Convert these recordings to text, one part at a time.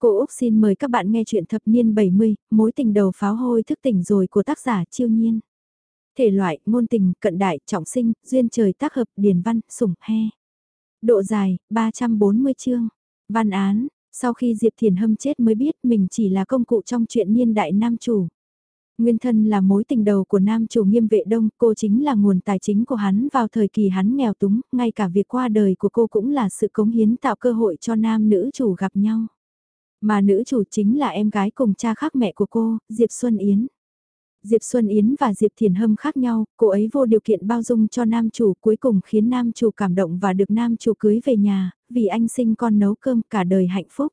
Cô Úc xin mời các bạn nghe chuyện thập niên 70, mối tình đầu pháo hôi thức tỉnh rồi của tác giả Chiêu Nhiên. Thể loại, ngôn tình, cận đại, trọng sinh, duyên trời tác hợp, điển văn, sủng, he. Độ dài, 340 chương. Văn án, sau khi Diệp Thiền Hâm chết mới biết mình chỉ là công cụ trong chuyện niên đại nam chủ. Nguyên thân là mối tình đầu của nam chủ nghiêm vệ đông, cô chính là nguồn tài chính của hắn vào thời kỳ hắn nghèo túng, ngay cả việc qua đời của cô cũng là sự cống hiến tạo cơ hội cho nam nữ chủ gặp nhau. Mà nữ chủ chính là em gái cùng cha khác mẹ của cô, Diệp Xuân Yến. Diệp Xuân Yến và Diệp Thiền Hâm khác nhau, cô ấy vô điều kiện bao dung cho nam chủ cuối cùng khiến nam chủ cảm động và được nam chủ cưới về nhà, vì anh sinh con nấu cơm cả đời hạnh phúc.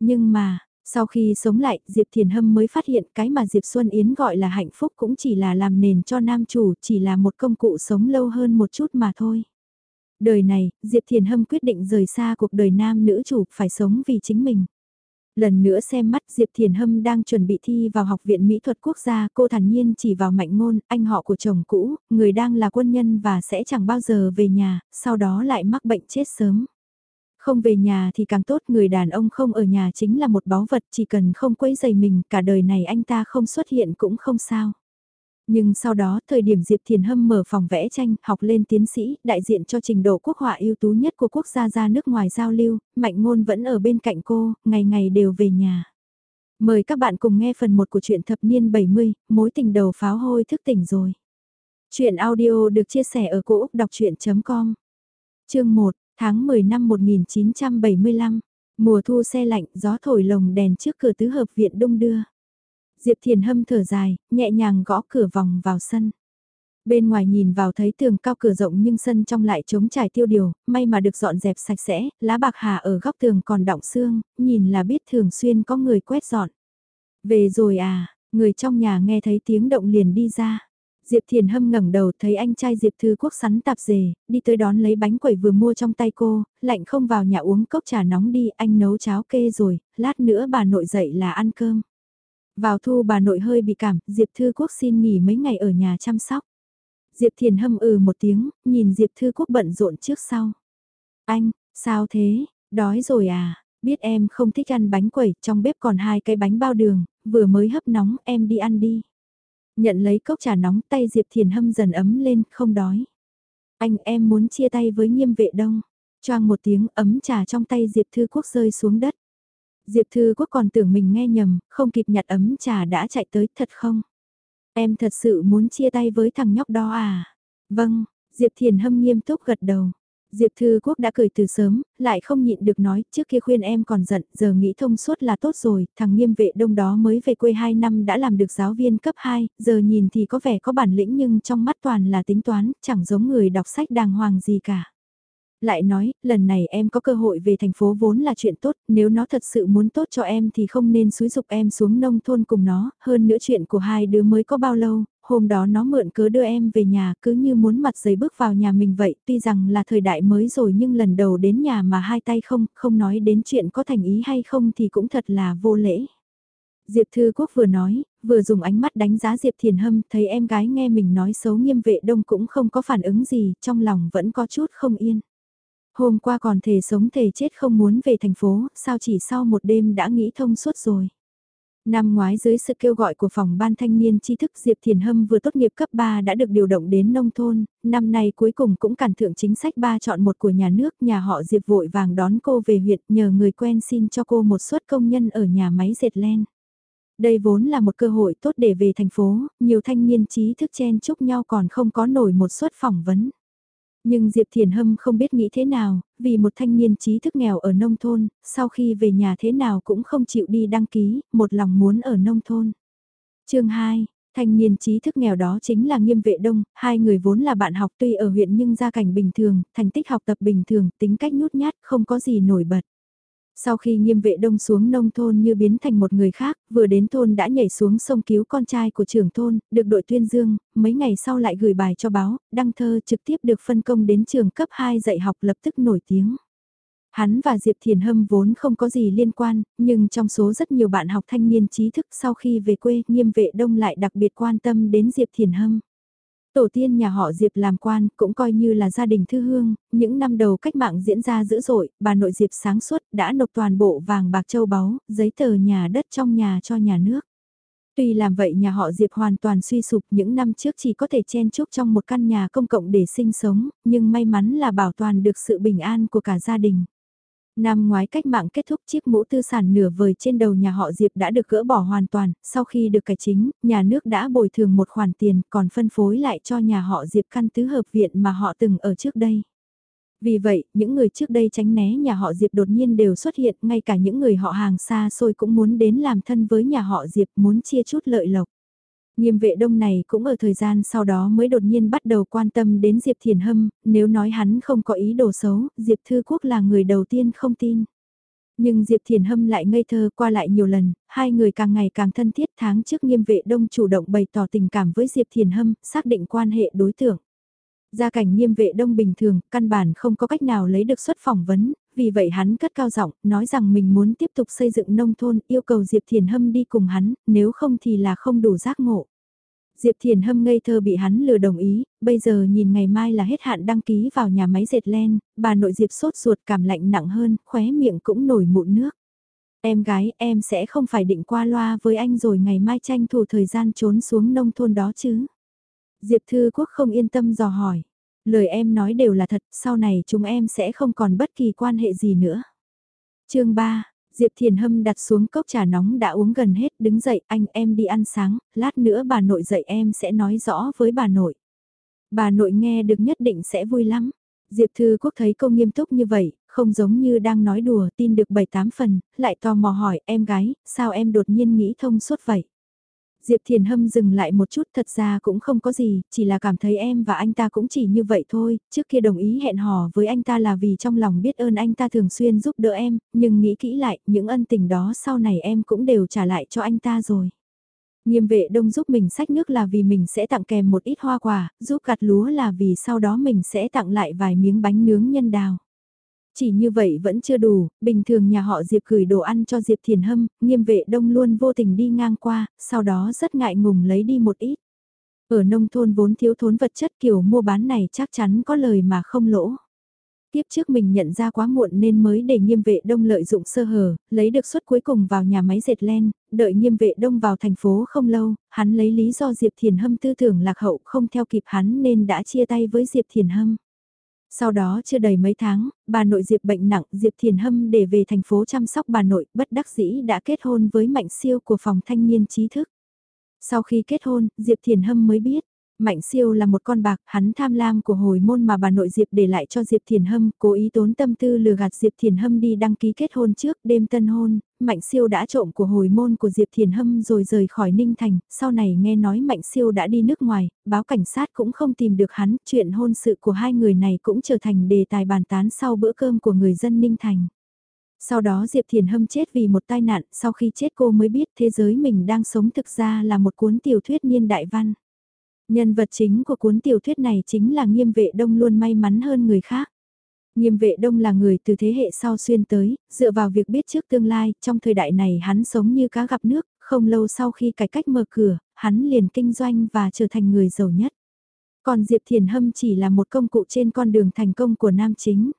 Nhưng mà, sau khi sống lại, Diệp Thiền Hâm mới phát hiện cái mà Diệp Xuân Yến gọi là hạnh phúc cũng chỉ là làm nền cho nam chủ, chỉ là một công cụ sống lâu hơn một chút mà thôi. Đời này, Diệp Thiền Hâm quyết định rời xa cuộc đời nam nữ chủ, phải sống vì chính mình. Lần nữa xem mắt Diệp Thiền Hâm đang chuẩn bị thi vào Học viện Mỹ thuật Quốc gia, cô thản nhiên chỉ vào mạnh ngôn, anh họ của chồng cũ, người đang là quân nhân và sẽ chẳng bao giờ về nhà, sau đó lại mắc bệnh chết sớm. Không về nhà thì càng tốt, người đàn ông không ở nhà chính là một báu vật, chỉ cần không quấy giày mình, cả đời này anh ta không xuất hiện cũng không sao. Nhưng sau đó, thời điểm Diệp Thiền Hâm mở phòng vẽ tranh, học lên tiến sĩ, đại diện cho trình độ quốc họa ưu tú nhất của quốc gia ra nước ngoài giao lưu, Mạnh Ngôn vẫn ở bên cạnh cô, ngày ngày đều về nhà. Mời các bạn cùng nghe phần 1 của truyện thập niên 70, mối tình đầu pháo hôi thức tỉnh rồi. Chuyện audio được chia sẻ ở cỗ đọc chuyện.com Chương 1, tháng 10 năm 1975, mùa thu xe lạnh, gió thổi lồng đèn trước cửa tứ hợp viện đông đưa. Diệp Thiền Hâm thở dài, nhẹ nhàng gõ cửa vòng vào sân. Bên ngoài nhìn vào thấy tường cao cửa rộng nhưng sân trong lại trống trải tiêu điều, may mà được dọn dẹp sạch sẽ, lá bạc hà ở góc tường còn đọng xương, nhìn là biết thường xuyên có người quét dọn. Về rồi à, người trong nhà nghe thấy tiếng động liền đi ra. Diệp Thiền Hâm ngẩng đầu thấy anh trai Diệp Thư Quốc sắn tạp dề, đi tới đón lấy bánh quẩy vừa mua trong tay cô, lạnh không vào nhà uống cốc trà nóng đi, anh nấu cháo kê rồi, lát nữa bà nội dậy là ăn cơm. Vào thu bà nội hơi bị cảm, Diệp Thư Quốc xin nghỉ mấy ngày ở nhà chăm sóc. Diệp Thiền hâm ừ một tiếng, nhìn Diệp Thư Quốc bận rộn trước sau. Anh, sao thế, đói rồi à, biết em không thích ăn bánh quẩy, trong bếp còn hai cái bánh bao đường, vừa mới hấp nóng, em đi ăn đi. Nhận lấy cốc trà nóng, tay Diệp Thiền hâm dần ấm lên, không đói. Anh em muốn chia tay với nghiêm vệ đông. Choang một tiếng ấm trà trong tay Diệp Thư Quốc rơi xuống đất. Diệp Thư Quốc còn tưởng mình nghe nhầm, không kịp nhặt ấm trà đã chạy tới, thật không? Em thật sự muốn chia tay với thằng nhóc đó à? Vâng, Diệp Thiền Hâm nghiêm túc gật đầu. Diệp Thư Quốc đã cười từ sớm, lại không nhịn được nói, trước kia khuyên em còn giận, giờ nghĩ thông suốt là tốt rồi, thằng nghiêm vệ đông đó mới về quê 2 năm đã làm được giáo viên cấp 2, giờ nhìn thì có vẻ có bản lĩnh nhưng trong mắt toàn là tính toán, chẳng giống người đọc sách đàng hoàng gì cả. Lại nói, lần này em có cơ hội về thành phố vốn là chuyện tốt, nếu nó thật sự muốn tốt cho em thì không nên xúi dục em xuống nông thôn cùng nó, hơn nữa chuyện của hai đứa mới có bao lâu, hôm đó nó mượn cớ đưa em về nhà cứ như muốn mặt giấy bước vào nhà mình vậy, tuy rằng là thời đại mới rồi nhưng lần đầu đến nhà mà hai tay không, không nói đến chuyện có thành ý hay không thì cũng thật là vô lễ. Diệp Thư Quốc vừa nói, vừa dùng ánh mắt đánh giá Diệp Thiền Hâm, thấy em gái nghe mình nói xấu nghiêm vệ đông cũng không có phản ứng gì, trong lòng vẫn có chút không yên. Hôm qua còn thể sống thể chết không muốn về thành phố, sao chỉ sau một đêm đã nghĩ thông suốt rồi. Năm ngoái dưới sự kêu gọi của phòng ban thanh niên tri thức Diệp Thiền Hâm vừa tốt nghiệp cấp 3 đã được điều động đến nông thôn, năm nay cuối cùng cũng cản thượng chính sách ba chọn một của nhà nước, nhà họ Diệp vội vàng đón cô về huyện nhờ người quen xin cho cô một suất công nhân ở nhà máy dệt len. Đây vốn là một cơ hội tốt để về thành phố, nhiều thanh niên trí thức chen chúc nhau còn không có nổi một suất phỏng vấn. Nhưng Diệp Thiền Hâm không biết nghĩ thế nào, vì một thanh niên trí thức nghèo ở nông thôn, sau khi về nhà thế nào cũng không chịu đi đăng ký, một lòng muốn ở nông thôn. chương 2 Thanh niên trí thức nghèo đó chính là Nghiêm Vệ Đông, hai người vốn là bạn học tuy ở huyện nhưng gia cảnh bình thường, thành tích học tập bình thường, tính cách nhút nhát, không có gì nổi bật. Sau khi nghiêm vệ đông xuống nông thôn như biến thành một người khác, vừa đến thôn đã nhảy xuống sông cứu con trai của trưởng thôn, được đội tuyên dương, mấy ngày sau lại gửi bài cho báo, đăng thơ trực tiếp được phân công đến trường cấp 2 dạy học lập tức nổi tiếng. Hắn và Diệp Thiền Hâm vốn không có gì liên quan, nhưng trong số rất nhiều bạn học thanh niên trí thức sau khi về quê, nghiêm vệ đông lại đặc biệt quan tâm đến Diệp Thiền Hâm. Tổ tiên nhà họ Diệp làm quan cũng coi như là gia đình thư hương, những năm đầu cách mạng diễn ra dữ dội, bà nội Diệp sáng suốt đã nộp toàn bộ vàng bạc châu báu, giấy tờ nhà đất trong nhà cho nhà nước. Tuy làm vậy nhà họ Diệp hoàn toàn suy sụp những năm trước chỉ có thể chen chúc trong một căn nhà công cộng để sinh sống, nhưng may mắn là bảo toàn được sự bình an của cả gia đình. Năm ngoái cách mạng kết thúc chiếc mũ tư sản nửa vời trên đầu nhà họ Diệp đã được gỡ bỏ hoàn toàn, sau khi được cải chính, nhà nước đã bồi thường một khoản tiền còn phân phối lại cho nhà họ Diệp căn tứ hợp viện mà họ từng ở trước đây. Vì vậy, những người trước đây tránh né nhà họ Diệp đột nhiên đều xuất hiện, ngay cả những người họ hàng xa xôi cũng muốn đến làm thân với nhà họ Diệp muốn chia chút lợi lộc. Nghiêm vệ đông này cũng ở thời gian sau đó mới đột nhiên bắt đầu quan tâm đến Diệp Thiền Hâm, nếu nói hắn không có ý đồ xấu, Diệp Thư Quốc là người đầu tiên không tin. Nhưng Diệp Thiền Hâm lại ngây thơ qua lại nhiều lần, hai người càng ngày càng thân thiết tháng trước nghiêm vệ đông chủ động bày tỏ tình cảm với Diệp Thiền Hâm, xác định quan hệ đối tượng. Gia cảnh nghiêm vệ đông bình thường, căn bản không có cách nào lấy được xuất phỏng vấn, vì vậy hắn cất cao giọng, nói rằng mình muốn tiếp tục xây dựng nông thôn, yêu cầu Diệp Thiền Hâm đi cùng hắn, nếu không thì là không đủ giác ngộ. Diệp Thiền Hâm ngây thơ bị hắn lừa đồng ý, bây giờ nhìn ngày mai là hết hạn đăng ký vào nhà máy dệt len, bà nội Diệp sốt ruột cảm lạnh nặng hơn, khóe miệng cũng nổi mụn nước. Em gái, em sẽ không phải định qua loa với anh rồi ngày mai tranh thủ thời gian trốn xuống nông thôn đó chứ. Diệp Thư Quốc không yên tâm dò hỏi. Lời em nói đều là thật, sau này chúng em sẽ không còn bất kỳ quan hệ gì nữa. chương 3, Diệp Thiền Hâm đặt xuống cốc trà nóng đã uống gần hết, đứng dậy, anh em đi ăn sáng, lát nữa bà nội dậy em sẽ nói rõ với bà nội. Bà nội nghe được nhất định sẽ vui lắm. Diệp Thư Quốc thấy cô nghiêm túc như vậy, không giống như đang nói đùa, tin được 7-8 phần, lại tò mò hỏi em gái, sao em đột nhiên nghĩ thông suốt vậy? Diệp Thiền Hâm dừng lại một chút thật ra cũng không có gì, chỉ là cảm thấy em và anh ta cũng chỉ như vậy thôi, trước kia đồng ý hẹn hò với anh ta là vì trong lòng biết ơn anh ta thường xuyên giúp đỡ em, nhưng nghĩ kỹ lại, những ân tình đó sau này em cũng đều trả lại cho anh ta rồi. Nghiêm vệ đông giúp mình sách nước là vì mình sẽ tặng kèm một ít hoa quả, giúp gặt lúa là vì sau đó mình sẽ tặng lại vài miếng bánh nướng nhân đào. Chỉ như vậy vẫn chưa đủ, bình thường nhà họ Diệp gửi đồ ăn cho Diệp Thiền Hâm, nghiêm vệ đông luôn vô tình đi ngang qua, sau đó rất ngại ngùng lấy đi một ít. Ở nông thôn vốn thiếu thốn vật chất kiểu mua bán này chắc chắn có lời mà không lỗ. Tiếp trước mình nhận ra quá muộn nên mới để nghiêm vệ đông lợi dụng sơ hở, lấy được suất cuối cùng vào nhà máy dệt len, đợi nghiêm vệ đông vào thành phố không lâu, hắn lấy lý do Diệp Thiền Hâm tư tưởng lạc hậu không theo kịp hắn nên đã chia tay với Diệp Thiền Hâm. Sau đó chưa đầy mấy tháng, bà nội Diệp bệnh nặng, Diệp Thiền Hâm để về thành phố chăm sóc bà nội, bất đắc dĩ đã kết hôn với Mạnh Siêu của phòng thanh niên trí thức. Sau khi kết hôn, Diệp Thiền Hâm mới biết, Mạnh siêu là một con bạc, hắn tham lam của hồi môn mà bà nội Diệp để lại cho Diệp Thiền Hâm, cố ý tốn tâm tư lừa gạt Diệp Thiền Hâm đi đăng ký kết hôn trước đêm tân hôn, Mạnh siêu đã trộm của hồi môn của Diệp Thiền Hâm rồi rời khỏi Ninh Thành, sau này nghe nói Mạnh siêu đã đi nước ngoài, báo cảnh sát cũng không tìm được hắn, chuyện hôn sự của hai người này cũng trở thành đề tài bàn tán sau bữa cơm của người dân Ninh Thành. Sau đó Diệp Thiền Hâm chết vì một tai nạn, sau khi chết cô mới biết thế giới mình đang sống thực ra là một cuốn tiểu thuyết niên đại văn. Nhân vật chính của cuốn tiểu thuyết này chính là nghiêm vệ đông luôn may mắn hơn người khác. Nghiêm vệ đông là người từ thế hệ sau xuyên tới, dựa vào việc biết trước tương lai, trong thời đại này hắn sống như cá gặp nước, không lâu sau khi cải cách mở cửa, hắn liền kinh doanh và trở thành người giàu nhất. Còn Diệp Thiền Hâm chỉ là một công cụ trên con đường thành công của nam chính.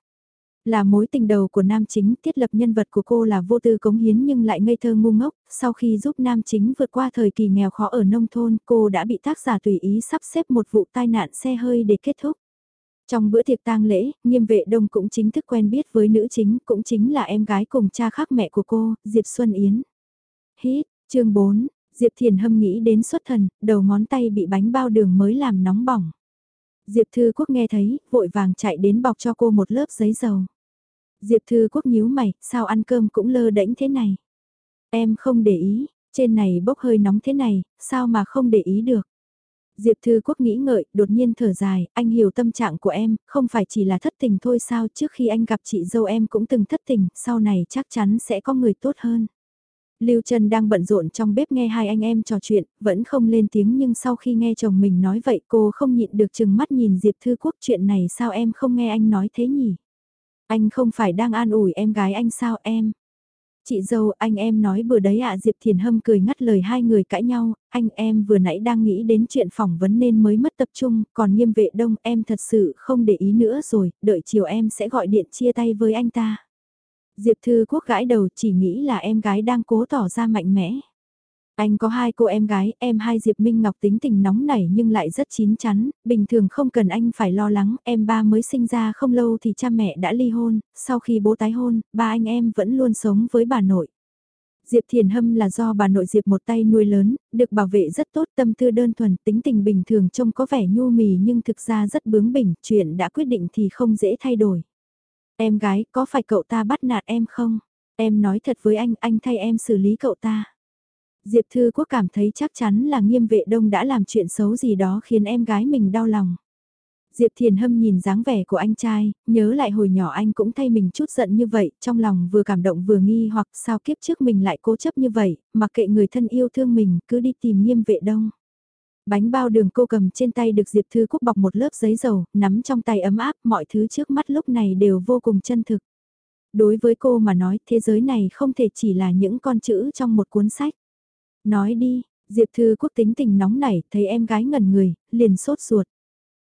Là mối tình đầu của nam chính, thiết lập nhân vật của cô là vô tư cống hiến nhưng lại ngây thơ ngu ngốc, sau khi giúp nam chính vượt qua thời kỳ nghèo khó ở nông thôn, cô đã bị tác giả tùy ý sắp xếp một vụ tai nạn xe hơi để kết thúc. Trong bữa tiệc tang lễ, nghiêm vệ đông cũng chính thức quen biết với nữ chính, cũng chính là em gái cùng cha khác mẹ của cô, Diệp Xuân Yến. Hít, chương 4, Diệp Thiền Hâm nghĩ đến xuất thần, đầu ngón tay bị bánh bao đường mới làm nóng bỏng. Diệp Thư Quốc nghe thấy, vội vàng chạy đến bọc cho cô một lớp giấy dầu. Diệp Thư Quốc nhíu mày, sao ăn cơm cũng lơ đễnh thế này? Em không để ý, trên này bốc hơi nóng thế này, sao mà không để ý được? Diệp Thư Quốc nghĩ ngợi, đột nhiên thở dài, anh hiểu tâm trạng của em, không phải chỉ là thất tình thôi sao trước khi anh gặp chị dâu em cũng từng thất tình, sau này chắc chắn sẽ có người tốt hơn. Lưu Trần đang bận rộn trong bếp nghe hai anh em trò chuyện, vẫn không lên tiếng nhưng sau khi nghe chồng mình nói vậy cô không nhịn được chừng mắt nhìn Diệp Thư Quốc chuyện này sao em không nghe anh nói thế nhỉ? Anh không phải đang an ủi em gái anh sao em? Chị dâu, anh em nói bữa đấy ạ Diệp Thiền Hâm cười ngắt lời hai người cãi nhau, anh em vừa nãy đang nghĩ đến chuyện phỏng vấn nên mới mất tập trung, còn nghiêm vệ đông em thật sự không để ý nữa rồi, đợi chiều em sẽ gọi điện chia tay với anh ta. Diệp Thư Quốc gãi đầu chỉ nghĩ là em gái đang cố tỏ ra mạnh mẽ. Anh có hai cô em gái, em hai Diệp Minh Ngọc tính tình nóng nảy nhưng lại rất chín chắn, bình thường không cần anh phải lo lắng, em ba mới sinh ra không lâu thì cha mẹ đã ly hôn, sau khi bố tái hôn, ba anh em vẫn luôn sống với bà nội. Diệp Thiền Hâm là do bà nội Diệp một tay nuôi lớn, được bảo vệ rất tốt tâm tư đơn thuần, tính tình bình thường trông có vẻ nhu mì nhưng thực ra rất bướng bỉnh, chuyện đã quyết định thì không dễ thay đổi. Em gái, có phải cậu ta bắt nạt em không? Em nói thật với anh, anh thay em xử lý cậu ta. Diệp Thư Quốc cảm thấy chắc chắn là nghiêm vệ đông đã làm chuyện xấu gì đó khiến em gái mình đau lòng. Diệp Thiền Hâm nhìn dáng vẻ của anh trai, nhớ lại hồi nhỏ anh cũng thay mình chút giận như vậy, trong lòng vừa cảm động vừa nghi hoặc sao kiếp trước mình lại cố chấp như vậy, mặc kệ người thân yêu thương mình cứ đi tìm nghiêm vệ đông. Bánh bao đường cô cầm trên tay được Diệp Thư Quốc bọc một lớp giấy dầu, nắm trong tay ấm áp, mọi thứ trước mắt lúc này đều vô cùng chân thực. Đối với cô mà nói, thế giới này không thể chỉ là những con chữ trong một cuốn sách. Nói đi, Diệp Thư Quốc tính tình nóng nảy, thấy em gái ngẩn người, liền sốt ruột.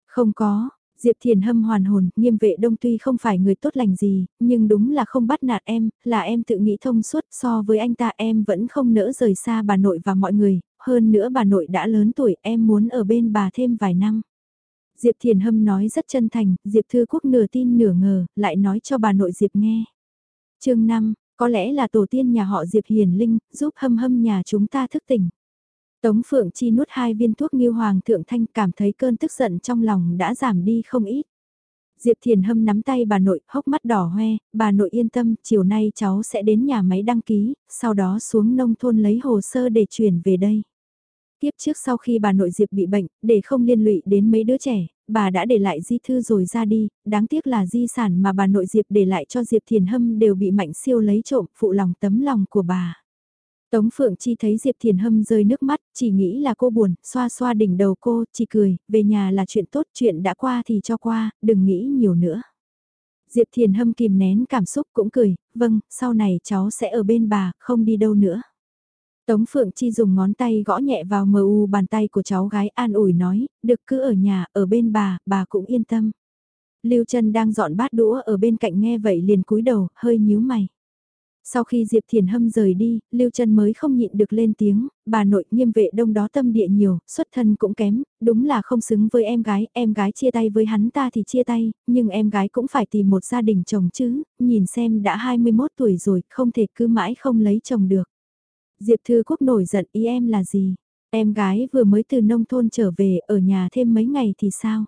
Không có, Diệp Thiền Hâm hoàn hồn, nghiêm vệ đông tuy không phải người tốt lành gì, nhưng đúng là không bắt nạt em, là em tự nghĩ thông suốt so với anh ta em vẫn không nỡ rời xa bà nội và mọi người, hơn nữa bà nội đã lớn tuổi em muốn ở bên bà thêm vài năm. Diệp Thiền Hâm nói rất chân thành, Diệp Thư Quốc nửa tin nửa ngờ, lại nói cho bà nội Diệp nghe. chương 5, có lẽ là tổ tiên nhà họ Diệp Hiền Linh, giúp hâm hâm nhà chúng ta thức tỉnh. Tống Phượng Chi nuốt hai viên thuốc nghiêu hoàng thượng thanh cảm thấy cơn tức giận trong lòng đã giảm đi không ít. Diệp Thiền Hâm nắm tay bà nội, hốc mắt đỏ hoe, bà nội yên tâm, chiều nay cháu sẽ đến nhà máy đăng ký, sau đó xuống nông thôn lấy hồ sơ để chuyển về đây. Tiếp trước sau khi bà nội Diệp bị bệnh, để không liên lụy đến mấy đứa trẻ, bà đã để lại di thư rồi ra đi, đáng tiếc là di sản mà bà nội Diệp để lại cho Diệp Thiền Hâm đều bị Mạnh Siêu lấy trộm phụ lòng tấm lòng của bà. Tống Phượng Chi thấy Diệp Thiền Hâm rơi nước mắt, chỉ nghĩ là cô buồn, xoa xoa đỉnh đầu cô, chỉ cười, về nhà là chuyện tốt, chuyện đã qua thì cho qua, đừng nghĩ nhiều nữa. Diệp Thiền Hâm kìm nén cảm xúc cũng cười, vâng, sau này cháu sẽ ở bên bà, không đi đâu nữa. Tống Phượng Chi dùng ngón tay gõ nhẹ vào mờ u bàn tay của cháu gái an ủi nói, được cứ ở nhà, ở bên bà, bà cũng yên tâm. Lưu Trân đang dọn bát đũa ở bên cạnh nghe vậy liền cúi đầu, hơi nhíu mày. Sau khi Diệp Thiền Hâm rời đi, Lưu Trân mới không nhịn được lên tiếng, bà nội nghiêm vệ đông đó tâm địa nhiều, xuất thân cũng kém, đúng là không xứng với em gái, em gái chia tay với hắn ta thì chia tay, nhưng em gái cũng phải tìm một gia đình chồng chứ, nhìn xem đã 21 tuổi rồi, không thể cứ mãi không lấy chồng được. Diệp Thư Quốc nổi giận ý em là gì? Em gái vừa mới từ nông thôn trở về ở nhà thêm mấy ngày thì sao?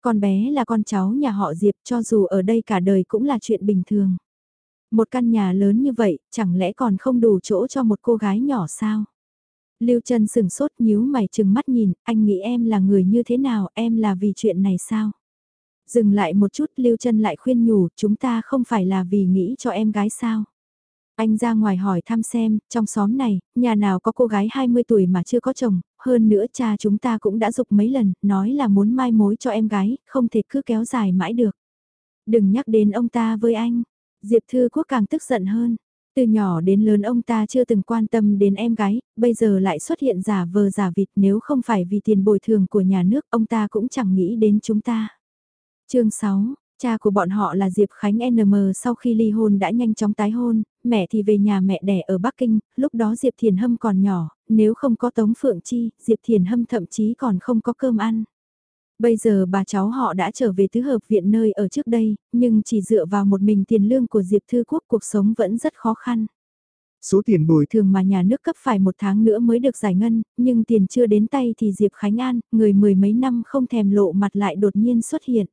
Con bé là con cháu nhà họ Diệp cho dù ở đây cả đời cũng là chuyện bình thường. Một căn nhà lớn như vậy, chẳng lẽ còn không đủ chỗ cho một cô gái nhỏ sao? Lưu Trân sừng sốt nhíu mày chừng mắt nhìn, anh nghĩ em là người như thế nào, em là vì chuyện này sao? Dừng lại một chút Lưu Trân lại khuyên nhủ, chúng ta không phải là vì nghĩ cho em gái sao? Anh ra ngoài hỏi thăm xem, trong xóm này, nhà nào có cô gái 20 tuổi mà chưa có chồng, hơn nữa cha chúng ta cũng đã dục mấy lần, nói là muốn mai mối cho em gái, không thể cứ kéo dài mãi được. Đừng nhắc đến ông ta với anh, Diệp Thư Quốc càng tức giận hơn. Từ nhỏ đến lớn ông ta chưa từng quan tâm đến em gái, bây giờ lại xuất hiện giả vờ giả vịt nếu không phải vì tiền bồi thường của nhà nước ông ta cũng chẳng nghĩ đến chúng ta. chương 6, Cha của bọn họ là Diệp Khánh NM sau khi ly hôn đã nhanh chóng tái hôn, mẹ thì về nhà mẹ đẻ ở Bắc Kinh, lúc đó Diệp Thiền Hâm còn nhỏ, nếu không có Tống Phượng Chi, Diệp Thiền Hâm thậm chí còn không có cơm ăn. Bây giờ bà cháu họ đã trở về tứ hợp viện nơi ở trước đây, nhưng chỉ dựa vào một mình tiền lương của Diệp Thư Quốc cuộc sống vẫn rất khó khăn. Số tiền bồi thường mà nhà nước cấp phải một tháng nữa mới được giải ngân, nhưng tiền chưa đến tay thì Diệp Khánh An, người mười mấy năm không thèm lộ mặt lại đột nhiên xuất hiện.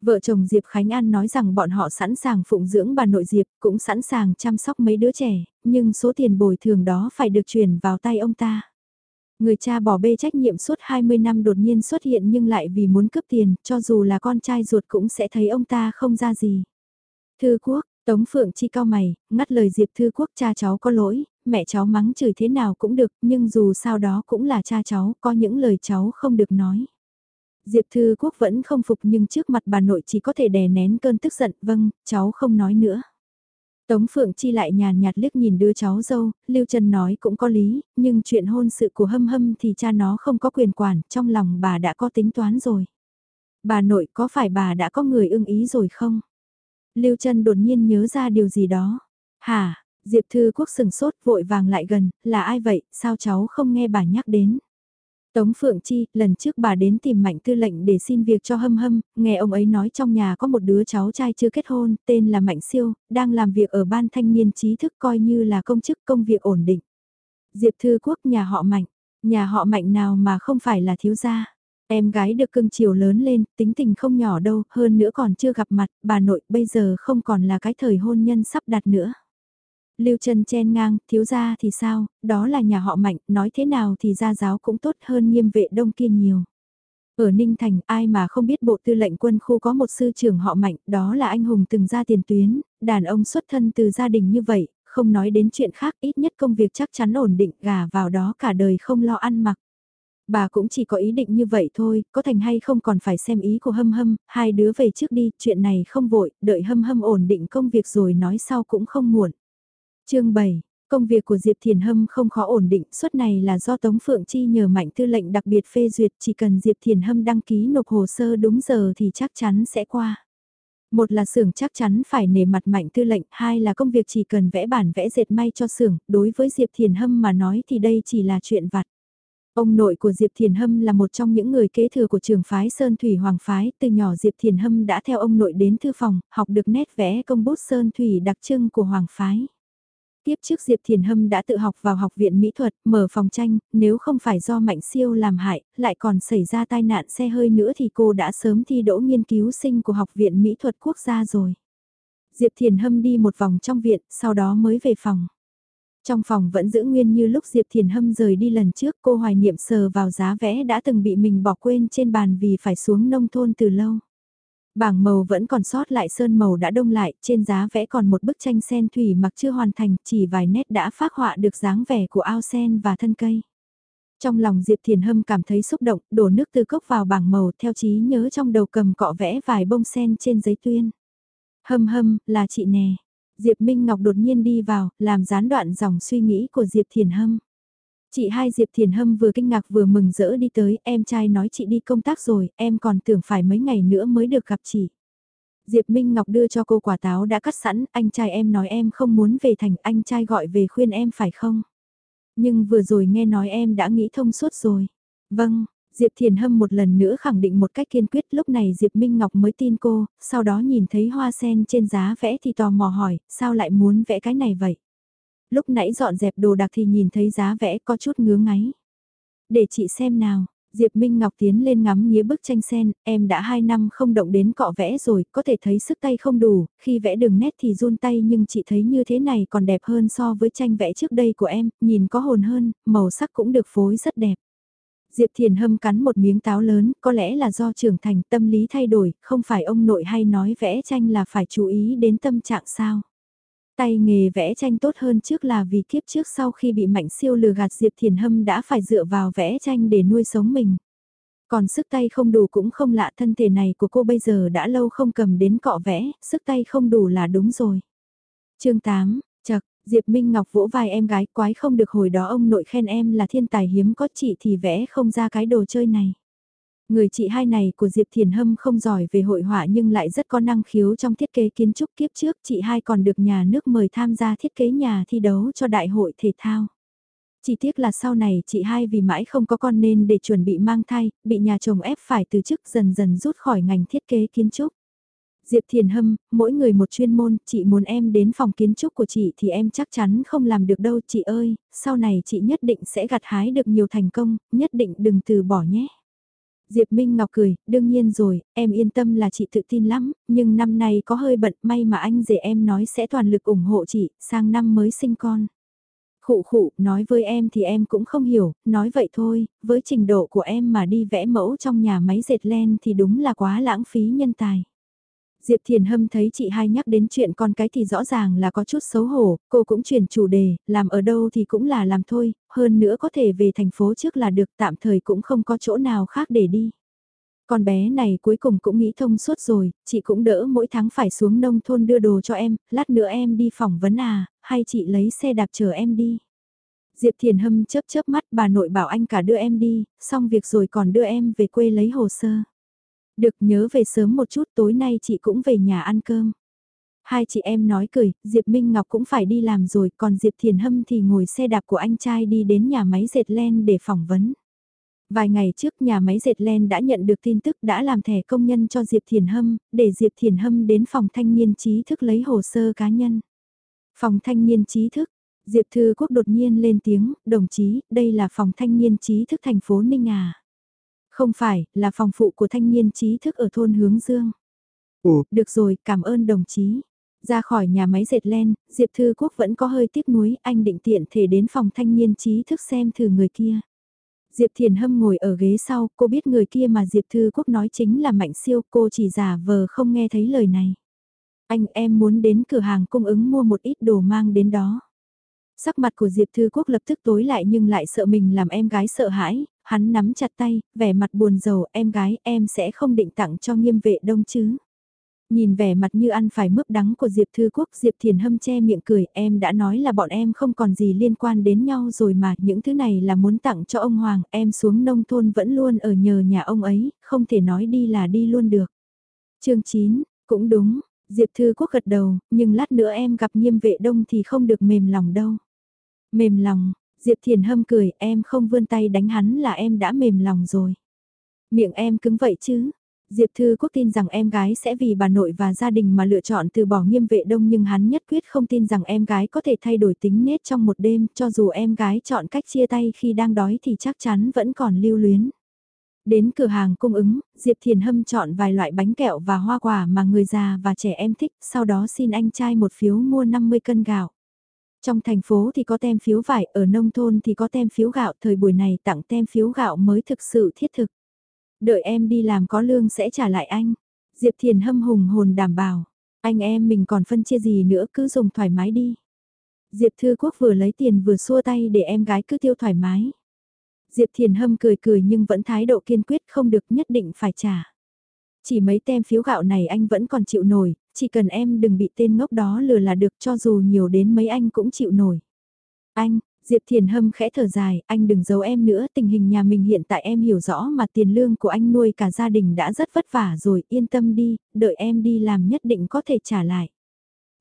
Vợ chồng Diệp Khánh An nói rằng bọn họ sẵn sàng phụng dưỡng bà nội Diệp, cũng sẵn sàng chăm sóc mấy đứa trẻ, nhưng số tiền bồi thường đó phải được chuyển vào tay ông ta. Người cha bỏ bê trách nhiệm suốt 20 năm đột nhiên xuất hiện nhưng lại vì muốn cướp tiền, cho dù là con trai ruột cũng sẽ thấy ông ta không ra gì. Thư quốc, Tống Phượng Chi cao mày, ngắt lời Diệp Thư quốc cha cháu có lỗi, mẹ cháu mắng chửi thế nào cũng được, nhưng dù sao đó cũng là cha cháu, có những lời cháu không được nói. Diệp Thư Quốc vẫn không phục nhưng trước mặt bà nội chỉ có thể đè nén cơn tức giận, vâng, cháu không nói nữa. Tống Phượng Chi lại nhàn nhạt liếc nhìn đứa cháu dâu, Lưu Trần nói cũng có lý, nhưng chuyện hôn sự của hâm hâm thì cha nó không có quyền quản, trong lòng bà đã có tính toán rồi. Bà nội có phải bà đã có người ưng ý rồi không? Lưu Trần đột nhiên nhớ ra điều gì đó. Hả, Diệp Thư Quốc sừng sốt vội vàng lại gần, là ai vậy, sao cháu không nghe bà nhắc đến? Tống Phượng Chi, lần trước bà đến tìm Mạnh Tư lệnh để xin việc cho Hâm Hâm, nghe ông ấy nói trong nhà có một đứa cháu trai chưa kết hôn, tên là Mạnh Siêu, đang làm việc ở ban thanh niên trí thức coi như là công chức công việc ổn định. Diệp Thư Quốc nhà họ Mạnh, nhà họ Mạnh nào mà không phải là thiếu gia. Em gái được cưng chiều lớn lên, tính tình không nhỏ đâu, hơn nữa còn chưa gặp mặt, bà nội bây giờ không còn là cái thời hôn nhân sắp đặt nữa. Lưu Trần chen ngang, thiếu gia thì sao, đó là nhà họ mạnh, nói thế nào thì gia giáo cũng tốt hơn nghiêm vệ đông kia nhiều. Ở Ninh Thành, ai mà không biết bộ tư lệnh quân khu có một sư trưởng họ mạnh, đó là anh hùng từng ra tiền tuyến, đàn ông xuất thân từ gia đình như vậy, không nói đến chuyện khác, ít nhất công việc chắc chắn ổn định, gà vào đó cả đời không lo ăn mặc. Bà cũng chỉ có ý định như vậy thôi, có thành hay không còn phải xem ý của hâm hâm, hai đứa về trước đi, chuyện này không vội, đợi hâm hâm ổn định công việc rồi nói sau cũng không muộn chương 7 Công việc của Diệp Thiền Hâm không khó ổn định, suất này là do Tống Phượng Chi nhờ mạnh tư lệnh đặc biệt phê duyệt, chỉ cần Diệp Thiền Hâm đăng ký nộp hồ sơ đúng giờ thì chắc chắn sẽ qua. Một là xưởng chắc chắn phải nể mặt mạnh tư lệnh, hai là công việc chỉ cần vẽ bản vẽ dệt may cho xưởng, đối với Diệp Thiền Hâm mà nói thì đây chỉ là chuyện vặt. Ông nội của Diệp Thiền Hâm là một trong những người kế thừa của trường phái Sơn Thủy Hoàng Phái, từ nhỏ Diệp Thiền Hâm đã theo ông nội đến thư phòng, học được nét vẽ công bút Sơn Thủy đặc trưng của Hoàng Phái. Tiếp trước Diệp Thiền Hâm đã tự học vào học viện mỹ thuật, mở phòng tranh, nếu không phải do Mạnh Siêu làm hại, lại còn xảy ra tai nạn xe hơi nữa thì cô đã sớm thi đỗ nghiên cứu sinh của học viện mỹ thuật quốc gia rồi. Diệp Thiền Hâm đi một vòng trong viện, sau đó mới về phòng. Trong phòng vẫn giữ nguyên như lúc Diệp Thiền Hâm rời đi lần trước cô hoài niệm sờ vào giá vẽ đã từng bị mình bỏ quên trên bàn vì phải xuống nông thôn từ lâu. Bảng màu vẫn còn sót lại sơn màu đã đông lại, trên giá vẽ còn một bức tranh sen thủy mặc chưa hoàn thành, chỉ vài nét đã phác họa được dáng vẻ của ao sen và thân cây. Trong lòng Diệp Thiền Hâm cảm thấy xúc động, đổ nước từ cốc vào bảng màu theo trí nhớ trong đầu cầm cọ vẽ vài bông sen trên giấy tuyên. Hâm hâm, là chị nè. Diệp Minh Ngọc đột nhiên đi vào, làm gián đoạn dòng suy nghĩ của Diệp Thiền Hâm. Chị hai Diệp Thiền Hâm vừa kinh ngạc vừa mừng rỡ đi tới, em trai nói chị đi công tác rồi, em còn tưởng phải mấy ngày nữa mới được gặp chị. Diệp Minh Ngọc đưa cho cô quả táo đã cắt sẵn, anh trai em nói em không muốn về thành, anh trai gọi về khuyên em phải không? Nhưng vừa rồi nghe nói em đã nghĩ thông suốt rồi. Vâng, Diệp Thiền Hâm một lần nữa khẳng định một cách kiên quyết lúc này Diệp Minh Ngọc mới tin cô, sau đó nhìn thấy hoa sen trên giá vẽ thì tò mò hỏi, sao lại muốn vẽ cái này vậy? Lúc nãy dọn dẹp đồ đạc thì nhìn thấy giá vẽ có chút ngứa ngáy. Để chị xem nào, Diệp Minh Ngọc tiến lên ngắm nghĩa bức tranh sen, em đã 2 năm không động đến cọ vẽ rồi, có thể thấy sức tay không đủ, khi vẽ đường nét thì run tay nhưng chị thấy như thế này còn đẹp hơn so với tranh vẽ trước đây của em, nhìn có hồn hơn, màu sắc cũng được phối rất đẹp. Diệp Thiền hâm cắn một miếng táo lớn, có lẽ là do trưởng thành tâm lý thay đổi, không phải ông nội hay nói vẽ tranh là phải chú ý đến tâm trạng sao. Tay nghề vẽ tranh tốt hơn trước là vì kiếp trước sau khi bị mạnh siêu lừa gạt Diệp Thiền Hâm đã phải dựa vào vẽ tranh để nuôi sống mình. Còn sức tay không đủ cũng không lạ thân thể này của cô bây giờ đã lâu không cầm đến cọ vẽ, sức tay không đủ là đúng rồi. chương 8, chật, Diệp Minh Ngọc vỗ vai em gái quái không được hồi đó ông nội khen em là thiên tài hiếm có chị thì vẽ không ra cái đồ chơi này. Người chị hai này của Diệp Thiền Hâm không giỏi về hội họa nhưng lại rất có năng khiếu trong thiết kế kiến trúc kiếp trước chị hai còn được nhà nước mời tham gia thiết kế nhà thi đấu cho đại hội thể thao. Chỉ tiếc là sau này chị hai vì mãi không có con nên để chuẩn bị mang thai, bị nhà chồng ép phải từ chức dần dần rút khỏi ngành thiết kế kiến trúc. Diệp Thiền Hâm, mỗi người một chuyên môn, chị muốn em đến phòng kiến trúc của chị thì em chắc chắn không làm được đâu chị ơi, sau này chị nhất định sẽ gặt hái được nhiều thành công, nhất định đừng từ bỏ nhé. Diệp Minh Ngọc cười, đương nhiên rồi, em yên tâm là chị tự tin lắm, nhưng năm nay có hơi bận may mà anh rể em nói sẽ toàn lực ủng hộ chị, sang năm mới sinh con. Khụ khụ, nói với em thì em cũng không hiểu, nói vậy thôi, với trình độ của em mà đi vẽ mẫu trong nhà máy dệt len thì đúng là quá lãng phí nhân tài. Diệp Thiền Hâm thấy chị hai nhắc đến chuyện con cái thì rõ ràng là có chút xấu hổ, cô cũng chuyển chủ đề, làm ở đâu thì cũng là làm thôi, hơn nữa có thể về thành phố trước là được tạm thời cũng không có chỗ nào khác để đi. Con bé này cuối cùng cũng nghĩ thông suốt rồi, chị cũng đỡ mỗi tháng phải xuống nông thôn đưa đồ cho em, lát nữa em đi phỏng vấn à, hay chị lấy xe đạp chờ em đi. Diệp Thiền Hâm chớp chớp mắt bà nội bảo anh cả đưa em đi, xong việc rồi còn đưa em về quê lấy hồ sơ. Được nhớ về sớm một chút tối nay chị cũng về nhà ăn cơm. Hai chị em nói cười, Diệp Minh Ngọc cũng phải đi làm rồi, còn Diệp Thiền Hâm thì ngồi xe đạp của anh trai đi đến nhà máy dệt len để phỏng vấn. Vài ngày trước nhà máy dệt len đã nhận được tin tức đã làm thẻ công nhân cho Diệp Thiền Hâm, để Diệp Thiền Hâm đến phòng thanh niên trí thức lấy hồ sơ cá nhân. Phòng thanh niên trí thức, Diệp Thư Quốc đột nhiên lên tiếng, đồng chí, đây là phòng thanh niên trí thức thành phố Ninh à. Không phải, là phòng phụ của thanh niên trí thức ở thôn Hướng Dương. Ồ, được rồi, cảm ơn đồng chí. Ra khỏi nhà máy dệt len, Diệp Thư Quốc vẫn có hơi tiếc nuối, anh định tiện thể đến phòng thanh niên trí thức xem thử người kia. Diệp Thiền Hâm ngồi ở ghế sau, cô biết người kia mà Diệp Thư Quốc nói chính là Mạnh Siêu, cô chỉ giả vờ không nghe thấy lời này. Anh em muốn đến cửa hàng cung ứng mua một ít đồ mang đến đó. Sắc mặt của Diệp Thư Quốc lập tức tối lại nhưng lại sợ mình làm em gái sợ hãi, hắn nắm chặt tay, vẻ mặt buồn rầu, em gái em sẽ không định tặng cho nghiêm vệ đông chứ. Nhìn vẻ mặt như ăn phải mướp đắng của Diệp Thư Quốc, Diệp Thiền Hâm che miệng cười, em đã nói là bọn em không còn gì liên quan đến nhau rồi mà, những thứ này là muốn tặng cho ông Hoàng, em xuống nông thôn vẫn luôn ở nhờ nhà ông ấy, không thể nói đi là đi luôn được. chương 9, cũng đúng, Diệp Thư Quốc gật đầu, nhưng lát nữa em gặp nghiêm vệ đông thì không được mềm lòng đâu. Mềm lòng, Diệp Thiền Hâm cười, em không vươn tay đánh hắn là em đã mềm lòng rồi. Miệng em cứng vậy chứ, Diệp Thư Quốc tin rằng em gái sẽ vì bà nội và gia đình mà lựa chọn từ bỏ nghiêm vệ đông nhưng hắn nhất quyết không tin rằng em gái có thể thay đổi tính nết trong một đêm cho dù em gái chọn cách chia tay khi đang đói thì chắc chắn vẫn còn lưu luyến. Đến cửa hàng cung ứng, Diệp Thiền Hâm chọn vài loại bánh kẹo và hoa quả mà người già và trẻ em thích, sau đó xin anh trai một phiếu mua 50 cân gạo. Trong thành phố thì có tem phiếu vải, ở nông thôn thì có tem phiếu gạo, thời buổi này tặng tem phiếu gạo mới thực sự thiết thực. Đợi em đi làm có lương sẽ trả lại anh. Diệp Thiền hâm hùng hồn đảm bảo. Anh em mình còn phân chia gì nữa cứ dùng thoải mái đi. Diệp Thư Quốc vừa lấy tiền vừa xua tay để em gái cứ tiêu thoải mái. Diệp Thiền hâm cười cười nhưng vẫn thái độ kiên quyết không được nhất định phải trả. Chỉ mấy tem phiếu gạo này anh vẫn còn chịu nổi, chỉ cần em đừng bị tên ngốc đó lừa là được cho dù nhiều đến mấy anh cũng chịu nổi. Anh, Diệp Thiền Hâm khẽ thở dài, anh đừng giấu em nữa, tình hình nhà mình hiện tại em hiểu rõ mà tiền lương của anh nuôi cả gia đình đã rất vất vả rồi, yên tâm đi, đợi em đi làm nhất định có thể trả lại.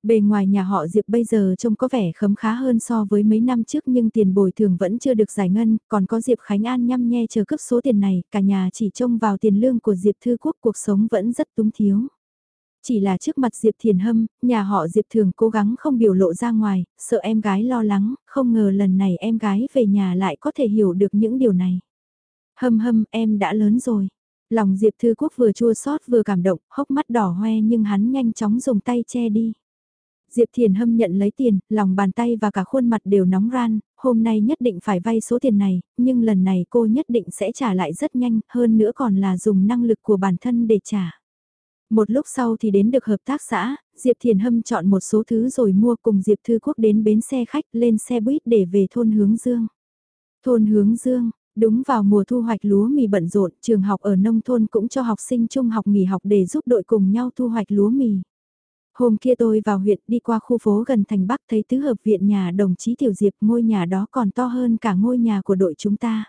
Bề ngoài nhà họ Diệp bây giờ trông có vẻ khấm khá hơn so với mấy năm trước nhưng tiền bồi thường vẫn chưa được giải ngân, còn có Diệp Khánh An nhăm nhe chờ cấp số tiền này, cả nhà chỉ trông vào tiền lương của Diệp Thư Quốc cuộc sống vẫn rất túng thiếu. Chỉ là trước mặt Diệp Thiền Hâm, nhà họ Diệp thường cố gắng không biểu lộ ra ngoài, sợ em gái lo lắng, không ngờ lần này em gái về nhà lại có thể hiểu được những điều này. Hâm hâm, em đã lớn rồi. Lòng Diệp Thư Quốc vừa chua xót vừa cảm động, hốc mắt đỏ hoe nhưng hắn nhanh chóng dùng tay che đi. Diệp Thiền Hâm nhận lấy tiền, lòng bàn tay và cả khuôn mặt đều nóng ran, hôm nay nhất định phải vay số tiền này, nhưng lần này cô nhất định sẽ trả lại rất nhanh, hơn nữa còn là dùng năng lực của bản thân để trả. Một lúc sau thì đến được hợp tác xã, Diệp Thiền Hâm chọn một số thứ rồi mua cùng Diệp Thư Quốc đến bến xe khách lên xe buýt để về thôn Hướng Dương. Thôn Hướng Dương, đúng vào mùa thu hoạch lúa mì bận rộn, trường học ở nông thôn cũng cho học sinh trung học nghỉ học để giúp đội cùng nhau thu hoạch lúa mì. Hôm kia tôi vào huyện đi qua khu phố gần thành Bắc thấy tứ hợp viện nhà đồng chí Tiểu Diệp ngôi nhà đó còn to hơn cả ngôi nhà của đội chúng ta.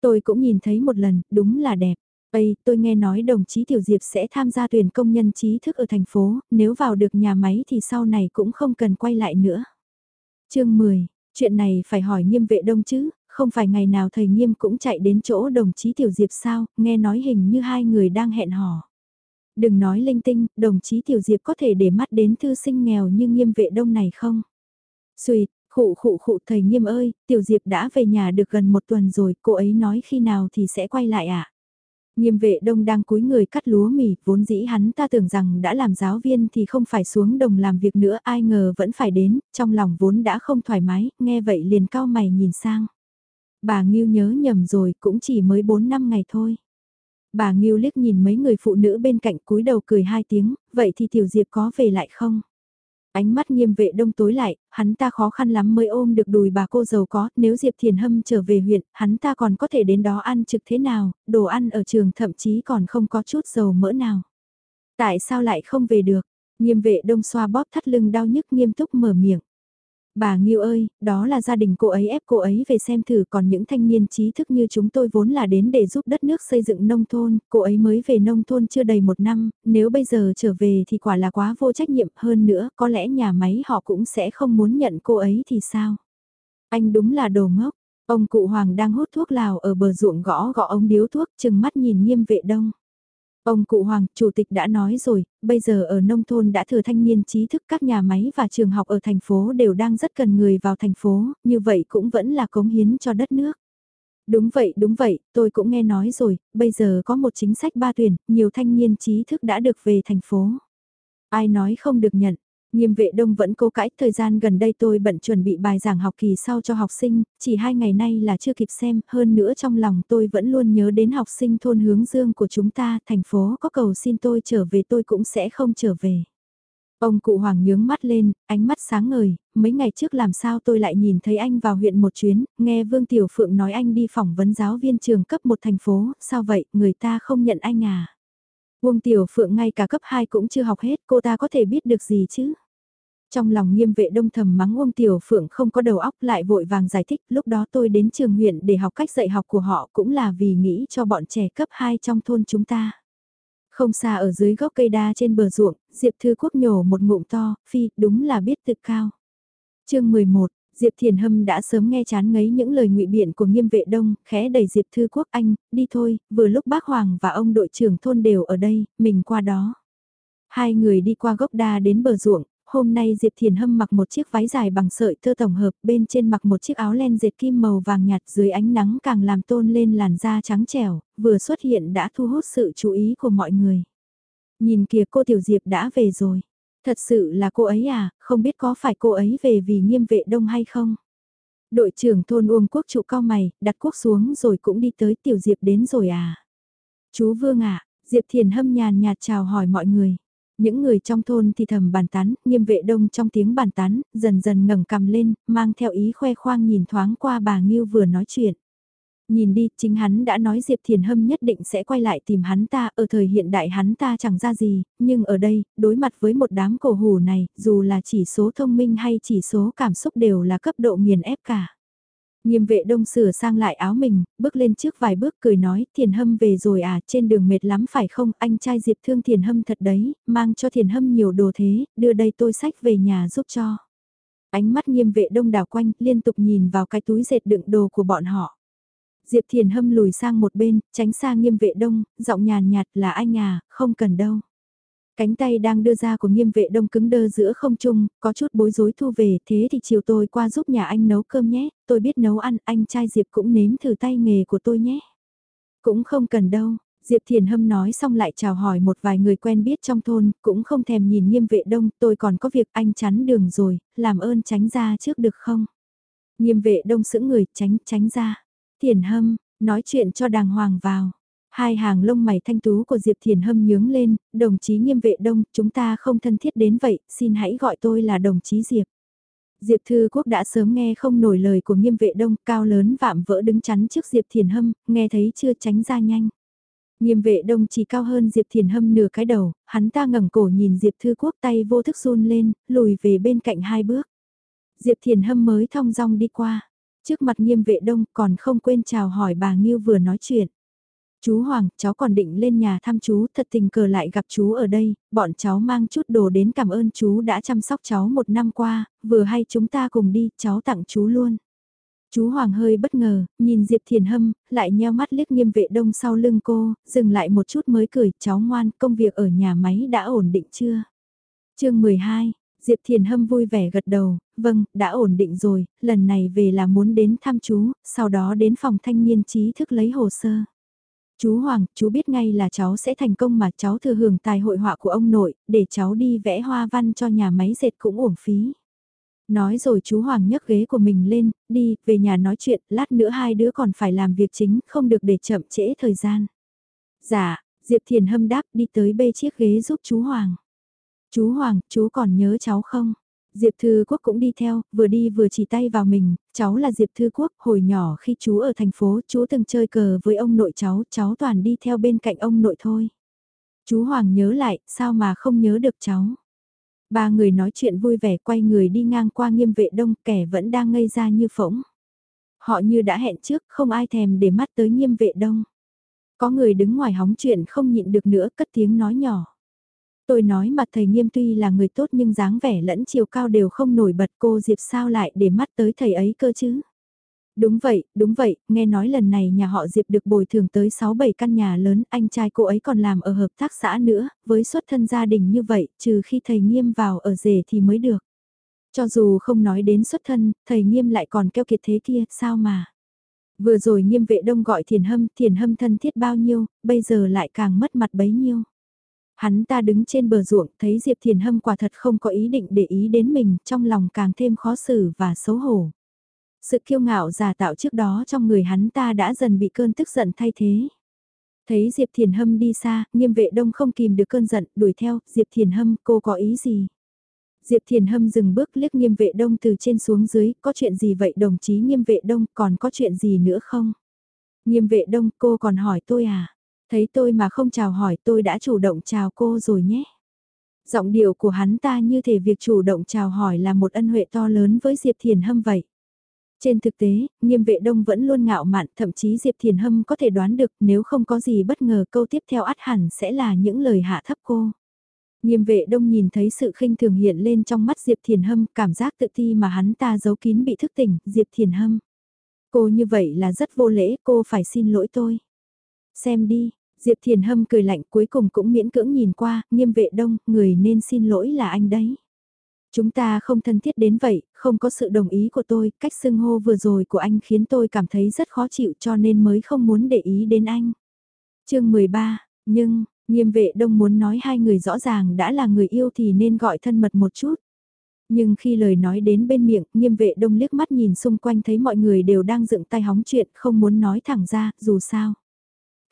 Tôi cũng nhìn thấy một lần, đúng là đẹp. Ây, tôi nghe nói đồng chí Tiểu Diệp sẽ tham gia tuyển công nhân trí thức ở thành phố, nếu vào được nhà máy thì sau này cũng không cần quay lại nữa. chương 10, chuyện này phải hỏi nghiêm vệ đông chứ, không phải ngày nào thầy nghiêm cũng chạy đến chỗ đồng chí Tiểu Diệp sao, nghe nói hình như hai người đang hẹn hò. Đừng nói linh tinh, đồng chí Tiểu Diệp có thể để mắt đến thư sinh nghèo như nghiêm vệ đông này không? Xuyệt, khụ khụ khụ thầy nghiêm ơi, Tiểu Diệp đã về nhà được gần một tuần rồi, cô ấy nói khi nào thì sẽ quay lại ạ? À? Nghiêm vệ đông đang cúi người cắt lúa mì, vốn dĩ hắn ta tưởng rằng đã làm giáo viên thì không phải xuống đồng làm việc nữa, ai ngờ vẫn phải đến, trong lòng vốn đã không thoải mái, nghe vậy liền cao mày nhìn sang. Bà Nghiêu nhớ nhầm rồi, cũng chỉ mới 4 năm ngày thôi. Bà Nghiêu liếc nhìn mấy người phụ nữ bên cạnh cúi đầu cười hai tiếng, vậy thì Tiểu Diệp có về lại không? Ánh mắt nghiêm vệ đông tối lại, hắn ta khó khăn lắm mới ôm được đùi bà cô giàu có, nếu Diệp Thiền Hâm trở về huyện, hắn ta còn có thể đến đó ăn trực thế nào, đồ ăn ở trường thậm chí còn không có chút dầu mỡ nào. Tại sao lại không về được? Nghiêm vệ đông xoa bóp thắt lưng đau nhức nghiêm túc mở miệng. Bà Nghiêu ơi, đó là gia đình cô ấy ép cô ấy về xem thử còn những thanh niên trí thức như chúng tôi vốn là đến để giúp đất nước xây dựng nông thôn, cô ấy mới về nông thôn chưa đầy một năm, nếu bây giờ trở về thì quả là quá vô trách nhiệm hơn nữa, có lẽ nhà máy họ cũng sẽ không muốn nhận cô ấy thì sao? Anh đúng là đồ ngốc, ông cụ Hoàng đang hút thuốc lào ở bờ ruộng gõ gõ ống điếu thuốc chừng mắt nhìn nghiêm vệ đông. Ông cụ Hoàng, chủ tịch đã nói rồi, bây giờ ở nông thôn đã thừa thanh niên trí thức các nhà máy và trường học ở thành phố đều đang rất cần người vào thành phố, như vậy cũng vẫn là cống hiến cho đất nước. Đúng vậy, đúng vậy, tôi cũng nghe nói rồi, bây giờ có một chính sách ba tuyển, nhiều thanh niên trí thức đã được về thành phố. Ai nói không được nhận, Nghiêm vệ đông vẫn cố cãi, thời gian gần đây tôi bận chuẩn bị bài giảng học kỳ sau cho học sinh, chỉ hai ngày nay là chưa kịp xem, hơn nữa trong lòng tôi vẫn luôn nhớ đến học sinh thôn hướng dương của chúng ta, thành phố có cầu xin tôi trở về tôi cũng sẽ không trở về. Ông cụ Hoàng nhướng mắt lên, ánh mắt sáng ngời, mấy ngày trước làm sao tôi lại nhìn thấy anh vào huyện một chuyến, nghe Vương Tiểu Phượng nói anh đi phỏng vấn giáo viên trường cấp một thành phố, sao vậy, người ta không nhận anh à? Vương Tiểu Phượng ngay cả cấp 2 cũng chưa học hết, cô ta có thể biết được gì chứ? Trong lòng nghiêm vệ đông thầm mắng Uông Tiểu Phượng không có đầu óc lại vội vàng giải thích, lúc đó tôi đến trường huyện để học cách dạy học của họ cũng là vì nghĩ cho bọn trẻ cấp 2 trong thôn chúng ta. Không xa ở dưới gốc cây đa trên bờ ruộng, Diệp Thư Quốc nhổ một ngụm to, phi, đúng là biết tự cao. chương 11, Diệp Thiền Hâm đã sớm nghe chán ngấy những lời ngụy biện của nghiêm vệ đông, khẽ đẩy Diệp Thư Quốc anh, đi thôi, vừa lúc bác Hoàng và ông đội trưởng thôn đều ở đây, mình qua đó. Hai người đi qua gốc đa đến bờ ruộng, hôm nay Diệp Thiền Hâm mặc một chiếc váy dài bằng sợi tơ tổng hợp, bên trên mặc một chiếc áo len dệt kim màu vàng nhạt dưới ánh nắng càng làm tôn lên làn da trắng trẻo, vừa xuất hiện đã thu hút sự chú ý của mọi người. Nhìn kìa cô Tiểu Diệp đã về rồi. Thật sự là cô ấy à, không biết có phải cô ấy về vì nghiêm vệ đông hay không? Đội trưởng thôn Uông Quốc trụ cao mày, đặt quốc xuống rồi cũng đi tới Tiểu Diệp đến rồi à? Chú Vương ạ, Diệp Thiền Hâm nhàn nhạt chào hỏi mọi người. Những người trong thôn thì thầm bàn tán, nghiêm vệ đông trong tiếng bàn tán, dần dần ngẩng cầm lên, mang theo ý khoe khoang nhìn thoáng qua bà Nghiêu vừa nói chuyện. Nhìn đi, chính hắn đã nói Diệp Thiền Hâm nhất định sẽ quay lại tìm hắn ta, ở thời hiện đại hắn ta chẳng ra gì, nhưng ở đây, đối mặt với một đám cổ hủ này, dù là chỉ số thông minh hay chỉ số cảm xúc đều là cấp độ nghiền ép cả. Nghiêm vệ đông sửa sang lại áo mình, bước lên trước vài bước cười nói, thiền hâm về rồi à, trên đường mệt lắm phải không, anh trai diệp thương thiền hâm thật đấy, mang cho thiền hâm nhiều đồ thế, đưa đây tôi sách về nhà giúp cho. Ánh mắt nghiêm vệ đông đảo quanh, liên tục nhìn vào cái túi dệt đựng đồ của bọn họ. Diệp thiền hâm lùi sang một bên, tránh xa nghiêm vệ đông, giọng nhàn nhạt là anh à, không cần đâu. Cánh tay đang đưa ra của nghiêm vệ đông cứng đơ giữa không trung, có chút bối rối thu về, thế thì chiều tôi qua giúp nhà anh nấu cơm nhé, tôi biết nấu ăn, anh trai Diệp cũng nếm thử tay nghề của tôi nhé. Cũng không cần đâu, Diệp Thiền Hâm nói xong lại chào hỏi một vài người quen biết trong thôn, cũng không thèm nhìn nghiêm vệ đông, tôi còn có việc anh chắn đường rồi, làm ơn tránh ra trước được không? Nghiêm vệ đông sững người, tránh, tránh ra. Thiền Hâm, nói chuyện cho đàng hoàng vào. Hai hàng lông mày thanh tú của Diệp Thiền Hâm nhướng lên, đồng chí nghiêm vệ đông, chúng ta không thân thiết đến vậy, xin hãy gọi tôi là đồng chí Diệp. Diệp Thư Quốc đã sớm nghe không nổi lời của nghiêm vệ đông, cao lớn vạm vỡ đứng chắn trước Diệp Thiền Hâm, nghe thấy chưa tránh ra nhanh. Nghiêm vệ đông chỉ cao hơn Diệp Thiền Hâm nửa cái đầu, hắn ta ngẩng cổ nhìn Diệp Thư Quốc tay vô thức run lên, lùi về bên cạnh hai bước. Diệp Thiền Hâm mới thong dong đi qua. Trước mặt nghiêm vệ đông còn không quên chào hỏi bà Nghiêu vừa nói chuyện. Chú Hoàng, cháu còn định lên nhà thăm chú, thật tình cờ lại gặp chú ở đây, bọn cháu mang chút đồ đến cảm ơn chú đã chăm sóc cháu một năm qua, vừa hay chúng ta cùng đi, cháu tặng chú luôn. Chú Hoàng hơi bất ngờ, nhìn Diệp Thiền Hâm, lại nheo mắt liếc nghiêm vệ đông sau lưng cô, dừng lại một chút mới cười, cháu ngoan, công việc ở nhà máy đã ổn định chưa? chương 12, Diệp Thiền Hâm vui vẻ gật đầu, vâng, đã ổn định rồi, lần này về là muốn đến thăm chú, sau đó đến phòng thanh niên trí thức lấy hồ sơ. Chú Hoàng, chú biết ngay là cháu sẽ thành công mà cháu thừa hưởng tài hội họa của ông nội, để cháu đi vẽ hoa văn cho nhà máy dệt cũng uổng phí. Nói rồi chú Hoàng nhấc ghế của mình lên, đi, về nhà nói chuyện, lát nữa hai đứa còn phải làm việc chính, không được để chậm trễ thời gian. Dạ, Diệp Thiền hâm đáp đi tới bê chiếc ghế giúp chú Hoàng. Chú Hoàng, chú còn nhớ cháu không? Diệp Thư Quốc cũng đi theo, vừa đi vừa chỉ tay vào mình, cháu là Diệp Thư Quốc, hồi nhỏ khi chú ở thành phố, chú từng chơi cờ với ông nội cháu, cháu toàn đi theo bên cạnh ông nội thôi. Chú Hoàng nhớ lại, sao mà không nhớ được cháu. Ba người nói chuyện vui vẻ quay người đi ngang qua nghiêm vệ đông, kẻ vẫn đang ngây ra như phỗng. Họ như đã hẹn trước, không ai thèm để mắt tới nghiêm vệ đông. Có người đứng ngoài hóng chuyện không nhịn được nữa, cất tiếng nói nhỏ. Tôi nói mặt thầy nghiêm tuy là người tốt nhưng dáng vẻ lẫn chiều cao đều không nổi bật cô Diệp sao lại để mắt tới thầy ấy cơ chứ. Đúng vậy, đúng vậy, nghe nói lần này nhà họ Diệp được bồi thường tới 6-7 căn nhà lớn, anh trai cô ấy còn làm ở hợp tác xã nữa, với xuất thân gia đình như vậy, trừ khi thầy nghiêm vào ở rể thì mới được. Cho dù không nói đến xuất thân, thầy nghiêm lại còn keo kiệt thế kia, sao mà. Vừa rồi nghiêm vệ đông gọi thiền hâm, thiền hâm thân thiết bao nhiêu, bây giờ lại càng mất mặt bấy nhiêu. Hắn ta đứng trên bờ ruộng, thấy Diệp thiền hâm quả thật không có ý định để ý đến mình, trong lòng càng thêm khó xử và xấu hổ. Sự kiêu ngạo giả tạo trước đó trong người hắn ta đã dần bị cơn tức giận thay thế. Thấy Diệp Thiền Hâm đi xa, nghiêm vệ đông không kìm được cơn giận, đuổi theo, Diệp Thiền Hâm, cô có ý gì? Diệp Thiền Hâm dừng bước liếc nghiêm vệ đông từ trên xuống dưới, có chuyện gì vậy đồng chí nghiêm vệ đông, còn có chuyện gì nữa không? Nghiêm vệ đông, cô còn hỏi tôi à? Thấy tôi mà không chào hỏi tôi đã chủ động chào cô rồi nhé. Giọng điệu của hắn ta như thể việc chủ động chào hỏi là một ân huệ to lớn với Diệp Thiền Hâm vậy. Trên thực tế, nghiêm vệ đông vẫn luôn ngạo mạn, thậm chí Diệp Thiền Hâm có thể đoán được nếu không có gì bất ngờ câu tiếp theo át hẳn sẽ là những lời hạ thấp cô. Nghiêm vệ đông nhìn thấy sự khinh thường hiện lên trong mắt Diệp Thiền Hâm, cảm giác tự ti mà hắn ta giấu kín bị thức tỉnh, Diệp Thiền Hâm. Cô như vậy là rất vô lễ, cô phải xin lỗi tôi. Xem đi, Diệp Thiền Hâm cười lạnh cuối cùng cũng miễn cưỡng nhìn qua, nghiêm vệ đông, người nên xin lỗi là anh đấy. Chúng ta không thân thiết đến vậy, không có sự đồng ý của tôi, cách xưng hô vừa rồi của anh khiến tôi cảm thấy rất khó chịu cho nên mới không muốn để ý đến anh. chương 13, nhưng, nghiêm vệ đông muốn nói hai người rõ ràng đã là người yêu thì nên gọi thân mật một chút. Nhưng khi lời nói đến bên miệng, nghiêm vệ đông liếc mắt nhìn xung quanh thấy mọi người đều đang dựng tay hóng chuyện, không muốn nói thẳng ra, dù sao.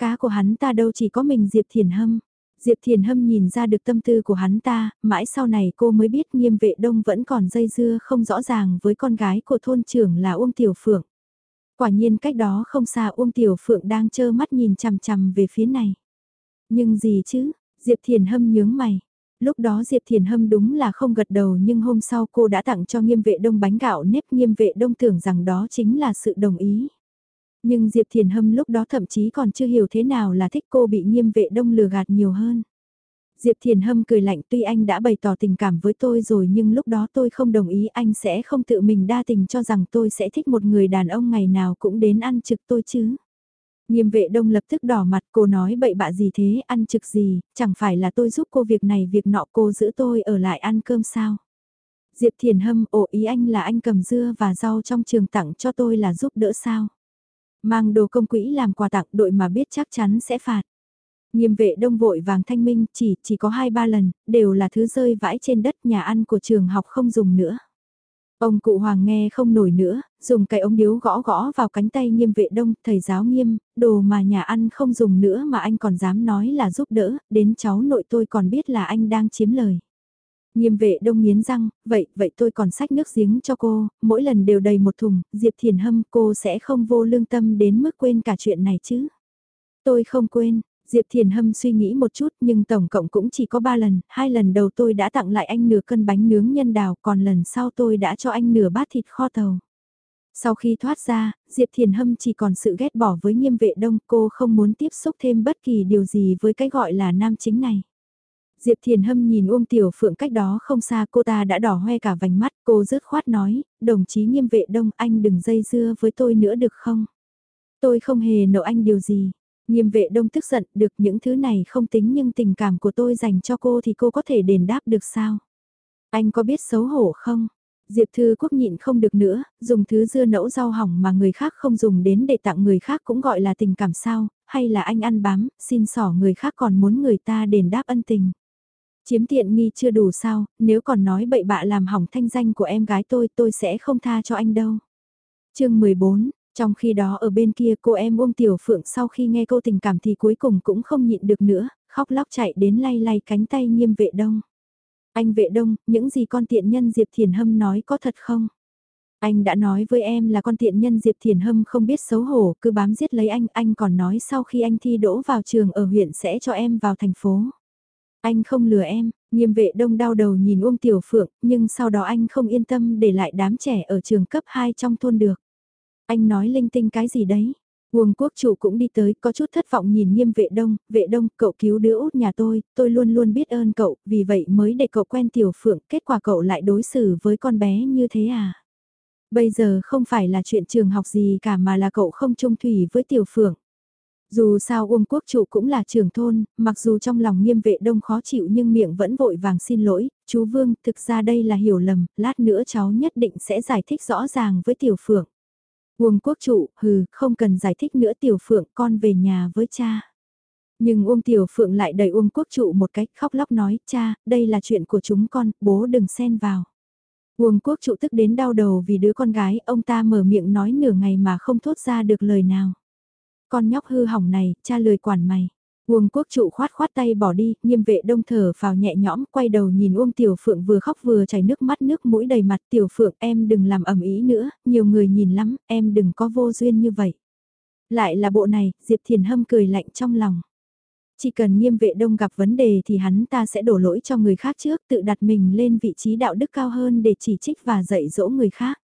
Cá của hắn ta đâu chỉ có mình Diệp Thiền Hâm. Diệp Thiền Hâm nhìn ra được tâm tư của hắn ta, mãi sau này cô mới biết nghiêm vệ đông vẫn còn dây dưa không rõ ràng với con gái của thôn trưởng là Uông Tiểu Phượng. Quả nhiên cách đó không xa Uông Tiểu Phượng đang trơ mắt nhìn chằm chằm về phía này. Nhưng gì chứ, Diệp Thiền Hâm nhướng mày. Lúc đó Diệp Thiền Hâm đúng là không gật đầu nhưng hôm sau cô đã tặng cho nghiêm vệ đông bánh gạo nếp nghiêm vệ đông tưởng rằng đó chính là sự đồng ý. Nhưng Diệp Thiền Hâm lúc đó thậm chí còn chưa hiểu thế nào là thích cô bị nghiêm vệ đông lừa gạt nhiều hơn. Diệp Thiền Hâm cười lạnh tuy anh đã bày tỏ tình cảm với tôi rồi nhưng lúc đó tôi không đồng ý anh sẽ không tự mình đa tình cho rằng tôi sẽ thích một người đàn ông ngày nào cũng đến ăn trực tôi chứ. Nghiêm vệ đông lập tức đỏ mặt cô nói bậy bạ gì thế ăn trực gì, chẳng phải là tôi giúp cô việc này việc nọ cô giữ tôi ở lại ăn cơm sao. Diệp Thiền Hâm ổ ý anh là anh cầm dưa và rau trong trường tặng cho tôi là giúp đỡ sao. Mang đồ công quỹ làm quà tặng đội mà biết chắc chắn sẽ phạt. Nhiệm vệ đông vội vàng thanh minh chỉ, chỉ có hai ba lần, đều là thứ rơi vãi trên đất nhà ăn của trường học không dùng nữa. Ông cụ hoàng nghe không nổi nữa, dùng cái ống điếu gõ gõ vào cánh tay nghiêm vệ đông, thầy giáo nghiêm, đồ mà nhà ăn không dùng nữa mà anh còn dám nói là giúp đỡ, đến cháu nội tôi còn biết là anh đang chiếm lời. Nghiêm vệ đông nghiến răng, vậy, vậy tôi còn sách nước giếng cho cô, mỗi lần đều đầy một thùng, Diệp Thiền Hâm cô sẽ không vô lương tâm đến mức quên cả chuyện này chứ. Tôi không quên, Diệp Thiền Hâm suy nghĩ một chút nhưng tổng cộng cũng chỉ có ba lần, hai lần đầu tôi đã tặng lại anh nửa cân bánh nướng nhân đào còn lần sau tôi đã cho anh nửa bát thịt kho tàu. Sau khi thoát ra, Diệp Thiền Hâm chỉ còn sự ghét bỏ với nghiêm vệ đông cô không muốn tiếp xúc thêm bất kỳ điều gì với cái gọi là nam chính này. Diệp Thiền Hâm nhìn Uông Tiểu Phượng cách đó không xa cô ta đã đỏ hoe cả vành mắt, cô rớt khoát nói, đồng chí nghiêm vệ đông anh đừng dây dưa với tôi nữa được không? Tôi không hề nợ anh điều gì. Nghiêm vệ đông tức giận được những thứ này không tính nhưng tình cảm của tôi dành cho cô thì cô có thể đền đáp được sao? Anh có biết xấu hổ không? Diệp Thư Quốc nhịn không được nữa, dùng thứ dưa nẫu rau hỏng mà người khác không dùng đến để tặng người khác cũng gọi là tình cảm sao, hay là anh ăn bám, xin sỏ người khác còn muốn người ta đền đáp ân tình. Chiếm tiện nghi chưa đủ sao, nếu còn nói bậy bạ làm hỏng thanh danh của em gái tôi, tôi sẽ không tha cho anh đâu. chương 14, trong khi đó ở bên kia cô em Uông Tiểu Phượng sau khi nghe câu tình cảm thì cuối cùng cũng không nhịn được nữa, khóc lóc chạy đến lay lay cánh tay nghiêm vệ đông. Anh vệ đông, những gì con tiện nhân Diệp Thiền Hâm nói có thật không? Anh đã nói với em là con tiện nhân Diệp Thiền Hâm không biết xấu hổ, cứ bám giết lấy anh, anh còn nói sau khi anh thi đỗ vào trường ở huyện sẽ cho em vào thành phố. Anh không lừa em, nghiêm vệ đông đau đầu nhìn Uông Tiểu Phượng, nhưng sau đó anh không yên tâm để lại đám trẻ ở trường cấp 2 trong thôn được. Anh nói linh tinh cái gì đấy? Uông quốc chủ cũng đi tới, có chút thất vọng nhìn nghiêm vệ đông, vệ đông, cậu cứu đứa út nhà tôi, tôi luôn luôn biết ơn cậu, vì vậy mới để cậu quen Tiểu Phượng, kết quả cậu lại đối xử với con bé như thế à? Bây giờ không phải là chuyện trường học gì cả mà là cậu không trung thủy với Tiểu Phượng. Dù sao Uông Quốc Trụ cũng là trưởng thôn, mặc dù trong lòng nghiêm vệ đông khó chịu nhưng miệng vẫn vội vàng xin lỗi, chú Vương, thực ra đây là hiểu lầm, lát nữa cháu nhất định sẽ giải thích rõ ràng với Tiểu Phượng. Uông Quốc Trụ, hừ, không cần giải thích nữa Tiểu Phượng, con về nhà với cha. Nhưng Uông Tiểu Phượng lại đẩy Uông Quốc Trụ một cách khóc lóc nói, cha, đây là chuyện của chúng con, bố đừng xen vào. Uông Quốc Trụ tức đến đau đầu vì đứa con gái, ông ta mở miệng nói nửa ngày mà không thốt ra được lời nào. Con nhóc hư hỏng này, cha lười quản mày. Uông quốc trụ khoát khoát tay bỏ đi, nghiêm vệ đông thở vào nhẹ nhõm, quay đầu nhìn Uông Tiểu Phượng vừa khóc vừa chảy nước mắt nước mũi đầy mặt. Tiểu Phượng em đừng làm ẩm ý nữa, nhiều người nhìn lắm, em đừng có vô duyên như vậy. Lại là bộ này, Diệp Thiền Hâm cười lạnh trong lòng. Chỉ cần nghiêm vệ đông gặp vấn đề thì hắn ta sẽ đổ lỗi cho người khác trước, tự đặt mình lên vị trí đạo đức cao hơn để chỉ trích và dạy dỗ người khác.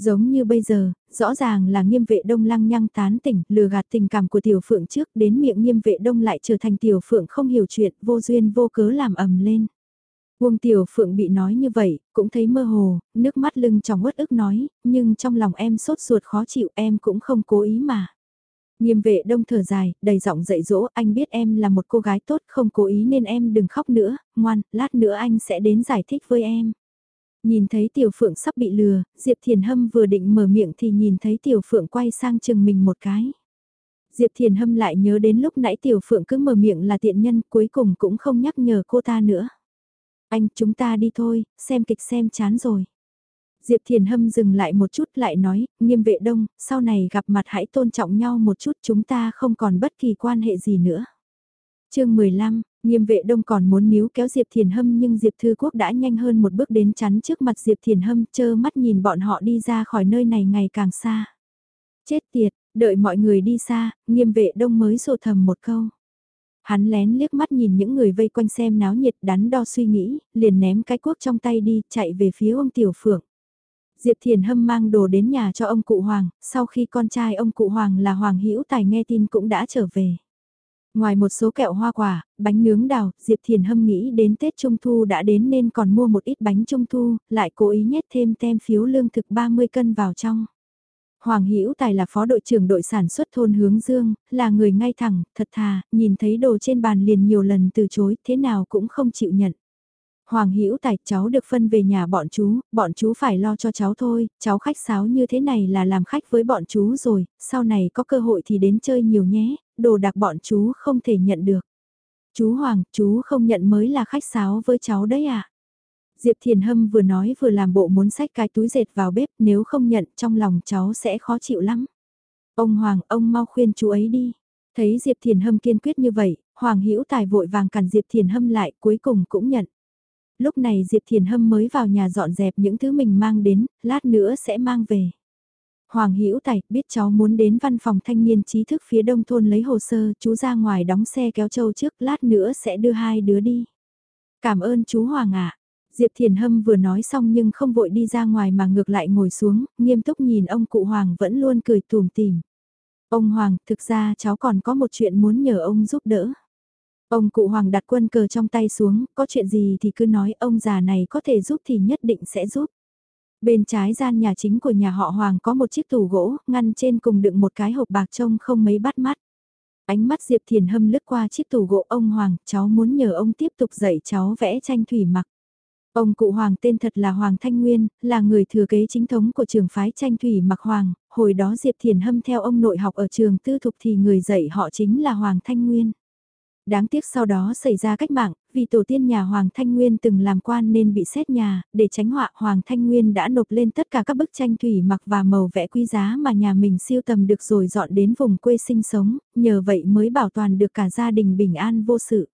Giống như bây giờ, rõ ràng là nghiêm vệ đông lăng nhăng tán tỉnh, lừa gạt tình cảm của tiểu phượng trước đến miệng nghiêm vệ đông lại trở thành tiểu phượng không hiểu chuyện, vô duyên vô cớ làm ầm lên. Uông tiểu phượng bị nói như vậy, cũng thấy mơ hồ, nước mắt lưng trong uất ức nói, nhưng trong lòng em sốt ruột khó chịu em cũng không cố ý mà. Nghiêm vệ đông thở dài, đầy giọng dạy dỗ, anh biết em là một cô gái tốt không cố ý nên em đừng khóc nữa, ngoan, lát nữa anh sẽ đến giải thích với em. Nhìn thấy tiểu phượng sắp bị lừa, Diệp Thiền Hâm vừa định mở miệng thì nhìn thấy tiểu phượng quay sang chừng mình một cái. Diệp Thiền Hâm lại nhớ đến lúc nãy tiểu phượng cứ mở miệng là tiện nhân cuối cùng cũng không nhắc nhở cô ta nữa. Anh chúng ta đi thôi, xem kịch xem chán rồi. Diệp Thiền Hâm dừng lại một chút lại nói, nghiêm vệ đông, sau này gặp mặt hãy tôn trọng nhau một chút chúng ta không còn bất kỳ quan hệ gì nữa. chương 15, Nghiêm vệ đông còn muốn níu kéo Diệp Thiền Hâm nhưng Diệp Thư Quốc đã nhanh hơn một bước đến chắn trước mặt Diệp Thiền Hâm chơ mắt nhìn bọn họ đi ra khỏi nơi này ngày càng xa. Chết tiệt, đợi mọi người đi xa, nghiêm vệ đông mới sổ thầm một câu. Hắn lén liếc mắt nhìn những người vây quanh xem náo nhiệt đắn đo suy nghĩ, liền ném cái cuốc trong tay đi, chạy về phía ông Tiểu Phượng. Diệp Thiền Hâm mang đồ đến nhà cho ông cụ Hoàng, sau khi con trai ông cụ Hoàng là Hoàng Hữu Tài nghe tin cũng đã trở về. Ngoài một số kẹo hoa quả, bánh nướng đào, Diệp Thiền Hâm nghĩ đến Tết Trung Thu đã đến nên còn mua một ít bánh Trung Thu, lại cố ý nhét thêm tem phiếu lương thực 30 cân vào trong. Hoàng Hữu Tài là phó đội trưởng đội sản xuất thôn Hướng Dương, là người ngay thẳng, thật thà, nhìn thấy đồ trên bàn liền nhiều lần từ chối, thế nào cũng không chịu nhận. Hoàng Hữu Tài, cháu được phân về nhà bọn chú, bọn chú phải lo cho cháu thôi, cháu khách sáo như thế này là làm khách với bọn chú rồi, sau này có cơ hội thì đến chơi nhiều nhé, đồ đặc bọn chú không thể nhận được. Chú Hoàng, chú không nhận mới là khách sáo với cháu đấy à? Diệp Thiền Hâm vừa nói vừa làm bộ muốn xách cái túi dệt vào bếp nếu không nhận trong lòng cháu sẽ khó chịu lắm. Ông Hoàng, ông mau khuyên chú ấy đi. Thấy Diệp Thiền Hâm kiên quyết như vậy, Hoàng Hữu Tài vội vàng cản Diệp Thiền Hâm lại cuối cùng cũng nhận. Lúc này Diệp Thiền Hâm mới vào nhà dọn dẹp những thứ mình mang đến, lát nữa sẽ mang về. Hoàng Hữu Tài biết cháu muốn đến văn phòng thanh niên trí thức phía đông thôn lấy hồ sơ, chú ra ngoài đóng xe kéo châu trước, lát nữa sẽ đưa hai đứa đi. Cảm ơn chú Hoàng ạ. Diệp Thiền Hâm vừa nói xong nhưng không vội đi ra ngoài mà ngược lại ngồi xuống, nghiêm túc nhìn ông cụ Hoàng vẫn luôn cười tùm tìm. Ông Hoàng, thực ra cháu còn có một chuyện muốn nhờ ông giúp đỡ. Ông cụ Hoàng đặt quân cờ trong tay xuống, có chuyện gì thì cứ nói ông già này có thể giúp thì nhất định sẽ giúp. Bên trái gian nhà chính của nhà họ Hoàng có một chiếc tủ gỗ, ngăn trên cùng đựng một cái hộp bạc trông không mấy bắt mắt. Ánh mắt Diệp Thiền Hâm lướt qua chiếc tủ gỗ ông Hoàng, cháu muốn nhờ ông tiếp tục dạy cháu vẽ tranh thủy mặc. Ông cụ Hoàng tên thật là Hoàng Thanh Nguyên, là người thừa kế chính thống của trường phái tranh thủy mặc Hoàng, hồi đó Diệp Thiền Hâm theo ông nội học ở trường tư thục thì người dạy họ chính là Hoàng Thanh Nguyên. Đáng tiếc sau đó xảy ra cách mạng, vì tổ tiên nhà Hoàng Thanh Nguyên từng làm quan nên bị xét nhà, để tránh họa Hoàng Thanh Nguyên đã nộp lên tất cả các bức tranh thủy mặc và màu vẽ quý giá mà nhà mình siêu tầm được rồi dọn đến vùng quê sinh sống, nhờ vậy mới bảo toàn được cả gia đình bình an vô sự.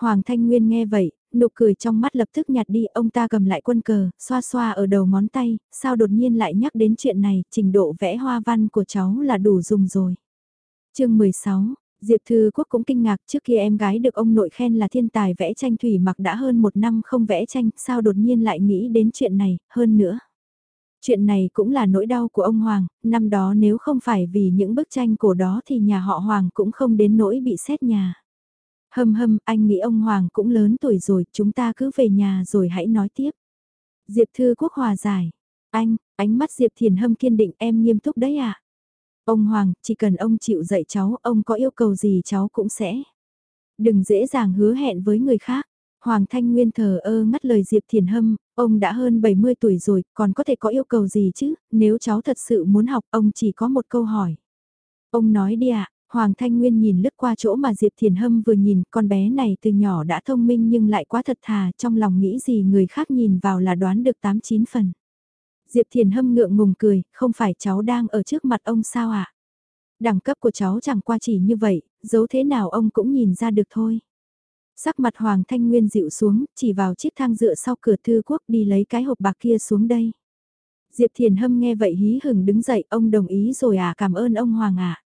Hoàng Thanh Nguyên nghe vậy, nụ cười trong mắt lập tức nhạt đi, ông ta cầm lại quân cờ, xoa xoa ở đầu ngón tay, sao đột nhiên lại nhắc đến chuyện này, trình độ vẽ hoa văn của cháu là đủ dùng rồi. chương 16 Diệp Thư Quốc cũng kinh ngạc trước kia em gái được ông nội khen là thiên tài vẽ tranh thủy mặc đã hơn một năm không vẽ tranh, sao đột nhiên lại nghĩ đến chuyện này, hơn nữa. Chuyện này cũng là nỗi đau của ông Hoàng, năm đó nếu không phải vì những bức tranh cổ đó thì nhà họ Hoàng cũng không đến nỗi bị xét nhà. Hâm hâm, anh nghĩ ông Hoàng cũng lớn tuổi rồi, chúng ta cứ về nhà rồi hãy nói tiếp. Diệp Thư Quốc hòa giải. Anh, ánh mắt Diệp Thiền Hâm kiên định em nghiêm túc đấy à? Ông Hoàng, chỉ cần ông chịu dạy cháu, ông có yêu cầu gì cháu cũng sẽ. Đừng dễ dàng hứa hẹn với người khác. Hoàng Thanh Nguyên thờ ơ ngắt lời Diệp Thiền Hâm, ông đã hơn 70 tuổi rồi, còn có thể có yêu cầu gì chứ, nếu cháu thật sự muốn học, ông chỉ có một câu hỏi. Ông nói đi ạ, Hoàng Thanh Nguyên nhìn lướt qua chỗ mà Diệp Thiền Hâm vừa nhìn, con bé này từ nhỏ đã thông minh nhưng lại quá thật thà, trong lòng nghĩ gì người khác nhìn vào là đoán được 8-9 phần. Diệp Thiền Hâm ngượng ngùng cười, không phải cháu đang ở trước mặt ông sao ạ? À? Đẳng cấp của cháu chẳng qua chỉ như vậy, giấu thế nào ông cũng nhìn ra được thôi. Sắc mặt Hoàng Thanh Nguyên dịu xuống, chỉ vào chiếc thang dựa sau cửa thư quốc đi lấy cái hộp bạc kia xuống đây. Diệp Thiền Hâm nghe vậy hí hừng đứng dậy, ông đồng ý rồi à, cảm ơn ông Hoàng ạ. À.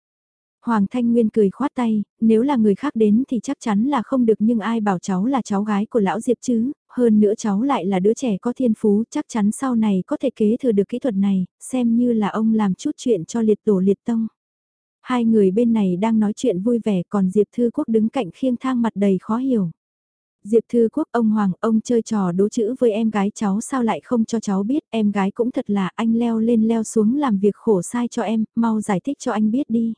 Hoàng Thanh Nguyên cười khoát tay, nếu là người khác đến thì chắc chắn là không được nhưng ai bảo cháu là cháu gái của lão Diệp chứ, hơn nữa cháu lại là đứa trẻ có thiên phú, chắc chắn sau này có thể kế thừa được kỹ thuật này, xem như là ông làm chút chuyện cho liệt tổ liệt tông. Hai người bên này đang nói chuyện vui vẻ còn Diệp Thư Quốc đứng cạnh khiêng thang mặt đầy khó hiểu. Diệp Thư Quốc ông Hoàng, ông chơi trò đố chữ với em gái cháu sao lại không cho cháu biết, em gái cũng thật là anh leo lên leo xuống làm việc khổ sai cho em, mau giải thích cho anh biết đi.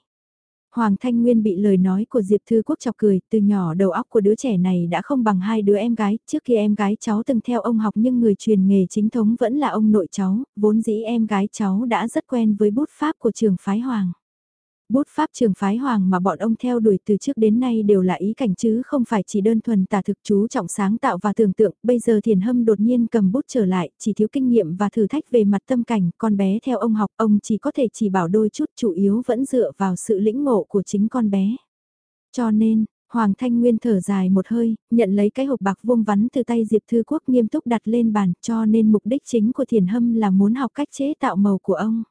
Hoàng Thanh Nguyên bị lời nói của Diệp Thư Quốc chọc cười, từ nhỏ đầu óc của đứa trẻ này đã không bằng hai đứa em gái, trước khi em gái cháu từng theo ông học nhưng người truyền nghề chính thống vẫn là ông nội cháu, vốn dĩ em gái cháu đã rất quen với bút pháp của trường phái Hoàng. Bút pháp trường phái hoàng mà bọn ông theo đuổi từ trước đến nay đều là ý cảnh chứ không phải chỉ đơn thuần tả thực chú trọng sáng tạo và tưởng tượng. Bây giờ thiền hâm đột nhiên cầm bút trở lại, chỉ thiếu kinh nghiệm và thử thách về mặt tâm cảnh. Con bé theo ông học, ông chỉ có thể chỉ bảo đôi chút chủ yếu vẫn dựa vào sự lĩnh ngộ của chính con bé. Cho nên, Hoàng Thanh Nguyên thở dài một hơi, nhận lấy cái hộp bạc vuông vắn từ tay Diệp Thư Quốc nghiêm túc đặt lên bàn cho nên mục đích chính của thiền hâm là muốn học cách chế tạo màu của ông.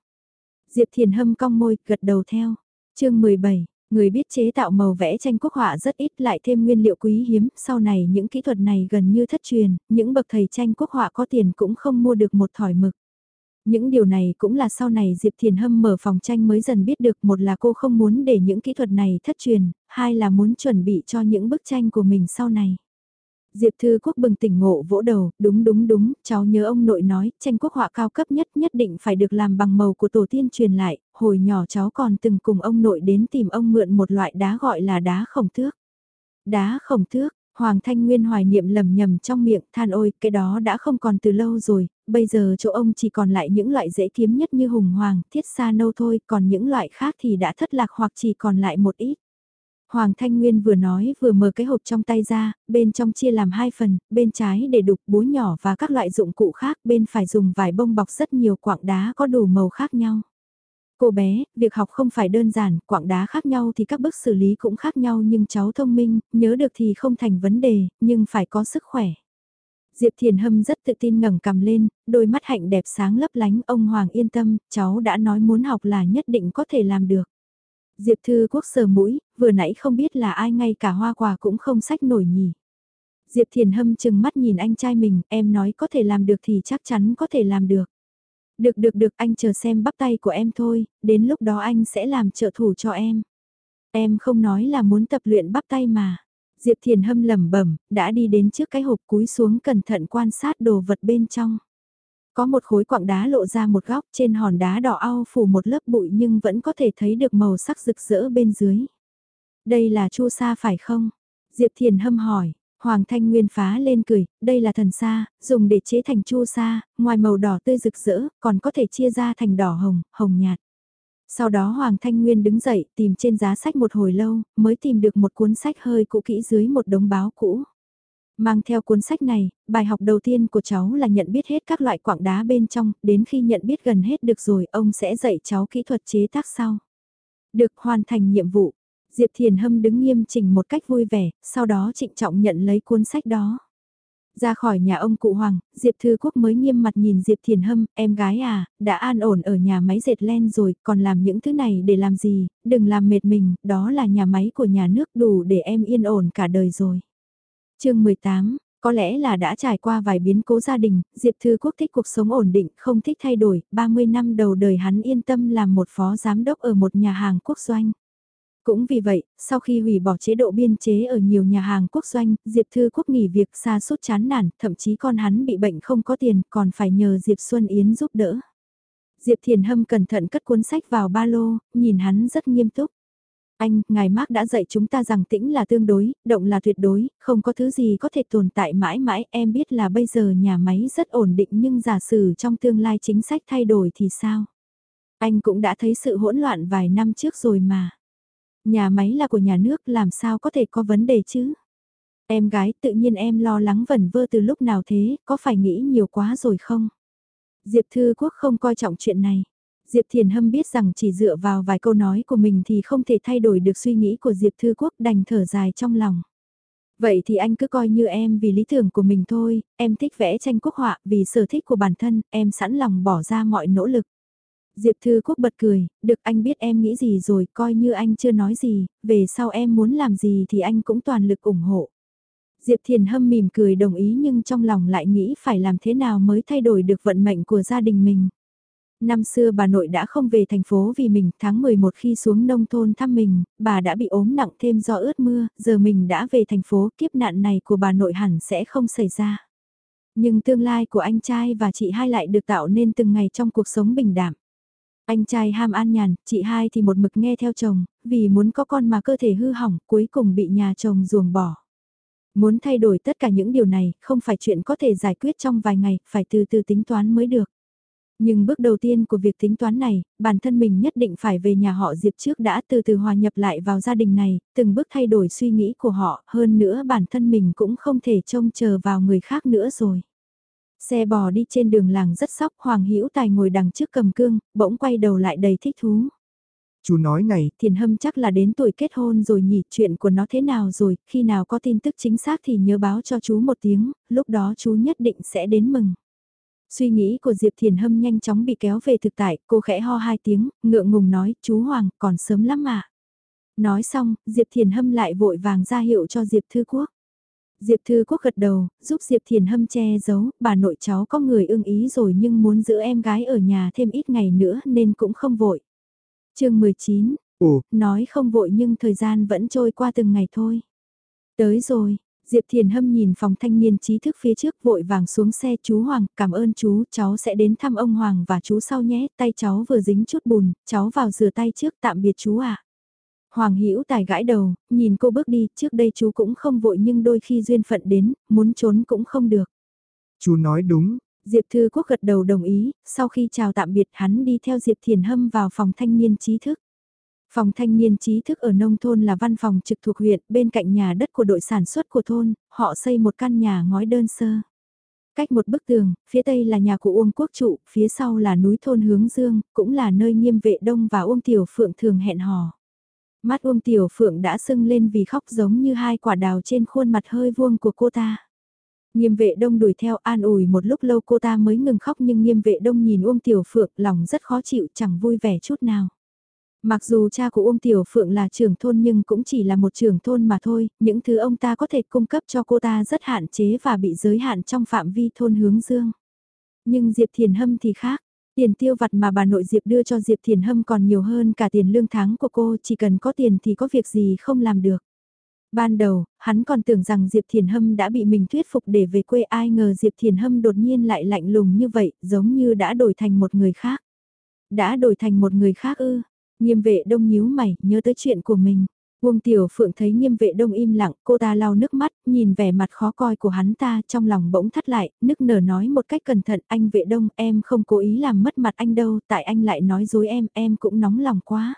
Diệp Thiền Hâm cong môi, gật đầu theo chương 17, người biết chế tạo màu vẽ tranh quốc họa rất ít lại thêm nguyên liệu quý hiếm, sau này những kỹ thuật này gần như thất truyền, những bậc thầy tranh quốc họa có tiền cũng không mua được một thỏi mực. Những điều này cũng là sau này Diệp Thiền Hâm mở phòng tranh mới dần biết được một là cô không muốn để những kỹ thuật này thất truyền, hai là muốn chuẩn bị cho những bức tranh của mình sau này. Diệp Thư Quốc bừng tỉnh ngộ vỗ đầu, đúng đúng đúng, cháu nhớ ông nội nói, tranh quốc họa cao cấp nhất nhất định phải được làm bằng màu của tổ tiên truyền lại, hồi nhỏ cháu còn từng cùng ông nội đến tìm ông mượn một loại đá gọi là đá khổng thước. Đá khổng thước, Hoàng Thanh Nguyên hoài niệm lầm nhầm trong miệng, than ôi, cái đó đã không còn từ lâu rồi, bây giờ chỗ ông chỉ còn lại những loại dễ kiếm nhất như hùng hoàng, thiết sa nâu thôi, còn những loại khác thì đã thất lạc hoặc chỉ còn lại một ít. Hoàng Thanh Nguyên vừa nói vừa mở cái hộp trong tay ra, bên trong chia làm hai phần, bên trái để đục búa nhỏ và các loại dụng cụ khác, bên phải dùng vải bông bọc rất nhiều quảng đá có đủ màu khác nhau. Cô bé, việc học không phải đơn giản, quảng đá khác nhau thì các bước xử lý cũng khác nhau nhưng cháu thông minh, nhớ được thì không thành vấn đề, nhưng phải có sức khỏe. Diệp Thiền Hâm rất tự tin ngẩng cầm lên, đôi mắt hạnh đẹp sáng lấp lánh, ông Hoàng yên tâm, cháu đã nói muốn học là nhất định có thể làm được. Diệp Thư Quốc sờ mũi, vừa nãy không biết là ai ngay cả hoa quả cũng không sách nổi nhỉ. Diệp Thiền Hâm chừng mắt nhìn anh trai mình, em nói có thể làm được thì chắc chắn có thể làm được. Được được được anh chờ xem bắp tay của em thôi, đến lúc đó anh sẽ làm trợ thủ cho em. Em không nói là muốn tập luyện bắp tay mà. Diệp Thiền Hâm lẩm bẩm, đã đi đến trước cái hộp cúi xuống cẩn thận quan sát đồ vật bên trong. Có một khối quặng đá lộ ra một góc trên hòn đá đỏ au phủ một lớp bụi nhưng vẫn có thể thấy được màu sắc rực rỡ bên dưới. Đây là chu sa phải không? Diệp Thiền hâm hỏi. Hoàng Thanh Nguyên phá lên cười, đây là thần sa, dùng để chế thành chu sa, ngoài màu đỏ tươi rực rỡ, còn có thể chia ra thành đỏ hồng, hồng nhạt. Sau đó Hoàng Thanh Nguyên đứng dậy tìm trên giá sách một hồi lâu, mới tìm được một cuốn sách hơi cũ kỹ dưới một đống báo cũ. Mang theo cuốn sách này, bài học đầu tiên của cháu là nhận biết hết các loại quảng đá bên trong, đến khi nhận biết gần hết được rồi ông sẽ dạy cháu kỹ thuật chế tác sau. Được hoàn thành nhiệm vụ, Diệp Thiền Hâm đứng nghiêm chỉnh một cách vui vẻ, sau đó trịnh trọng nhận lấy cuốn sách đó. Ra khỏi nhà ông cụ Hoàng, Diệp Thư Quốc mới nghiêm mặt nhìn Diệp Thiền Hâm, em gái à, đã an ổn ở nhà máy dệt len rồi, còn làm những thứ này để làm gì, đừng làm mệt mình, đó là nhà máy của nhà nước đủ để em yên ổn cả đời rồi chương 18, có lẽ là đã trải qua vài biến cố gia đình, Diệp Thư Quốc thích cuộc sống ổn định, không thích thay đổi, 30 năm đầu đời hắn yên tâm làm một phó giám đốc ở một nhà hàng quốc doanh. Cũng vì vậy, sau khi hủy bỏ chế độ biên chế ở nhiều nhà hàng quốc doanh, Diệp Thư Quốc nghỉ việc xa suốt chán nản, thậm chí con hắn bị bệnh không có tiền, còn phải nhờ Diệp Xuân Yến giúp đỡ. Diệp Thiền Hâm cẩn thận cất cuốn sách vào ba lô, nhìn hắn rất nghiêm túc. Anh, ngài Mark đã dạy chúng ta rằng tĩnh là tương đối, động là tuyệt đối, không có thứ gì có thể tồn tại mãi mãi. Em biết là bây giờ nhà máy rất ổn định nhưng giả sử trong tương lai chính sách thay đổi thì sao? Anh cũng đã thấy sự hỗn loạn vài năm trước rồi mà. Nhà máy là của nhà nước làm sao có thể có vấn đề chứ? Em gái tự nhiên em lo lắng vẩn vơ từ lúc nào thế, có phải nghĩ nhiều quá rồi không? Diệp Thư Quốc không coi trọng chuyện này. Diệp Thiền Hâm biết rằng chỉ dựa vào vài câu nói của mình thì không thể thay đổi được suy nghĩ của Diệp Thư Quốc đành thở dài trong lòng. Vậy thì anh cứ coi như em vì lý tưởng của mình thôi, em thích vẽ tranh quốc họa vì sở thích của bản thân, em sẵn lòng bỏ ra mọi nỗ lực. Diệp Thư Quốc bật cười, được anh biết em nghĩ gì rồi, coi như anh chưa nói gì, về sau em muốn làm gì thì anh cũng toàn lực ủng hộ. Diệp Thiền Hâm mỉm cười đồng ý nhưng trong lòng lại nghĩ phải làm thế nào mới thay đổi được vận mệnh của gia đình mình. Năm xưa bà nội đã không về thành phố vì mình, tháng 11 khi xuống nông thôn thăm mình, bà đã bị ốm nặng thêm do ướt mưa, giờ mình đã về thành phố kiếp nạn này của bà nội hẳn sẽ không xảy ra. Nhưng tương lai của anh trai và chị hai lại được tạo nên từng ngày trong cuộc sống bình đạm. Anh trai ham an nhàn, chị hai thì một mực nghe theo chồng, vì muốn có con mà cơ thể hư hỏng, cuối cùng bị nhà chồng ruồng bỏ. Muốn thay đổi tất cả những điều này, không phải chuyện có thể giải quyết trong vài ngày, phải từ từ tính toán mới được. Nhưng bước đầu tiên của việc tính toán này, bản thân mình nhất định phải về nhà họ Diệp trước đã từ từ hòa nhập lại vào gia đình này, từng bước thay đổi suy nghĩ của họ, hơn nữa bản thân mình cũng không thể trông chờ vào người khác nữa rồi. Xe bò đi trên đường làng rất sóc, Hoàng Hữu Tài ngồi đằng trước cầm cương, bỗng quay đầu lại đầy thích thú. Chú nói này, Thiền Hâm chắc là đến tuổi kết hôn rồi nhỉ, chuyện của nó thế nào rồi, khi nào có tin tức chính xác thì nhớ báo cho chú một tiếng, lúc đó chú nhất định sẽ đến mừng. Suy nghĩ của Diệp Thiền Hâm nhanh chóng bị kéo về thực tại, cô khẽ ho hai tiếng, ngượng ngùng nói, chú Hoàng, còn sớm lắm mà. Nói xong, Diệp Thiền Hâm lại vội vàng ra hiệu cho Diệp Thư Quốc. Diệp Thư Quốc gật đầu, giúp Diệp Thiền Hâm che giấu, bà nội cháu có người ưng ý rồi nhưng muốn giữ em gái ở nhà thêm ít ngày nữa nên cũng không vội. chương 19, ồ, nói không vội nhưng thời gian vẫn trôi qua từng ngày thôi. Tới rồi, Diệp Thiền Hâm nhìn phòng thanh niên trí thức phía trước vội vàng xuống xe chú Hoàng, cảm ơn chú, cháu sẽ đến thăm ông Hoàng và chú sau nhé, tay cháu vừa dính chút bùn, cháu vào rửa tay trước tạm biệt chú ạ. Hoàng Hữu Tài gãi đầu, nhìn cô bước đi, trước đây chú cũng không vội nhưng đôi khi duyên phận đến, muốn trốn cũng không được. Chú nói đúng. Diệp Thư Quốc gật đầu đồng ý, sau khi chào tạm biệt hắn đi theo Diệp Thiền Hâm vào phòng thanh niên trí thức. Phòng thanh niên trí thức ở nông thôn là văn phòng trực thuộc huyện, bên cạnh nhà đất của đội sản xuất của thôn, họ xây một căn nhà ngói đơn sơ. Cách một bức tường, phía tây là nhà của Uông Quốc Trụ, phía sau là núi thôn Hướng Dương, cũng là nơi nghiêm vệ đông và Uông Tiểu Phượng thường hẹn hò. Mắt Uông Tiểu Phượng đã sưng lên vì khóc giống như hai quả đào trên khuôn mặt hơi vuông của cô ta. Nghiêm vệ đông đuổi theo an ủi một lúc lâu cô ta mới ngừng khóc nhưng nghiêm vệ đông nhìn Uông Tiểu Phượng lòng rất khó chịu chẳng vui vẻ chút nào. Mặc dù cha của Uông Tiểu Phượng là trưởng thôn nhưng cũng chỉ là một trưởng thôn mà thôi, những thứ ông ta có thể cung cấp cho cô ta rất hạn chế và bị giới hạn trong phạm vi thôn hướng dương. Nhưng Diệp Thiền Hâm thì khác, tiền tiêu vặt mà bà nội Diệp đưa cho Diệp Thiền Hâm còn nhiều hơn cả tiền lương tháng của cô, chỉ cần có tiền thì có việc gì không làm được. Ban đầu, hắn còn tưởng rằng Diệp Thiền Hâm đã bị mình thuyết phục để về quê ai ngờ Diệp Thiền Hâm đột nhiên lại lạnh lùng như vậy, giống như đã đổi thành một người khác. Đã đổi thành một người khác ư, Nghiêm vệ đông nhíu mày, nhớ tới chuyện của mình. Uông Tiểu Phượng thấy nghiêm vệ đông im lặng, cô ta lau nước mắt, nhìn vẻ mặt khó coi của hắn ta trong lòng bỗng thắt lại, nức nở nói một cách cẩn thận, anh vệ đông, em không cố ý làm mất mặt anh đâu, tại anh lại nói dối em, em cũng nóng lòng quá.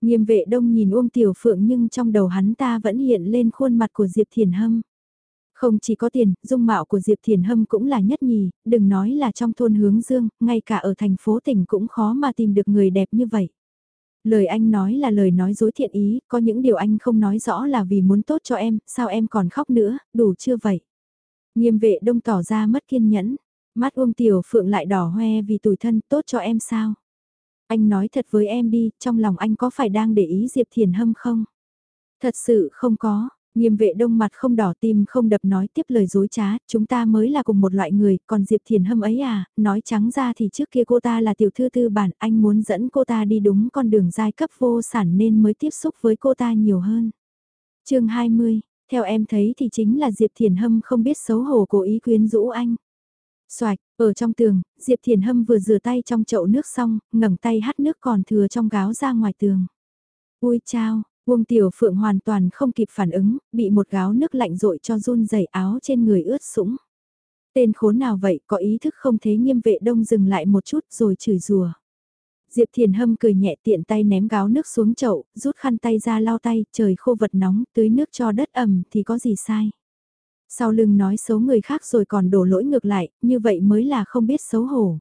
Nghiêm vệ đông nhìn Uông Tiểu Phượng nhưng trong đầu hắn ta vẫn hiện lên khuôn mặt của Diệp Thiền Hâm. Không chỉ có tiền, dung mạo của Diệp Thiền Hâm cũng là nhất nhì, đừng nói là trong thôn hướng dương, ngay cả ở thành phố tỉnh cũng khó mà tìm được người đẹp như vậy. Lời anh nói là lời nói dối thiện ý, có những điều anh không nói rõ là vì muốn tốt cho em, sao em còn khóc nữa, đủ chưa vậy? Nghiêm vệ đông tỏ ra mất kiên nhẫn, mắt Uông Tiểu Phượng lại đỏ hoe vì tủi thân tốt cho em sao. Anh nói thật với em đi, trong lòng anh có phải đang để ý Diệp Thiền Hâm không? Thật sự không có, Nghiêm vệ đông mặt không đỏ tim không đập nói tiếp lời dối trá, chúng ta mới là cùng một loại người, còn Diệp Thiền Hâm ấy à, nói trắng ra thì trước kia cô ta là tiểu thư tư bản, anh muốn dẫn cô ta đi đúng con đường giai cấp vô sản nên mới tiếp xúc với cô ta nhiều hơn. chương 20, theo em thấy thì chính là Diệp Thiền Hâm không biết xấu hổ cố ý quyến rũ anh. Xoạch, ở trong tường, Diệp Thiền Hâm vừa rửa tay trong chậu nước xong, ngẩng tay hắt nước còn thừa trong gáo ra ngoài tường. Ui chao, Uông Tiểu Phượng hoàn toàn không kịp phản ứng, bị một gáo nước lạnh rội cho run rẩy áo trên người ướt sũng. Tên khốn nào vậy có ý thức không thế nghiêm vệ đông dừng lại một chút rồi chửi rùa. Diệp Thiền Hâm cười nhẹ tiện tay ném gáo nước xuống chậu, rút khăn tay ra lau tay, trời khô vật nóng, tưới nước cho đất ẩm thì có gì sai. Sau lưng nói xấu người khác rồi còn đổ lỗi ngược lại, như vậy mới là không biết xấu hổ.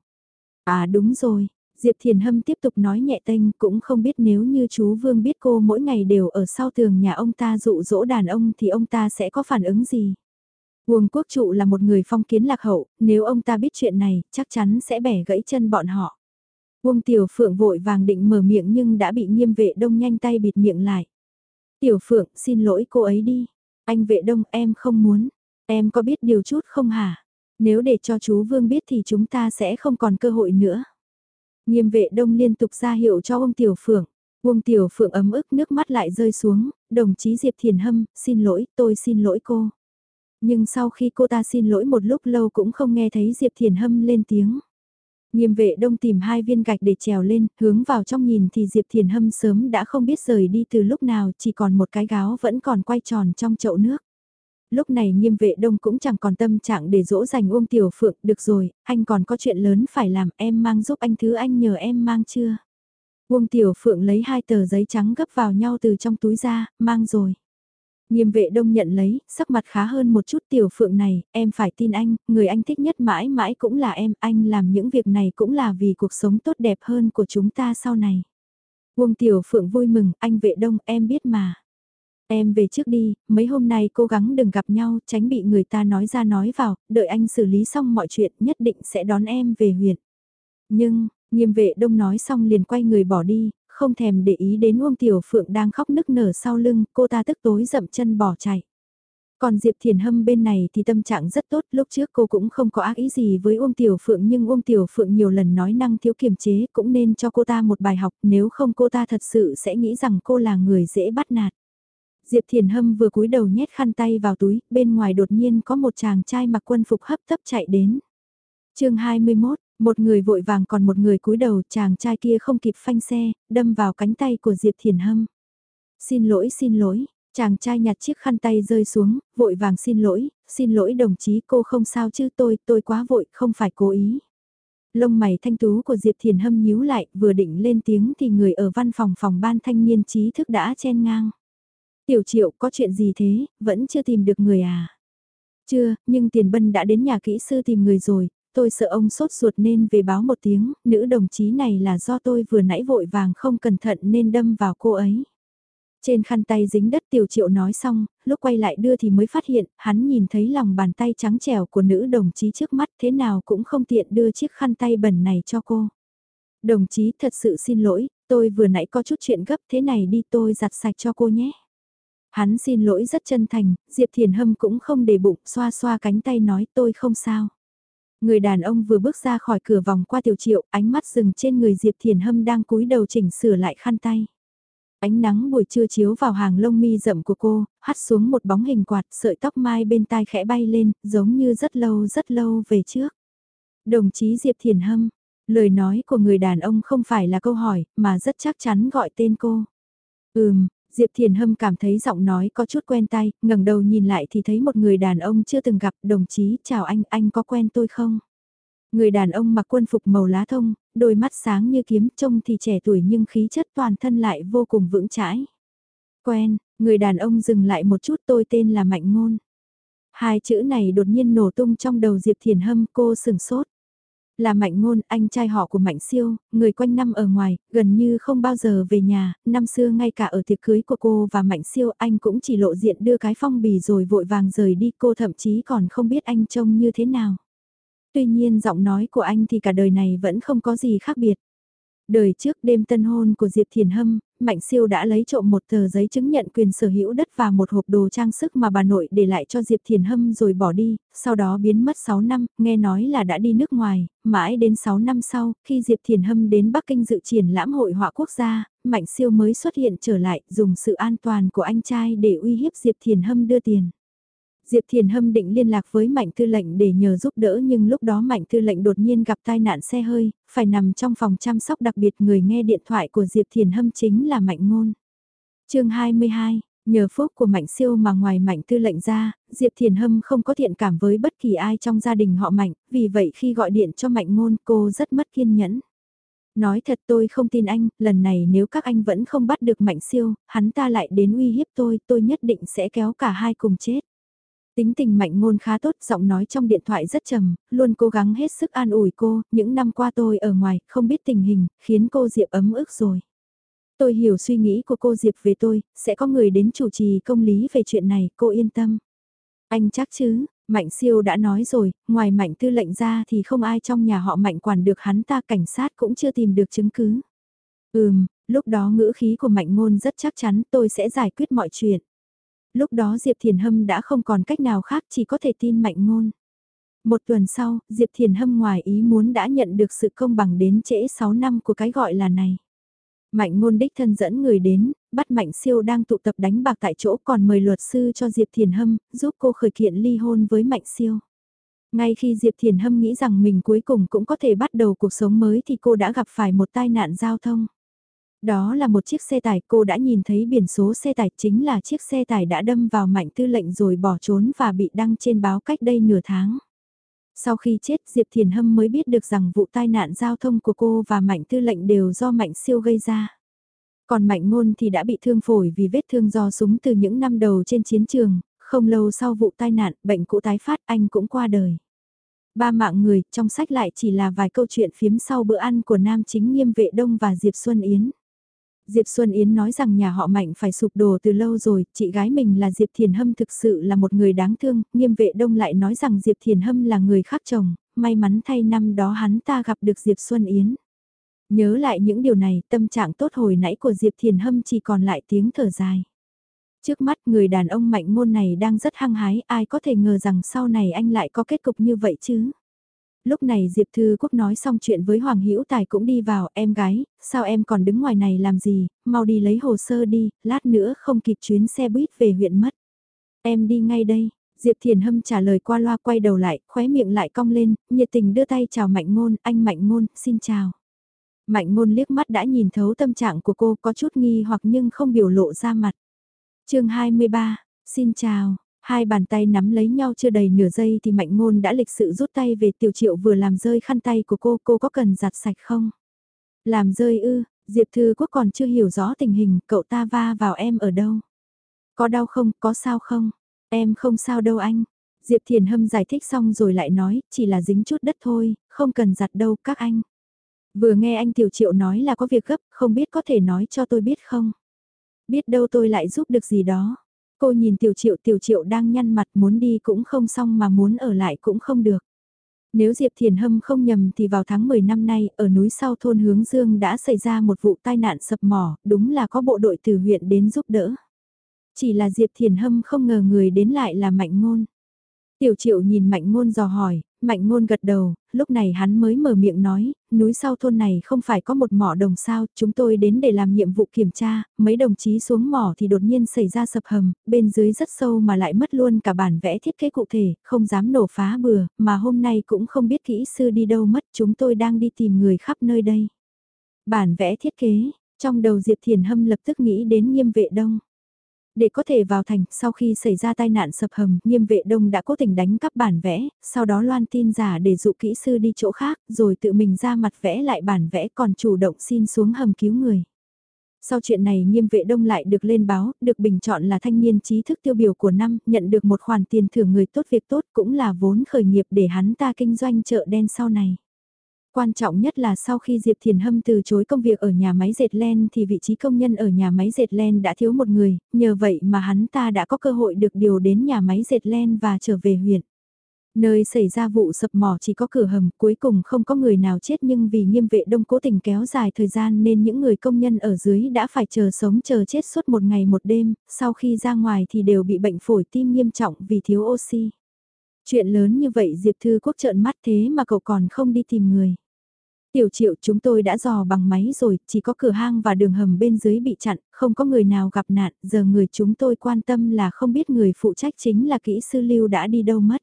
À đúng rồi, Diệp Thiền Hâm tiếp tục nói nhẹ tênh cũng không biết nếu như chú Vương biết cô mỗi ngày đều ở sau tường nhà ông ta dụ dỗ đàn ông thì ông ta sẽ có phản ứng gì. Uông Quốc Trụ là một người phong kiến lạc hậu, nếu ông ta biết chuyện này chắc chắn sẽ bẻ gãy chân bọn họ. Uông Tiểu Phượng vội vàng định mở miệng nhưng đã bị nghiêm vệ đông nhanh tay bịt miệng lại. Tiểu Phượng xin lỗi cô ấy đi. Anh vệ đông em không muốn. Em có biết điều chút không hả? Nếu để cho chú Vương biết thì chúng ta sẽ không còn cơ hội nữa. Nghiêm vệ đông liên tục ra hiệu cho ông Tiểu Phượng. Ông Tiểu Phượng ấm ức nước mắt lại rơi xuống, đồng chí Diệp Thiền Hâm, xin lỗi, tôi xin lỗi cô. Nhưng sau khi cô ta xin lỗi một lúc lâu cũng không nghe thấy Diệp Thiền Hâm lên tiếng. Nghiêm vệ đông tìm hai viên gạch để trèo lên, hướng vào trong nhìn thì Diệp Thiền Hâm sớm đã không biết rời đi từ lúc nào, chỉ còn một cái gáo vẫn còn quay tròn trong chậu nước lúc này nghiêm vệ đông cũng chẳng còn tâm trạng để dỗ dành Uông Tiểu Phượng, được rồi, anh còn có chuyện lớn phải làm, em mang giúp anh thứ anh nhờ em mang chưa? Uông Tiểu Phượng lấy hai tờ giấy trắng gấp vào nhau từ trong túi ra, mang rồi. Nghiêm vệ đông nhận lấy, sắc mặt khá hơn một chút Tiểu Phượng này, em phải tin anh, người anh thích nhất mãi mãi cũng là em, anh làm những việc này cũng là vì cuộc sống tốt đẹp hơn của chúng ta sau này. Uông Tiểu Phượng vui mừng, anh vệ đông, em biết mà. Em về trước đi, mấy hôm nay cố gắng đừng gặp nhau, tránh bị người ta nói ra nói vào, đợi anh xử lý xong mọi chuyện nhất định sẽ đón em về huyện. Nhưng, nghiêm vệ đông nói xong liền quay người bỏ đi, không thèm để ý đến Uông Tiểu Phượng đang khóc nức nở sau lưng, cô ta tức tối dậm chân bỏ chạy. Còn Diệp Thiền Hâm bên này thì tâm trạng rất tốt, lúc trước cô cũng không có ác ý gì với Uông Tiểu Phượng nhưng Uông Tiểu Phượng nhiều lần nói năng thiếu kiềm chế cũng nên cho cô ta một bài học nếu không cô ta thật sự sẽ nghĩ rằng cô là người dễ bắt nạt. Diệp Thiền Hâm vừa cúi đầu nhét khăn tay vào túi, bên ngoài đột nhiên có một chàng trai mặc quân phục hấp tấp chạy đến. chương 21, một người vội vàng còn một người cúi đầu, chàng trai kia không kịp phanh xe, đâm vào cánh tay của Diệp Thiền Hâm. Xin lỗi xin lỗi, chàng trai nhặt chiếc khăn tay rơi xuống, vội vàng xin lỗi, xin lỗi đồng chí cô không sao chứ tôi, tôi quá vội, không phải cố ý. Lông mày thanh tú của Diệp Thiền Hâm nhíu lại, vừa định lên tiếng thì người ở văn phòng phòng ban thanh niên trí thức đã chen ngang. Tiểu triệu có chuyện gì thế, vẫn chưa tìm được người à? Chưa, nhưng tiền bân đã đến nhà kỹ sư tìm người rồi, tôi sợ ông sốt ruột nên về báo một tiếng, nữ đồng chí này là do tôi vừa nãy vội vàng không cẩn thận nên đâm vào cô ấy. Trên khăn tay dính đất tiểu triệu nói xong, lúc quay lại đưa thì mới phát hiện, hắn nhìn thấy lòng bàn tay trắng trẻo của nữ đồng chí trước mắt thế nào cũng không tiện đưa chiếc khăn tay bẩn này cho cô. Đồng chí thật sự xin lỗi, tôi vừa nãy có chút chuyện gấp thế này đi tôi giặt sạch cho cô nhé. Hắn xin lỗi rất chân thành, Diệp Thiền Hâm cũng không để bụng, xoa xoa cánh tay nói tôi không sao. Người đàn ông vừa bước ra khỏi cửa vòng qua tiểu triệu, ánh mắt dừng trên người Diệp Thiền Hâm đang cúi đầu chỉnh sửa lại khăn tay. Ánh nắng buổi trưa chiếu vào hàng lông mi rậm của cô, hắt xuống một bóng hình quạt, sợi tóc mai bên tai khẽ bay lên, giống như rất lâu rất lâu về trước. Đồng chí Diệp Thiền Hâm, lời nói của người đàn ông không phải là câu hỏi, mà rất chắc chắn gọi tên cô. Ừm, Diệp Thiền Hâm cảm thấy giọng nói có chút quen tay, ngẩng đầu nhìn lại thì thấy một người đàn ông chưa từng gặp, đồng chí, chào anh, anh có quen tôi không? Người đàn ông mặc quân phục màu lá thông, đôi mắt sáng như kiếm, trông thì trẻ tuổi nhưng khí chất toàn thân lại vô cùng vững chãi. Quen, người đàn ông dừng lại một chút tôi tên là Mạnh Ngôn. Hai chữ này đột nhiên nổ tung trong đầu Diệp Thiền Hâm cô sừng sốt. Là Mạnh Ngôn, anh trai họ của Mạnh Siêu, người quanh năm ở ngoài, gần như không bao giờ về nhà, năm xưa ngay cả ở tiệc cưới của cô và Mạnh Siêu anh cũng chỉ lộ diện đưa cái phong bì rồi vội vàng rời đi cô thậm chí còn không biết anh trông như thế nào. Tuy nhiên giọng nói của anh thì cả đời này vẫn không có gì khác biệt. Đời trước đêm tân hôn của Diệp Thiền Hâm, Mạnh Siêu đã lấy trộm một tờ giấy chứng nhận quyền sở hữu đất và một hộp đồ trang sức mà bà nội để lại cho Diệp Thiền Hâm rồi bỏ đi, sau đó biến mất 6 năm, nghe nói là đã đi nước ngoài, mãi đến 6 năm sau, khi Diệp Thiền Hâm đến Bắc Kinh dự triển lãm hội họa quốc gia, Mạnh Siêu mới xuất hiện trở lại, dùng sự an toàn của anh trai để uy hiếp Diệp Thiền Hâm đưa tiền. Diệp Thiền Hâm định liên lạc với Mạnh Tư lệnh để nhờ giúp đỡ nhưng lúc đó Mạnh Tư lệnh đột nhiên gặp tai nạn xe hơi, phải nằm trong phòng chăm sóc đặc biệt người nghe điện thoại của Diệp Thiền Hâm chính là Mạnh Ngôn. chương 22 Nhờ phúc của Mạnh Siêu mà ngoài Mạnh Tư lệnh ra, Diệp Thiền Hâm không có thiện cảm với bất kỳ ai trong gia đình họ Mạnh, vì vậy khi gọi điện cho Mạnh Ngôn cô rất mất kiên nhẫn. Nói thật tôi không tin anh, lần này nếu các anh vẫn không bắt được Mạnh Siêu, hắn ta lại đến uy hiếp tôi, tôi nhất định sẽ kéo cả hai cùng chết. Tính tình mạnh ngôn khá tốt, giọng nói trong điện thoại rất trầm, luôn cố gắng hết sức an ủi cô, những năm qua tôi ở ngoài, không biết tình hình, khiến cô Diệp ấm ức rồi. Tôi hiểu suy nghĩ của cô Diệp về tôi, sẽ có người đến chủ trì công lý về chuyện này, cô yên tâm. Anh chắc chứ, Mạnh siêu đã nói rồi, ngoài mạnh tư lệnh ra thì không ai trong nhà họ mạnh quản được hắn ta cảnh sát cũng chưa tìm được chứng cứ. Ừm, lúc đó ngữ khí của mạnh ngôn rất chắc chắn tôi sẽ giải quyết mọi chuyện lúc đó Diệp Thiền Hâm đã không còn cách nào khác chỉ có thể tin mạnh ngôn. Một tuần sau, Diệp Thiền Hâm ngoài ý muốn đã nhận được sự công bằng đến trễ 6 năm của cái gọi là này. Mạnh ngôn đích thân dẫn người đến, bắt Mạnh siêu đang tụ tập đánh bạc tại chỗ còn mời luật sư cho Diệp Thiền Hâm, giúp cô khởi kiện ly hôn với Mạnh siêu. Ngay khi Diệp Thiền Hâm nghĩ rằng mình cuối cùng cũng có thể bắt đầu cuộc sống mới thì cô đã gặp phải một tai nạn giao thông. Đó là một chiếc xe tải cô đã nhìn thấy biển số xe tải chính là chiếc xe tải đã đâm vào mạnh tư lệnh rồi bỏ trốn và bị đăng trên báo cách đây nửa tháng. Sau khi chết Diệp Thiền Hâm mới biết được rằng vụ tai nạn giao thông của cô và mạnh tư lệnh đều do mạnh siêu gây ra. Còn mạnh ngôn thì đã bị thương phổi vì vết thương do súng từ những năm đầu trên chiến trường, không lâu sau vụ tai nạn bệnh cũ tái phát anh cũng qua đời. Ba mạng người trong sách lại chỉ là vài câu chuyện phiếm sau bữa ăn của nam chính nghiêm vệ đông và Diệp Xuân Yến. Diệp Xuân Yến nói rằng nhà họ Mạnh phải sụp đổ từ lâu rồi, chị gái mình là Diệp Thiền Hâm thực sự là một người đáng thương, nghiêm vệ đông lại nói rằng Diệp Thiền Hâm là người khác chồng, may mắn thay năm đó hắn ta gặp được Diệp Xuân Yến. Nhớ lại những điều này, tâm trạng tốt hồi nãy của Diệp Thiền Hâm chỉ còn lại tiếng thở dài. Trước mắt người đàn ông mạnh ngôn này đang rất hăng hái, ai có thể ngờ rằng sau này anh lại có kết cục như vậy chứ? Lúc này Diệp Thư Quốc nói xong chuyện với Hoàng Hữu Tài cũng đi vào, em gái, sao em còn đứng ngoài này làm gì, mau đi lấy hồ sơ đi, lát nữa không kịp chuyến xe buýt về huyện mất. Em đi ngay đây, Diệp Thiền Hâm trả lời qua loa quay đầu lại, khóe miệng lại cong lên, nhiệt tình đưa tay chào Mạnh Ngôn, anh Mạnh Ngôn, xin chào. Mạnh Ngôn liếc mắt đã nhìn thấu tâm trạng của cô có chút nghi hoặc nhưng không biểu lộ ra mặt. chương 23, xin chào, Hai bàn tay nắm lấy nhau chưa đầy nửa giây thì mạnh ngôn đã lịch sự rút tay về tiểu triệu vừa làm rơi khăn tay của cô, cô có cần giặt sạch không? Làm rơi ư, Diệp Thư Quốc còn chưa hiểu rõ tình hình, cậu ta va vào em ở đâu? Có đau không, có sao không? Em không sao đâu anh. Diệp Thiền Hâm giải thích xong rồi lại nói, chỉ là dính chút đất thôi, không cần giặt đâu các anh. Vừa nghe anh Tiểu Triệu nói là có việc gấp, không biết có thể nói cho tôi biết không? Biết đâu tôi lại giúp được gì đó. Cô nhìn tiểu triệu tiểu triệu đang nhăn mặt muốn đi cũng không xong mà muốn ở lại cũng không được. Nếu Diệp Thiền Hâm không nhầm thì vào tháng 10 năm nay, ở núi sau thôn Hướng Dương đã xảy ra một vụ tai nạn sập mỏ, đúng là có bộ đội từ huyện đến giúp đỡ. Chỉ là Diệp Thiền Hâm không ngờ người đến lại là Mạnh Ngôn. Tiểu triệu nhìn Mạnh Ngôn dò hỏi, Mạnh ngôn gật đầu, lúc này hắn mới mở miệng nói, núi sau thôn này không phải có một mỏ đồng sao, chúng tôi đến để làm nhiệm vụ kiểm tra, mấy đồng chí xuống mỏ thì đột nhiên xảy ra sập hầm, bên dưới rất sâu mà lại mất luôn cả bản vẽ thiết kế cụ thể, không dám nổ phá bừa, mà hôm nay cũng không biết kỹ sư đi đâu mất, chúng tôi đang đi tìm người khắp nơi đây. Bản vẽ thiết kế, trong đầu Diệp Thiền Hâm lập tức nghĩ đến nghiêm vệ đông. Để có thể vào thành, sau khi xảy ra tai nạn sập hầm, nghiêm vệ đông đã cố tình đánh cắp bản vẽ, sau đó loan tin giả để dụ kỹ sư đi chỗ khác, rồi tự mình ra mặt vẽ lại bản vẽ còn chủ động xin xuống hầm cứu người. Sau chuyện này nghiêm vệ đông lại được lên báo, được bình chọn là thanh niên trí thức tiêu biểu của năm, nhận được một khoản tiền thưởng người tốt việc tốt cũng là vốn khởi nghiệp để hắn ta kinh doanh chợ đen sau này. Quan trọng nhất là sau khi Diệp Thiền Hâm từ chối công việc ở nhà máy dệt len thì vị trí công nhân ở nhà máy dệt len đã thiếu một người, nhờ vậy mà hắn ta đã có cơ hội được điều đến nhà máy dệt len và trở về huyện. Nơi xảy ra vụ sập mỏ chỉ có cửa hầm, cuối cùng không có người nào chết nhưng vì nghiêm vệ đông cố tình kéo dài thời gian nên những người công nhân ở dưới đã phải chờ sống chờ chết suốt một ngày một đêm, sau khi ra ngoài thì đều bị bệnh phổi tim nghiêm trọng vì thiếu oxy. Chuyện lớn như vậy Diệp Thư Quốc trợn mắt thế mà cậu còn không đi tìm người. Tiểu triệu chúng tôi đã dò bằng máy rồi, chỉ có cửa hang và đường hầm bên dưới bị chặn, không có người nào gặp nạn, giờ người chúng tôi quan tâm là không biết người phụ trách chính là kỹ sư lưu đã đi đâu mất.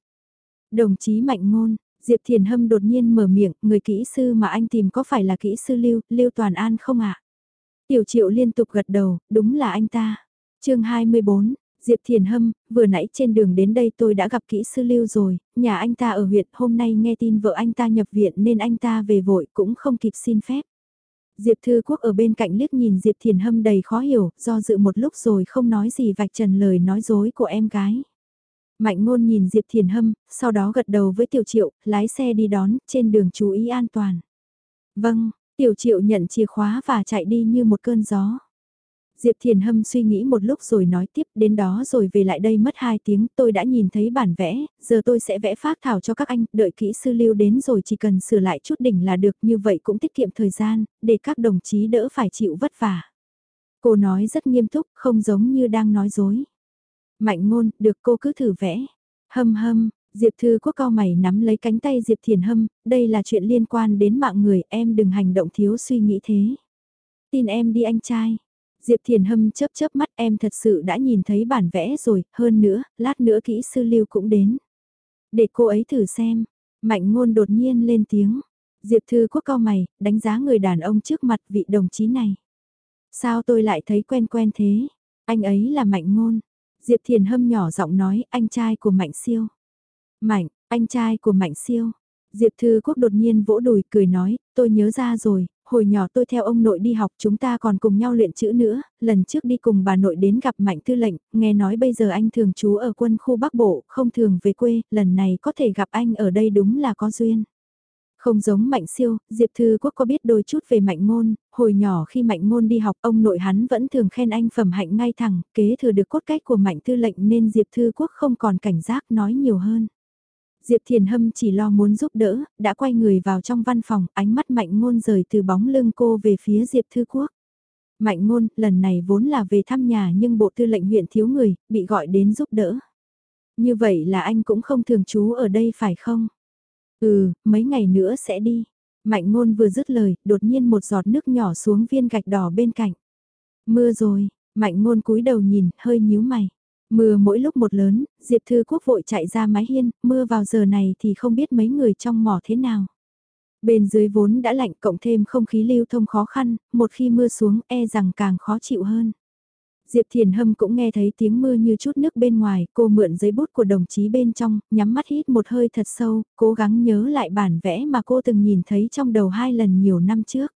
Đồng chí Mạnh Ngôn, Diệp Thiền Hâm đột nhiên mở miệng, người kỹ sư mà anh tìm có phải là kỹ sư Lưu, Lưu Toàn An không ạ? Tiểu Triệu liên tục gật đầu, đúng là anh ta. chương 24, Diệp Thiền Hâm, vừa nãy trên đường đến đây tôi đã gặp kỹ sư Lưu rồi, nhà anh ta ở huyện, hôm nay nghe tin vợ anh ta nhập viện nên anh ta về vội cũng không kịp xin phép. Diệp Thư Quốc ở bên cạnh liếc nhìn Diệp Thiền Hâm đầy khó hiểu, do dự một lúc rồi không nói gì vạch trần lời nói dối của em gái. Mạnh ngôn nhìn Diệp Thiền Hâm, sau đó gật đầu với Tiểu Triệu, lái xe đi đón, trên đường chú ý an toàn. Vâng, Tiểu Triệu nhận chìa khóa và chạy đi như một cơn gió. Diệp Thiền Hâm suy nghĩ một lúc rồi nói tiếp đến đó rồi về lại đây mất 2 tiếng tôi đã nhìn thấy bản vẽ, giờ tôi sẽ vẽ phát thảo cho các anh, đợi kỹ sư lưu đến rồi chỉ cần sửa lại chút đỉnh là được như vậy cũng tiết kiệm thời gian, để các đồng chí đỡ phải chịu vất vả. Cô nói rất nghiêm túc, không giống như đang nói dối. Mạnh ngôn, được cô cứ thử vẽ. Hâm hâm, Diệp Thư Quốc cao mày nắm lấy cánh tay Diệp Thiền Hâm, đây là chuyện liên quan đến mạng người, em đừng hành động thiếu suy nghĩ thế. Tin em đi anh trai. Diệp Thiền Hâm chớp chớp mắt em thật sự đã nhìn thấy bản vẽ rồi, hơn nữa, lát nữa kỹ sư lưu cũng đến. Để cô ấy thử xem, mạnh ngôn đột nhiên lên tiếng. Diệp Thư Quốc cao mày, đánh giá người đàn ông trước mặt vị đồng chí này. Sao tôi lại thấy quen quen thế? Anh ấy là mạnh ngôn. Diệp Thiền Hâm nhỏ giọng nói, anh trai của Mạnh Siêu. Mạnh, anh trai của Mạnh Siêu. Diệp Thư Quốc đột nhiên vỗ đùi cười nói, tôi nhớ ra rồi, hồi nhỏ tôi theo ông nội đi học chúng ta còn cùng nhau luyện chữ nữa, lần trước đi cùng bà nội đến gặp Mạnh Tư lệnh, nghe nói bây giờ anh thường trú ở quân khu Bắc Bộ, không thường về quê, lần này có thể gặp anh ở đây đúng là có duyên. Không giống Mạnh Siêu, Diệp Thư Quốc có biết đôi chút về Mạnh Ngôn, hồi nhỏ khi Mạnh Ngôn đi học ông nội hắn vẫn thường khen anh phẩm hạnh ngay thẳng, kế thừa được cốt cách của Mạnh Tư lệnh nên Diệp Thư Quốc không còn cảnh giác nói nhiều hơn. Diệp Thiền Hâm chỉ lo muốn giúp đỡ, đã quay người vào trong văn phòng, ánh mắt Mạnh Ngôn rời từ bóng lưng cô về phía Diệp Thư Quốc. Mạnh Ngôn, lần này vốn là về thăm nhà nhưng bộ tư lệnh huyện thiếu người, bị gọi đến giúp đỡ. Như vậy là anh cũng không thường trú ở đây phải không? Ừ, mấy ngày nữa sẽ đi. Mạnh ngôn vừa dứt lời, đột nhiên một giọt nước nhỏ xuống viên gạch đỏ bên cạnh. Mưa rồi, mạnh ngôn cúi đầu nhìn, hơi nhíu mày. Mưa mỗi lúc một lớn, Diệp Thư Quốc vội chạy ra mái hiên, mưa vào giờ này thì không biết mấy người trong mỏ thế nào. Bên dưới vốn đã lạnh cộng thêm không khí lưu thông khó khăn, một khi mưa xuống e rằng càng khó chịu hơn. Diệp Thiền Hâm cũng nghe thấy tiếng mưa như chút nước bên ngoài, cô mượn giấy bút của đồng chí bên trong, nhắm mắt hít một hơi thật sâu, cố gắng nhớ lại bản vẽ mà cô từng nhìn thấy trong đầu hai lần nhiều năm trước.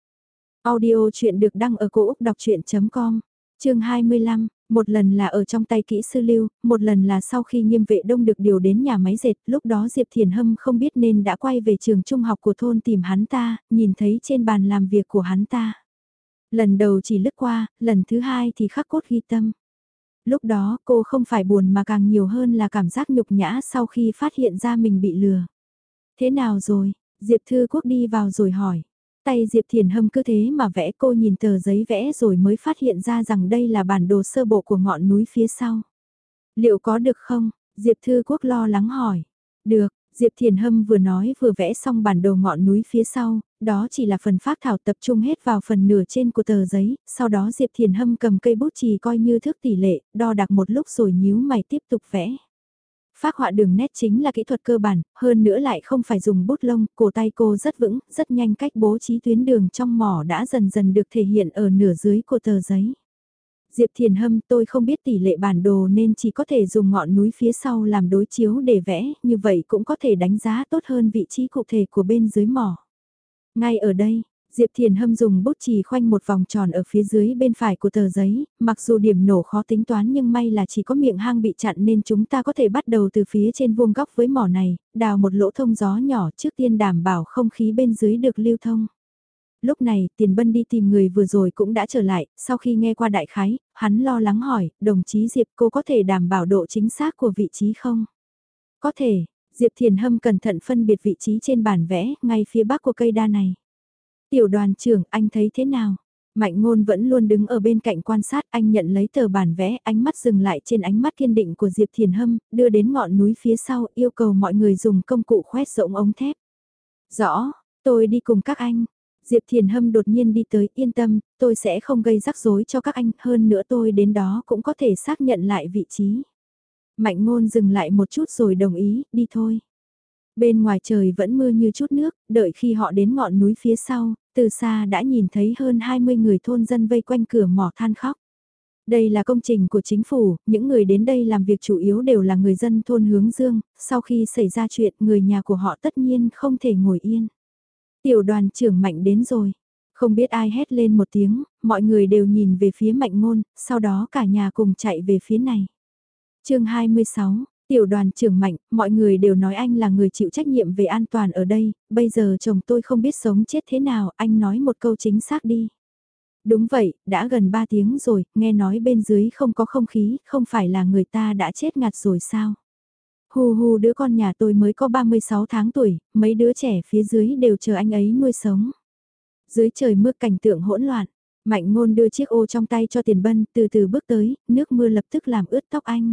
Audio chuyện được đăng ở cổ Úc đọc chuyện.com, chương 25, một lần là ở trong tay kỹ sư lưu, một lần là sau khi nghiêm vệ đông được điều đến nhà máy dệt, lúc đó Diệp Thiền Hâm không biết nên đã quay về trường trung học của thôn tìm hắn ta, nhìn thấy trên bàn làm việc của hắn ta. Lần đầu chỉ lướt qua, lần thứ hai thì khắc cốt ghi tâm. Lúc đó cô không phải buồn mà càng nhiều hơn là cảm giác nhục nhã sau khi phát hiện ra mình bị lừa. Thế nào rồi? Diệp Thư Quốc đi vào rồi hỏi. Tay Diệp Thiền Hâm cứ thế mà vẽ cô nhìn tờ giấy vẽ rồi mới phát hiện ra rằng đây là bản đồ sơ bộ của ngọn núi phía sau. Liệu có được không? Diệp Thư Quốc lo lắng hỏi. Được, Diệp Thiền Hâm vừa nói vừa vẽ xong bản đồ ngọn núi phía sau, đó chỉ là phần phát thảo tập trung hết vào phần nửa trên của tờ giấy, sau đó Diệp Thiền Hâm cầm cây bút chì coi như thước tỷ lệ, đo đạc một lúc rồi nhíu mày tiếp tục vẽ. Phác họa đường nét chính là kỹ thuật cơ bản, hơn nữa lại không phải dùng bút lông, cổ tay cô rất vững, rất nhanh cách bố trí tuyến đường trong mỏ đã dần dần được thể hiện ở nửa dưới của tờ giấy. Diệp Thiền Hâm tôi không biết tỷ lệ bản đồ nên chỉ có thể dùng ngọn núi phía sau làm đối chiếu để vẽ, như vậy cũng có thể đánh giá tốt hơn vị trí cụ thể của bên dưới mỏ. Ngay ở đây, Diệp Thiền Hâm dùng bút chì khoanh một vòng tròn ở phía dưới bên phải của tờ giấy, mặc dù điểm nổ khó tính toán nhưng may là chỉ có miệng hang bị chặn nên chúng ta có thể bắt đầu từ phía trên vuông góc với mỏ này, đào một lỗ thông gió nhỏ trước tiên đảm bảo không khí bên dưới được lưu thông. Lúc này, Tiền Bân đi tìm người vừa rồi cũng đã trở lại, sau khi nghe qua đại khái, hắn lo lắng hỏi, đồng chí Diệp cô có thể đảm bảo độ chính xác của vị trí không? Có thể, Diệp Thiền Hâm cẩn thận phân biệt vị trí trên bản vẽ, ngay phía bắc của cây đa này. Tiểu đoàn trưởng, anh thấy thế nào? Mạnh ngôn vẫn luôn đứng ở bên cạnh quan sát, anh nhận lấy tờ bản vẽ, ánh mắt dừng lại trên ánh mắt kiên định của Diệp Thiền Hâm, đưa đến ngọn núi phía sau, yêu cầu mọi người dùng công cụ khoét rộng ống thép. Rõ, tôi đi cùng các anh. Diệp Thiền Hâm đột nhiên đi tới, yên tâm, tôi sẽ không gây rắc rối cho các anh, hơn nữa tôi đến đó cũng có thể xác nhận lại vị trí. Mạnh ngôn dừng lại một chút rồi đồng ý, đi thôi. Bên ngoài trời vẫn mưa như chút nước, đợi khi họ đến ngọn núi phía sau, từ xa đã nhìn thấy hơn 20 người thôn dân vây quanh cửa mỏ than khóc. Đây là công trình của chính phủ, những người đến đây làm việc chủ yếu đều là người dân thôn hướng dương, sau khi xảy ra chuyện người nhà của họ tất nhiên không thể ngồi yên. Tiểu đoàn trưởng mạnh đến rồi, không biết ai hét lên một tiếng, mọi người đều nhìn về phía mạnh ngôn, sau đó cả nhà cùng chạy về phía này. chương 26, Tiểu đoàn trưởng mạnh, mọi người đều nói anh là người chịu trách nhiệm về an toàn ở đây, bây giờ chồng tôi không biết sống chết thế nào, anh nói một câu chính xác đi. Đúng vậy, đã gần 3 tiếng rồi, nghe nói bên dưới không có không khí, không phải là người ta đã chết ngạt rồi sao? Hù hù đứa con nhà tôi mới có 36 tháng tuổi, mấy đứa trẻ phía dưới đều chờ anh ấy nuôi sống. Dưới trời mưa cảnh tượng hỗn loạn, Mạnh ngôn đưa chiếc ô trong tay cho tiền bân, từ từ bước tới, nước mưa lập tức làm ướt tóc anh.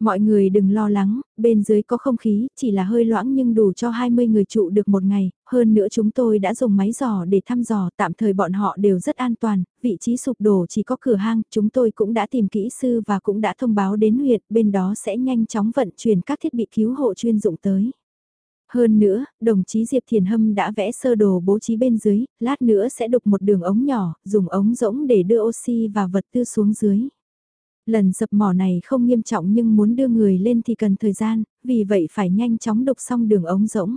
Mọi người đừng lo lắng, bên dưới có không khí, chỉ là hơi loãng nhưng đủ cho 20 người trụ được một ngày, hơn nữa chúng tôi đã dùng máy dò để thăm dò, tạm thời bọn họ đều rất an toàn, vị trí sụp đổ chỉ có cửa hang, chúng tôi cũng đã tìm kỹ sư và cũng đã thông báo đến huyện, bên đó sẽ nhanh chóng vận chuyển các thiết bị cứu hộ chuyên dụng tới. Hơn nữa, đồng chí Diệp Thiền Hâm đã vẽ sơ đồ bố trí bên dưới, lát nữa sẽ đục một đường ống nhỏ, dùng ống rỗng để đưa oxy và vật tư xuống dưới. Lần dập mỏ này không nghiêm trọng nhưng muốn đưa người lên thì cần thời gian, vì vậy phải nhanh chóng đục xong đường ống rỗng.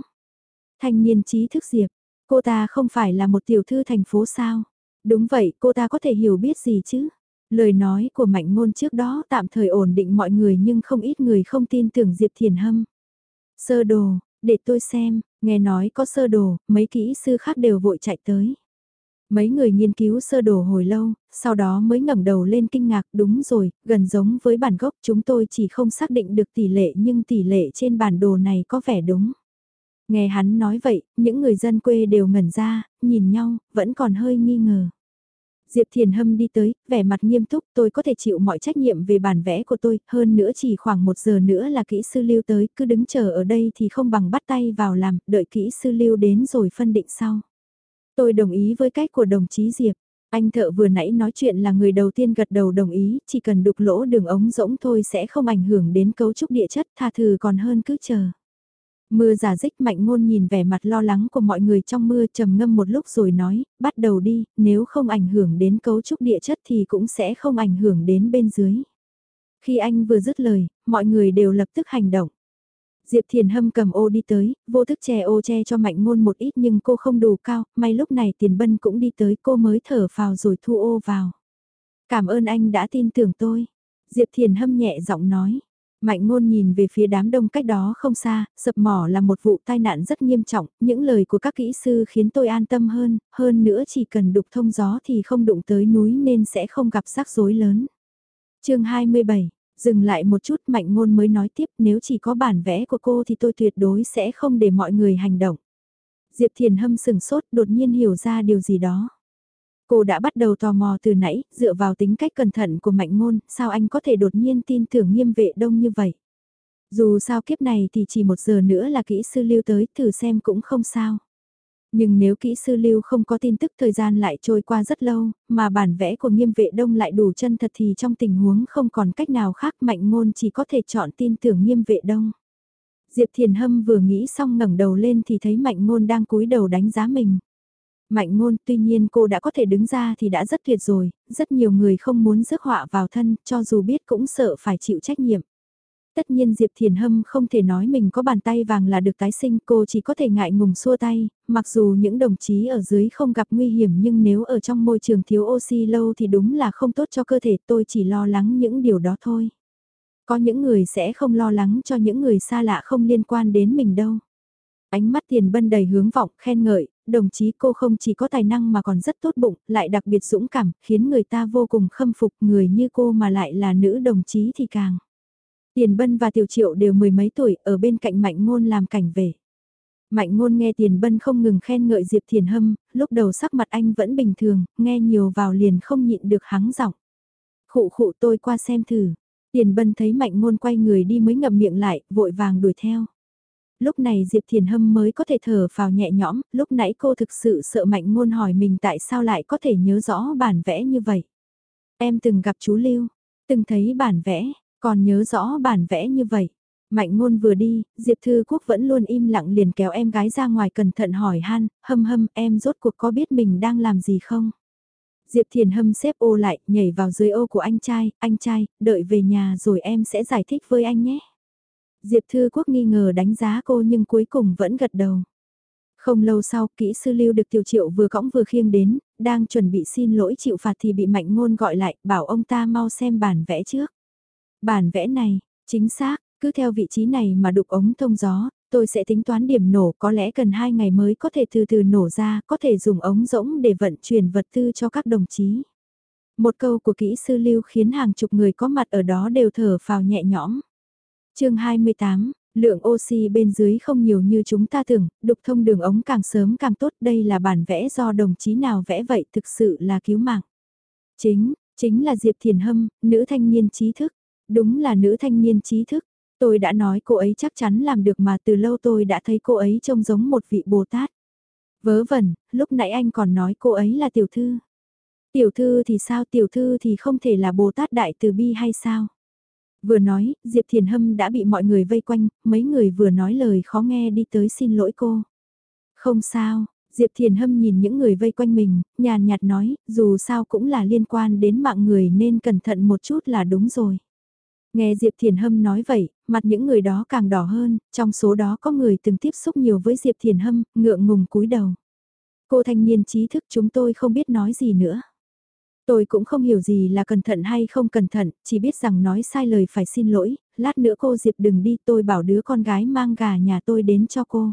Thanh niên trí thức Diệp, cô ta không phải là một tiểu thư thành phố sao? Đúng vậy, cô ta có thể hiểu biết gì chứ? Lời nói của mạnh ngôn trước đó tạm thời ổn định mọi người nhưng không ít người không tin tưởng Diệp Thiền Hâm. Sơ đồ, để tôi xem, nghe nói có sơ đồ, mấy kỹ sư khác đều vội chạy tới. Mấy người nghiên cứu sơ đồ hồi lâu, sau đó mới ngẩng đầu lên kinh ngạc đúng rồi, gần giống với bản gốc chúng tôi chỉ không xác định được tỷ lệ nhưng tỷ lệ trên bản đồ này có vẻ đúng. Nghe hắn nói vậy, những người dân quê đều ngẩn ra, nhìn nhau, vẫn còn hơi nghi ngờ. Diệp Thiền Hâm đi tới, vẻ mặt nghiêm túc, tôi có thể chịu mọi trách nhiệm về bản vẽ của tôi, hơn nữa chỉ khoảng một giờ nữa là kỹ sư lưu tới, cứ đứng chờ ở đây thì không bằng bắt tay vào làm, đợi kỹ sư lưu đến rồi phân định sau. Tôi đồng ý với cách của đồng chí Diệp. Anh thợ vừa nãy nói chuyện là người đầu tiên gật đầu đồng ý, chỉ cần đục lỗ đường ống rỗng thôi sẽ không ảnh hưởng đến cấu trúc địa chất, tha thứ còn hơn cứ chờ. Mưa giả dích mạnh ngôn nhìn vẻ mặt lo lắng của mọi người trong mưa trầm ngâm một lúc rồi nói, bắt đầu đi, nếu không ảnh hưởng đến cấu trúc địa chất thì cũng sẽ không ảnh hưởng đến bên dưới. Khi anh vừa dứt lời, mọi người đều lập tức hành động. Diệp Thiền Hâm cầm ô đi tới, vô thức che ô che cho mạnh ngôn một ít nhưng cô không đủ cao, may lúc này tiền bân cũng đi tới cô mới thở vào rồi thu ô vào. Cảm ơn anh đã tin tưởng tôi. Diệp Thiền Hâm nhẹ giọng nói. Mạnh ngôn nhìn về phía đám đông cách đó không xa, sập mỏ là một vụ tai nạn rất nghiêm trọng, những lời của các kỹ sư khiến tôi an tâm hơn, hơn nữa chỉ cần đục thông gió thì không đụng tới núi nên sẽ không gặp rắc rối lớn. chương 27 Dừng lại một chút mạnh ngôn mới nói tiếp nếu chỉ có bản vẽ của cô thì tôi tuyệt đối sẽ không để mọi người hành động. Diệp Thiền Hâm sừng sốt đột nhiên hiểu ra điều gì đó. Cô đã bắt đầu tò mò từ nãy, dựa vào tính cách cẩn thận của mạnh ngôn, sao anh có thể đột nhiên tin tưởng nghiêm vệ đông như vậy. Dù sao kiếp này thì chỉ một giờ nữa là kỹ sư lưu tới, thử xem cũng không sao. Nhưng nếu kỹ sư lưu không có tin tức thời gian lại trôi qua rất lâu, mà bản vẽ của nghiêm vệ đông lại đủ chân thật thì trong tình huống không còn cách nào khác mạnh ngôn chỉ có thể chọn tin tưởng nghiêm vệ đông. Diệp Thiền Hâm vừa nghĩ xong ngẩng đầu lên thì thấy mạnh ngôn đang cúi đầu đánh giá mình. Mạnh ngôn tuy nhiên cô đã có thể đứng ra thì đã rất tuyệt rồi, rất nhiều người không muốn rước họa vào thân cho dù biết cũng sợ phải chịu trách nhiệm. Tất nhiên Diệp Thiền Hâm không thể nói mình có bàn tay vàng là được tái sinh, cô chỉ có thể ngại ngùng xua tay, mặc dù những đồng chí ở dưới không gặp nguy hiểm nhưng nếu ở trong môi trường thiếu oxy lâu thì đúng là không tốt cho cơ thể tôi chỉ lo lắng những điều đó thôi. Có những người sẽ không lo lắng cho những người xa lạ không liên quan đến mình đâu. Ánh mắt tiền bân đầy hướng vọng, khen ngợi, đồng chí cô không chỉ có tài năng mà còn rất tốt bụng, lại đặc biệt dũng cảm, khiến người ta vô cùng khâm phục người như cô mà lại là nữ đồng chí thì càng. Tiền Bân và Tiểu Triệu đều mười mấy tuổi ở bên cạnh Mạnh Ngôn làm cảnh về. Mạnh Ngôn nghe Tiền Bân không ngừng khen ngợi Diệp Thiền Hâm, lúc đầu sắc mặt anh vẫn bình thường, nghe nhiều vào liền không nhịn được hắng giọng. Khụ khụ tôi qua xem thử. Tiền Bân thấy Mạnh Ngôn quay người đi mới ngậm miệng lại, vội vàng đuổi theo. Lúc này Diệp Thiền Hâm mới có thể thở vào nhẹ nhõm, lúc nãy cô thực sự sợ Mạnh Ngôn hỏi mình tại sao lại có thể nhớ rõ bản vẽ như vậy. Em từng gặp chú Lưu, từng thấy bản vẽ, còn nhớ rõ bản vẽ như vậy. Mạnh ngôn vừa đi, Diệp Thư Quốc vẫn luôn im lặng liền kéo em gái ra ngoài cẩn thận hỏi han, hâm hâm em rốt cuộc có biết mình đang làm gì không? Diệp Thiền hâm xếp ô lại, nhảy vào dưới ô của anh trai, anh trai, đợi về nhà rồi em sẽ giải thích với anh nhé. Diệp Thư Quốc nghi ngờ đánh giá cô nhưng cuối cùng vẫn gật đầu. Không lâu sau, kỹ sư lưu được tiểu triệu vừa cõng vừa khiêng đến, đang chuẩn bị xin lỗi chịu phạt thì bị mạnh ngôn gọi lại, bảo ông ta mau xem bản vẽ trước. Bản vẽ này, chính xác, cứ theo vị trí này mà đục ống thông gió, tôi sẽ tính toán điểm nổ có lẽ cần 2 ngày mới có thể từ từ nổ ra, có thể dùng ống rỗng để vận chuyển vật tư cho các đồng chí. Một câu của kỹ sư lưu khiến hàng chục người có mặt ở đó đều thở phào nhẹ nhõm. chương 28, lượng oxy bên dưới không nhiều như chúng ta tưởng, đục thông đường ống càng sớm càng tốt. Đây là bản vẽ do đồng chí nào vẽ vậy thực sự là cứu mạng. Chính, chính là Diệp Thiền Hâm, nữ thanh niên trí thức. Đúng là nữ thanh niên trí thức. Tôi đã nói cô ấy chắc chắn làm được mà từ lâu tôi đã thấy cô ấy trông giống một vị Bồ Tát. Vớ vẩn, lúc nãy anh còn nói cô ấy là tiểu thư. Tiểu thư thì sao tiểu thư thì không thể là Bồ Tát Đại Từ Bi hay sao? Vừa nói, Diệp Thiền Hâm đã bị mọi người vây quanh, mấy người vừa nói lời khó nghe đi tới xin lỗi cô. Không sao, Diệp Thiền Hâm nhìn những người vây quanh mình, nhàn nhạt nói, dù sao cũng là liên quan đến mạng người nên cẩn thận một chút là đúng rồi. Nghe Diệp Thiền Hâm nói vậy, mặt những người đó càng đỏ hơn, trong số đó có người từng tiếp xúc nhiều với Diệp Thiền Hâm, ngượng ngùng cúi đầu. Cô thanh niên trí thức chúng tôi không biết nói gì nữa. Tôi cũng không hiểu gì là cẩn thận hay không cẩn thận, chỉ biết rằng nói sai lời phải xin lỗi, lát nữa cô Diệp đừng đi tôi bảo đứa con gái mang gà nhà tôi đến cho cô.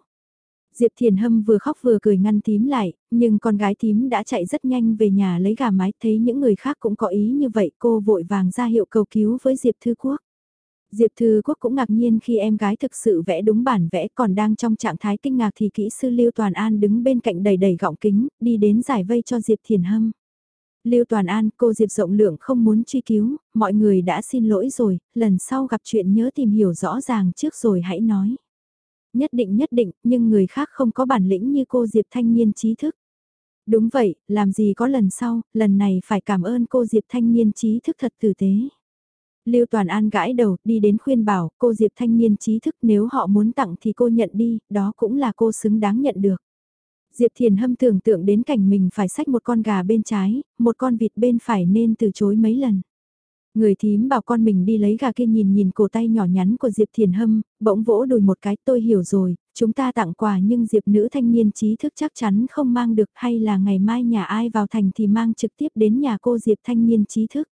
Diệp Thiền Hâm vừa khóc vừa cười ngăn tím lại, nhưng con gái tím đã chạy rất nhanh về nhà lấy gà mái thấy những người khác cũng có ý như vậy cô vội vàng ra hiệu cầu cứu với Diệp Thư Quốc. Diệp Thư Quốc cũng ngạc nhiên khi em gái thực sự vẽ đúng bản vẽ còn đang trong trạng thái kinh ngạc thì kỹ sư Lưu Toàn An đứng bên cạnh đầy đầy gọng kính, đi đến giải vây cho Diệp Thiền Hâm. Lưu Toàn An, cô Diệp rộng lượng không muốn truy cứu, mọi người đã xin lỗi rồi, lần sau gặp chuyện nhớ tìm hiểu rõ ràng trước rồi hãy nói. Nhất định nhất định, nhưng người khác không có bản lĩnh như cô Diệp thanh niên trí thức. Đúng vậy, làm gì có lần sau, lần này phải cảm ơn cô Diệp thanh niên trí thức thật tử tế. Lưu Toàn An gãi đầu, đi đến khuyên bảo, cô Diệp thanh niên trí thức nếu họ muốn tặng thì cô nhận đi, đó cũng là cô xứng đáng nhận được. Diệp Thiền hâm tưởng tượng đến cảnh mình phải xách một con gà bên trái, một con vịt bên phải nên từ chối mấy lần. Người thím bảo con mình đi lấy gà kia nhìn nhìn cổ tay nhỏ nhắn của Diệp Thiền Hâm, bỗng vỗ đùi một cái tôi hiểu rồi, chúng ta tặng quà nhưng Diệp nữ thanh niên trí thức chắc chắn không mang được hay là ngày mai nhà ai vào thành thì mang trực tiếp đến nhà cô Diệp thanh niên trí thức.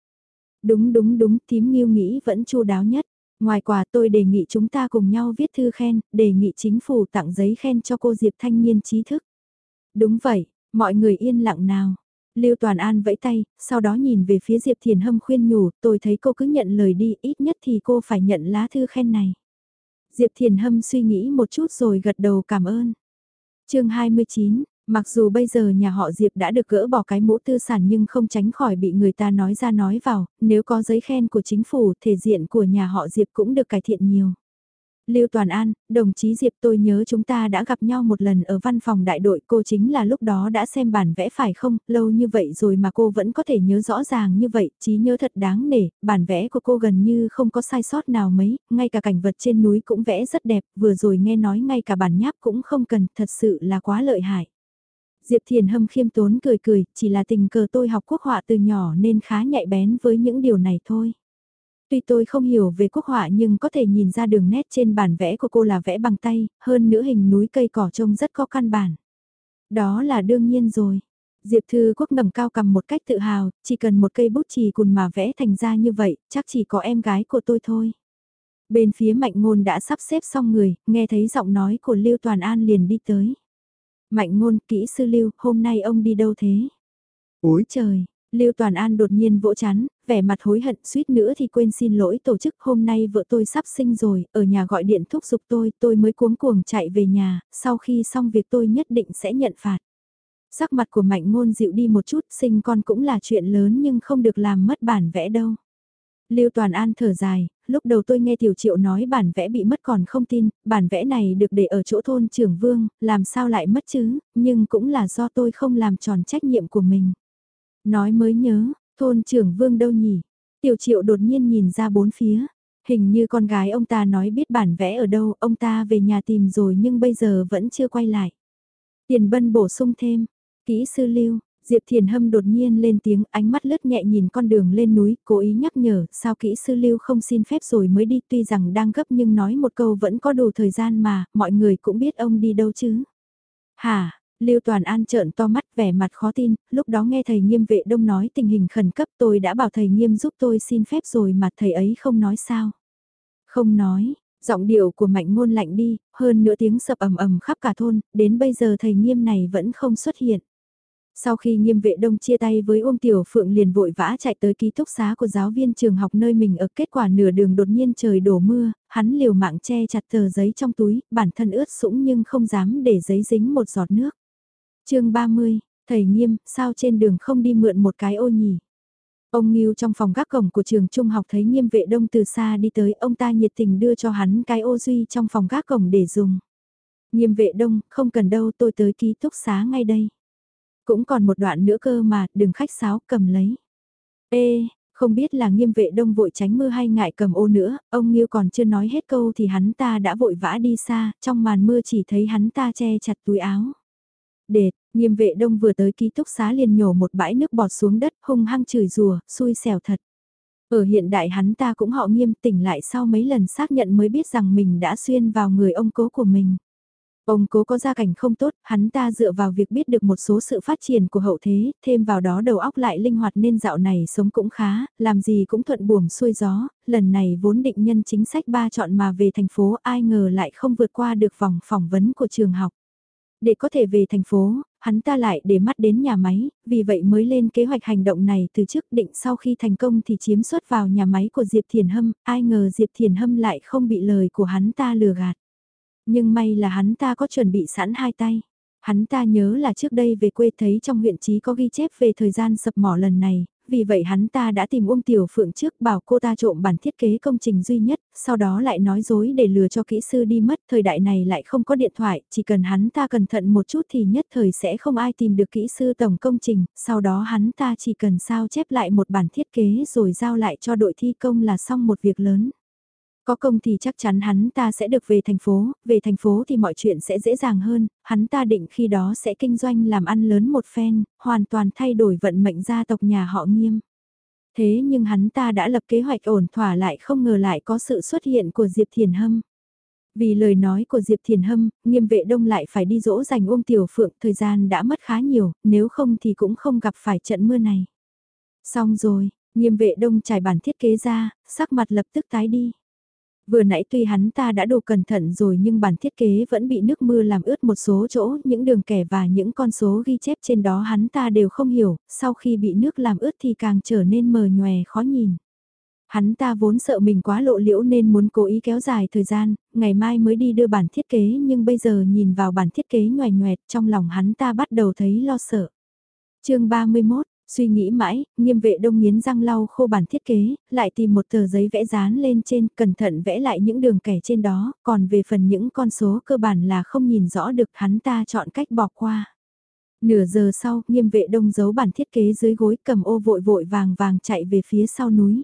Đúng đúng đúng, thím nghiêu nghĩ vẫn chu đáo nhất. Ngoài quà tôi đề nghị chúng ta cùng nhau viết thư khen, đề nghị chính phủ tặng giấy khen cho cô Diệp thanh niên trí thức. Đúng vậy, mọi người yên lặng nào. Lưu Toàn An vẫy tay, sau đó nhìn về phía Diệp Thiền Hâm khuyên nhủ, tôi thấy cô cứ nhận lời đi, ít nhất thì cô phải nhận lá thư khen này. Diệp Thiền Hâm suy nghĩ một chút rồi gật đầu cảm ơn. chương 29, mặc dù bây giờ nhà họ Diệp đã được gỡ bỏ cái mũ tư sản nhưng không tránh khỏi bị người ta nói ra nói vào, nếu có giấy khen của chính phủ, thể diện của nhà họ Diệp cũng được cải thiện nhiều. Lưu Toàn An, đồng chí Diệp tôi nhớ chúng ta đã gặp nhau một lần ở văn phòng đại đội cô chính là lúc đó đã xem bản vẽ phải không, lâu như vậy rồi mà cô vẫn có thể nhớ rõ ràng như vậy, trí nhớ thật đáng nể, bản vẽ của cô gần như không có sai sót nào mấy, ngay cả cảnh vật trên núi cũng vẽ rất đẹp, vừa rồi nghe nói ngay cả bản nháp cũng không cần, thật sự là quá lợi hại. Diệp Thiền Hâm khiêm tốn cười cười, chỉ là tình cờ tôi học quốc họa từ nhỏ nên khá nhạy bén với những điều này thôi. Tuy tôi không hiểu về quốc họa nhưng có thể nhìn ra đường nét trên bản vẽ của cô là vẽ bằng tay, hơn nữa hình núi cây cỏ trông rất có căn bản. Đó là đương nhiên rồi. Diệp Thư Quốc ngẩng cao cầm một cách tự hào, chỉ cần một cây bút chì cùn mà vẽ thành ra như vậy, chắc chỉ có em gái của tôi thôi. Bên phía Mạnh Ngôn đã sắp xếp xong người, nghe thấy giọng nói của Lưu Toàn An liền đi tới. Mạnh Ngôn, kỹ sư Lưu, hôm nay ông đi đâu thế? Ôi trời, Lưu Toàn An đột nhiên vỗ chán, vẻ mặt hối hận suýt nữa thì quên xin lỗi tổ chức hôm nay vợ tôi sắp sinh rồi, ở nhà gọi điện thúc giục tôi, tôi mới cuống cuồng chạy về nhà, sau khi xong việc tôi nhất định sẽ nhận phạt. Sắc mặt của mạnh ngôn dịu đi một chút, sinh con cũng là chuyện lớn nhưng không được làm mất bản vẽ đâu. Lưu Toàn An thở dài, lúc đầu tôi nghe Tiểu Triệu nói bản vẽ bị mất còn không tin, bản vẽ này được để ở chỗ thôn trưởng vương, làm sao lại mất chứ, nhưng cũng là do tôi không làm tròn trách nhiệm của mình. Nói mới nhớ, thôn trưởng vương đâu nhỉ? Tiểu Triệu đột nhiên nhìn ra bốn phía, hình như con gái ông ta nói biết bản vẽ ở đâu, ông ta về nhà tìm rồi nhưng bây giờ vẫn chưa quay lại. Tiền bân bổ sung thêm, Kỹ sư lưu, Diệp Thiền Hâm đột nhiên lên tiếng ánh mắt lướt nhẹ nhìn con đường lên núi, cố ý nhắc nhở, sao kỹ sư lưu không xin phép rồi mới đi tuy rằng đang gấp nhưng nói một câu vẫn có đủ thời gian mà, mọi người cũng biết ông đi đâu chứ. Hả, Lưu Toàn An trợn to mắt vẻ mặt khó tin, lúc đó nghe thầy nghiêm vệ đông nói tình hình khẩn cấp tôi đã bảo thầy nghiêm giúp tôi xin phép rồi mà thầy ấy không nói sao. Không nói, giọng điệu của mạnh ngôn lạnh đi, hơn nữa tiếng sập ầm ầm khắp cả thôn, đến bây giờ thầy nghiêm này vẫn không xuất hiện. Sau khi nghiêm vệ đông chia tay với Uông Tiểu Phượng liền vội vã chạy tới ký túc xá của giáo viên trường học nơi mình ở kết quả nửa đường đột nhiên trời đổ mưa, hắn liều mạng che chặt tờ giấy trong túi, bản thân ướt sũng nhưng không dám để giấy dính một giọt nước chương 30, thầy nghiêm, sao trên đường không đi mượn một cái ô nhỉ? Ông Nghiêu trong phòng gác cổng của trường trung học thấy nghiêm vệ đông từ xa đi tới, ông ta nhiệt tình đưa cho hắn cái ô duy trong phòng gác cổng để dùng. Nghiêm vệ đông, không cần đâu tôi tới ký túc xá ngay đây. Cũng còn một đoạn nữa cơ mà, đừng khách sáo, cầm lấy. Ê, không biết là nghiêm vệ đông vội tránh mưa hay ngại cầm ô nữa, ông Nghiêu còn chưa nói hết câu thì hắn ta đã vội vã đi xa, trong màn mưa chỉ thấy hắn ta che chặt túi áo. Đệt, nghiêm vệ đông vừa tới ký túc xá liền nhổ một bãi nước bọt xuống đất hung hăng chửi rùa, xui xẻo thật. Ở hiện đại hắn ta cũng họ nghiêm tỉnh lại sau mấy lần xác nhận mới biết rằng mình đã xuyên vào người ông cố của mình. Ông cố có gia cảnh không tốt, hắn ta dựa vào việc biết được một số sự phát triển của hậu thế, thêm vào đó đầu óc lại linh hoạt nên dạo này sống cũng khá, làm gì cũng thuận buồm xuôi gió, lần này vốn định nhân chính sách ba chọn mà về thành phố ai ngờ lại không vượt qua được vòng phỏng vấn của trường học. Để có thể về thành phố, hắn ta lại để mắt đến nhà máy, vì vậy mới lên kế hoạch hành động này từ trước định sau khi thành công thì chiếm suất vào nhà máy của Diệp Thiền Hâm, ai ngờ Diệp Thiền Hâm lại không bị lời của hắn ta lừa gạt. Nhưng may là hắn ta có chuẩn bị sẵn hai tay. Hắn ta nhớ là trước đây về quê thấy trong huyện trí có ghi chép về thời gian sập mỏ lần này, vì vậy hắn ta đã tìm Uông Tiểu Phượng trước bảo cô ta trộm bản thiết kế công trình duy nhất, sau đó lại nói dối để lừa cho kỹ sư đi mất, thời đại này lại không có điện thoại, chỉ cần hắn ta cẩn thận một chút thì nhất thời sẽ không ai tìm được kỹ sư tổng công trình, sau đó hắn ta chỉ cần sao chép lại một bản thiết kế rồi giao lại cho đội thi công là xong một việc lớn. Có công thì chắc chắn hắn ta sẽ được về thành phố, về thành phố thì mọi chuyện sẽ dễ dàng hơn, hắn ta định khi đó sẽ kinh doanh làm ăn lớn một phen, hoàn toàn thay đổi vận mệnh gia tộc nhà họ nghiêm. Thế nhưng hắn ta đã lập kế hoạch ổn thỏa lại không ngờ lại có sự xuất hiện của Diệp Thiền Hâm. Vì lời nói của Diệp Thiền Hâm, nghiêm vệ đông lại phải đi dỗ dành ôm tiểu phượng, thời gian đã mất khá nhiều, nếu không thì cũng không gặp phải trận mưa này. Xong rồi, nghiêm vệ đông trải bản thiết kế ra, sắc mặt lập tức tái đi. Vừa nãy tuy hắn ta đã đồ cẩn thận rồi nhưng bản thiết kế vẫn bị nước mưa làm ướt một số chỗ, những đường kẻ và những con số ghi chép trên đó hắn ta đều không hiểu, sau khi bị nước làm ướt thì càng trở nên mờ nhòe khó nhìn. Hắn ta vốn sợ mình quá lộ liễu nên muốn cố ý kéo dài thời gian, ngày mai mới đi đưa bản thiết kế nhưng bây giờ nhìn vào bản thiết kế nhòe nhòe trong lòng hắn ta bắt đầu thấy lo sợ. chương 31 Suy nghĩ mãi, nghiêm vệ đông nghiến răng lau khô bản thiết kế, lại tìm một tờ giấy vẽ dán lên trên, cẩn thận vẽ lại những đường kẻ trên đó, còn về phần những con số cơ bản là không nhìn rõ được hắn ta chọn cách bỏ qua. Nửa giờ sau, nghiêm vệ đông giấu bản thiết kế dưới gối cầm ô vội vội vàng vàng chạy về phía sau núi.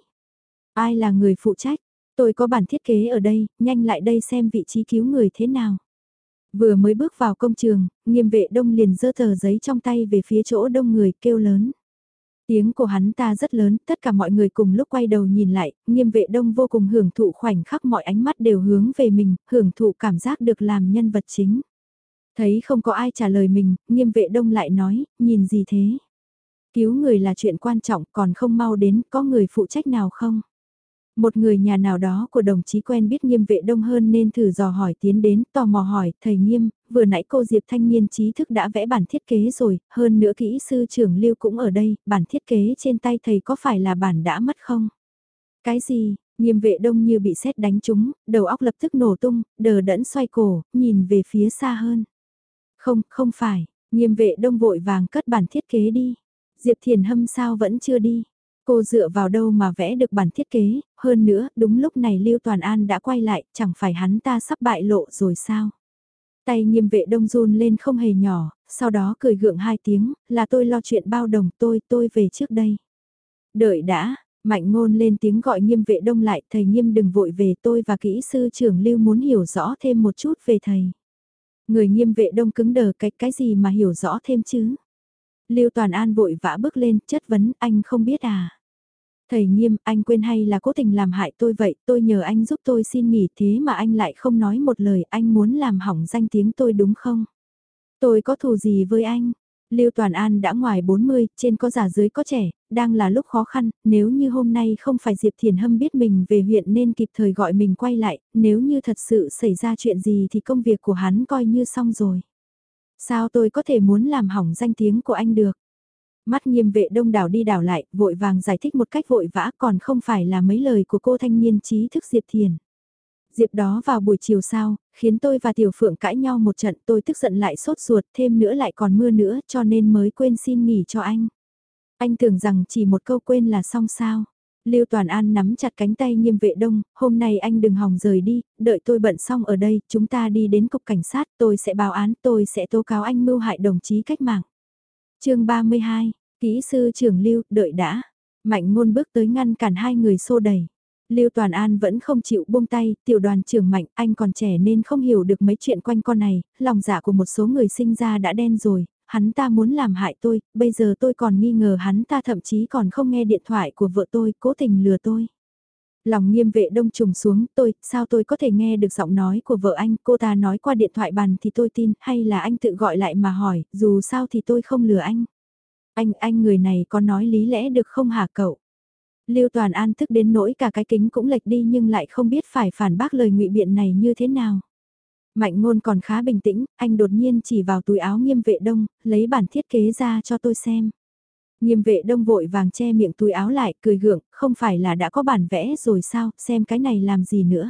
Ai là người phụ trách? Tôi có bản thiết kế ở đây, nhanh lại đây xem vị trí cứu người thế nào. Vừa mới bước vào công trường, nghiêm vệ đông liền giơ tờ giấy trong tay về phía chỗ đông người kêu lớn. Tiếng của hắn ta rất lớn, tất cả mọi người cùng lúc quay đầu nhìn lại, nghiêm vệ đông vô cùng hưởng thụ khoảnh khắc mọi ánh mắt đều hướng về mình, hưởng thụ cảm giác được làm nhân vật chính. Thấy không có ai trả lời mình, nghiêm vệ đông lại nói, nhìn gì thế? Cứu người là chuyện quan trọng còn không mau đến, có người phụ trách nào không? Một người nhà nào đó của đồng chí quen biết nghiêm vệ đông hơn nên thử dò hỏi tiến đến, tò mò hỏi, thầy nghiêm, vừa nãy cô Diệp Thanh Niên trí thức đã vẽ bản thiết kế rồi, hơn nữa kỹ sư trưởng Lưu cũng ở đây, bản thiết kế trên tay thầy có phải là bản đã mất không? Cái gì, nghiêm vệ đông như bị sét đánh trúng, đầu óc lập tức nổ tung, đờ đẫn xoay cổ, nhìn về phía xa hơn. Không, không phải, nghiêm vệ đông vội vàng cất bản thiết kế đi. Diệp Thiền Hâm sao vẫn chưa đi. Cô dựa vào đâu mà vẽ được bản thiết kế, hơn nữa, đúng lúc này Lưu Toàn An đã quay lại, chẳng phải hắn ta sắp bại lộ rồi sao? Tay nghiêm vệ đông run lên không hề nhỏ, sau đó cười gượng hai tiếng, là tôi lo chuyện bao đồng tôi, tôi về trước đây. Đợi đã, mạnh ngôn lên tiếng gọi nghiêm vệ đông lại, thầy nghiêm đừng vội về tôi và kỹ sư trưởng Lưu muốn hiểu rõ thêm một chút về thầy. Người nghiêm vệ đông cứng đờ cái cái gì mà hiểu rõ thêm chứ? Lưu Toàn An vội vã bước lên, chất vấn, anh không biết à? Thầy nghiêm, anh quên hay là cố tình làm hại tôi vậy, tôi nhờ anh giúp tôi xin nghỉ thế mà anh lại không nói một lời, anh muốn làm hỏng danh tiếng tôi đúng không? Tôi có thù gì với anh? Lưu Toàn An đã ngoài 40, trên có già dưới có trẻ, đang là lúc khó khăn, nếu như hôm nay không phải Diệp Thiền Hâm biết mình về huyện nên kịp thời gọi mình quay lại, nếu như thật sự xảy ra chuyện gì thì công việc của hắn coi như xong rồi. Sao tôi có thể muốn làm hỏng danh tiếng của anh được? Mắt nghiêm vệ đông đảo đi đảo lại, vội vàng giải thích một cách vội vã còn không phải là mấy lời của cô thanh niên trí thức Diệp Thiền. Diệp đó vào buổi chiều sao, khiến tôi và Tiểu Phượng cãi nhau một trận tôi tức giận lại sốt ruột thêm nữa lại còn mưa nữa cho nên mới quên xin nghỉ cho anh. Anh tưởng rằng chỉ một câu quên là xong sao. Lưu Toàn An nắm chặt cánh tay nghiêm vệ đông, hôm nay anh đừng hòng rời đi, đợi tôi bận xong ở đây, chúng ta đi đến cục cảnh sát, tôi sẽ báo án, tôi sẽ tố cáo anh mưu hại đồng chí cách mạng. chương 32, Kỹ sư trưởng Lưu, đợi đã. Mạnh ngôn bước tới ngăn cản hai người xô đẩy. Lưu Toàn An vẫn không chịu buông tay, tiểu đoàn trưởng Mạnh, anh còn trẻ nên không hiểu được mấy chuyện quanh con này, lòng dạ của một số người sinh ra đã đen rồi, hắn ta muốn làm hại tôi, bây giờ tôi còn nghi ngờ hắn ta thậm chí còn không nghe điện thoại của vợ tôi, cố tình lừa tôi. Lòng nghiêm vệ đông trùng xuống, tôi, sao tôi có thể nghe được giọng nói của vợ anh, cô ta nói qua điện thoại bàn thì tôi tin, hay là anh tự gọi lại mà hỏi, dù sao thì tôi không lừa anh. Anh, anh người này có nói lý lẽ được không hả cậu? Lưu Toàn An thức đến nỗi cả cái kính cũng lệch đi nhưng lại không biết phải phản bác lời ngụy biện này như thế nào. Mạnh ngôn còn khá bình tĩnh, anh đột nhiên chỉ vào túi áo nghiêm vệ đông, lấy bản thiết kế ra cho tôi xem. Nghiêm vệ đông vội vàng che miệng túi áo lại, cười gượng, không phải là đã có bản vẽ rồi sao, xem cái này làm gì nữa.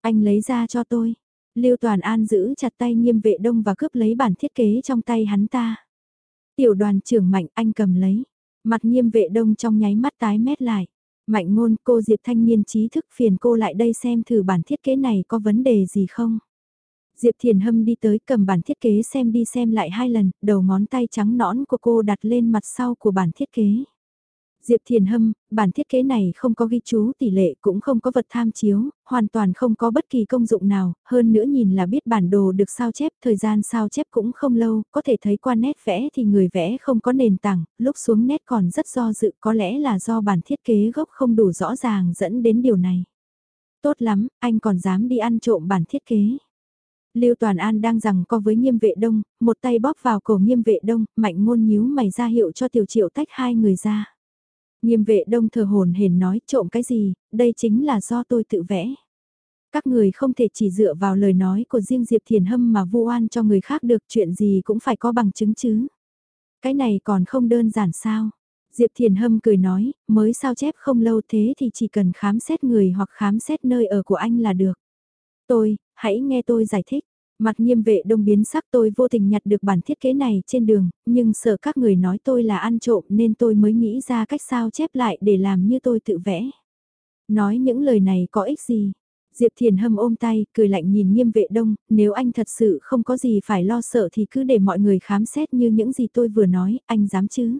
Anh lấy ra cho tôi. Lưu Toàn An giữ chặt tay nghiêm vệ đông và cướp lấy bản thiết kế trong tay hắn ta. Tiểu đoàn trưởng Mạnh anh cầm lấy. Mặt nghiêm vệ đông trong nháy mắt tái mét lại. Mạnh ngôn cô Diệp thanh niên trí thức phiền cô lại đây xem thử bản thiết kế này có vấn đề gì không. Diệp Thiền Hâm đi tới cầm bản thiết kế xem đi xem lại hai lần, đầu ngón tay trắng nõn của cô đặt lên mặt sau của bản thiết kế. Diệp Thiền Hâm, bản thiết kế này không có ghi chú tỷ lệ cũng không có vật tham chiếu, hoàn toàn không có bất kỳ công dụng nào, hơn nữa nhìn là biết bản đồ được sao chép, thời gian sao chép cũng không lâu, có thể thấy qua nét vẽ thì người vẽ không có nền tảng, lúc xuống nét còn rất do dự có lẽ là do bản thiết kế gốc không đủ rõ ràng dẫn đến điều này. Tốt lắm, anh còn dám đi ăn trộm bản thiết kế. Lưu Toàn An đang rằng co với nghiêm vệ đông, một tay bóp vào cổ nghiêm vệ đông, mạnh ngôn nhíu mày ra hiệu cho tiểu triệu tách hai người ra. Nghiêm vệ đông thờ hồn hển nói trộm cái gì, đây chính là do tôi tự vẽ. Các người không thể chỉ dựa vào lời nói của riêng Diệp Thiền Hâm mà vu oan cho người khác được chuyện gì cũng phải có bằng chứng chứ. Cái này còn không đơn giản sao. Diệp Thiền Hâm cười nói, mới sao chép không lâu thế thì chỉ cần khám xét người hoặc khám xét nơi ở của anh là được. Tôi, hãy nghe tôi giải thích. Mặt nghiêm vệ đông biến sắc tôi vô tình nhặt được bản thiết kế này trên đường, nhưng sợ các người nói tôi là ăn trộm nên tôi mới nghĩ ra cách sao chép lại để làm như tôi tự vẽ. Nói những lời này có ích gì? Diệp Thiền Hâm ôm tay, cười lạnh nhìn nghiêm vệ đông, nếu anh thật sự không có gì phải lo sợ thì cứ để mọi người khám xét như những gì tôi vừa nói, anh dám chứ?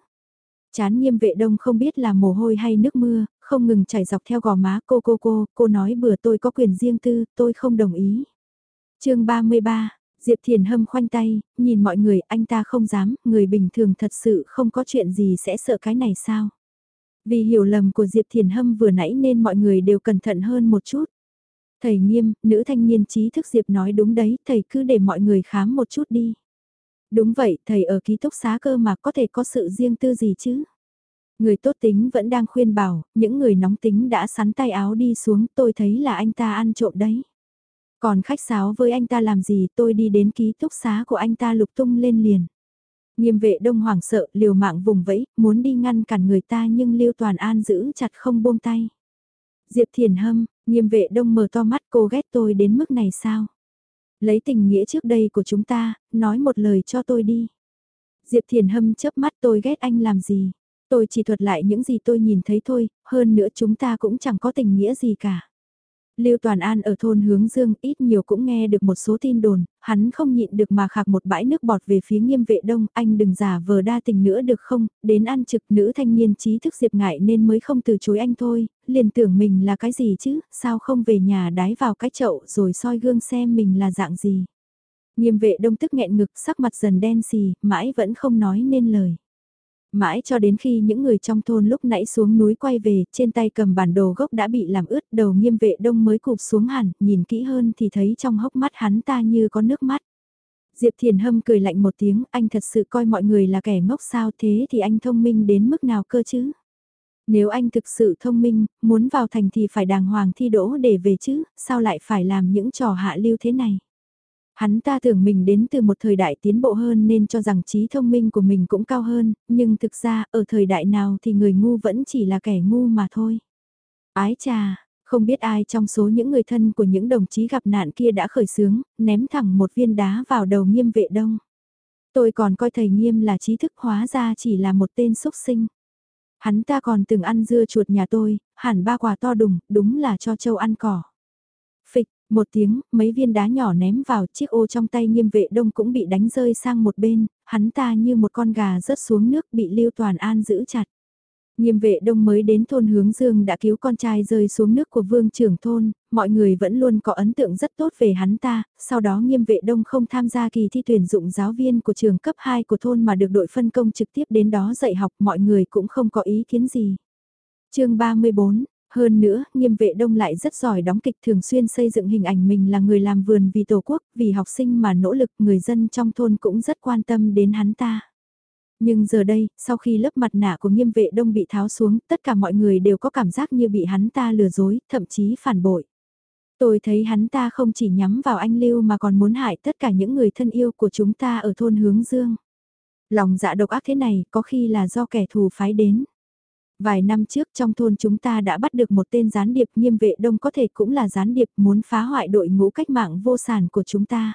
Chán nghiêm vệ đông không biết là mồ hôi hay nước mưa, không ngừng chảy dọc theo gò má cô cô cô, cô nói bừa tôi có quyền riêng tư, tôi không đồng ý chương 33, Diệp Thiền Hâm khoanh tay, nhìn mọi người anh ta không dám, người bình thường thật sự không có chuyện gì sẽ sợ cái này sao. Vì hiểu lầm của Diệp Thiền Hâm vừa nãy nên mọi người đều cẩn thận hơn một chút. Thầy nghiêm, nữ thanh niên trí thức Diệp nói đúng đấy, thầy cứ để mọi người khám một chút đi. Đúng vậy, thầy ở ký túc xá cơ mà có thể có sự riêng tư gì chứ? Người tốt tính vẫn đang khuyên bảo, những người nóng tính đã sắn tay áo đi xuống, tôi thấy là anh ta ăn trộm đấy. Còn khách sáo với anh ta làm gì tôi đi đến ký túc xá của anh ta lục tung lên liền. Nghiêm vệ đông hoảng sợ, liều mạng vùng vẫy, muốn đi ngăn cản người ta nhưng Lưu Toàn An giữ chặt không buông tay. Diệp Thiền Hâm, nghiêm vệ đông mở to mắt cô ghét tôi đến mức này sao? Lấy tình nghĩa trước đây của chúng ta, nói một lời cho tôi đi. Diệp Thiền Hâm chớp mắt tôi ghét anh làm gì? Tôi chỉ thuật lại những gì tôi nhìn thấy thôi, hơn nữa chúng ta cũng chẳng có tình nghĩa gì cả. Lưu Toàn An ở thôn hướng dương ít nhiều cũng nghe được một số tin đồn, hắn không nhịn được mà khạc một bãi nước bọt về phía nghiêm vệ đông, anh đừng giả vờ đa tình nữa được không, đến ăn trực nữ thanh niên trí thức diệp ngại nên mới không từ chối anh thôi, liền tưởng mình là cái gì chứ, sao không về nhà đái vào cái chậu rồi soi gương xem mình là dạng gì. Nghiêm vệ đông tức nghẹn ngực sắc mặt dần đen xì, mãi vẫn không nói nên lời. Mãi cho đến khi những người trong thôn lúc nãy xuống núi quay về, trên tay cầm bản đồ gốc đã bị làm ướt, đầu nghiêm vệ đông mới cụp xuống hẳn, nhìn kỹ hơn thì thấy trong hốc mắt hắn ta như có nước mắt. Diệp Thiền Hâm cười lạnh một tiếng, anh thật sự coi mọi người là kẻ ngốc sao thế thì anh thông minh đến mức nào cơ chứ? Nếu anh thực sự thông minh, muốn vào thành thì phải đàng hoàng thi đỗ để về chứ, sao lại phải làm những trò hạ lưu thế này? Hắn ta tưởng mình đến từ một thời đại tiến bộ hơn nên cho rằng trí thông minh của mình cũng cao hơn, nhưng thực ra ở thời đại nào thì người ngu vẫn chỉ là kẻ ngu mà thôi. Ái trà, không biết ai trong số những người thân của những đồng chí gặp nạn kia đã khởi sướng, ném thẳng một viên đá vào đầu nghiêm vệ đông. Tôi còn coi thầy nghiêm là trí thức hóa ra chỉ là một tên xúc sinh. Hắn ta còn từng ăn dưa chuột nhà tôi, hẳn ba quả to đùng, đúng là cho châu ăn cỏ. Một tiếng, mấy viên đá nhỏ ném vào chiếc ô trong tay nghiêm vệ đông cũng bị đánh rơi sang một bên, hắn ta như một con gà rớt xuống nước bị Lưu Toàn An giữ chặt. Nghiêm vệ đông mới đến thôn hướng dương đã cứu con trai rơi xuống nước của vương trưởng thôn, mọi người vẫn luôn có ấn tượng rất tốt về hắn ta, sau đó nghiêm vệ đông không tham gia kỳ thi tuyển dụng giáo viên của trường cấp 2 của thôn mà được đội phân công trực tiếp đến đó dạy học mọi người cũng không có ý kiến gì. chương 34, hơn nữa, nghiêm vệ đông lại rất giỏi đóng kịch thường xuyên xây dựng hình ảnh mình là người làm vườn vì tổ quốc, vì học sinh mà nỗ lực người dân trong thôn cũng rất quan tâm đến hắn ta. Nhưng giờ đây, sau khi lớp mặt nạ của nghiêm vệ đông bị tháo xuống, tất cả mọi người đều có cảm giác như bị hắn ta lừa dối, thậm chí phản bội. Tôi thấy hắn ta không chỉ nhắm vào anh Lưu mà còn muốn hại tất cả những người thân yêu của chúng ta ở thôn Hướng Dương. Lòng dạ độc ác thế này có khi là do kẻ thù phái đến. Vài năm trước trong thôn chúng ta đã bắt được một tên gián điệp nghiêm vệ đông có thể cũng là gián điệp muốn phá hoại đội ngũ cách mạng vô sản của chúng ta.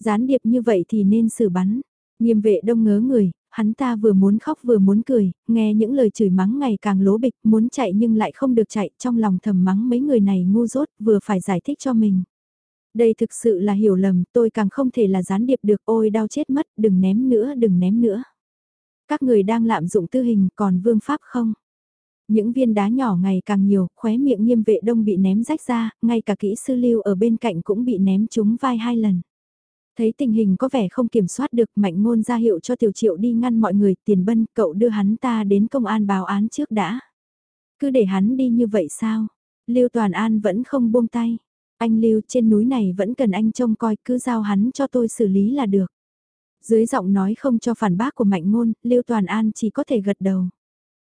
Gián điệp như vậy thì nên xử bắn. Nghiêm vệ đông ngớ người, hắn ta vừa muốn khóc vừa muốn cười, nghe những lời chửi mắng ngày càng lố bịch, muốn chạy nhưng lại không được chạy, trong lòng thầm mắng mấy người này ngu dốt, vừa phải giải thích cho mình. Đây thực sự là hiểu lầm, tôi càng không thể là gián điệp được, ôi đau chết mất, đừng ném nữa, đừng ném nữa. Các người đang lạm dụng tư hình còn vương pháp không? Những viên đá nhỏ ngày càng nhiều, khóe miệng nghiêm vệ đông bị ném rách ra, ngay cả kỹ sư lưu ở bên cạnh cũng bị ném trúng vai hai lần. Thấy tình hình có vẻ không kiểm soát được mạnh ngôn ra hiệu cho tiểu triệu đi ngăn mọi người tiền bân cậu đưa hắn ta đến công an báo án trước đã. Cứ để hắn đi như vậy sao? Lưu Toàn An vẫn không buông tay. Anh Lưu trên núi này vẫn cần anh trông coi cứ giao hắn cho tôi xử lý là được. Dưới giọng nói không cho phản bác của mạnh ngôn, Lưu Toàn An chỉ có thể gật đầu.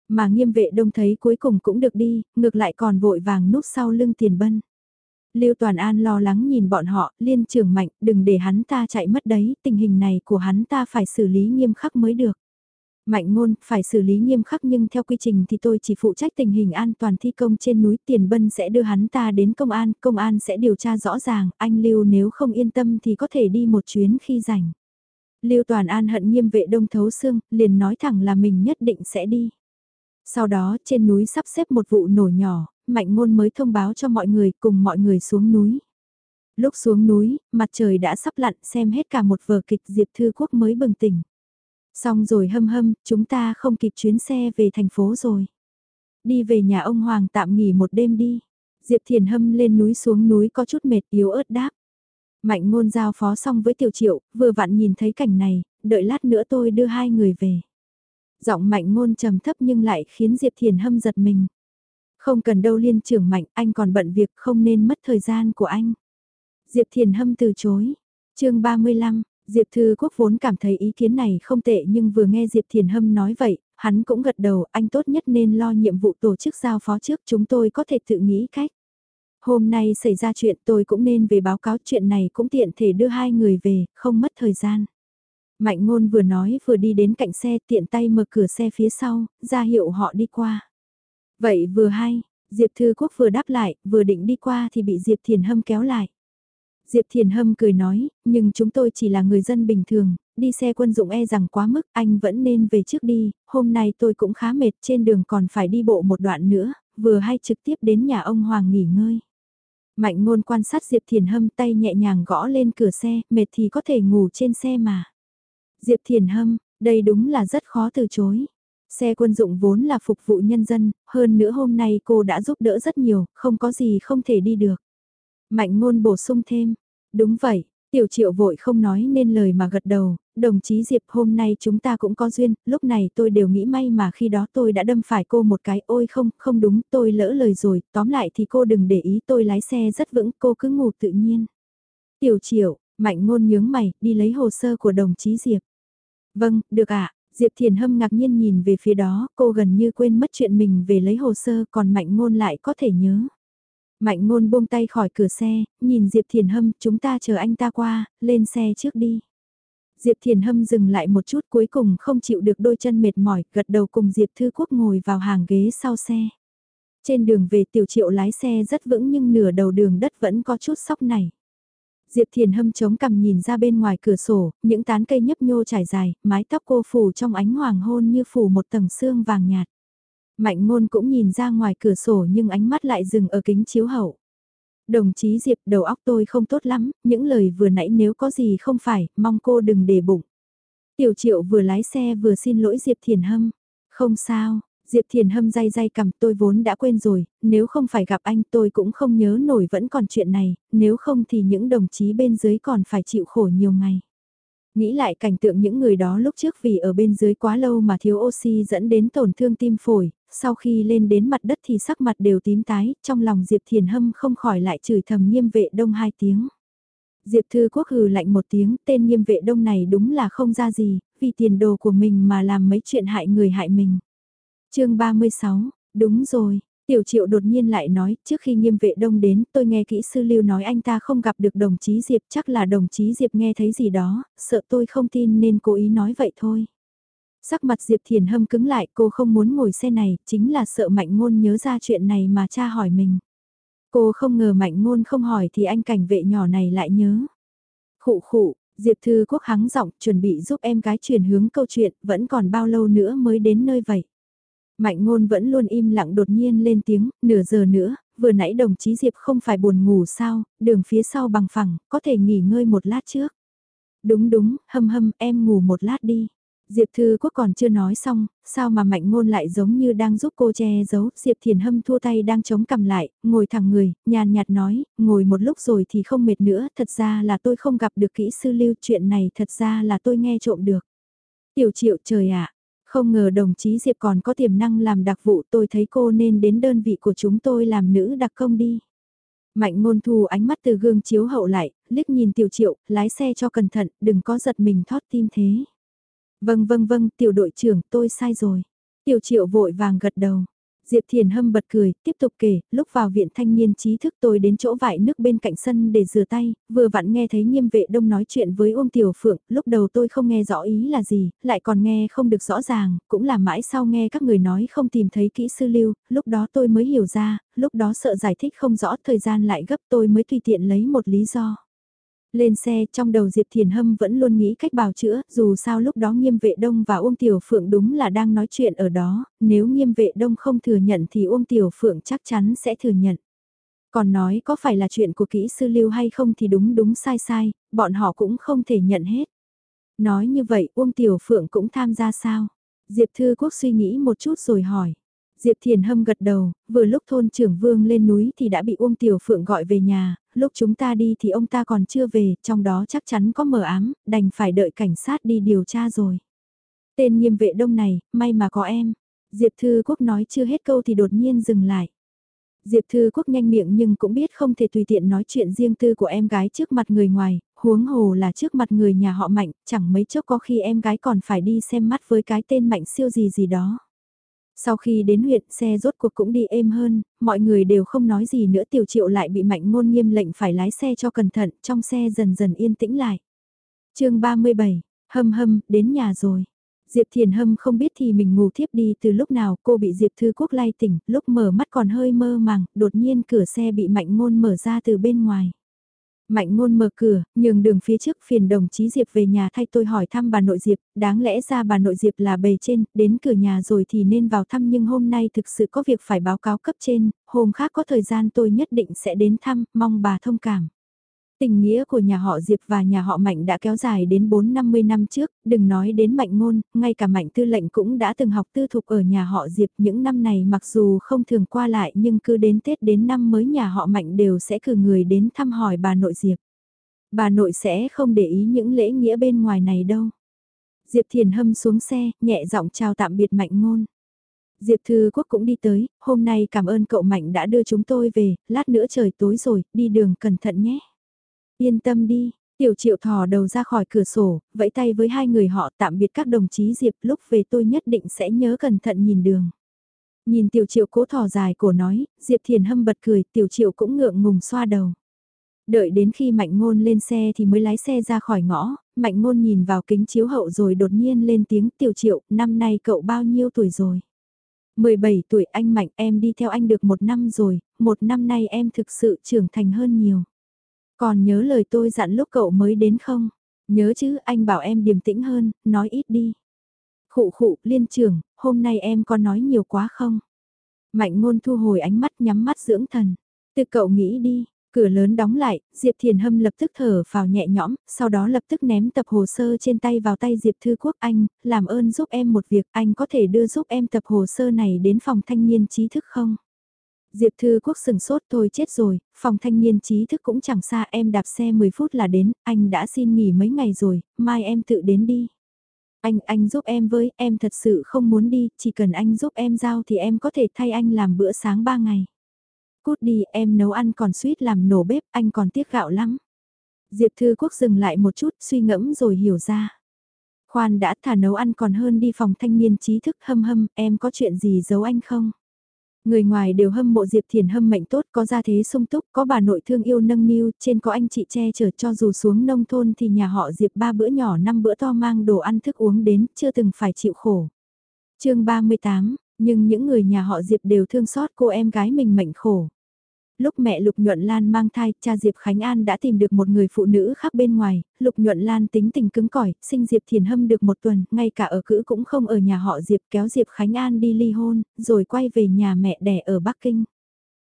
Mà nghiêm vệ đông thấy cuối cùng cũng được đi, ngược lại còn vội vàng núp sau lưng tiền bân. Lưu Toàn An lo lắng nhìn bọn họ, liên trưởng mạnh, đừng để hắn ta chạy mất đấy, tình hình này của hắn ta phải xử lý nghiêm khắc mới được. Mạnh ngôn, phải xử lý nghiêm khắc nhưng theo quy trình thì tôi chỉ phụ trách tình hình an toàn thi công trên núi Tiền Bân sẽ đưa hắn ta đến công an, công an sẽ điều tra rõ ràng, anh Lưu nếu không yên tâm thì có thể đi một chuyến khi rảnh. Lưu Toàn An hận nghiêm vệ đông thấu xương, liền nói thẳng là mình nhất định sẽ đi. Sau đó trên núi sắp xếp một vụ nổ nhỏ, mạnh ngôn mới thông báo cho mọi người cùng mọi người xuống núi. Lúc xuống núi, mặt trời đã sắp lặn xem hết cả một vở kịch Diệp Thư Quốc mới bừng tỉnh. Xong rồi hâm hâm, chúng ta không kịp chuyến xe về thành phố rồi. Đi về nhà ông Hoàng tạm nghỉ một đêm đi. Diệp Thiền hâm lên núi xuống núi có chút mệt yếu ớt đáp. Mạnh ngôn giao phó xong với tiểu triệu, vừa vặn nhìn thấy cảnh này, đợi lát nữa tôi đưa hai người về. Giọng mạnh ngôn trầm thấp nhưng lại khiến Diệp Thiền Hâm giật mình. Không cần đâu liên trưởng mạnh, anh còn bận việc không nên mất thời gian của anh. Diệp Thiền Hâm từ chối. chương 35, Diệp Thư Quốc vốn cảm thấy ý kiến này không tệ nhưng vừa nghe Diệp Thiền Hâm nói vậy, hắn cũng gật đầu, anh tốt nhất nên lo nhiệm vụ tổ chức giao phó trước chúng tôi có thể tự nghĩ cách. Hôm nay xảy ra chuyện tôi cũng nên về báo cáo chuyện này cũng tiện thể đưa hai người về, không mất thời gian. Mạnh ngôn vừa nói vừa đi đến cạnh xe tiện tay mở cửa xe phía sau, ra hiệu họ đi qua. Vậy vừa hay, Diệp Thư Quốc vừa đáp lại, vừa định đi qua thì bị Diệp Thiền Hâm kéo lại. Diệp Thiền Hâm cười nói, nhưng chúng tôi chỉ là người dân bình thường, đi xe quân dụng e rằng quá mức, anh vẫn nên về trước đi, hôm nay tôi cũng khá mệt, trên đường còn phải đi bộ một đoạn nữa, vừa hay trực tiếp đến nhà ông Hoàng nghỉ ngơi. Mạnh ngôn quan sát Diệp Thiền Hâm tay nhẹ nhàng gõ lên cửa xe, mệt thì có thể ngủ trên xe mà. Diệp Thiền Hâm, đây đúng là rất khó từ chối. Xe quân dụng vốn là phục vụ nhân dân, hơn nữa hôm nay cô đã giúp đỡ rất nhiều, không có gì không thể đi được. Mạnh ngôn bổ sung thêm, đúng vậy, tiểu triệu vội không nói nên lời mà gật đầu, đồng chí Diệp hôm nay chúng ta cũng có duyên, lúc này tôi đều nghĩ may mà khi đó tôi đã đâm phải cô một cái, ôi không, không đúng, tôi lỡ lời rồi, tóm lại thì cô đừng để ý tôi lái xe rất vững, cô cứ ngủ tự nhiên. Tiểu triệu, mạnh ngôn nhướng mày, đi lấy hồ sơ của đồng chí Diệp. Vâng, được ạ. Diệp Thiền Hâm ngạc nhiên nhìn về phía đó, cô gần như quên mất chuyện mình về lấy hồ sơ còn Mạnh Ngôn lại có thể nhớ. Mạnh Ngôn buông tay khỏi cửa xe, nhìn Diệp Thiền Hâm, chúng ta chờ anh ta qua, lên xe trước đi. Diệp Thiền Hâm dừng lại một chút cuối cùng không chịu được đôi chân mệt mỏi, gật đầu cùng Diệp Thư Quốc ngồi vào hàng ghế sau xe. Trên đường về tiểu triệu lái xe rất vững nhưng nửa đầu đường đất vẫn có chút sóc này. Diệp Thiền Hâm chống cằm nhìn ra bên ngoài cửa sổ, những tán cây nhấp nhô trải dài, mái tóc cô phủ trong ánh hoàng hôn như phủ một tầng xương vàng nhạt. Mạnh ngôn cũng nhìn ra ngoài cửa sổ nhưng ánh mắt lại dừng ở kính chiếu hậu. Đồng chí Diệp đầu óc tôi không tốt lắm, những lời vừa nãy nếu có gì không phải, mong cô đừng để bụng. Tiểu triệu vừa lái xe vừa xin lỗi Diệp Thiền Hâm. Không sao, Diệp Thiền Hâm day day cầm tôi vốn đã quên rồi, nếu không phải gặp anh tôi cũng không nhớ nổi vẫn còn chuyện này, nếu không thì những đồng chí bên dưới còn phải chịu khổ nhiều ngày. Nghĩ lại cảnh tượng những người đó lúc trước vì ở bên dưới quá lâu mà thiếu oxy dẫn đến tổn thương tim phổi, sau khi lên đến mặt đất thì sắc mặt đều tím tái, trong lòng Diệp Thiền Hâm không khỏi lại chửi thầm nghiêm vệ đông hai tiếng. Diệp Thư Quốc hừ lạnh một tiếng, tên nghiêm vệ đông này đúng là không ra gì, vì tiền đồ của mình mà làm mấy chuyện hại người hại mình chương 36, đúng rồi, Tiểu triệu đột nhiên lại nói, trước khi nghiêm vệ đông đến, tôi nghe kỹ sư lưu nói anh ta không gặp được đồng chí Diệp, chắc là đồng chí Diệp nghe thấy gì đó, sợ tôi không tin nên cố ý nói vậy thôi. Sắc mặt Diệp Thiền hâm cứng lại, cô không muốn ngồi xe này, chính là sợ mạnh ngôn nhớ ra chuyện này mà cha hỏi mình. Cô không ngờ mạnh ngôn không hỏi thì anh cảnh vệ nhỏ này lại nhớ. Khụ khụ, Diệp Thư Quốc hắng giọng chuẩn bị giúp em gái chuyển hướng câu chuyện, vẫn còn bao lâu nữa mới đến nơi vậy. Mạnh ngôn vẫn luôn im lặng đột nhiên lên tiếng, nửa giờ nữa, vừa nãy đồng chí Diệp không phải buồn ngủ sao, đường phía sau bằng phẳng, có thể nghỉ ngơi một lát trước. Đúng đúng, hâm hâm, em ngủ một lát đi. Diệp Thư Quốc còn chưa nói xong, sao mà mạnh ngôn lại giống như đang giúp cô che giấu, Diệp Thiền Hâm thua tay đang chống cầm lại, ngồi thẳng người, nhàn nhạt nói, ngồi một lúc rồi thì không mệt nữa, thật ra là tôi không gặp được kỹ sư lưu chuyện này, thật ra là tôi nghe trộm được. Tiểu triệu trời ạ, không ngờ đồng chí Diệp còn có tiềm năng làm đặc vụ tôi thấy cô nên đến đơn vị của chúng tôi làm nữ đặc công đi. Mạnh ngôn thu ánh mắt từ gương chiếu hậu lại, liếc nhìn tiểu triệu, lái xe cho cẩn thận, đừng có giật mình thót tim thế. Vâng vâng vâng, tiểu đội trưởng, tôi sai rồi. Tiểu triệu vội vàng gật đầu. Diệp Thiền Hâm bật cười, tiếp tục kể, lúc vào viện thanh niên trí thức tôi đến chỗ vải nước bên cạnh sân để rửa tay, vừa vặn nghe thấy nghiêm vệ đông nói chuyện với Uông Tiểu Phượng, lúc đầu tôi không nghe rõ ý là gì, lại còn nghe không được rõ ràng, cũng là mãi sau nghe các người nói không tìm thấy kỹ sư lưu, lúc đó tôi mới hiểu ra, lúc đó sợ giải thích không rõ thời gian lại gấp tôi mới tùy tiện lấy một lý do. Lên xe trong đầu Diệp Thiền Hâm vẫn luôn nghĩ cách bào chữa, dù sao lúc đó nghiêm vệ đông và Uông Tiểu Phượng đúng là đang nói chuyện ở đó, nếu nghiêm vệ đông không thừa nhận thì Uông Tiểu Phượng chắc chắn sẽ thừa nhận. Còn nói có phải là chuyện của kỹ sư lưu hay không thì đúng đúng sai sai, bọn họ cũng không thể nhận hết. Nói như vậy Uông Tiểu Phượng cũng tham gia sao? Diệp Thư Quốc suy nghĩ một chút rồi hỏi. Diệp Thiền Hâm gật đầu, vừa lúc thôn trưởng vương lên núi thì đã bị Uông Tiểu Phượng gọi về nhà, lúc chúng ta đi thì ông ta còn chưa về, trong đó chắc chắn có mờ ám, đành phải đợi cảnh sát đi điều tra rồi. Tên nghiêm vệ đông này, may mà có em. Diệp Thư Quốc nói chưa hết câu thì đột nhiên dừng lại. Diệp Thư Quốc nhanh miệng nhưng cũng biết không thể tùy tiện nói chuyện riêng tư của em gái trước mặt người ngoài, huống hồ là trước mặt người nhà họ Mạnh, chẳng mấy chốc có khi em gái còn phải đi xem mắt với cái tên Mạnh siêu gì gì đó. Sau khi đến huyện xe rốt cuộc cũng đi êm hơn, mọi người đều không nói gì nữa tiểu triệu lại bị Mạnh ngôn nghiêm lệnh phải lái xe cho cẩn thận, trong xe dần dần yên tĩnh lại. chương 37, hâm hâm, đến nhà rồi. Diệp Thiền Hâm không biết thì mình ngủ thiếp đi từ lúc nào cô bị Diệp Thư Quốc lay tỉnh, lúc mở mắt còn hơi mơ màng, đột nhiên cửa xe bị Mạnh Ngôn mở ra từ bên ngoài. Mạnh Ngôn mở cửa, nhường đường phía trước phiền đồng chí Diệp về nhà thay tôi hỏi thăm bà nội Diệp, đáng lẽ ra bà nội Diệp là bề trên, đến cửa nhà rồi thì nên vào thăm nhưng hôm nay thực sự có việc phải báo cáo cấp trên, hôm khác có thời gian tôi nhất định sẽ đến thăm, mong bà thông cảm. Tình nghĩa của nhà họ Diệp và nhà họ Mạnh đã kéo dài đến 4-50 năm trước, đừng nói đến Mạnh Ngôn, ngay cả Mạnh Tư lệnh cũng đã từng học tư thục ở nhà họ Diệp những năm này mặc dù không thường qua lại nhưng cứ đến Tết đến năm mới nhà họ Mạnh đều sẽ cử người đến thăm hỏi bà nội Diệp. Bà nội sẽ không để ý những lễ nghĩa bên ngoài này đâu. Diệp Thiền hâm xuống xe, nhẹ giọng chào tạm biệt Mạnh Ngôn. Diệp Thư Quốc cũng đi tới, hôm nay cảm ơn cậu Mạnh đã đưa chúng tôi về, lát nữa trời tối rồi, đi đường cẩn thận nhé. Yên tâm đi, tiểu triệu thò đầu ra khỏi cửa sổ, vẫy tay với hai người họ tạm biệt các đồng chí Diệp lúc về tôi nhất định sẽ nhớ cẩn thận nhìn đường. Nhìn tiểu triệu cố thò dài cổ nói, Diệp Thiền hâm bật cười, tiểu triệu cũng ngượng ngùng xoa đầu. Đợi đến khi Mạnh Ngôn lên xe thì mới lái xe ra khỏi ngõ, Mạnh Ngôn nhìn vào kính chiếu hậu rồi đột nhiên lên tiếng tiểu triệu, năm nay cậu bao nhiêu tuổi rồi? 17 tuổi anh Mạnh em đi theo anh được một năm rồi, một năm nay em thực sự trưởng thành hơn nhiều. Còn nhớ lời tôi dặn lúc cậu mới đến không? Nhớ chứ, anh bảo em điềm tĩnh hơn, nói ít đi. Khụ khụ, liên trưởng, hôm nay em có nói nhiều quá không? Mạnh ngôn thu hồi ánh mắt nhắm mắt dưỡng thần. Từ cậu nghĩ đi, cửa lớn đóng lại, Diệp Thiền Hâm lập tức thở vào nhẹ nhõm, sau đó lập tức ném tập hồ sơ trên tay vào tay Diệp Thư Quốc anh, làm ơn giúp em một việc, anh có thể đưa giúp em tập hồ sơ này đến phòng thanh niên trí thức không? Diệp Thư Quốc sừng sốt thôi chết rồi, phòng thanh niên trí thức cũng chẳng xa em đạp xe 10 phút là đến, anh đã xin nghỉ mấy ngày rồi, mai em tự đến đi. Anh, anh giúp em với, em thật sự không muốn đi, chỉ cần anh giúp em giao thì em có thể thay anh làm bữa sáng 3 ngày. Cút đi, em nấu ăn còn suýt làm nổ bếp, anh còn tiếc gạo lắm. Diệp Thư Quốc dừng lại một chút, suy ngẫm rồi hiểu ra. Khoan đã thả nấu ăn còn hơn đi phòng thanh niên trí thức hâm hâm, em có chuyện gì giấu anh không? Người ngoài đều hâm mộ Diệp Thiền hâm mệnh tốt, có gia thế sung túc, có bà nội thương yêu nâng niu, trên có anh chị che chở cho dù xuống nông thôn thì nhà họ Diệp ba bữa nhỏ năm bữa to mang đồ ăn thức uống đến, chưa từng phải chịu khổ. chương 38, nhưng những người nhà họ Diệp đều thương xót cô em gái mình mệnh khổ. Lúc mẹ Lục Nhuận Lan mang thai, cha Diệp Khánh An đã tìm được một người phụ nữ khác bên ngoài, Lục Nhuận Lan tính tình cứng cỏi, sinh Diệp Thiền Hâm được một tuần, ngay cả ở cữ cũng không ở nhà họ Diệp kéo Diệp Khánh An đi ly hôn, rồi quay về nhà mẹ đẻ ở Bắc Kinh.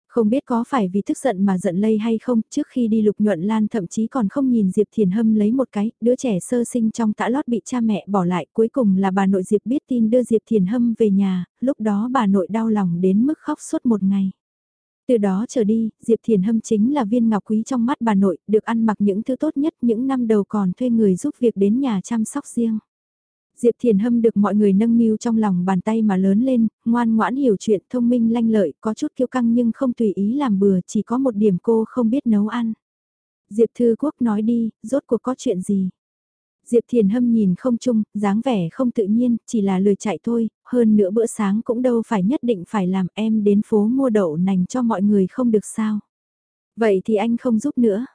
Không biết có phải vì tức giận mà giận lây hay không, trước khi đi Lục Nhuận Lan thậm chí còn không nhìn Diệp Thiền Hâm lấy một cái, đứa trẻ sơ sinh trong tã lót bị cha mẹ bỏ lại, cuối cùng là bà nội Diệp biết tin đưa Diệp Thiền Hâm về nhà, lúc đó bà nội đau lòng đến mức khóc suốt một ngày. Từ đó trở đi, Diệp Thiền Hâm chính là viên ngọc quý trong mắt bà nội, được ăn mặc những thứ tốt nhất những năm đầu còn thuê người giúp việc đến nhà chăm sóc riêng. Diệp Thiền Hâm được mọi người nâng niu trong lòng bàn tay mà lớn lên, ngoan ngoãn hiểu chuyện thông minh lanh lợi, có chút kiêu căng nhưng không tùy ý làm bừa, chỉ có một điểm cô không biết nấu ăn. Diệp Thư Quốc nói đi, rốt cuộc có chuyện gì? Diệp Thiền Hâm nhìn không chung, dáng vẻ không tự nhiên, chỉ là lười chạy thôi, hơn nữa bữa sáng cũng đâu phải nhất định phải làm em đến phố mua đậu nành cho mọi người không được sao. Vậy thì anh không giúp nữa.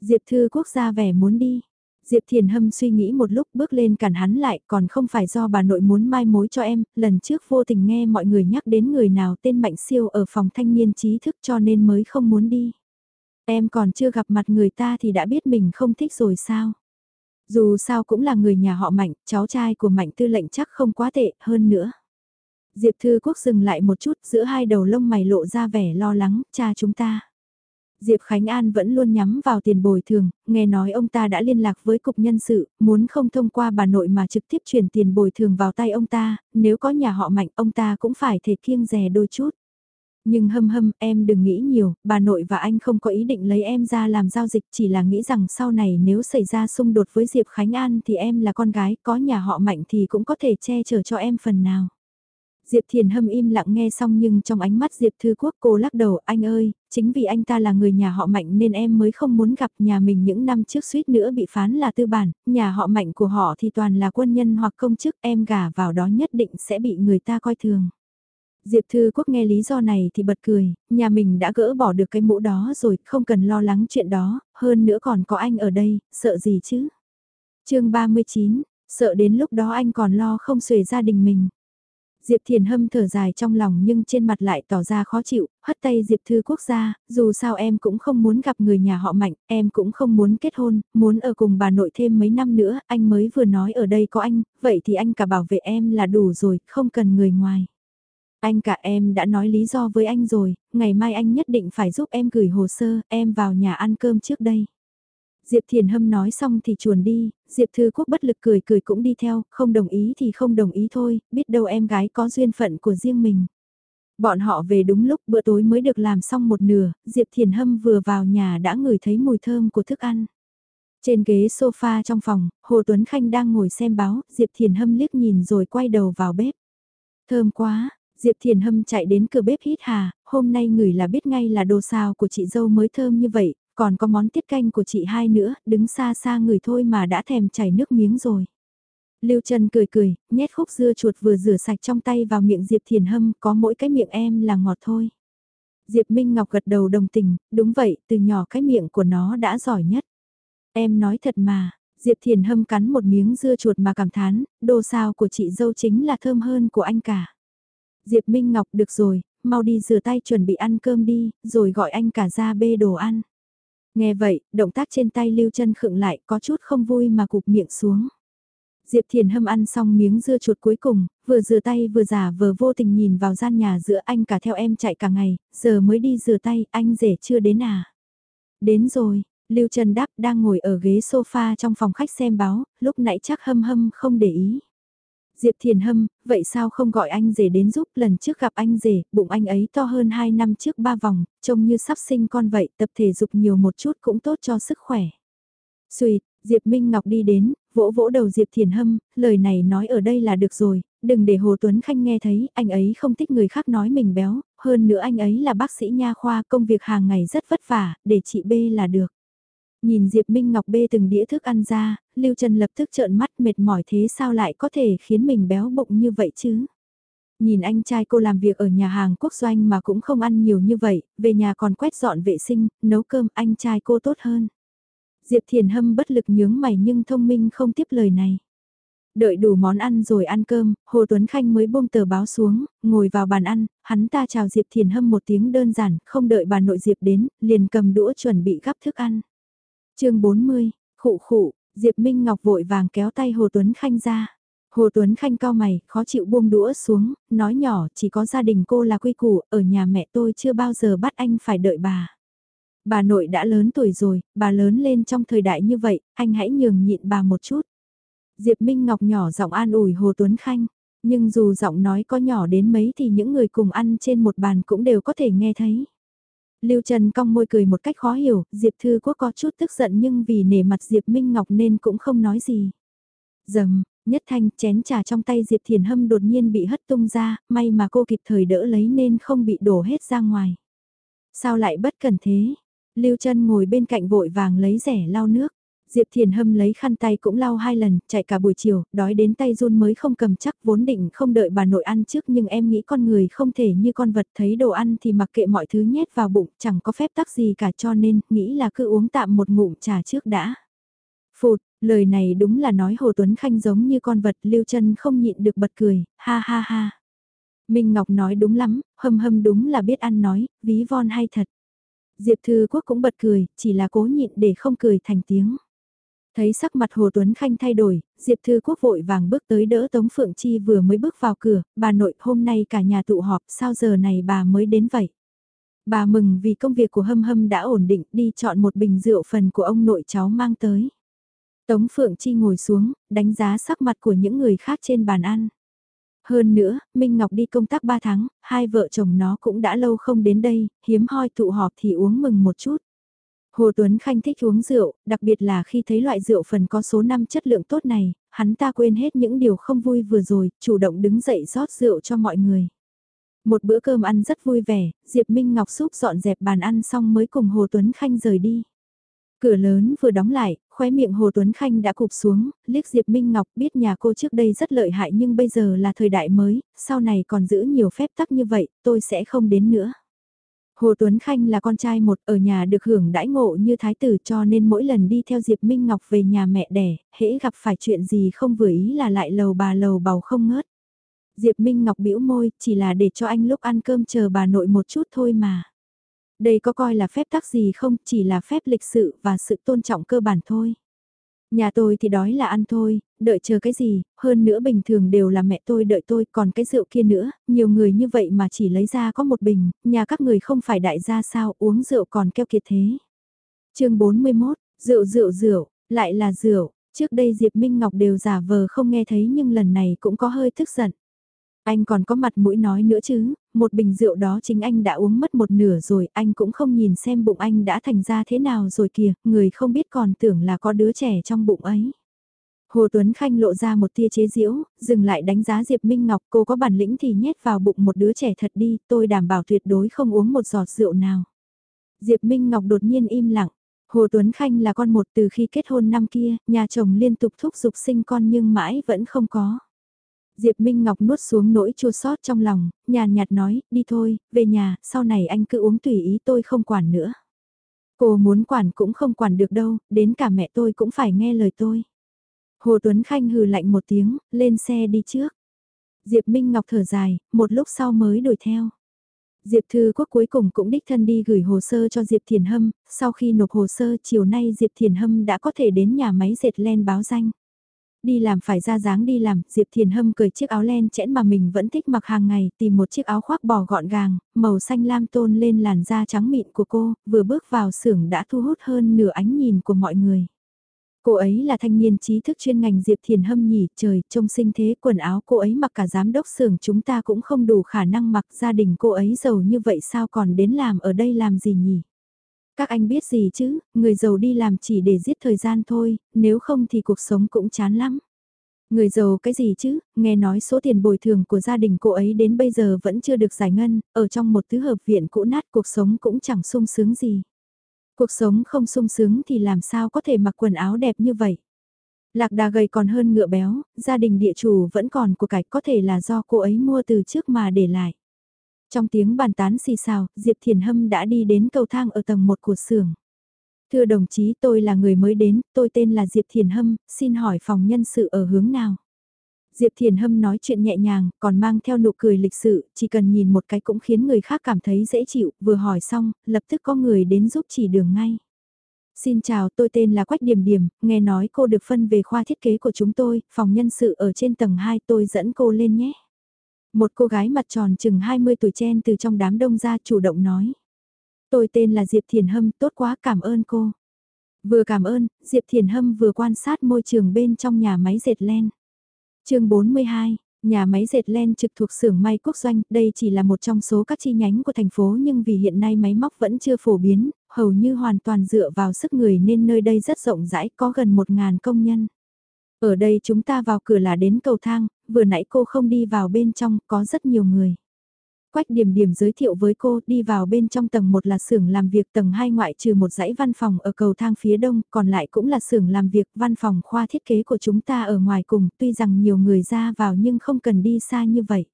Diệp Thư Quốc gia vẻ muốn đi. Diệp Thiền Hâm suy nghĩ một lúc bước lên cản hắn lại còn không phải do bà nội muốn mai mối cho em, lần trước vô tình nghe mọi người nhắc đến người nào tên Mạnh Siêu ở phòng thanh niên trí thức cho nên mới không muốn đi. Em còn chưa gặp mặt người ta thì đã biết mình không thích rồi sao? Dù sao cũng là người nhà họ Mạnh, cháu trai của Mạnh tư lệnh chắc không quá tệ hơn nữa. Diệp Thư Quốc dừng lại một chút giữa hai đầu lông mày lộ ra vẻ lo lắng, cha chúng ta. Diệp Khánh An vẫn luôn nhắm vào tiền bồi thường, nghe nói ông ta đã liên lạc với cục nhân sự, muốn không thông qua bà nội mà trực tiếp chuyển tiền bồi thường vào tay ông ta, nếu có nhà họ mạnh ông ta cũng phải thể kiêng rè đôi chút. Nhưng hâm hâm, em đừng nghĩ nhiều, bà nội và anh không có ý định lấy em ra làm giao dịch chỉ là nghĩ rằng sau này nếu xảy ra xung đột với Diệp Khánh An thì em là con gái, có nhà họ mạnh thì cũng có thể che chở cho em phần nào. Diệp Thiền Hâm im lặng nghe xong nhưng trong ánh mắt Diệp Thư Quốc cô lắc đầu anh ơi, chính vì anh ta là người nhà họ Mạnh nên em mới không muốn gặp nhà mình những năm trước suýt nữa bị phán là tư bản, nhà họ Mạnh của họ thì toàn là quân nhân hoặc công chức em gả vào đó nhất định sẽ bị người ta coi thường. Diệp Thư Quốc nghe lý do này thì bật cười, nhà mình đã gỡ bỏ được cái mũ đó rồi, không cần lo lắng chuyện đó, hơn nữa còn có anh ở đây, sợ gì chứ? chương 39, sợ đến lúc đó anh còn lo không xuể gia đình mình. Diệp Thiền Hâm thở dài trong lòng nhưng trên mặt lại tỏ ra khó chịu, hất tay Diệp Thư Quốc ra. dù sao em cũng không muốn gặp người nhà họ Mạnh, em cũng không muốn kết hôn, muốn ở cùng bà nội thêm mấy năm nữa, anh mới vừa nói ở đây có anh, vậy thì anh cả bảo vệ em là đủ rồi, không cần người ngoài. Anh cả em đã nói lý do với anh rồi, ngày mai anh nhất định phải giúp em gửi hồ sơ, em vào nhà ăn cơm trước đây. Diệp Thiền Hâm nói xong thì chuồn đi, Diệp Thư Quốc bất lực cười cười cũng đi theo, không đồng ý thì không đồng ý thôi, biết đâu em gái có duyên phận của riêng mình. Bọn họ về đúng lúc bữa tối mới được làm xong một nửa, Diệp Thiền Hâm vừa vào nhà đã ngửi thấy mùi thơm của thức ăn. Trên ghế sofa trong phòng, Hồ Tuấn Khanh đang ngồi xem báo, Diệp Thiền Hâm liếc nhìn rồi quay đầu vào bếp. Thơm quá, Diệp Thiền Hâm chạy đến cửa bếp hít hà, hôm nay người là biết ngay là đồ xào của chị dâu mới thơm như vậy, còn có món tiết canh của chị hai nữa, đứng xa xa người thôi mà đã thèm chảy nước miếng rồi. Lưu Trần cười cười, nhét khúc dưa chuột vừa rửa sạch trong tay vào miệng Diệp Thiền Hâm, có mỗi cái miệng em là ngọt thôi. Diệp Minh Ngọc gật đầu đồng tình, đúng vậy, từ nhỏ cái miệng của nó đã giỏi nhất. Em nói thật mà, Diệp Thiền Hâm cắn một miếng dưa chuột mà cảm thán, đồ sao của chị dâu chính là thơm hơn của anh cả. Diệp Minh Ngọc được rồi, mau đi rửa tay chuẩn bị ăn cơm đi, rồi gọi anh cả ra bê đồ ăn. Nghe vậy, động tác trên tay Lưu chân khựng lại có chút không vui mà cụp miệng xuống. Diệp Thiền Hâm ăn xong miếng dưa chuột cuối cùng, vừa rửa tay vừa giả vừa vô tình nhìn vào gian nhà giữa anh cả theo em chạy cả ngày, giờ mới đi rửa tay, anh rể chưa đến à? Đến rồi, Lưu Trần đáp đang ngồi ở ghế sofa trong phòng khách xem báo, lúc nãy chắc hâm hâm không để ý. Diệp Thiền Hâm, vậy sao không gọi anh rể đến giúp lần trước gặp anh rể, bụng anh ấy to hơn 2 năm trước 3 vòng, trông như sắp sinh con vậy, tập thể dục nhiều một chút cũng tốt cho sức khỏe. Xuyệt, Diệp Minh Ngọc đi đến, vỗ vỗ đầu Diệp Thiền Hâm, lời này nói ở đây là được rồi, đừng để Hồ Tuấn Khanh nghe thấy, anh ấy không thích người khác nói mình béo, hơn nữa anh ấy là bác sĩ nha khoa, công việc hàng ngày rất vất vả, để chị B là được. Nhìn Diệp Minh Ngọc bê từng đĩa thức ăn ra, Lưu Trần lập tức trợn mắt mệt mỏi thế sao lại có thể khiến mình béo bụng như vậy chứ? Nhìn anh trai cô làm việc ở nhà hàng quốc doanh mà cũng không ăn nhiều như vậy, về nhà còn quét dọn vệ sinh, nấu cơm anh trai cô tốt hơn. Diệp Thiền Hâm bất lực nhướng mày nhưng thông minh không tiếp lời này. Đợi đủ món ăn rồi ăn cơm, Hồ Tuấn Khanh mới buông tờ báo xuống, ngồi vào bàn ăn, hắn ta chào Diệp Thiền Hâm một tiếng đơn giản, không đợi bà nội Diệp đến, liền cầm đũa chuẩn bị gắp thức ăn chương 40, khụ khụ, Diệp Minh Ngọc vội vàng kéo tay Hồ Tuấn Khanh ra. Hồ Tuấn Khanh cao mày, khó chịu buông đũa xuống, nói nhỏ chỉ có gia đình cô là quy củ, ở nhà mẹ tôi chưa bao giờ bắt anh phải đợi bà. Bà nội đã lớn tuổi rồi, bà lớn lên trong thời đại như vậy, anh hãy nhường nhịn bà một chút. Diệp Minh Ngọc nhỏ giọng an ủi Hồ Tuấn Khanh, nhưng dù giọng nói có nhỏ đến mấy thì những người cùng ăn trên một bàn cũng đều có thể nghe thấy. Lưu Trần cong môi cười một cách khó hiểu, Diệp Thư Quốc có chút tức giận nhưng vì nể mặt Diệp Minh Ngọc nên cũng không nói gì. Dầm, nhất thanh chén trà trong tay Diệp Thiền Hâm đột nhiên bị hất tung ra, may mà cô kịp thời đỡ lấy nên không bị đổ hết ra ngoài. Sao lại bất cần thế? Lưu Trân ngồi bên cạnh vội vàng lấy rẻ lau nước. Diệp Thiền Hâm lấy khăn tay cũng lau hai lần, chạy cả buổi chiều, đói đến tay run mới không cầm chắc vốn định không đợi bà nội ăn trước nhưng em nghĩ con người không thể như con vật thấy đồ ăn thì mặc kệ mọi thứ nhét vào bụng chẳng có phép tắc gì cả cho nên nghĩ là cứ uống tạm một ngụm trà trước đã. Phụt, lời này đúng là nói Hồ Tuấn Khanh giống như con vật Lưu chân không nhịn được bật cười, ha ha ha. Minh Ngọc nói đúng lắm, hâm hâm đúng là biết ăn nói, ví von hay thật. Diệp Thư Quốc cũng bật cười, chỉ là cố nhịn để không cười thành tiếng. Thấy sắc mặt Hồ Tuấn Khanh thay đổi, Diệp Thư Quốc vội vàng bước tới đỡ Tống Phượng Chi vừa mới bước vào cửa, bà nội hôm nay cả nhà tụ họp, sao giờ này bà mới đến vậy? Bà mừng vì công việc của Hâm Hâm đã ổn định đi chọn một bình rượu phần của ông nội cháu mang tới. Tống Phượng Chi ngồi xuống, đánh giá sắc mặt của những người khác trên bàn ăn. Hơn nữa, Minh Ngọc đi công tác 3 tháng, hai vợ chồng nó cũng đã lâu không đến đây, hiếm hoi tụ họp thì uống mừng một chút. Hồ Tuấn Khanh thích uống rượu, đặc biệt là khi thấy loại rượu phần có số 5 chất lượng tốt này, hắn ta quên hết những điều không vui vừa rồi, chủ động đứng dậy rót rượu cho mọi người. Một bữa cơm ăn rất vui vẻ, Diệp Minh Ngọc giúp dọn dẹp bàn ăn xong mới cùng Hồ Tuấn Khanh rời đi. Cửa lớn vừa đóng lại, khóe miệng Hồ Tuấn Khanh đã cụp xuống, liếc Diệp Minh Ngọc biết nhà cô trước đây rất lợi hại nhưng bây giờ là thời đại mới, sau này còn giữ nhiều phép tắc như vậy, tôi sẽ không đến nữa. Hồ Tuấn Khanh là con trai một ở nhà được hưởng đãi ngộ như thái tử cho nên mỗi lần đi theo Diệp Minh Ngọc về nhà mẹ đẻ, hễ gặp phải chuyện gì không vừa ý là lại lầu bà lầu bầu không ngớt. Diệp Minh Ngọc bĩu môi, chỉ là để cho anh lúc ăn cơm chờ bà nội một chút thôi mà. Đây có coi là phép tắc gì không, chỉ là phép lịch sự và sự tôn trọng cơ bản thôi. Nhà tôi thì đói là ăn thôi, đợi chờ cái gì, hơn nữa bình thường đều là mẹ tôi đợi tôi, còn cái rượu kia nữa, nhiều người như vậy mà chỉ lấy ra có một bình, nhà các người không phải đại gia sao uống rượu còn keo kiệt thế. chương 41, rượu rượu rượu, lại là rượu, trước đây Diệp Minh Ngọc đều giả vờ không nghe thấy nhưng lần này cũng có hơi tức giận. Anh còn có mặt mũi nói nữa chứ, một bình rượu đó chính anh đã uống mất một nửa rồi, anh cũng không nhìn xem bụng anh đã thành ra thế nào rồi kìa, người không biết còn tưởng là có đứa trẻ trong bụng ấy. Hồ Tuấn Khanh lộ ra một tia chế giễu, dừng lại đánh giá Diệp Minh Ngọc cô có bản lĩnh thì nhét vào bụng một đứa trẻ thật đi, tôi đảm bảo tuyệt đối không uống một giọt rượu nào. Diệp Minh Ngọc đột nhiên im lặng. Hồ Tuấn Khanh là con một từ khi kết hôn năm kia, nhà chồng liên tục thúc giục sinh con nhưng mãi vẫn không có. Diệp Minh Ngọc nuốt xuống nỗi chua xót trong lòng, nhàn nhạt nói, đi thôi, về nhà, sau này anh cứ uống tùy ý tôi không quản nữa. Cô muốn quản cũng không quản được đâu, đến cả mẹ tôi cũng phải nghe lời tôi. Hồ Tuấn Khanh hừ lạnh một tiếng, lên xe đi trước. Diệp Minh Ngọc thở dài, một lúc sau mới đuổi theo. Diệp Thư Quốc cuối cùng cũng đích thân đi gửi hồ sơ cho Diệp Thiền Hâm, sau khi nộp hồ sơ chiều nay Diệp Thiền Hâm đã có thể đến nhà máy dệt len báo danh. Đi làm phải ra dáng đi làm, Diệp Thiền Hâm cười chiếc áo len chẽn mà mình vẫn thích mặc hàng ngày, tìm một chiếc áo khoác bò gọn gàng, màu xanh lam tôn lên làn da trắng mịn của cô, vừa bước vào xưởng đã thu hút hơn nửa ánh nhìn của mọi người. Cô ấy là thanh niên trí thức chuyên ngành Diệp Thiền Hâm nhỉ, trời, trông sinh thế quần áo cô ấy mặc cả giám đốc xưởng chúng ta cũng không đủ khả năng mặc gia đình cô ấy giàu như vậy sao còn đến làm ở đây làm gì nhỉ? Các anh biết gì chứ, người giàu đi làm chỉ để giết thời gian thôi, nếu không thì cuộc sống cũng chán lắm. Người giàu cái gì chứ, nghe nói số tiền bồi thường của gia đình cô ấy đến bây giờ vẫn chưa được giải ngân, ở trong một thứ hợp viện cũ nát cuộc sống cũng chẳng sung sướng gì. Cuộc sống không sung sướng thì làm sao có thể mặc quần áo đẹp như vậy. Lạc đà gầy còn hơn ngựa béo, gia đình địa chủ vẫn còn của cải có thể là do cô ấy mua từ trước mà để lại. Trong tiếng bàn tán xì xào, Diệp Thiền Hâm đã đi đến cầu thang ở tầng 1 của xưởng. Thưa đồng chí tôi là người mới đến, tôi tên là Diệp Thiền Hâm, xin hỏi phòng nhân sự ở hướng nào? Diệp Thiền Hâm nói chuyện nhẹ nhàng, còn mang theo nụ cười lịch sự, chỉ cần nhìn một cái cũng khiến người khác cảm thấy dễ chịu, vừa hỏi xong, lập tức có người đến giúp chỉ đường ngay. Xin chào, tôi tên là Quách Điểm Điểm, nghe nói cô được phân về khoa thiết kế của chúng tôi, phòng nhân sự ở trên tầng 2 tôi dẫn cô lên nhé. Một cô gái mặt tròn chừng 20 tuổi chen từ trong đám đông ra chủ động nói. Tôi tên là Diệp Thiền Hâm, tốt quá cảm ơn cô. Vừa cảm ơn, Diệp Thiền Hâm vừa quan sát môi trường bên trong nhà máy dệt len. chương 42, nhà máy dệt len trực thuộc xưởng may quốc doanh, đây chỉ là một trong số các chi nhánh của thành phố nhưng vì hiện nay máy móc vẫn chưa phổ biến, hầu như hoàn toàn dựa vào sức người nên nơi đây rất rộng rãi, có gần 1.000 công nhân. Ở đây chúng ta vào cửa là đến cầu thang, vừa nãy cô không đi vào bên trong, có rất nhiều người. Quách điểm điểm giới thiệu với cô đi vào bên trong tầng 1 là xưởng làm việc tầng 2 ngoại trừ một dãy văn phòng ở cầu thang phía đông, còn lại cũng là xưởng làm việc văn phòng khoa thiết kế của chúng ta ở ngoài cùng, tuy rằng nhiều người ra vào nhưng không cần đi xa như vậy.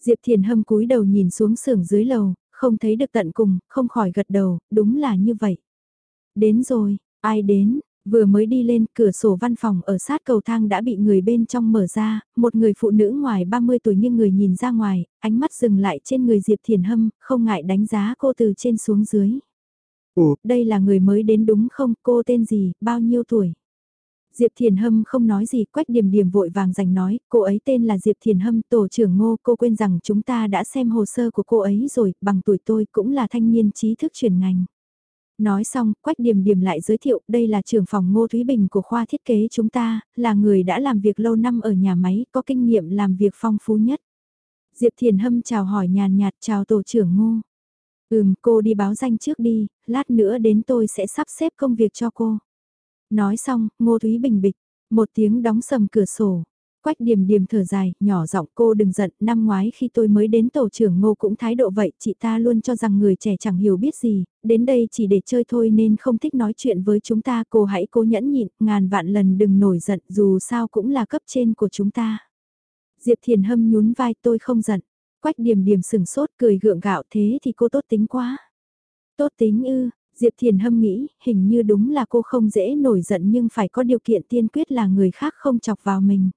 Diệp Thiền Hâm cúi đầu nhìn xuống xưởng dưới lầu, không thấy được tận cùng, không khỏi gật đầu, đúng là như vậy. Đến rồi, ai đến, Vừa mới đi lên, cửa sổ văn phòng ở sát cầu thang đã bị người bên trong mở ra, một người phụ nữ ngoài 30 tuổi nhưng người nhìn ra ngoài, ánh mắt dừng lại trên người Diệp Thiền Hâm, không ngại đánh giá cô từ trên xuống dưới. Ủa, đây là người mới đến đúng không, cô tên gì, bao nhiêu tuổi? Diệp Thiền Hâm không nói gì, quách điểm điểm vội vàng giành nói, cô ấy tên là Diệp Thiền Hâm, tổ trưởng ngô, cô quên rằng chúng ta đã xem hồ sơ của cô ấy rồi, bằng tuổi tôi cũng là thanh niên trí thức chuyển ngành. Nói xong, Quách Điềm Điềm lại giới thiệu đây là trưởng phòng Ngô Thúy Bình của khoa thiết kế chúng ta, là người đã làm việc lâu năm ở nhà máy, có kinh nghiệm làm việc phong phú nhất. Diệp Thiền Hâm chào hỏi nhàn nhạt chào tổ trưởng Ngô. Ừm, cô đi báo danh trước đi, lát nữa đến tôi sẽ sắp xếp công việc cho cô. Nói xong, Ngô Thúy Bình bịch, một tiếng đóng sầm cửa sổ. Quách điềm điềm thở dài, nhỏ giọng cô đừng giận, năm ngoái khi tôi mới đến tổ trưởng ngô cũng thái độ vậy, chị ta luôn cho rằng người trẻ chẳng hiểu biết gì, đến đây chỉ để chơi thôi nên không thích nói chuyện với chúng ta, cô hãy cố nhẫn nhịn, ngàn vạn lần đừng nổi giận, dù sao cũng là cấp trên của chúng ta. Diệp Thiền Hâm nhún vai tôi không giận, quách điềm điềm sừng sốt cười gượng gạo thế thì cô tốt tính quá. Tốt tính ư, Diệp Thiền Hâm nghĩ, hình như đúng là cô không dễ nổi giận nhưng phải có điều kiện tiên quyết là người khác không chọc vào mình.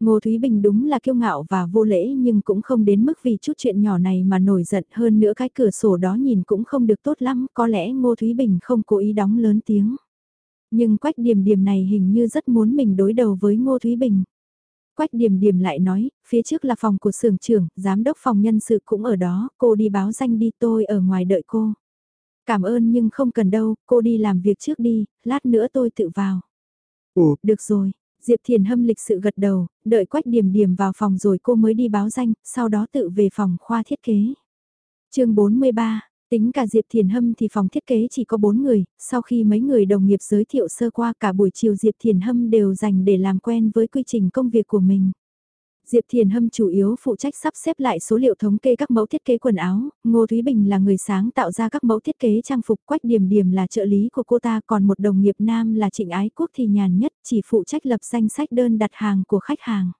Ngô Thúy Bình đúng là kiêu ngạo và vô lễ nhưng cũng không đến mức vì chút chuyện nhỏ này mà nổi giận hơn nữa cái cửa sổ đó nhìn cũng không được tốt lắm, có lẽ Ngô Thúy Bình không cố ý đóng lớn tiếng. Nhưng Quách Điềm Điềm này hình như rất muốn mình đối đầu với Ngô Thúy Bình. Quách Điềm Điềm lại nói, phía trước là phòng của xưởng trưởng, giám đốc phòng nhân sự cũng ở đó, cô đi báo danh đi tôi ở ngoài đợi cô. Cảm ơn nhưng không cần đâu, cô đi làm việc trước đi, lát nữa tôi tự vào. Ồ, được rồi, Diệp Thiền Hâm lịch sự gật đầu, đợi Quách Điềm Điềm vào phòng rồi cô mới đi báo danh, sau đó tự về phòng khoa thiết kế. chương 43, tính cả Diệp Thiền Hâm thì phòng thiết kế chỉ có 4 người, sau khi mấy người đồng nghiệp giới thiệu sơ qua cả buổi chiều Diệp Thiền Hâm đều dành để làm quen với quy trình công việc của mình. Diệp Thiền Hâm chủ yếu phụ trách sắp xếp lại số liệu thống kê các mẫu thiết kế quần áo, Ngô Thúy Bình là người sáng tạo ra các mẫu thiết kế trang phục Quách Điềm Điềm là trợ lý của cô ta còn một đồng nghiệp nam là Trịnh Ái Quốc thì nhàn nhất chỉ phụ trách lập danh sách đơn đặt hàng của khách hàng.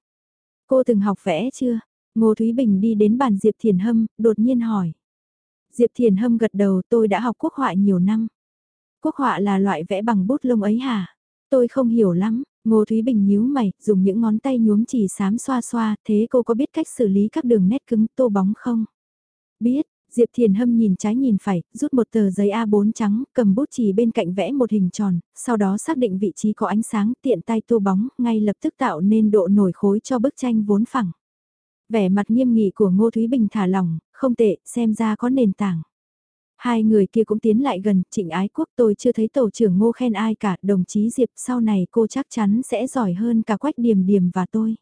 Cô từng học vẽ chưa? Ngô Thúy Bình đi đến bàn Diệp Thiền Hâm, đột nhiên hỏi. Diệp Thiền Hâm gật đầu tôi đã học quốc họa nhiều năm. Quốc họa là loại vẽ bằng bút lông ấy hả? Tôi không hiểu lắm, Ngô Thúy Bình nhíu mày, dùng những ngón tay nhuốm chỉ xám xoa xoa, thế cô có biết cách xử lý các đường nét cứng tô bóng không? Biết, Diệp Thiền Hâm nhìn trái nhìn phải, rút một tờ giấy A4 trắng, cầm bút chỉ bên cạnh vẽ một hình tròn, sau đó xác định vị trí có ánh sáng tiện tay tô bóng, ngay lập tức tạo nên độ nổi khối cho bức tranh vốn phẳng. Vẻ mặt nghiêm nghị của Ngô Thúy Bình thả lỏng, không tệ, xem ra có nền tảng. Hai người kia cũng tiến lại gần, trịnh ái quốc tôi chưa thấy tổ trưởng ngô khen ai cả, đồng chí Diệp sau này cô chắc chắn sẽ giỏi hơn cả quách điểm điểm và tôi.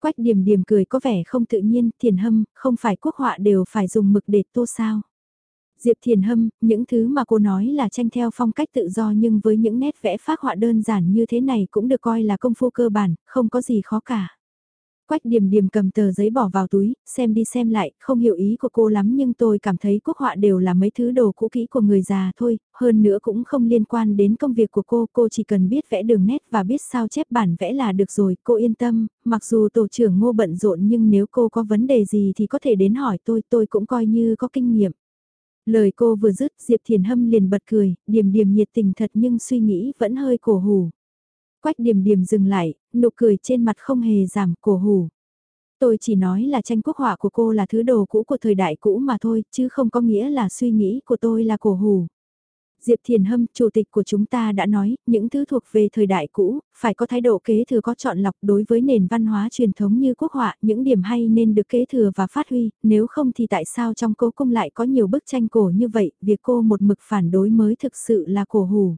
Quách điểm điểm cười có vẻ không tự nhiên, thiền hâm, không phải quốc họa đều phải dùng mực để tô sao. Diệp Thiền Hâm, những thứ mà cô nói là tranh theo phong cách tự do nhưng với những nét vẽ phác họa đơn giản như thế này cũng được coi là công phu cơ bản, không có gì khó cả. Quách điềm điềm cầm tờ giấy bỏ vào túi, xem đi xem lại, không hiểu ý của cô lắm nhưng tôi cảm thấy quốc họa đều là mấy thứ đồ cũ kỹ của người già thôi, hơn nữa cũng không liên quan đến công việc của cô, cô chỉ cần biết vẽ đường nét và biết sao chép bản vẽ là được rồi, cô yên tâm, mặc dù tổ trưởng ngô bận rộn nhưng nếu cô có vấn đề gì thì có thể đến hỏi tôi, tôi cũng coi như có kinh nghiệm. Lời cô vừa dứt Diệp Thiền Hâm liền bật cười, điềm điềm nhiệt tình thật nhưng suy nghĩ vẫn hơi cổ hủ. Quách điểm điểm dừng lại, nụ cười trên mặt không hề giảm cổ hủ. Tôi chỉ nói là tranh quốc họa của cô là thứ đồ cũ của thời đại cũ mà thôi, chứ không có nghĩa là suy nghĩ của tôi là cổ hủ. Diệp Thiền Hâm, chủ tịch của chúng ta đã nói, những thứ thuộc về thời đại cũ, phải có thái độ kế thừa có chọn lọc đối với nền văn hóa truyền thống như quốc họa, những điểm hay nên được kế thừa và phát huy, nếu không thì tại sao trong cố cung lại có nhiều bức tranh cổ như vậy, việc cô một mực phản đối mới thực sự là cổ hủ.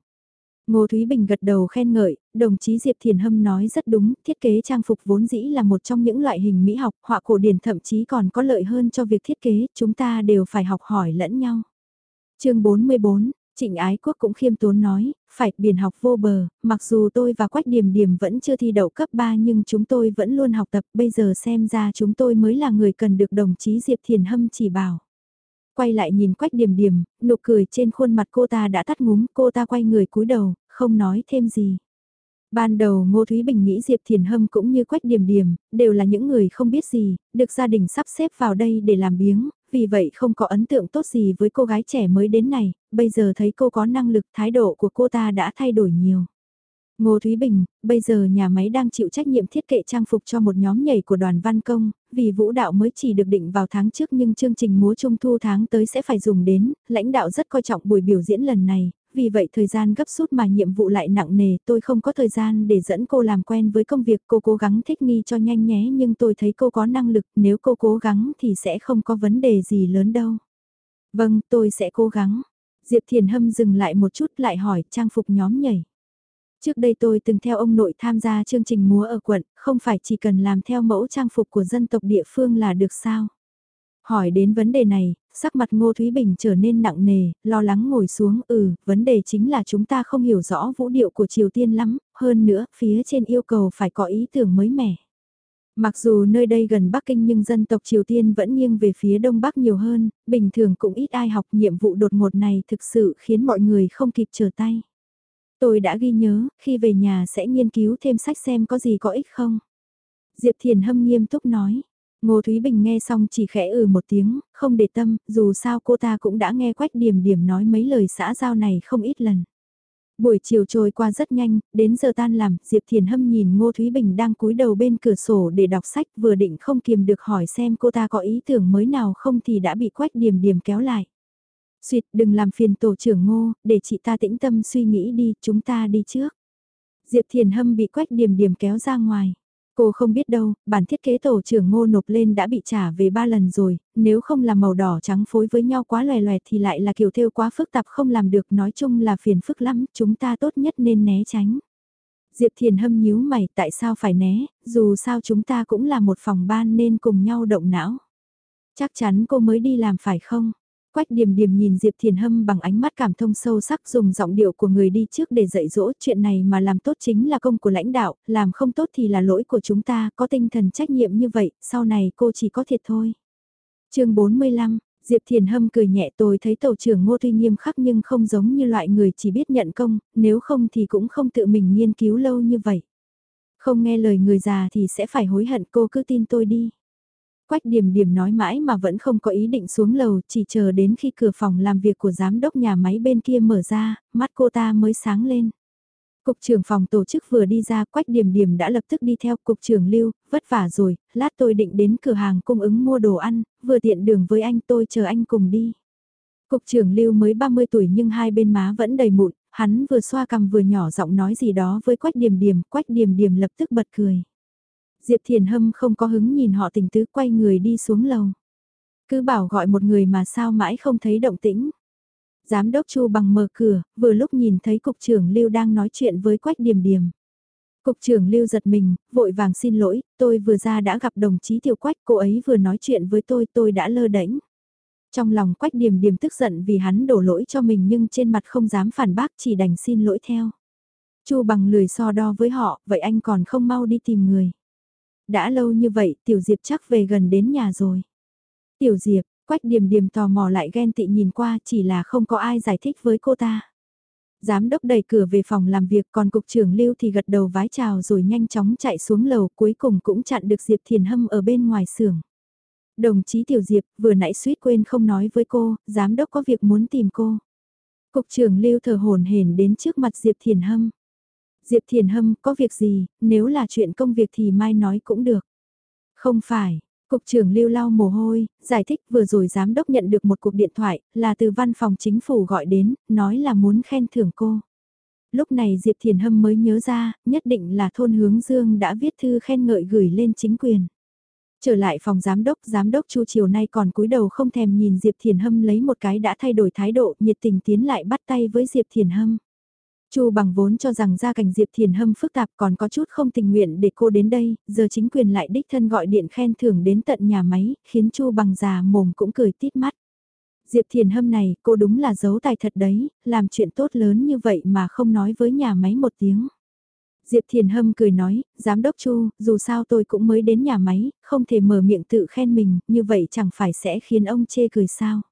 Ngô Thúy Bình gật đầu khen ngợi, đồng chí Diệp Thiền Hâm nói rất đúng, thiết kế trang phục vốn dĩ là một trong những loại hình mỹ học, họa cổ điển thậm chí còn có lợi hơn cho việc thiết kế, chúng ta đều phải học hỏi lẫn nhau. chương 44, Trịnh Ái Quốc cũng khiêm tốn nói, phải biển học vô bờ, mặc dù tôi và Quách Điềm Điềm vẫn chưa thi đậu cấp 3 nhưng chúng tôi vẫn luôn học tập, bây giờ xem ra chúng tôi mới là người cần được đồng chí Diệp Thiền Hâm chỉ bảo quay lại nhìn quách điểm điểm nụ cười trên khuôn mặt cô ta đã tắt ngúm, cô ta quay người cúi đầu, không nói thêm gì. Ban đầu Ngô Thúy Bình nghĩ Diệp Thiền Hâm cũng như Quách Điềm Điềm, đều là những người không biết gì, được gia đình sắp xếp vào đây để làm biếng, vì vậy không có ấn tượng tốt gì với cô gái trẻ mới đến này, bây giờ thấy cô có năng lực thái độ của cô ta đã thay đổi nhiều. Ngô Thúy Bình, bây giờ nhà máy đang chịu trách nhiệm thiết kế trang phục cho một nhóm nhảy của đoàn văn công, vì vũ đạo mới chỉ được định vào tháng trước nhưng chương trình múa trung thu tháng tới sẽ phải dùng đến, lãnh đạo rất coi trọng buổi biểu diễn lần này, vì vậy thời gian gấp rút mà nhiệm vụ lại nặng nề, tôi không có thời gian để dẫn cô làm quen với công việc, cô cố gắng thích nghi cho nhanh nhé nhưng tôi thấy cô có năng lực, nếu cô cố gắng thì sẽ không có vấn đề gì lớn đâu. Vâng, tôi sẽ cố gắng. Diệp Thiền Hâm dừng lại một chút lại hỏi trang phục nhóm nhảy. Trước đây tôi từng theo ông nội tham gia chương trình múa ở quận, không phải chỉ cần làm theo mẫu trang phục của dân tộc địa phương là được sao? Hỏi đến vấn đề này, sắc mặt Ngô Thúy Bình trở nên nặng nề, lo lắng ngồi xuống, ừ, vấn đề chính là chúng ta không hiểu rõ vũ điệu của Triều Tiên lắm, hơn nữa, phía trên yêu cầu phải có ý tưởng mới mẻ. Mặc dù nơi đây gần Bắc Kinh nhưng dân tộc Triều Tiên vẫn nghiêng về phía Đông Bắc nhiều hơn, bình thường cũng ít ai học nhiệm vụ đột ngột này thực sự khiến mọi người không kịp trở tay. Tôi đã ghi nhớ, khi về nhà sẽ nghiên cứu thêm sách xem có gì có ích không. Diệp Thiền Hâm nghiêm túc nói. Ngô Thúy Bình nghe xong chỉ khẽ ừ một tiếng, không để tâm, dù sao cô ta cũng đã nghe Quách Điểm Điểm nói mấy lời xã giao này không ít lần. Buổi chiều trôi qua rất nhanh, đến giờ tan làm, Diệp Thiền Hâm nhìn Ngô Thúy Bình đang cúi đầu bên cửa sổ để đọc sách vừa định không kiềm được hỏi xem cô ta có ý tưởng mới nào không thì đã bị Quách Điểm Điểm kéo lại. Xuyệt đừng làm phiền tổ trưởng Ngô, để chị ta tĩnh tâm suy nghĩ đi, chúng ta đi trước. Diệp Thiền Hâm bị Quách Điểm Điểm kéo ra ngoài. Cô không biết đâu, bản thiết kế tổ trưởng ngô nộp lên đã bị trả về ba lần rồi, nếu không là màu đỏ trắng phối với nhau quá loè loẹt thì lại là kiểu thêu quá phức tạp không làm được nói chung là phiền phức lắm, chúng ta tốt nhất nên né tránh. Diệp Thiền hâm nhíu mày tại sao phải né, dù sao chúng ta cũng là một phòng ban nên cùng nhau động não. Chắc chắn cô mới đi làm phải không? Quách điềm điềm nhìn Diệp Thiền Hâm bằng ánh mắt cảm thông sâu sắc dùng giọng điệu của người đi trước để dạy dỗ chuyện này mà làm tốt chính là công của lãnh đạo, làm không tốt thì là lỗi của chúng ta, có tinh thần trách nhiệm như vậy, sau này cô chỉ có thiệt thôi. chương 45, Diệp Thiền Hâm cười nhẹ tôi thấy tổ trưởng Ngô Tuy nghiêm khắc nhưng không giống như loại người chỉ biết nhận công, nếu không thì cũng không tự mình nghiên cứu lâu như vậy. Không nghe lời người già thì sẽ phải hối hận cô cứ tin tôi đi. Quách điểm điểm nói mãi mà vẫn không có ý định xuống lầu, chỉ chờ đến khi cửa phòng làm việc của giám đốc nhà máy bên kia mở ra, mắt cô ta mới sáng lên. Cục trưởng phòng tổ chức vừa đi ra, Quách Điểm Điểm đã lập tức đi theo cục trưởng Lưu, vất vả rồi, lát tôi định đến cửa hàng cung ứng mua đồ ăn, vừa tiện đường với anh tôi chờ anh cùng đi. Cục trưởng Lưu mới 30 tuổi nhưng hai bên má vẫn đầy mụn, hắn vừa xoa cằm vừa nhỏ giọng nói gì đó với Quách Điểm Điểm, Quách Điểm Điểm lập tức bật cười. Diệp Thiền Hâm không có hứng nhìn họ tình tứ quay người đi xuống lầu. Cứ bảo gọi một người mà sao mãi không thấy động tĩnh. Giám đốc Chu bằng mở cửa, vừa lúc nhìn thấy cục trưởng Lưu đang nói chuyện với Quách Điềm Điềm. Cục trưởng Lưu giật mình, vội vàng xin lỗi, tôi vừa ra đã gặp đồng chí Tiểu Quách, cô ấy vừa nói chuyện với tôi, tôi đã lơ đễnh. Trong lòng Quách Điềm Điềm tức giận vì hắn đổ lỗi cho mình nhưng trên mặt không dám phản bác chỉ đành xin lỗi theo. Chu bằng lười so đo với họ, vậy anh còn không mau đi tìm người. Đã lâu như vậy, Tiểu Diệp chắc về gần đến nhà rồi. Tiểu Diệp, Quách Điềm Điềm tò mò lại ghen tị nhìn qua chỉ là không có ai giải thích với cô ta. Giám đốc đẩy cửa về phòng làm việc còn cục trưởng Lưu thì gật đầu vái chào rồi nhanh chóng chạy xuống lầu cuối cùng cũng chặn được Diệp Thiền Hâm ở bên ngoài xưởng. Đồng chí Tiểu Diệp vừa nãy suýt quên không nói với cô, giám đốc có việc muốn tìm cô. Cục trưởng Lưu thở hồn hển đến trước mặt Diệp Thiền Hâm. Diệp Thiền Hâm có việc gì, nếu là chuyện công việc thì mai nói cũng được. Không phải, Cục trưởng lưu lau mồ hôi, giải thích vừa rồi giám đốc nhận được một cuộc điện thoại, là từ văn phòng chính phủ gọi đến, nói là muốn khen thưởng cô. Lúc này Diệp Thiền Hâm mới nhớ ra, nhất định là thôn hướng dương đã viết thư khen ngợi gửi lên chính quyền. Trở lại phòng giám đốc, giám đốc Chu chiều nay còn cúi đầu không thèm nhìn Diệp Thiền Hâm lấy một cái đã thay đổi thái độ, nhiệt tình tiến lại bắt tay với Diệp Thiền Hâm. Chu bằng vốn cho rằng gia cảnh Diệp Thiền Hâm phức tạp còn có chút không tình nguyện để cô đến đây, giờ chính quyền lại đích thân gọi điện khen thưởng đến tận nhà máy, khiến Chu bằng già mồm cũng cười tít mắt. Diệp Thiền Hâm này, cô đúng là giấu tài thật đấy, làm chuyện tốt lớn như vậy mà không nói với nhà máy một tiếng. Diệp Thiền Hâm cười nói, Giám đốc Chu, dù sao tôi cũng mới đến nhà máy, không thể mở miệng tự khen mình, như vậy chẳng phải sẽ khiến ông chê cười sao.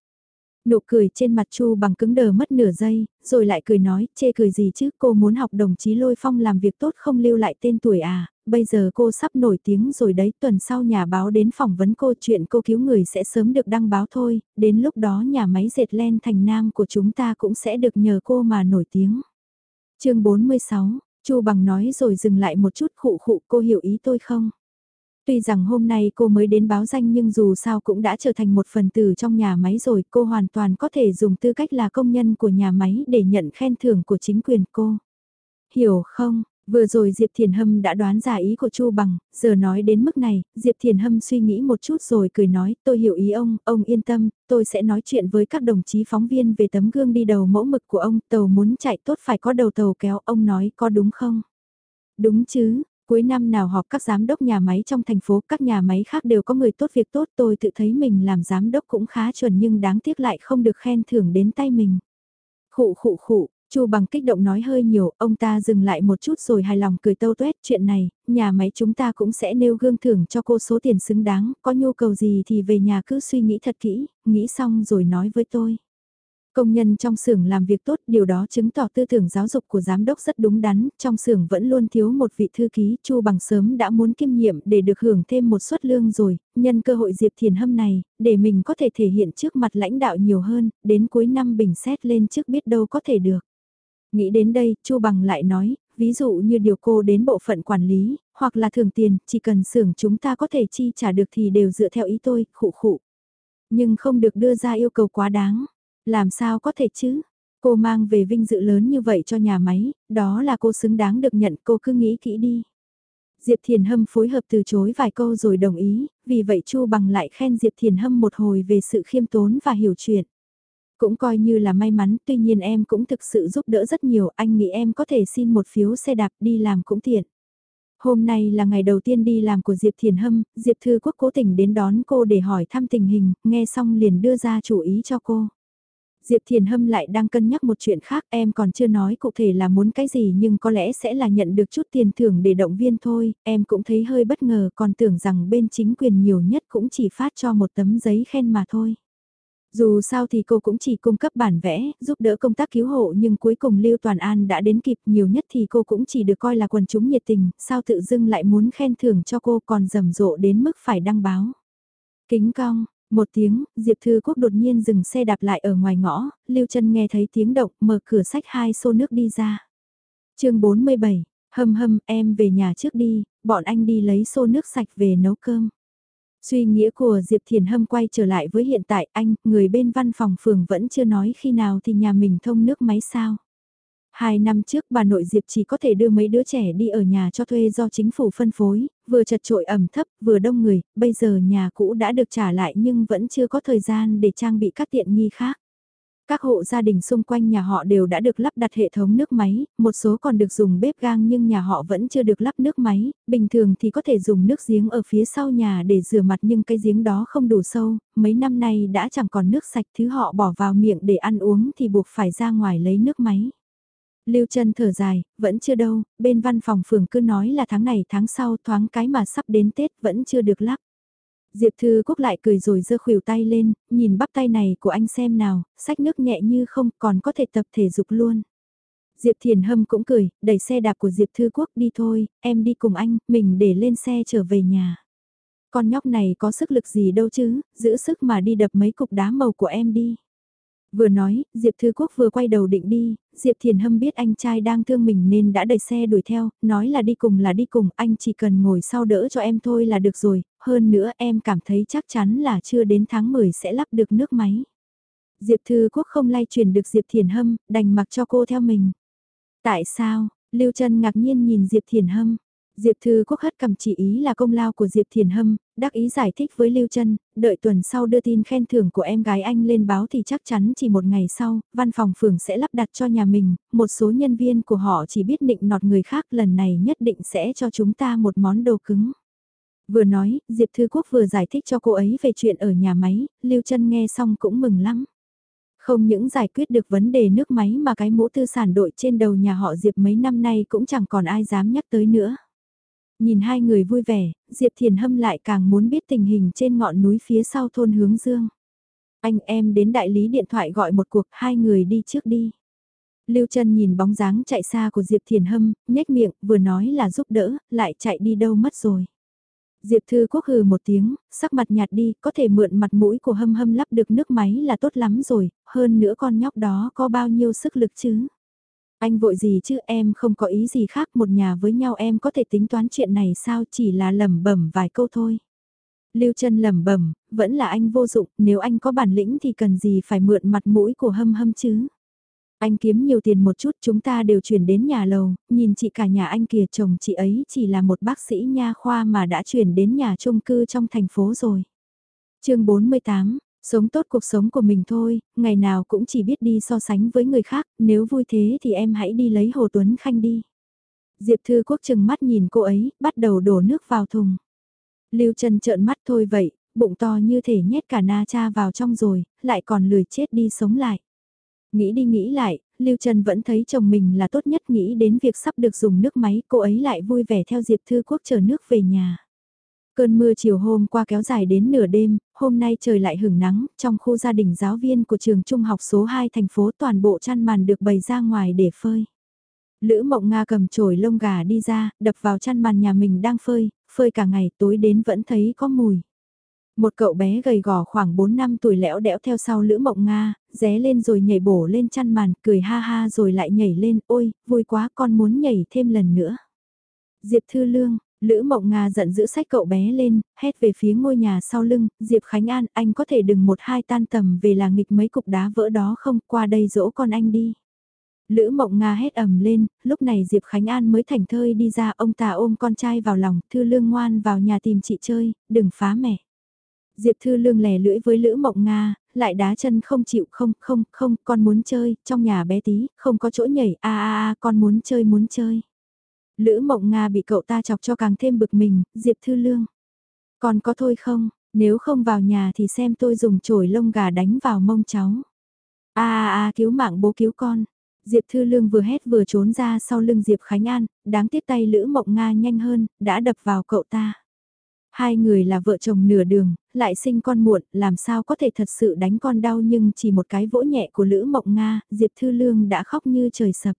Nụ cười trên mặt Chu bằng cứng đờ mất nửa giây, rồi lại cười nói, chê cười gì chứ, cô muốn học đồng chí Lôi Phong làm việc tốt không lưu lại tên tuổi à, bây giờ cô sắp nổi tiếng rồi đấy, tuần sau nhà báo đến phỏng vấn cô chuyện cô cứu người sẽ sớm được đăng báo thôi, đến lúc đó nhà máy dệt len thành nam của chúng ta cũng sẽ được nhờ cô mà nổi tiếng. chương 46, Chu bằng nói rồi dừng lại một chút khụ khụ cô hiểu ý tôi không? Tuy rằng hôm nay cô mới đến báo danh nhưng dù sao cũng đã trở thành một phần tử trong nhà máy rồi, cô hoàn toàn có thể dùng tư cách là công nhân của nhà máy để nhận khen thưởng của chính quyền cô. Hiểu không, Vừa rồi Diệp Thiền Hâm đã đoán ra ý của Chu Bằng, giờ nói đến mức này, Diệp Thiền Hâm suy nghĩ một chút rồi cười nói, tôi hiểu ý ông, ông yên tâm, tôi sẽ nói chuyện với các đồng chí phóng viên về tấm gương đi đầu mẫu mực của ông, tàu muốn chạy tốt phải có đầu tàu kéo, ông nói có đúng không? Đúng chứ, cuối năm nào họp các giám đốc nhà máy trong thành phố, các nhà máy khác đều có người tốt việc tốt, tôi tự thấy mình làm giám đốc cũng khá chuẩn nhưng đáng tiếc lại không được khen thưởng đến tay mình. Khụ khụ khụ, Chu bằng kích động nói hơi nhiều, ông ta dừng lại một chút rồi hài lòng cười tâu tuét chuyện này, nhà máy chúng ta cũng sẽ nêu gương thưởng cho cô số tiền xứng đáng, có nhu cầu gì thì về nhà cứ suy nghĩ thật kỹ, nghĩ xong rồi nói với tôi. Công nhân trong xưởng làm việc tốt, điều đó chứng tỏ tư tưởng giáo dục của giám đốc rất đúng đắn, trong xưởng vẫn luôn thiếu một vị thư ký, Chu Bằng sớm đã muốn kiêm nhiệm để được hưởng thêm một suất lương rồi, nhân cơ hội Diệp Thiền Hâm này, để mình có thể thể hiện trước mặt lãnh đạo nhiều hơn, đến cuối năm bình xét lên trước biết đâu có thể được. Nghĩ đến đây, Chu Bằng lại nói, ví dụ như điều cô đến bộ phận quản lý, hoặc là thưởng tiền, chỉ cần xưởng chúng ta có thể chi trả được thì đều dựa theo ý tôi, khụ khụ. Nhưng không được đưa ra yêu cầu quá đáng. Làm sao có thể chứ? Cô mang về vinh dự lớn như vậy cho nhà máy, đó là cô xứng đáng được nhận cô cứ nghĩ kỹ đi. Diệp Thiền Hâm phối hợp từ chối vài câu rồi đồng ý, vì vậy Chu Bằng lại khen Diệp Thiền Hâm một hồi về sự khiêm tốn và hiểu chuyện. Cũng coi như là may mắn, tuy nhiên em cũng thực sự giúp đỡ rất nhiều, anh nghĩ em có thể xin một phiếu xe đạp đi làm cũng tiện. Hôm nay là ngày đầu tiên đi làm của Diệp Thiền Hâm, Diệp Thư Quốc cố tình đến đón cô để hỏi thăm tình hình, nghe xong liền đưa ra chủ ý cho cô. Diệp Thiền Hâm lại đang cân nhắc một chuyện khác em còn chưa nói cụ thể là muốn cái gì nhưng có lẽ sẽ là nhận được chút tiền thưởng để động viên thôi, em cũng thấy hơi bất ngờ còn tưởng rằng bên chính quyền nhiều nhất cũng chỉ phát cho một tấm giấy khen mà thôi. Dù sao thì cô cũng chỉ cung cấp bản vẽ, giúp đỡ công tác cứu hộ nhưng cuối cùng Lưu Toàn An đã đến kịp nhiều nhất thì cô cũng chỉ được coi là quần chúng nhiệt tình, sao tự dưng lại muốn khen thưởng cho cô còn rầm rộ đến mức phải đăng báo. Kính cong, một tiếng, Diệp Thư Quốc đột nhiên dừng xe đạp lại ở ngoài ngõ, Lưu Trân nghe thấy tiếng động, mở cửa sách hai xô nước đi ra. chương 47, hâm hâm, em về nhà trước đi, bọn anh đi lấy xô nước sạch về nấu cơm. Suy nghĩa của Diệp Thiền Hâm quay trở lại với hiện tại anh, người bên văn phòng phường vẫn chưa nói khi nào thì nhà mình thông nước máy sao. Hai năm trước bà nội Diệp chỉ có thể đưa mấy đứa trẻ đi ở nhà cho thuê do chính phủ phân phối, vừa chật trội ẩm thấp, vừa đông người, bây giờ nhà cũ đã được trả lại nhưng vẫn chưa có thời gian để trang bị các tiện nghi khác. Các hộ gia đình xung quanh nhà họ đều đã được lắp đặt hệ thống nước máy, một số còn được dùng bếp gang nhưng nhà họ vẫn chưa được lắp nước máy, bình thường thì có thể dùng nước giếng ở phía sau nhà để rửa mặt nhưng cái giếng đó không đủ sâu, mấy năm nay đã chẳng còn nước sạch thứ họ bỏ vào miệng để ăn uống thì buộc phải ra ngoài lấy nước máy. Lưu chân thở dài, vẫn chưa đâu, bên văn phòng phường cứ nói là tháng này tháng sau thoáng cái mà sắp đến Tết vẫn chưa được lắp. Diệp Thư Quốc lại cười rồi giơ khuỷu tay lên, nhìn bắp tay này của anh xem nào, sách nước nhẹ như không còn có thể tập thể dục luôn. Diệp Thiền Hâm cũng cười, đẩy xe đạp của Diệp Thư Quốc đi thôi, em đi cùng anh, mình để lên xe trở về nhà. Con nhóc này có sức lực gì đâu chứ, giữ sức mà đi đập mấy cục đá màu của em đi. Vừa nói, Diệp Thư Quốc vừa quay đầu định đi, Diệp Thiền Hâm biết anh trai đang thương mình nên đã đẩy xe đuổi theo, nói là đi cùng là đi cùng, anh chỉ cần ngồi sau đỡ cho em thôi là được rồi, hơn nữa em cảm thấy chắc chắn là chưa đến tháng 10 sẽ lắp được nước máy. Diệp Thư Quốc không lay truyền được Diệp Thiền Hâm, đành mặc cho cô theo mình. Tại sao? Lưu Trân ngạc nhiên nhìn Diệp Thiền Hâm. Diệp Thư Quốc hất cầm chỉ ý là công lao của Diệp Thiền Hâm, đắc ý giải thích với Lưu Trân, đợi tuần sau đưa tin khen thưởng của em gái anh lên báo thì chắc chắn chỉ một ngày sau, văn phòng phường sẽ lắp đặt cho nhà mình, một số nhân viên của họ chỉ biết định nọt người khác lần này nhất định sẽ cho chúng ta một món đồ cứng. Vừa nói, Diệp Thư Quốc vừa giải thích cho cô ấy về chuyện ở nhà máy, Lưu Trân nghe xong cũng mừng lắm. Không những giải quyết được vấn đề nước máy mà cái mũ tư sản đội trên đầu nhà họ Diệp mấy năm nay cũng chẳng còn ai dám nhắc tới nữa. Nhìn hai người vui vẻ, Diệp Thiền Hâm lại càng muốn biết tình hình trên ngọn núi phía sau thôn hướng dương. Anh em đến đại lý điện thoại gọi một cuộc, hai người đi trước đi. Lưu Trân nhìn bóng dáng chạy xa của Diệp Thiền Hâm, nhếch miệng, vừa nói là giúp đỡ, lại chạy đi đâu mất rồi. Diệp Thư Quốc hừ một tiếng, sắc mặt nhạt đi, có thể mượn mặt mũi của hâm hâm lắp được nước máy là tốt lắm rồi, hơn nữa con nhóc đó có bao nhiêu sức lực chứ. Anh vội gì chứ em không có ý gì khác một nhà với nhau em có thể tính toán chuyện này sao chỉ là lẩm bẩm vài câu thôi. Lưu chân lẩm bẩm, vẫn là anh vô dụng, nếu anh có bản lĩnh thì cần gì phải mượn mặt mũi của hâm hâm chứ. Anh kiếm nhiều tiền một chút chúng ta đều chuyển đến nhà lầu, nhìn chị cả nhà anh kìa chồng chị ấy chỉ là một bác sĩ nha khoa mà đã chuyển đến nhà chung cư trong thành phố rồi. chương 48, sống tốt cuộc sống của mình thôi, ngày nào cũng chỉ biết đi so sánh với người khác, nếu vui thế thì em hãy đi lấy Hồ Tuấn Khanh đi. Diệp Thư Quốc chừng mắt nhìn cô ấy, bắt đầu đổ nước vào thùng. Lưu Trần trợn mắt thôi vậy, bụng to như thể nhét cả na cha vào trong rồi, lại còn lười chết đi sống lại. Nghĩ đi nghĩ lại, Lưu Trần vẫn thấy chồng mình là tốt nhất nghĩ đến việc sắp được dùng nước máy, cô ấy lại vui vẻ theo Diệp Thư Quốc chờ nước về nhà. Cơn mưa chiều hôm qua kéo dài đến nửa đêm, hôm nay trời lại hửng nắng, trong khu gia đình giáo viên của trường trung học số 2 thành phố toàn bộ chăn màn được bày ra ngoài để phơi. Lữ Mộng Nga cầm chổi lông gà đi ra, đập vào chăn màn nhà mình đang phơi, phơi cả ngày tối đến vẫn thấy có mùi. Một cậu bé gầy gò khoảng 4 năm tuổi lẽo đẽo theo sau Lữ Mộng Nga, ré lên rồi nhảy bổ lên chăn màn, cười ha ha rồi lại nhảy lên, ôi, vui quá con muốn nhảy thêm lần nữa. Diệp Thư Lương, Lữ Mộng Nga giận giữ sách cậu bé lên, hét về phía ngôi nhà sau lưng, Diệp Khánh An, anh có thể đừng một hai tan tầm về là nghịch mấy cục đá vỡ đó không, qua đây dỗ con anh đi. Lữ Mộng Nga hét ầm lên, lúc này Diệp Khánh An mới thành thơi đi ra, ông ta ôm con trai vào lòng, Thư Lương ngoan vào nhà tìm chị chơi, đừng phá mẹ. Diệp Thư Lương lè lưỡi với Lữ Mộng Nga, lại đá chân không chịu không không không con muốn chơi, trong nhà bé tí, không có chỗ nhảy, a a a con muốn chơi muốn chơi. Lữ Mộng Nga bị cậu ta chọc cho càng thêm bực mình, Diệp Thư Lương. Còn có thôi không, nếu không vào nhà thì xem tôi dùng chổi lông gà đánh vào mông cháu. a a a cứu mạng bố cứu con. Diệp Thư Lương vừa hét vừa trốn ra sau lưng Diệp Khánh An, đáng tiếc tay Lữ Mộng Nga nhanh hơn, đã đập vào cậu ta. Hai người là vợ chồng nửa đường, lại sinh con muộn, làm sao có thể thật sự đánh con đau nhưng chỉ một cái vỗ nhẹ của Lữ Mộng Nga, Diệp Thư Lương đã khóc như trời sập.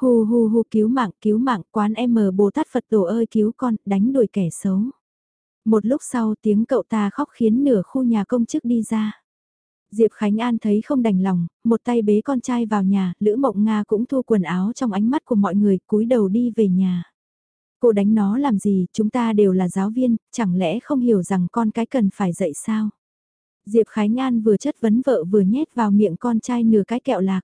Hù hù hù cứu mạng, cứu mạng, quán em mờ Bồ Tát Phật tổ ơi cứu con, đánh đuổi kẻ xấu. Một lúc sau tiếng cậu ta khóc khiến nửa khu nhà công chức đi ra. Diệp Khánh An thấy không đành lòng, một tay bế con trai vào nhà, Lữ Mộng Nga cũng thu quần áo trong ánh mắt của mọi người, cúi đầu đi về nhà. Cô đánh nó làm gì, chúng ta đều là giáo viên, chẳng lẽ không hiểu rằng con cái cần phải dạy sao? Diệp Khánh An vừa chất vấn vợ vừa nhét vào miệng con trai nửa cái kẹo lạc.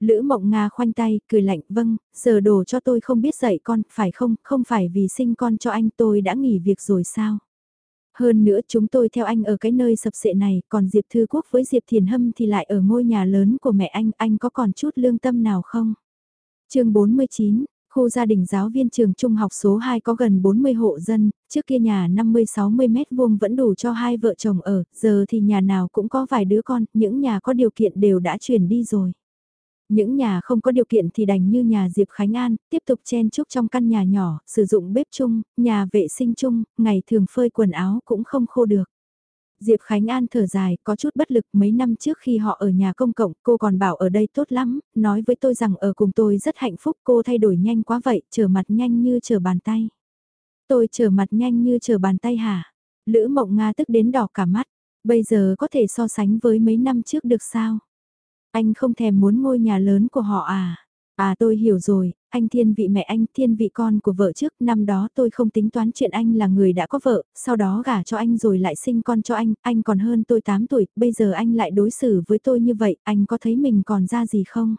Lữ Mộng Nga khoanh tay, cười lạnh, vâng, giờ đồ cho tôi không biết dạy con, phải không, không phải vì sinh con cho anh tôi đã nghỉ việc rồi sao? Hơn nữa chúng tôi theo anh ở cái nơi sập sệ này, còn Diệp Thư Quốc với Diệp Thiền Hâm thì lại ở ngôi nhà lớn của mẹ anh, anh có còn chút lương tâm nào không? chương 49, Khu gia đình giáo viên trường trung học số 2 có gần 40 hộ dân, trước kia nhà 50-60 mét vuông vẫn đủ cho hai vợ chồng ở, giờ thì nhà nào cũng có vài đứa con, những nhà có điều kiện đều đã chuyển đi rồi. Những nhà không có điều kiện thì đành như nhà Diệp Khánh An, tiếp tục chen chúc trong căn nhà nhỏ, sử dụng bếp chung, nhà vệ sinh chung, ngày thường phơi quần áo cũng không khô được. Diệp Khánh An thở dài, có chút bất lực mấy năm trước khi họ ở nhà công cộng, cô còn bảo ở đây tốt lắm, nói với tôi rằng ở cùng tôi rất hạnh phúc, cô thay đổi nhanh quá vậy, trở mặt nhanh như trở bàn tay. Tôi trở mặt nhanh như trở bàn tay hả? Lữ Mộng Nga tức đến đỏ cả mắt, bây giờ có thể so sánh với mấy năm trước được sao? Anh không thèm muốn ngôi nhà lớn của họ à? À tôi hiểu rồi, anh thiên vị mẹ anh, thiên vị con của vợ trước, năm đó tôi không tính toán chuyện anh là người đã có vợ, sau đó gả cho anh rồi lại sinh con cho anh, anh còn hơn tôi 8 tuổi, bây giờ anh lại đối xử với tôi như vậy, anh có thấy mình còn ra gì không?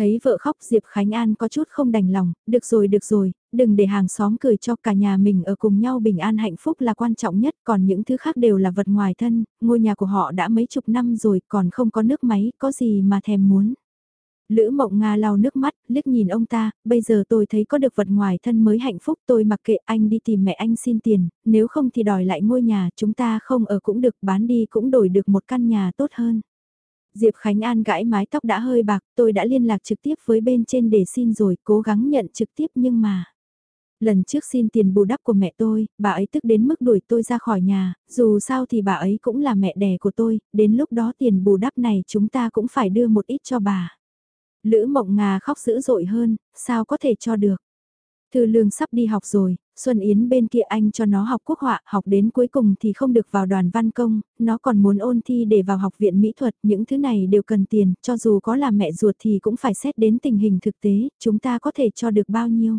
Thấy vợ khóc Diệp Khánh An có chút không đành lòng, được rồi được rồi, đừng để hàng xóm cười cho cả nhà mình ở cùng nhau bình an hạnh phúc là quan trọng nhất, còn những thứ khác đều là vật ngoài thân, ngôi nhà của họ đã mấy chục năm rồi còn không có nước máy, có gì mà thèm muốn. Lữ mộng Nga lau nước mắt, liếc nhìn ông ta, bây giờ tôi thấy có được vật ngoài thân mới hạnh phúc tôi mặc kệ anh đi tìm mẹ anh xin tiền, nếu không thì đòi lại ngôi nhà chúng ta không ở cũng được bán đi cũng đổi được một căn nhà tốt hơn. Diệp Khánh An gãi mái tóc đã hơi bạc, tôi đã liên lạc trực tiếp với bên trên để xin rồi, cố gắng nhận trực tiếp nhưng mà... Lần trước xin tiền bù đắp của mẹ tôi, bà ấy tức đến mức đuổi tôi ra khỏi nhà, dù sao thì bà ấy cũng là mẹ đẻ của tôi, đến lúc đó tiền bù đắp này chúng ta cũng phải đưa một ít cho bà. Lữ Mộng Ngà khóc dữ dội hơn, sao có thể cho được. Thư Lương sắp đi học rồi, Xuân Yến bên kia anh cho nó học quốc họa, học đến cuối cùng thì không được vào đoàn văn công, nó còn muốn ôn thi để vào học viện mỹ thuật, những thứ này đều cần tiền, cho dù có là mẹ ruột thì cũng phải xét đến tình hình thực tế, chúng ta có thể cho được bao nhiêu.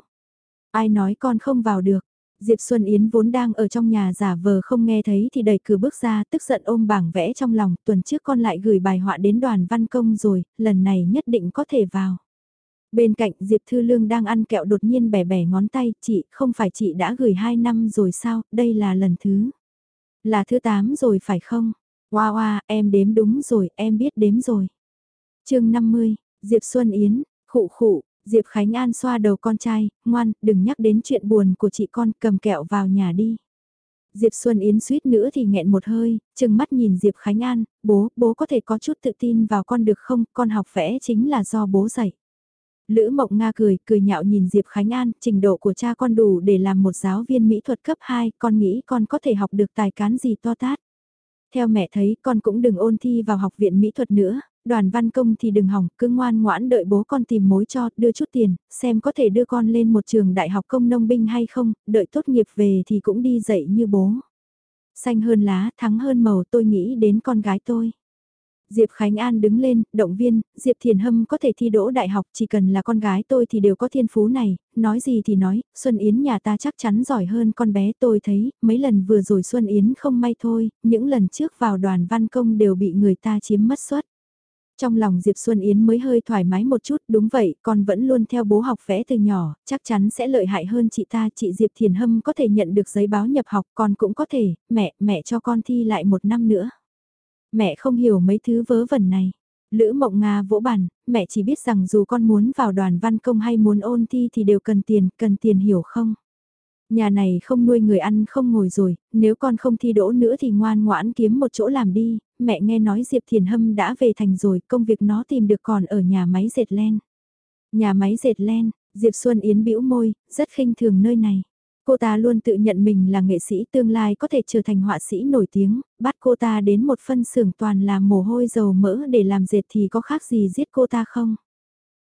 Ai nói con không vào được, Diệp Xuân Yến vốn đang ở trong nhà giả vờ không nghe thấy thì đẩy cửa bước ra tức giận ôm bảng vẽ trong lòng tuần trước con lại gửi bài họa đến đoàn văn công rồi, lần này nhất định có thể vào. Bên cạnh Diệp Thư Lương đang ăn kẹo đột nhiên bẻ bẻ ngón tay, chị, không phải chị đã gửi 2 năm rồi sao, đây là lần thứ. Là thứ 8 rồi phải không? Wow, wow, em đếm đúng rồi, em biết đếm rồi. chương 50, Diệp Xuân Yến, khụ khụ, Diệp Khánh An xoa đầu con trai, ngoan, đừng nhắc đến chuyện buồn của chị con, cầm kẹo vào nhà đi. Diệp Xuân Yến suýt nữa thì nghẹn một hơi, chừng mắt nhìn Diệp Khánh An, bố, bố có thể có chút tự tin vào con được không, con học vẽ chính là do bố dạy. Lữ Mộng Nga cười, cười nhạo nhìn Diệp Khánh An, trình độ của cha con đủ để làm một giáo viên mỹ thuật cấp 2, con nghĩ con có thể học được tài cán gì to tát. Theo mẹ thấy, con cũng đừng ôn thi vào học viện mỹ thuật nữa, đoàn văn công thì đừng hỏng, cứ ngoan ngoãn đợi bố con tìm mối cho, đưa chút tiền, xem có thể đưa con lên một trường đại học công nông binh hay không, đợi tốt nghiệp về thì cũng đi dạy như bố. Xanh hơn lá, thắng hơn màu tôi nghĩ đến con gái tôi. Diệp Khánh An đứng lên, động viên, Diệp Thiền Hâm có thể thi đỗ đại học, chỉ cần là con gái tôi thì đều có thiên phú này, nói gì thì nói, Xuân Yến nhà ta chắc chắn giỏi hơn con bé tôi thấy, mấy lần vừa rồi Xuân Yến không may thôi, những lần trước vào đoàn văn công đều bị người ta chiếm mất suất. Trong lòng Diệp Xuân Yến mới hơi thoải mái một chút, đúng vậy, con vẫn luôn theo bố học vẽ từ nhỏ, chắc chắn sẽ lợi hại hơn chị ta, chị Diệp Thiền Hâm có thể nhận được giấy báo nhập học, con cũng có thể, mẹ, mẹ cho con thi lại một năm nữa. Mẹ không hiểu mấy thứ vớ vẩn này. Lữ Mộng Nga vỗ bàn, mẹ chỉ biết rằng dù con muốn vào đoàn văn công hay muốn ôn thi thì đều cần tiền, cần tiền hiểu không? Nhà này không nuôi người ăn không ngồi rồi, nếu con không thi đỗ nữa thì ngoan ngoãn kiếm một chỗ làm đi, mẹ nghe nói Diệp Thiền Hâm đã về thành rồi, công việc nó tìm được còn ở nhà máy dệt len. Nhà máy dệt len, Diệp Xuân Yến bĩu môi, rất khinh thường nơi này. Cô ta luôn tự nhận mình là nghệ sĩ tương lai có thể trở thành họa sĩ nổi tiếng, bắt cô ta đến một phân xưởng toàn là mồ hôi dầu mỡ để làm dệt thì có khác gì giết cô ta không?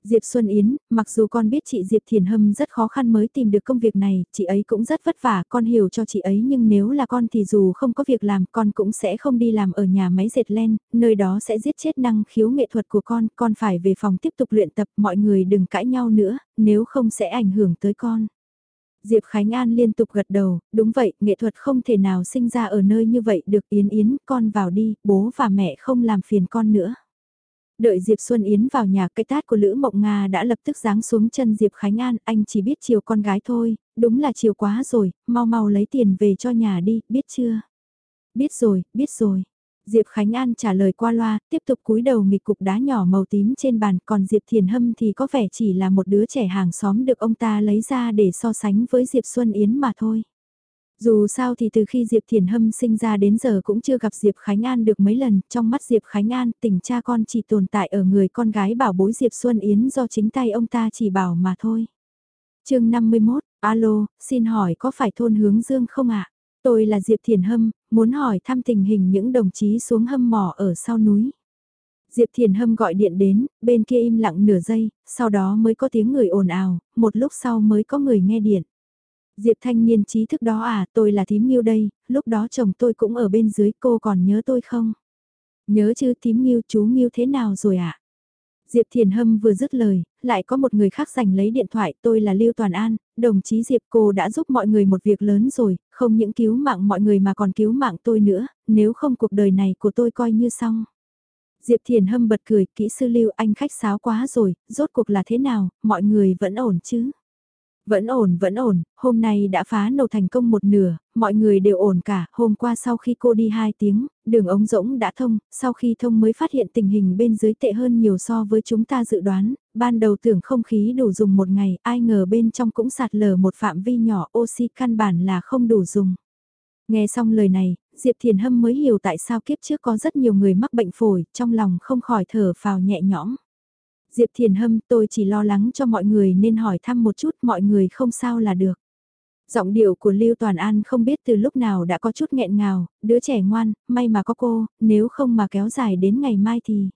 Diệp Xuân Yến, mặc dù con biết chị Diệp Thiền Hâm rất khó khăn mới tìm được công việc này, chị ấy cũng rất vất vả, con hiểu cho chị ấy nhưng nếu là con thì dù không có việc làm, con cũng sẽ không đi làm ở nhà máy dệt len, nơi đó sẽ giết chết năng khiếu nghệ thuật của con, con phải về phòng tiếp tục luyện tập, mọi người đừng cãi nhau nữa, nếu không sẽ ảnh hưởng tới con. Diệp Khánh An liên tục gật đầu, đúng vậy, nghệ thuật không thể nào sinh ra ở nơi như vậy được Yến Yến, con vào đi, bố và mẹ không làm phiền con nữa. Đợi Diệp Xuân Yến vào nhà cái tát của Lữ Mộng Nga đã lập tức giáng xuống chân Diệp Khánh An, anh chỉ biết chiều con gái thôi, đúng là chiều quá rồi, mau mau lấy tiền về cho nhà đi, biết chưa? Biết rồi, biết rồi. Diệp Khánh An trả lời qua loa, tiếp tục cúi đầu nghịch cục đá nhỏ màu tím trên bàn, còn Diệp Thiền Hâm thì có vẻ chỉ là một đứa trẻ hàng xóm được ông ta lấy ra để so sánh với Diệp Xuân Yến mà thôi. Dù sao thì từ khi Diệp Thiền Hâm sinh ra đến giờ cũng chưa gặp Diệp Khánh An được mấy lần, trong mắt Diệp Khánh An tình cha con chỉ tồn tại ở người con gái bảo bối Diệp Xuân Yến do chính tay ông ta chỉ bảo mà thôi. chương 51, alo, xin hỏi có phải thôn hướng dương không ạ? Tôi là Diệp Thiền Hâm, muốn hỏi thăm tình hình những đồng chí xuống hâm mỏ ở sau núi. Diệp Thiền Hâm gọi điện đến, bên kia im lặng nửa giây, sau đó mới có tiếng người ồn ào, một lúc sau mới có người nghe điện. Diệp Thanh Niên trí thức đó à, tôi là thím Nghiêu đây, lúc đó chồng tôi cũng ở bên dưới, cô còn nhớ tôi không? Nhớ chứ thím Nghiêu chú Nghiêu thế nào rồi ạ? À? Diệp Thiền Hâm vừa dứt lời, lại có một người khác giành lấy điện thoại, tôi là Lưu Toàn An, đồng chí Diệp cô đã giúp mọi người một việc lớn rồi, không những cứu mạng mọi người mà còn cứu mạng tôi nữa, nếu không cuộc đời này của tôi coi như xong. Diệp Thiền Hâm bật cười, kỹ sư Lưu anh khách sáo quá rồi, rốt cuộc là thế nào, mọi người vẫn ổn chứ? Vẫn ổn, vẫn ổn, hôm nay đã phá nổ thành công một nửa, mọi người đều ổn cả, hôm qua sau khi cô đi 2 tiếng, đường ống rỗng đã thông, sau khi thông mới phát hiện tình hình bên dưới tệ hơn nhiều so với chúng ta dự đoán, ban đầu tưởng không khí đủ dùng một ngày, ai ngờ bên trong cũng sạt lở một phạm vi nhỏ oxy căn bản là không đủ dùng. Nghe xong lời này, Diệp Thiền Hâm mới hiểu tại sao kiếp trước có rất nhiều người mắc bệnh phổi, trong lòng không khỏi thở phào nhẹ nhõm. Diệp Thiền Hâm tôi chỉ lo lắng cho mọi người nên hỏi thăm một chút mọi người không sao là được. Giọng điệu của Lưu Toàn An không biết từ lúc nào đã có chút nghẹn ngào, đứa trẻ ngoan, may mà có cô, nếu không mà kéo dài đến ngày mai thì...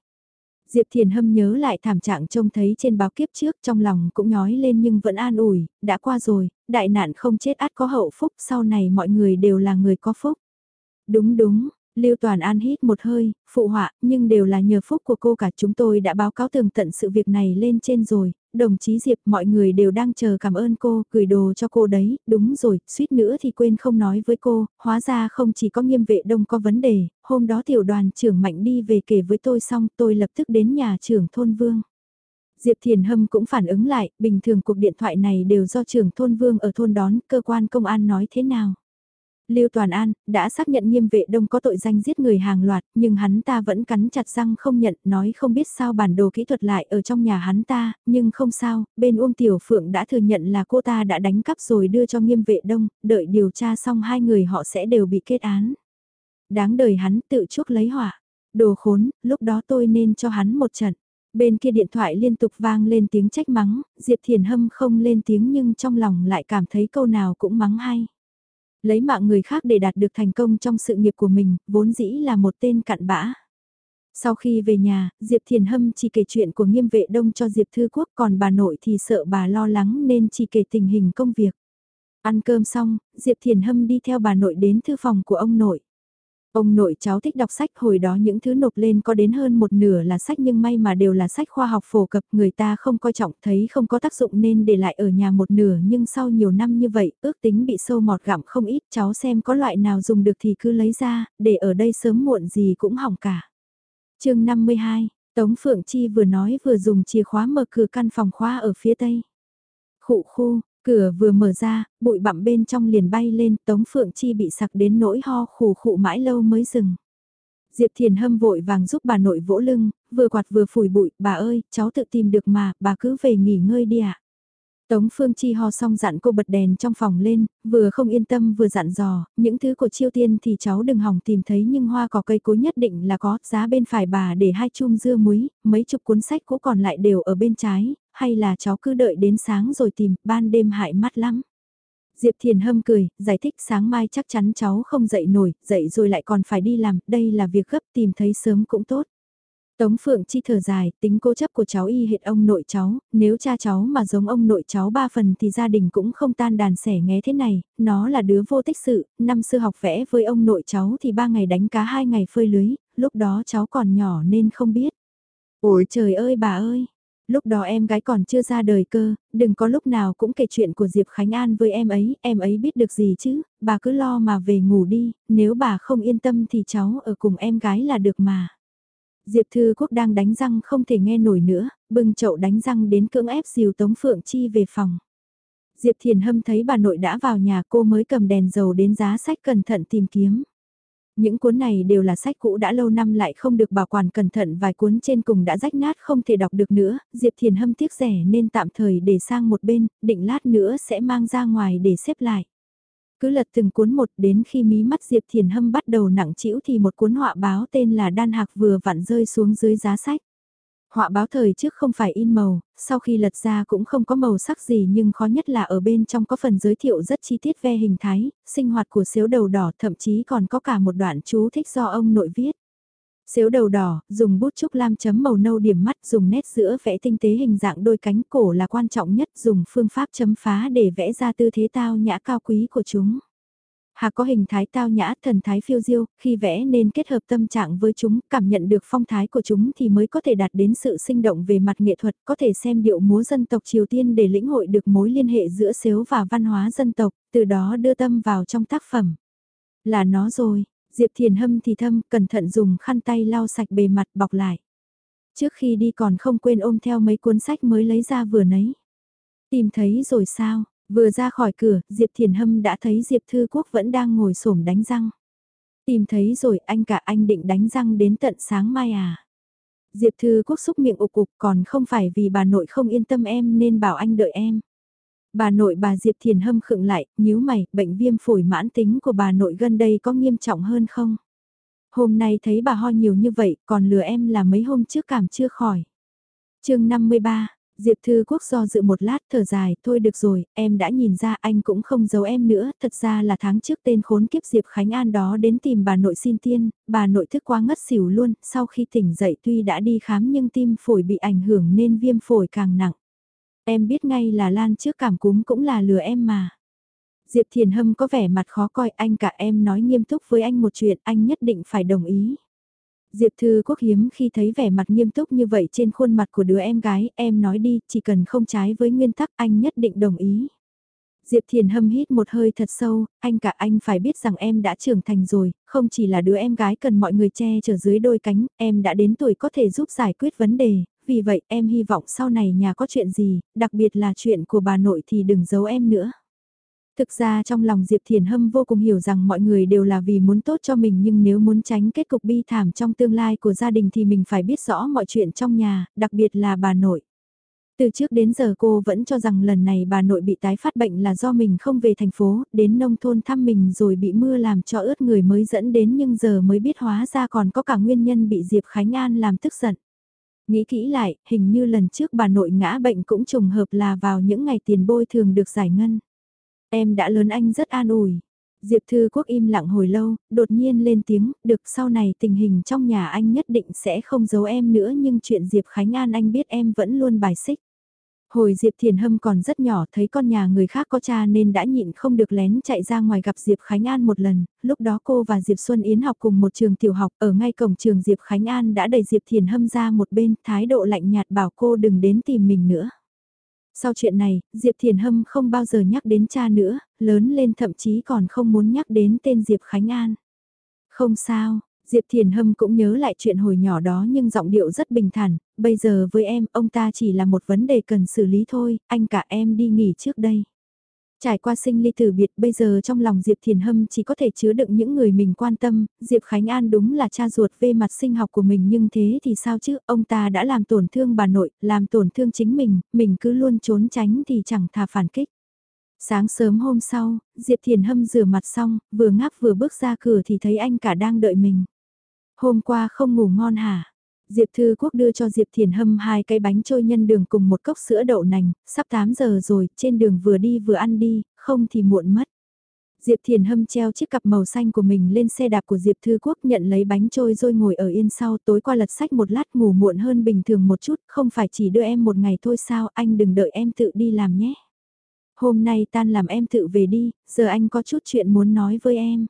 Diệp Thiền Hâm nhớ lại thảm trạng trông thấy trên báo kiếp trước trong lòng cũng nhói lên nhưng vẫn an ủi, đã qua rồi, đại nạn không chết át có hậu phúc, sau này mọi người đều là người có phúc. Đúng đúng, Lưu Toàn An hít một hơi, phụ họa, nhưng đều là nhờ phúc của cô cả chúng tôi đã báo cáo tường tận sự việc này lên trên rồi, đồng chí Diệp mọi người đều đang chờ cảm ơn cô, gửi đồ cho cô đấy, đúng rồi, suýt nữa thì quên không nói với cô, hóa ra không chỉ có nghiêm vệ đông có vấn đề, hôm đó tiểu đoàn trưởng mạnh đi về kể với tôi xong tôi lập tức đến nhà trưởng thôn vương. Diệp Thiền Hâm cũng phản ứng lại, bình thường cuộc điện thoại này đều do trưởng thôn vương ở thôn đón, cơ quan công an nói thế nào. Lưu Toàn An, đã xác nhận nghiêm vệ đông có tội danh giết người hàng loạt, nhưng hắn ta vẫn cắn chặt răng không nhận, nói không biết sao bản đồ kỹ thuật lại ở trong nhà hắn ta, nhưng không sao, bên Uông Tiểu Phượng đã thừa nhận là cô ta đã đánh cắp rồi đưa cho nghiêm vệ đông, đợi điều tra xong hai người họ sẽ đều bị kết án. Đáng đời hắn tự chuốc lấy hỏa. Đồ khốn, lúc đó tôi nên cho hắn một trận. Bên kia điện thoại liên tục vang lên tiếng trách mắng, Diệp Thiền Hâm không lên tiếng nhưng trong lòng lại cảm thấy câu nào cũng mắng hay. Lấy mạng người khác để đạt được thành công trong sự nghiệp của mình, vốn dĩ là một tên cặn bã. Sau khi về nhà, Diệp Thiền Hâm chỉ kể chuyện của nghiêm vệ đông cho Diệp Thư Quốc còn bà nội thì sợ bà lo lắng nên chỉ kể tình hình công việc. Ăn cơm xong, Diệp Thiền Hâm đi theo bà nội đến thư phòng của ông nội. Ông nội cháu thích đọc sách hồi đó những thứ nộp lên có đến hơn một nửa là sách nhưng may mà đều là sách khoa học phổ cập người ta không coi trọng thấy không có tác dụng nên để lại ở nhà một nửa nhưng sau nhiều năm như vậy ước tính bị sâu mọt gặm không ít cháu xem có loại nào dùng được thì cứ lấy ra, để ở đây sớm muộn gì cũng hỏng cả. chương 52, Tống Phượng Chi vừa nói vừa dùng chìa khóa mở cửa căn phòng khoa ở phía tây. Khụ khu, Cửa vừa mở ra, bụi bặm bên trong liền bay lên, Tống Phượng Chi bị sặc đến nỗi ho khủ khụ mãi lâu mới dừng. Diệp Thiền Hâm vội vàng giúp bà nội vỗ lưng, vừa quạt vừa phủi bụi, bà ơi, cháu tự tìm được mà, bà cứ về nghỉ ngơi đi ạ. Tống Phương Chi ho xong dặn cô bật đèn trong phòng lên, vừa không yên tâm vừa dặn dò, những thứ của chiêu tiên thì cháu đừng hỏng tìm thấy nhưng hoa cỏ cây cối nhất định là có, giá bên phải bà để hai chum dưa muối, mấy chục cuốn sách cũ còn lại đều ở bên trái, hay là cháu cứ đợi đến sáng rồi tìm, ban đêm hại mắt lắm. Diệp Thiền Hâm cười, giải thích sáng mai chắc chắn cháu không dậy nổi, dậy rồi lại còn phải đi làm, đây là việc gấp tìm thấy sớm cũng tốt. Tống Phượng Chi thở dài, tính cố chấp của cháu y hệt ông nội cháu, nếu cha cháu mà giống ông nội cháu ba phần thì gia đình cũng không tan đàn sẻ nghe thế này, nó là đứa vô tích sự, năm xưa học vẽ với ông nội cháu thì ba ngày đánh cá hai ngày phơi lưới, lúc đó cháu còn nhỏ nên không biết. Ôi trời ơi bà ơi, lúc đó em gái còn chưa ra đời cơ, đừng có lúc nào cũng kể chuyện của Diệp Khánh An với em ấy, em ấy biết được gì chứ, bà cứ lo mà về ngủ đi, nếu bà không yên tâm thì cháu ở cùng em gái là được mà. Diệp Thư Quốc đang đánh răng không thể nghe nổi nữa, bưng chậu đánh răng đến cưỡng ép dìu Tống Phượng Chi về phòng. Diệp Thiền Hâm thấy bà nội đã vào nhà cô mới cầm đèn dầu đến giá sách cẩn thận tìm kiếm. Những cuốn này đều là sách cũ đã lâu năm lại không được bảo quản cẩn thận vài cuốn trên cùng đã rách nát không thể đọc được nữa, Diệp Thiền Hâm tiếc rẻ nên tạm thời để sang một bên, định lát nữa sẽ mang ra ngoài để xếp lại. Cứ lật từng cuốn một đến khi mí mắt Diệp Thiền Hâm bắt đầu nặng trĩu thì một cuốn họa báo tên là Đan Hạc vừa vặn rơi xuống dưới giá sách. Họa báo thời trước không phải in màu, sau khi lật ra cũng không có màu sắc gì nhưng khó nhất là ở bên trong có phần giới thiệu rất chi tiết về hình thái, sinh hoạt của xếu đầu đỏ thậm chí còn có cả một đoạn chú thích do ông nội viết. Xếu đầu đỏ, dùng bút trúc lam chấm màu nâu điểm mắt dùng nét giữa vẽ tinh tế hình dạng đôi cánh cổ là quan trọng nhất dùng phương pháp chấm phá để vẽ ra tư thế tao nhã cao quý của chúng. Hà có hình thái tao nhã, thần thái phiêu diêu, khi vẽ nên kết hợp tâm trạng với chúng, cảm nhận được phong thái của chúng thì mới có thể đạt đến sự sinh động về mặt nghệ thuật, có thể xem điệu múa dân tộc Triều Tiên để lĩnh hội được mối liên hệ giữa xếu và văn hóa dân tộc, từ đó đưa tâm vào trong tác phẩm. Là nó rồi, Diệp Thiền Hâm thì thâm, cẩn thận dùng khăn tay lau sạch bề mặt bọc lại. Trước khi đi còn không quên ôm theo mấy cuốn sách mới lấy ra vừa nấy. Tìm thấy rồi sao, vừa ra khỏi cửa, Diệp Thiền Hâm đã thấy Diệp Thư Quốc vẫn đang ngồi xổm đánh răng. Tìm thấy rồi, anh cả anh định đánh răng đến tận sáng mai à. Diệp Thư Quốc xúc miệng ục cục còn không phải vì bà nội không yên tâm em nên bảo anh đợi em. Bà nội bà Diệp Thiền Hâm khựng lại, nhíu mày, bệnh viêm phổi mãn tính của bà nội gần đây có nghiêm trọng hơn không? Hôm nay thấy bà ho nhiều như vậy, còn lừa em là mấy hôm trước cảm chưa khỏi. chương 53, Diệp Thư Quốc do dự một lát thở dài, thôi được rồi, em đã nhìn ra anh cũng không giấu em nữa, thật ra là tháng trước tên khốn kiếp Diệp Khánh An đó đến tìm bà nội xin tiên, bà nội thức quá ngất xỉu luôn, sau khi tỉnh dậy tuy đã đi khám nhưng tim phổi bị ảnh hưởng nên viêm phổi càng nặng. Em biết ngay là Lan trước cảm cúm cũng là lừa em mà. Diệp Thiền Hâm có vẻ mặt khó coi anh cả em nói nghiêm túc với anh một chuyện anh nhất định phải đồng ý. Diệp Thư Quốc hiếm khi thấy vẻ mặt nghiêm túc như vậy trên khuôn mặt của đứa em gái, em nói đi, chỉ cần không trái với nguyên tắc anh nhất định đồng ý. Diệp Thiền Hâm hít một hơi thật sâu, anh cả anh phải biết rằng em đã trưởng thành rồi, không chỉ là đứa em gái cần mọi người che chở dưới đôi cánh, em đã đến tuổi có thể giúp giải quyết vấn đề, vì vậy em hy vọng sau này nhà có chuyện gì, đặc biệt là chuyện của bà nội thì đừng giấu em nữa. Thực ra trong lòng Diệp Thiền Hâm vô cùng hiểu rằng mọi người đều là vì muốn tốt cho mình nhưng nếu muốn tránh kết cục bi thảm trong tương lai của gia đình thì mình phải biết rõ mọi chuyện trong nhà, đặc biệt là bà nội. Từ trước đến giờ cô vẫn cho rằng lần này bà nội bị tái phát bệnh là do mình không về thành phố, đến nông thôn thăm mình rồi bị mưa làm cho ướt người mới dẫn đến nhưng giờ mới biết hóa ra còn có cả nguyên nhân bị Diệp Khánh An làm tức giận. Nghĩ kỹ lại, hình như lần trước bà nội ngã bệnh cũng trùng hợp là vào những ngày tiền bôi thường được giải ngân. Em đã lớn anh rất an ủi. Diệp Thư Quốc im lặng hồi lâu, đột nhiên lên tiếng, được sau này tình hình trong nhà anh nhất định sẽ không giấu em nữa nhưng chuyện Diệp Khánh An anh biết em vẫn luôn bài xích. Hồi Diệp Thiền Hâm còn rất nhỏ thấy con nhà người khác có cha nên đã nhịn không được lén chạy ra ngoài gặp Diệp Khánh An một lần, lúc đó cô và Diệp Xuân Yến học cùng một trường tiểu học ở ngay cổng trường Diệp Khánh An đã đẩy Diệp Thiền Hâm ra một bên thái độ lạnh nhạt bảo cô đừng đến tìm mình nữa. Sau chuyện này, Diệp Thiền Hâm không bao giờ nhắc đến cha nữa, lớn lên thậm chí còn không muốn nhắc đến tên Diệp Khánh An. Không sao, Diệp Thiền Hâm cũng nhớ lại chuyện hồi nhỏ đó nhưng giọng điệu rất bình thản, bây giờ với em ông ta chỉ là một vấn đề cần xử lý thôi, anh cả em đi nghỉ trước đây. Trải qua sinh ly tử biệt bây giờ trong lòng Diệp Thiền Hâm chỉ có thể chứa đựng những người mình quan tâm, Diệp Khánh An đúng là cha ruột về mặt sinh học của mình nhưng thế thì sao chứ, ông ta đã làm tổn thương bà nội, làm tổn thương chính mình, mình cứ luôn trốn tránh thì chẳng thà phản kích. Sáng sớm hôm sau, Diệp Thiền Hâm rửa mặt xong, vừa ngáp vừa bước ra cửa thì thấy anh cả đang đợi mình. Hôm qua không ngủ ngon hả? Diệp Thư Quốc đưa cho Diệp Thiền Hâm hai cái bánh trôi nhân đường cùng một cốc sữa đậu nành, sắp 8 giờ rồi, trên đường vừa đi vừa ăn đi, không thì muộn mất. Diệp Thiền Hâm treo chiếc cặp màu xanh của mình lên xe đạp của Diệp Thư Quốc nhận lấy bánh trôi rồi ngồi ở yên sau tối qua lật sách một lát ngủ muộn hơn bình thường một chút, không phải chỉ đưa em một ngày thôi sao, anh đừng đợi em tự đi làm nhé. Hôm nay tan làm em tự về đi, giờ anh có chút chuyện muốn nói với em.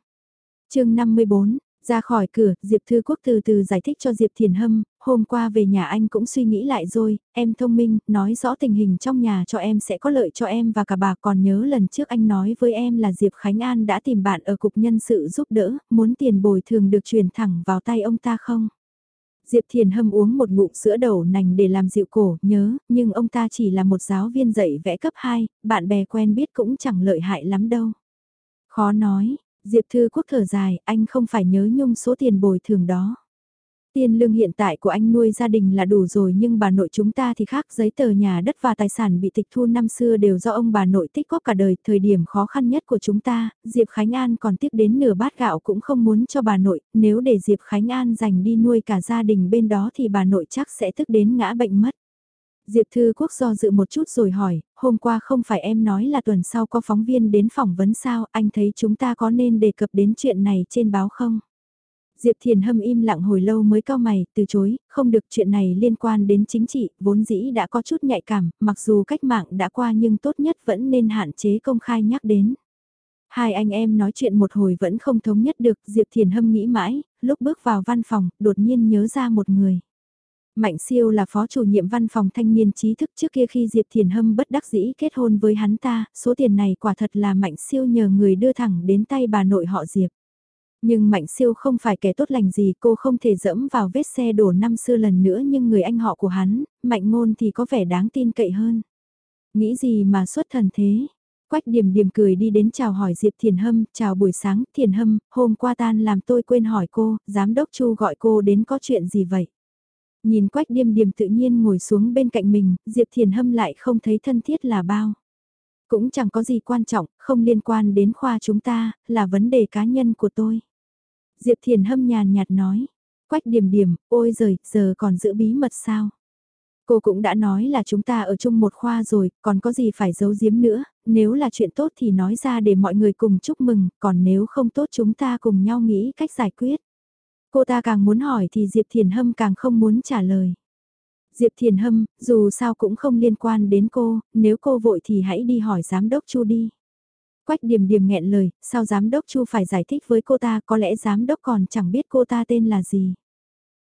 chương 54, ra khỏi cửa, Diệp Thư Quốc từ từ giải thích cho Diệp Thiền Hâm, hôm qua về nhà anh cũng suy nghĩ lại rồi, em thông minh, nói rõ tình hình trong nhà cho em sẽ có lợi cho em và cả bà còn nhớ lần trước anh nói với em là Diệp Khánh An đã tìm bạn ở cục nhân sự giúp đỡ, muốn tiền bồi thường được truyền thẳng vào tay ông ta không? Diệp Thiền Hâm uống một ngụm sữa đậu nành để làm dịu cổ, nhớ, nhưng ông ta chỉ là một giáo viên dạy vẽ cấp 2, bạn bè quen biết cũng chẳng lợi hại lắm đâu. Khó nói, Diệp Thư Quốc thở dài, anh không phải nhớ nhung số tiền bồi thường đó. Tiền lương hiện tại của anh nuôi gia đình là đủ rồi nhưng bà nội chúng ta thì khác giấy tờ nhà đất và tài sản bị tịch thu năm xưa đều do ông bà nội tích góp cả đời. Thời điểm khó khăn nhất của chúng ta, Diệp Khánh An còn tiếp đến nửa bát gạo cũng không muốn cho bà nội. Nếu để Diệp Khánh An dành đi nuôi cả gia đình bên đó thì bà nội chắc sẽ thức đến ngã bệnh mất. Diệp Thư Quốc do dự một chút rồi hỏi, hôm qua không phải em nói là tuần sau có phóng viên đến phỏng vấn sao, anh thấy chúng ta có nên đề cập đến chuyện này trên báo không? Diệp Thiền Hâm im lặng hồi lâu mới cao mày, từ chối, không được chuyện này liên quan đến chính trị, vốn dĩ đã có chút nhạy cảm, mặc dù cách mạng đã qua nhưng tốt nhất vẫn nên hạn chế công khai nhắc đến. Hai anh em nói chuyện một hồi vẫn không thống nhất được, Diệp Thiền Hâm nghĩ mãi, lúc bước vào văn phòng, đột nhiên nhớ ra một người. Mạnh siêu là phó chủ nhiệm văn phòng thanh niên trí thức trước kia khi Diệp Thiền Hâm bất đắc dĩ kết hôn với hắn ta, số tiền này quả thật là Mạnh siêu nhờ người đưa thẳng đến tay bà nội họ Diệp. Nhưng Mạnh siêu không phải kẻ tốt lành gì cô không thể dẫm vào vết xe đổ năm xưa lần nữa nhưng người anh họ của hắn, Mạnh ngôn thì có vẻ đáng tin cậy hơn. Nghĩ gì mà xuất thần thế? Quách điểm điểm cười đi đến chào hỏi Diệp Thiền Hâm, chào buổi sáng, Thiền Hâm, hôm qua tan làm tôi quên hỏi cô, giám đốc Chu gọi cô đến có chuyện gì vậy? Nhìn quách điềm điềm tự nhiên ngồi xuống bên cạnh mình, Diệp Thiền Hâm lại không thấy thân thiết là bao. Cũng chẳng có gì quan trọng, không liên quan đến khoa chúng ta, là vấn đề cá nhân của tôi. Diệp Thiền Hâm nhàn nhạt nói, quách điềm điềm, ôi giời, giờ còn giữ bí mật sao? Cô cũng đã nói là chúng ta ở chung một khoa rồi, còn có gì phải giấu giếm nữa, nếu là chuyện tốt thì nói ra để mọi người cùng chúc mừng, còn nếu không tốt chúng ta cùng nhau nghĩ cách giải quyết. Cô ta càng muốn hỏi thì Diệp Thiền Hâm càng không muốn trả lời. Diệp Thiền Hâm, dù sao cũng không liên quan đến cô, nếu cô vội thì hãy đi hỏi giám đốc Chu đi. Quách Điềm Điềm nghẹn lời, sao giám đốc Chu phải giải thích với cô ta, có lẽ giám đốc còn chẳng biết cô ta tên là gì.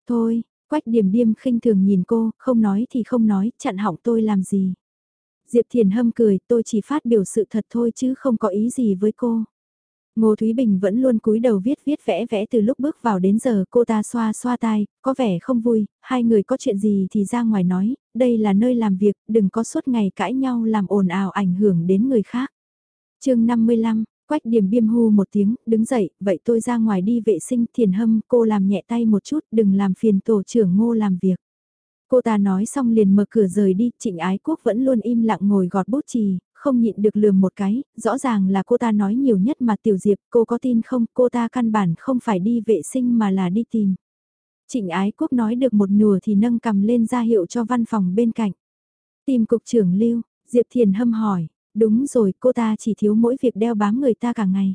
Thôi, Quách Điềm Điềm khinh thường nhìn cô, không nói thì không nói, chặn hỏng tôi làm gì. Diệp Thiền Hâm cười, tôi chỉ phát biểu sự thật thôi chứ không có ý gì với cô. Ngô Thúy Bình vẫn luôn cúi đầu viết viết vẽ vẽ từ lúc bước vào đến giờ cô ta xoa xoa tai, có vẻ không vui, hai người có chuyện gì thì ra ngoài nói, đây là nơi làm việc, đừng có suốt ngày cãi nhau làm ồn ào ảnh hưởng đến người khác. chương 55, Quách điểm biêm hô một tiếng, đứng dậy, vậy tôi ra ngoài đi vệ sinh thiền hâm, cô làm nhẹ tay một chút, đừng làm phiền tổ trưởng ngô làm việc. Cô ta nói xong liền mở cửa rời đi, trịnh ái quốc vẫn luôn im lặng ngồi gọt bút chì, không nhịn được lườm một cái, rõ ràng là cô ta nói nhiều nhất mà tiểu diệp, cô có tin không, cô ta căn bản không phải đi vệ sinh mà là đi tìm. Trịnh ái quốc nói được một nửa thì nâng cầm lên ra hiệu cho văn phòng bên cạnh. Tìm cục trưởng lưu, Diệp Thiền hâm hỏi, đúng rồi cô ta chỉ thiếu mỗi việc đeo bám người ta cả ngày.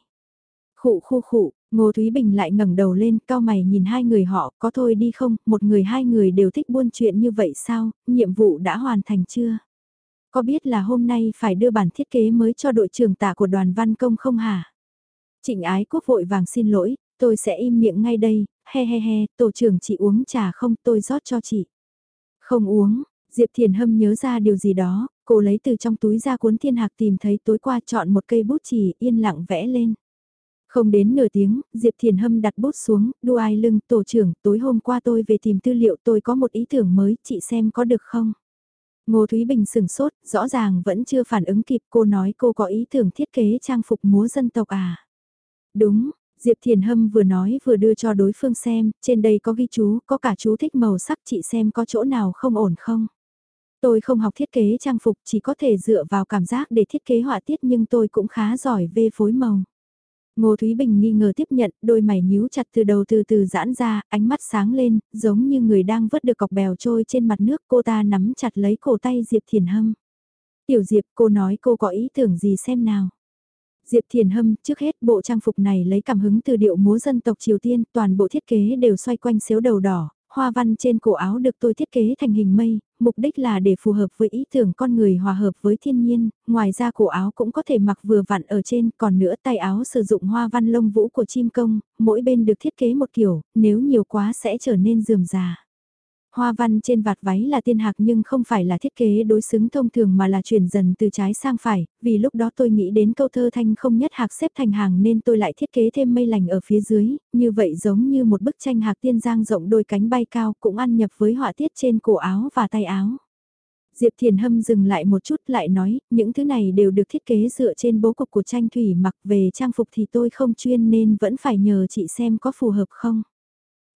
Khụ khu khụ, Ngô Thúy Bình lại ngẩng đầu lên, cao mày nhìn hai người họ, có thôi đi không, một người hai người đều thích buôn chuyện như vậy sao, nhiệm vụ đã hoàn thành chưa? Có biết là hôm nay phải đưa bản thiết kế mới cho đội trưởng tả của đoàn văn công không hả? Trịnh ái quốc vội vàng xin lỗi, tôi sẽ im miệng ngay đây, he he he, tổ trưởng chị uống trà không tôi rót cho chị. Không uống, Diệp Thiền Hâm nhớ ra điều gì đó, cô lấy từ trong túi ra cuốn thiên hạc tìm thấy tối qua chọn một cây bút chỉ yên lặng vẽ lên. Không đến nửa tiếng, Diệp Thiền Hâm đặt bút xuống, đu ai lưng tổ trưởng, tối hôm qua tôi về tìm tư liệu tôi có một ý tưởng mới, chị xem có được không? Ngô Thúy Bình sừng sốt, rõ ràng vẫn chưa phản ứng kịp cô nói cô có ý tưởng thiết kế trang phục múa dân tộc à. Đúng, Diệp Thiền Hâm vừa nói vừa đưa cho đối phương xem, trên đây có ghi chú, có cả chú thích màu sắc chị xem có chỗ nào không ổn không. Tôi không học thiết kế trang phục chỉ có thể dựa vào cảm giác để thiết kế họa tiết nhưng tôi cũng khá giỏi về phối màu. Ngô Thúy Bình nghi ngờ tiếp nhận, đôi mày nhíu chặt từ đầu từ từ giãn ra, ánh mắt sáng lên, giống như người đang vớt được cọc bèo trôi trên mặt nước cô ta nắm chặt lấy cổ tay Diệp Thiền Hâm. Tiểu Diệp cô nói cô có ý tưởng gì xem nào. Diệp Thiền Hâm trước hết bộ trang phục này lấy cảm hứng từ điệu múa dân tộc Triều Tiên, toàn bộ thiết kế đều xoay quanh xếu đầu đỏ, hoa văn trên cổ áo được tôi thiết kế thành hình mây, mục đích là để phù hợp với ý tưởng con người hòa hợp với thiên nhiên, ngoài ra cổ áo cũng có thể mặc vừa vặn ở trên, còn nữa tay áo sử dụng hoa văn lông vũ của chim công, mỗi bên được thiết kế một kiểu, nếu nhiều quá sẽ trở nên dườm già. Hoa văn trên vạt váy là tiên hạc nhưng không phải là thiết kế đối xứng thông thường mà là chuyển dần từ trái sang phải, vì lúc đó tôi nghĩ đến câu thơ thanh không nhất hạc xếp thành hàng nên tôi lại thiết kế thêm mây lành ở phía dưới, như vậy giống như một bức tranh hạc tiên giang rộng đôi cánh bay cao cũng ăn nhập với họa tiết trên cổ áo và tay áo. Diệp Thiền Hâm dừng lại một chút lại nói, những thứ này đều được thiết kế dựa trên bố cục của tranh thủy mặc về trang phục thì tôi không chuyên nên vẫn phải nhờ chị xem có phù hợp không.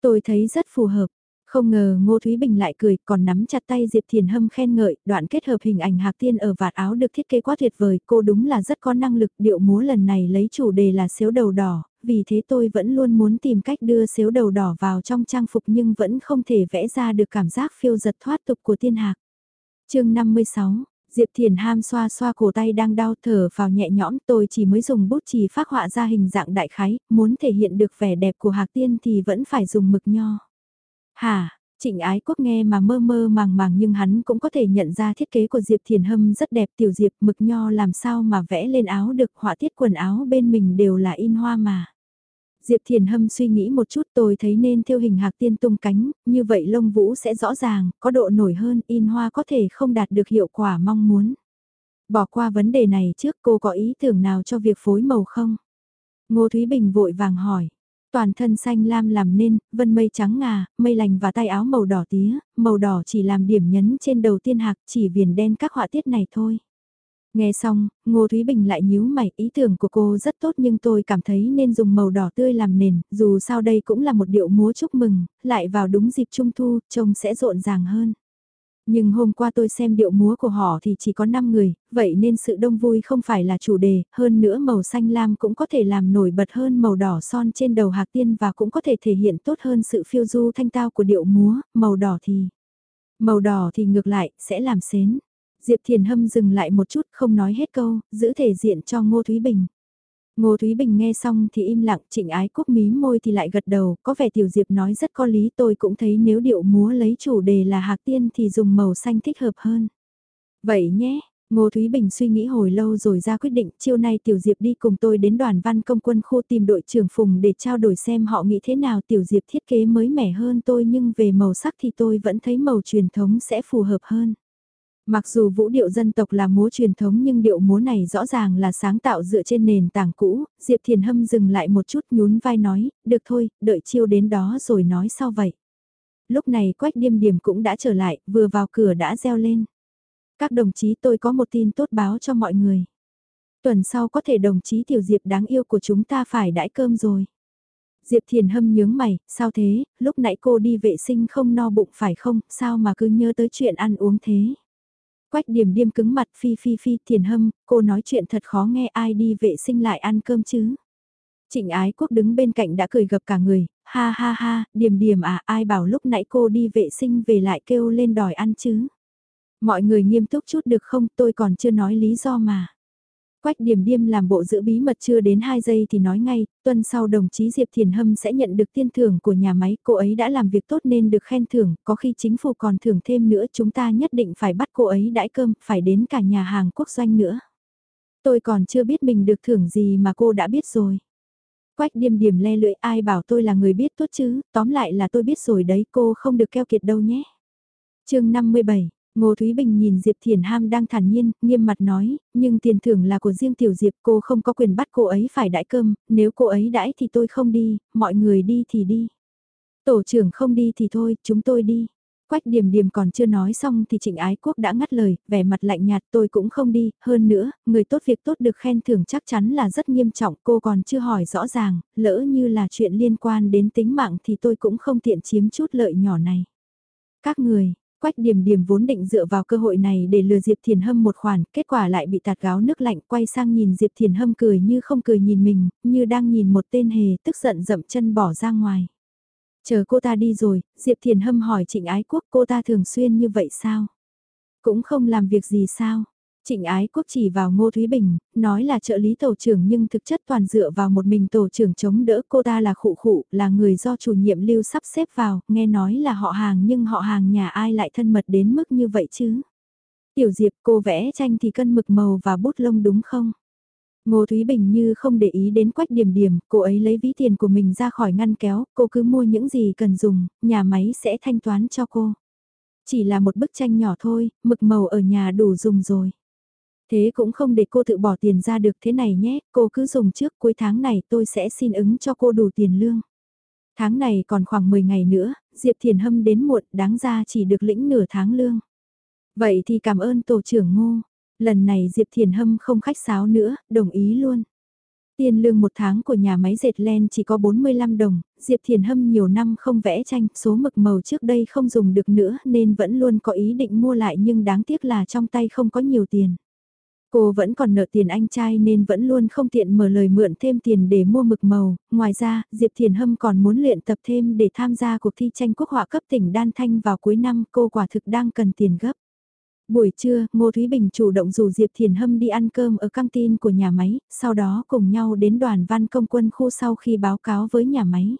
Tôi thấy rất phù hợp, không ngờ Ngô Thúy Bình lại cười còn nắm chặt tay Diệp Thiền Hâm khen ngợi, đoạn kết hợp hình ảnh hạc tiên ở vạt áo được thiết kế quá tuyệt vời, cô đúng là rất có năng lực, điệu múa lần này lấy chủ đề là xếu đầu đỏ, vì thế tôi vẫn luôn muốn tìm cách đưa xếu đầu đỏ vào trong trang phục nhưng vẫn không thể vẽ ra được cảm giác phiêu giật thoát tục của tiên hạc. chương 56 Diệp Thiền Ham xoa xoa cổ tay đang đau thở vào nhẹ nhõm tôi chỉ mới dùng bút chì phác họa ra hình dạng đại khái, muốn thể hiện được vẻ đẹp của hạc tiên thì vẫn phải dùng mực nho. Hả, Trịnh Ái Quốc nghe mà mơ mơ màng màng nhưng hắn cũng có thể nhận ra thiết kế của Diệp Thiền Hâm rất đẹp tiểu Diệp mực nho làm sao mà vẽ lên áo được họa tiết quần áo bên mình đều là in hoa mà. Diệp Thiền Hâm suy nghĩ một chút tôi thấy nên theo hình hạc tiên tung cánh, như vậy lông vũ sẽ rõ ràng, có độ nổi hơn, in hoa có thể không đạt được hiệu quả mong muốn. Bỏ qua vấn đề này trước cô có ý tưởng nào cho việc phối màu không? Ngô Thúy Bình vội vàng hỏi toàn thân xanh lam làm nên, vân mây trắng ngà, mây lành và tay áo màu đỏ tía, màu đỏ chỉ làm điểm nhấn trên đầu tiên hạc chỉ viền đen các họa tiết này thôi. Nghe xong, Ngô Thúy Bình lại nhíu mày, ý tưởng của cô rất tốt nhưng tôi cảm thấy nên dùng màu đỏ tươi làm nền, dù sao đây cũng là một điệu múa chúc mừng, lại vào đúng dịp trung thu, trông sẽ rộn ràng hơn. Nhưng hôm qua tôi xem điệu múa của họ thì chỉ có 5 người, vậy nên sự đông vui không phải là chủ đề, hơn nữa màu xanh lam cũng có thể làm nổi bật hơn màu đỏ son trên đầu hạc tiên và cũng có thể thể hiện tốt hơn sự phiêu du thanh tao của điệu múa, màu đỏ thì... Màu đỏ thì ngược lại, sẽ làm xến. Diệp Thiền Hâm dừng lại một chút không nói hết câu, giữ thể diện cho Ngô Thúy Bình. Ngô Thúy Bình nghe xong thì im lặng, trịnh ái quốc mí môi thì lại gật đầu, có vẻ Tiểu Diệp nói rất có lý tôi cũng thấy nếu điệu múa lấy chủ đề là hạc tiên thì dùng màu xanh thích hợp hơn. Vậy nhé, Ngô Thúy Bình suy nghĩ hồi lâu rồi ra quyết định chiều nay Tiểu Diệp đi cùng tôi đến đoàn văn công quân khu tìm đội trưởng Phùng để trao đổi xem họ nghĩ thế nào Tiểu Diệp thiết kế mới mẻ hơn tôi nhưng về màu sắc thì tôi vẫn thấy màu truyền thống sẽ phù hợp hơn. Mặc dù vũ điệu dân tộc là múa truyền thống nhưng điệu múa này rõ ràng là sáng tạo dựa trên nền tảng cũ, Diệp Thiền Hâm dừng lại một chút nhún vai nói, được thôi, đợi chiêu đến đó rồi nói sau vậy. Lúc này Quách Điềm Điềm cũng đã trở lại, vừa vào cửa đã reo lên. Các đồng chí tôi có một tin tốt báo cho mọi người. Tuần sau có thể đồng chí Tiểu Diệp đáng yêu của chúng ta phải đãi cơm rồi. Diệp Thiền Hâm nhướng mày, sao thế, lúc nãy cô đi vệ sinh không no bụng phải không, sao mà cứ nhớ tới chuyện ăn uống thế. Quách điểm điềm cứng mặt phi phi phi Thiền Hâm, cô nói chuyện thật khó nghe ai đi vệ sinh lại ăn cơm chứ. Trịnh ái quốc đứng bên cạnh đã cười gập cả người, ha ha ha, điểm điểm à ai bảo lúc nãy cô đi vệ sinh về lại kêu lên đòi ăn chứ. Mọi người nghiêm túc chút được không tôi còn chưa nói lý do mà. Quách điểm điềm làm bộ giữ bí mật chưa đến 2 giây thì nói ngay, tuần sau đồng chí Diệp Thiền Hâm sẽ nhận được tiên thưởng của nhà máy, cô ấy đã làm việc tốt nên được khen thưởng, có khi chính phủ còn thưởng thêm nữa chúng ta nhất định phải bắt cô ấy đãi cơm, phải đến cả nhà hàng quốc doanh nữa. Tôi còn chưa biết mình được thưởng gì mà cô đã biết rồi. Quách điềm điềm le lưỡi ai bảo tôi là người biết tốt chứ, tóm lại là tôi biết rồi đấy cô không được keo kiệt đâu nhé. chương 57 Ngô Thúy Bình nhìn Diệp Thiền Ham đang thản nhiên, nghiêm mặt nói, nhưng tiền thưởng là của riêng Tiểu Diệp cô không có quyền bắt cô ấy phải đãi cơm, nếu cô ấy đãi thì tôi không đi, mọi người đi thì đi. Tổ trưởng không đi thì thôi, chúng tôi đi. Quách điểm điểm còn chưa nói xong thì trịnh ái quốc đã ngắt lời, vẻ mặt lạnh nhạt tôi cũng không đi, hơn nữa, người tốt việc tốt được khen thưởng chắc chắn là rất nghiêm trọng, cô còn chưa hỏi rõ ràng, lỡ như là chuyện liên quan đến tính mạng thì tôi cũng không tiện chiếm chút lợi nhỏ này. Các người, Quách điểm điểm vốn định dựa vào cơ hội này để lừa Diệp Thiền Hâm một khoản, kết quả lại bị tạt gáo nước lạnh quay sang nhìn Diệp Thiền Hâm cười như không cười nhìn mình, như đang nhìn một tên hề tức giận dậm chân bỏ ra ngoài. Chờ cô ta đi rồi, Diệp Thiền Hâm hỏi Trịnh Ái Quốc cô ta thường xuyên như vậy sao? Cũng không làm việc gì sao? Trịnh Ái Quốc chỉ vào Ngô Thúy Bình, nói là trợ lý tổ trưởng nhưng thực chất toàn dựa vào một mình tổ trưởng chống đỡ cô ta là khụ khụ, là người do chủ nhiệm lưu sắp xếp vào, nghe nói là họ hàng nhưng họ hàng nhà ai lại thân mật đến mức như vậy chứ? Tiểu Diệp cô vẽ tranh thì cân mực màu và bút lông đúng không? Ngô Thúy Bình như không để ý đến quách điểm điểm, cô ấy lấy ví tiền của mình ra khỏi ngăn kéo, cô cứ mua những gì cần dùng, nhà máy sẽ thanh toán cho cô. Chỉ là một bức tranh nhỏ thôi, mực màu ở nhà đủ dùng rồi. Thế cũng không để cô tự bỏ tiền ra được thế này nhé, cô cứ dùng trước cuối tháng này tôi sẽ xin ứng cho cô đủ tiền lương. Tháng này còn khoảng 10 ngày nữa, Diệp Thiền Hâm đến muộn đáng ra chỉ được lĩnh nửa tháng lương. Vậy thì cảm ơn tổ trưởng ngô, lần này Diệp Thiền Hâm không khách sáo nữa, đồng ý luôn. Tiền lương một tháng của nhà máy dệt len chỉ có 45 đồng, Diệp Thiền Hâm nhiều năm không vẽ tranh, số mực màu trước đây không dùng được nữa nên vẫn luôn có ý định mua lại nhưng đáng tiếc là trong tay không có nhiều tiền. Cô vẫn còn nợ tiền anh trai nên vẫn luôn không tiện mở lời mượn thêm tiền để mua mực màu. Ngoài ra, Diệp Thiền Hâm còn muốn luyện tập thêm để tham gia cuộc thi tranh quốc họa cấp tỉnh Đan Thanh vào cuối năm cô quả thực đang cần tiền gấp. Buổi trưa, Ngô Thúy Bình chủ động rủ Diệp Thiền Hâm đi ăn cơm ở căng tin của nhà máy, sau đó cùng nhau đến đoàn văn công quân khu sau khi báo cáo với nhà máy.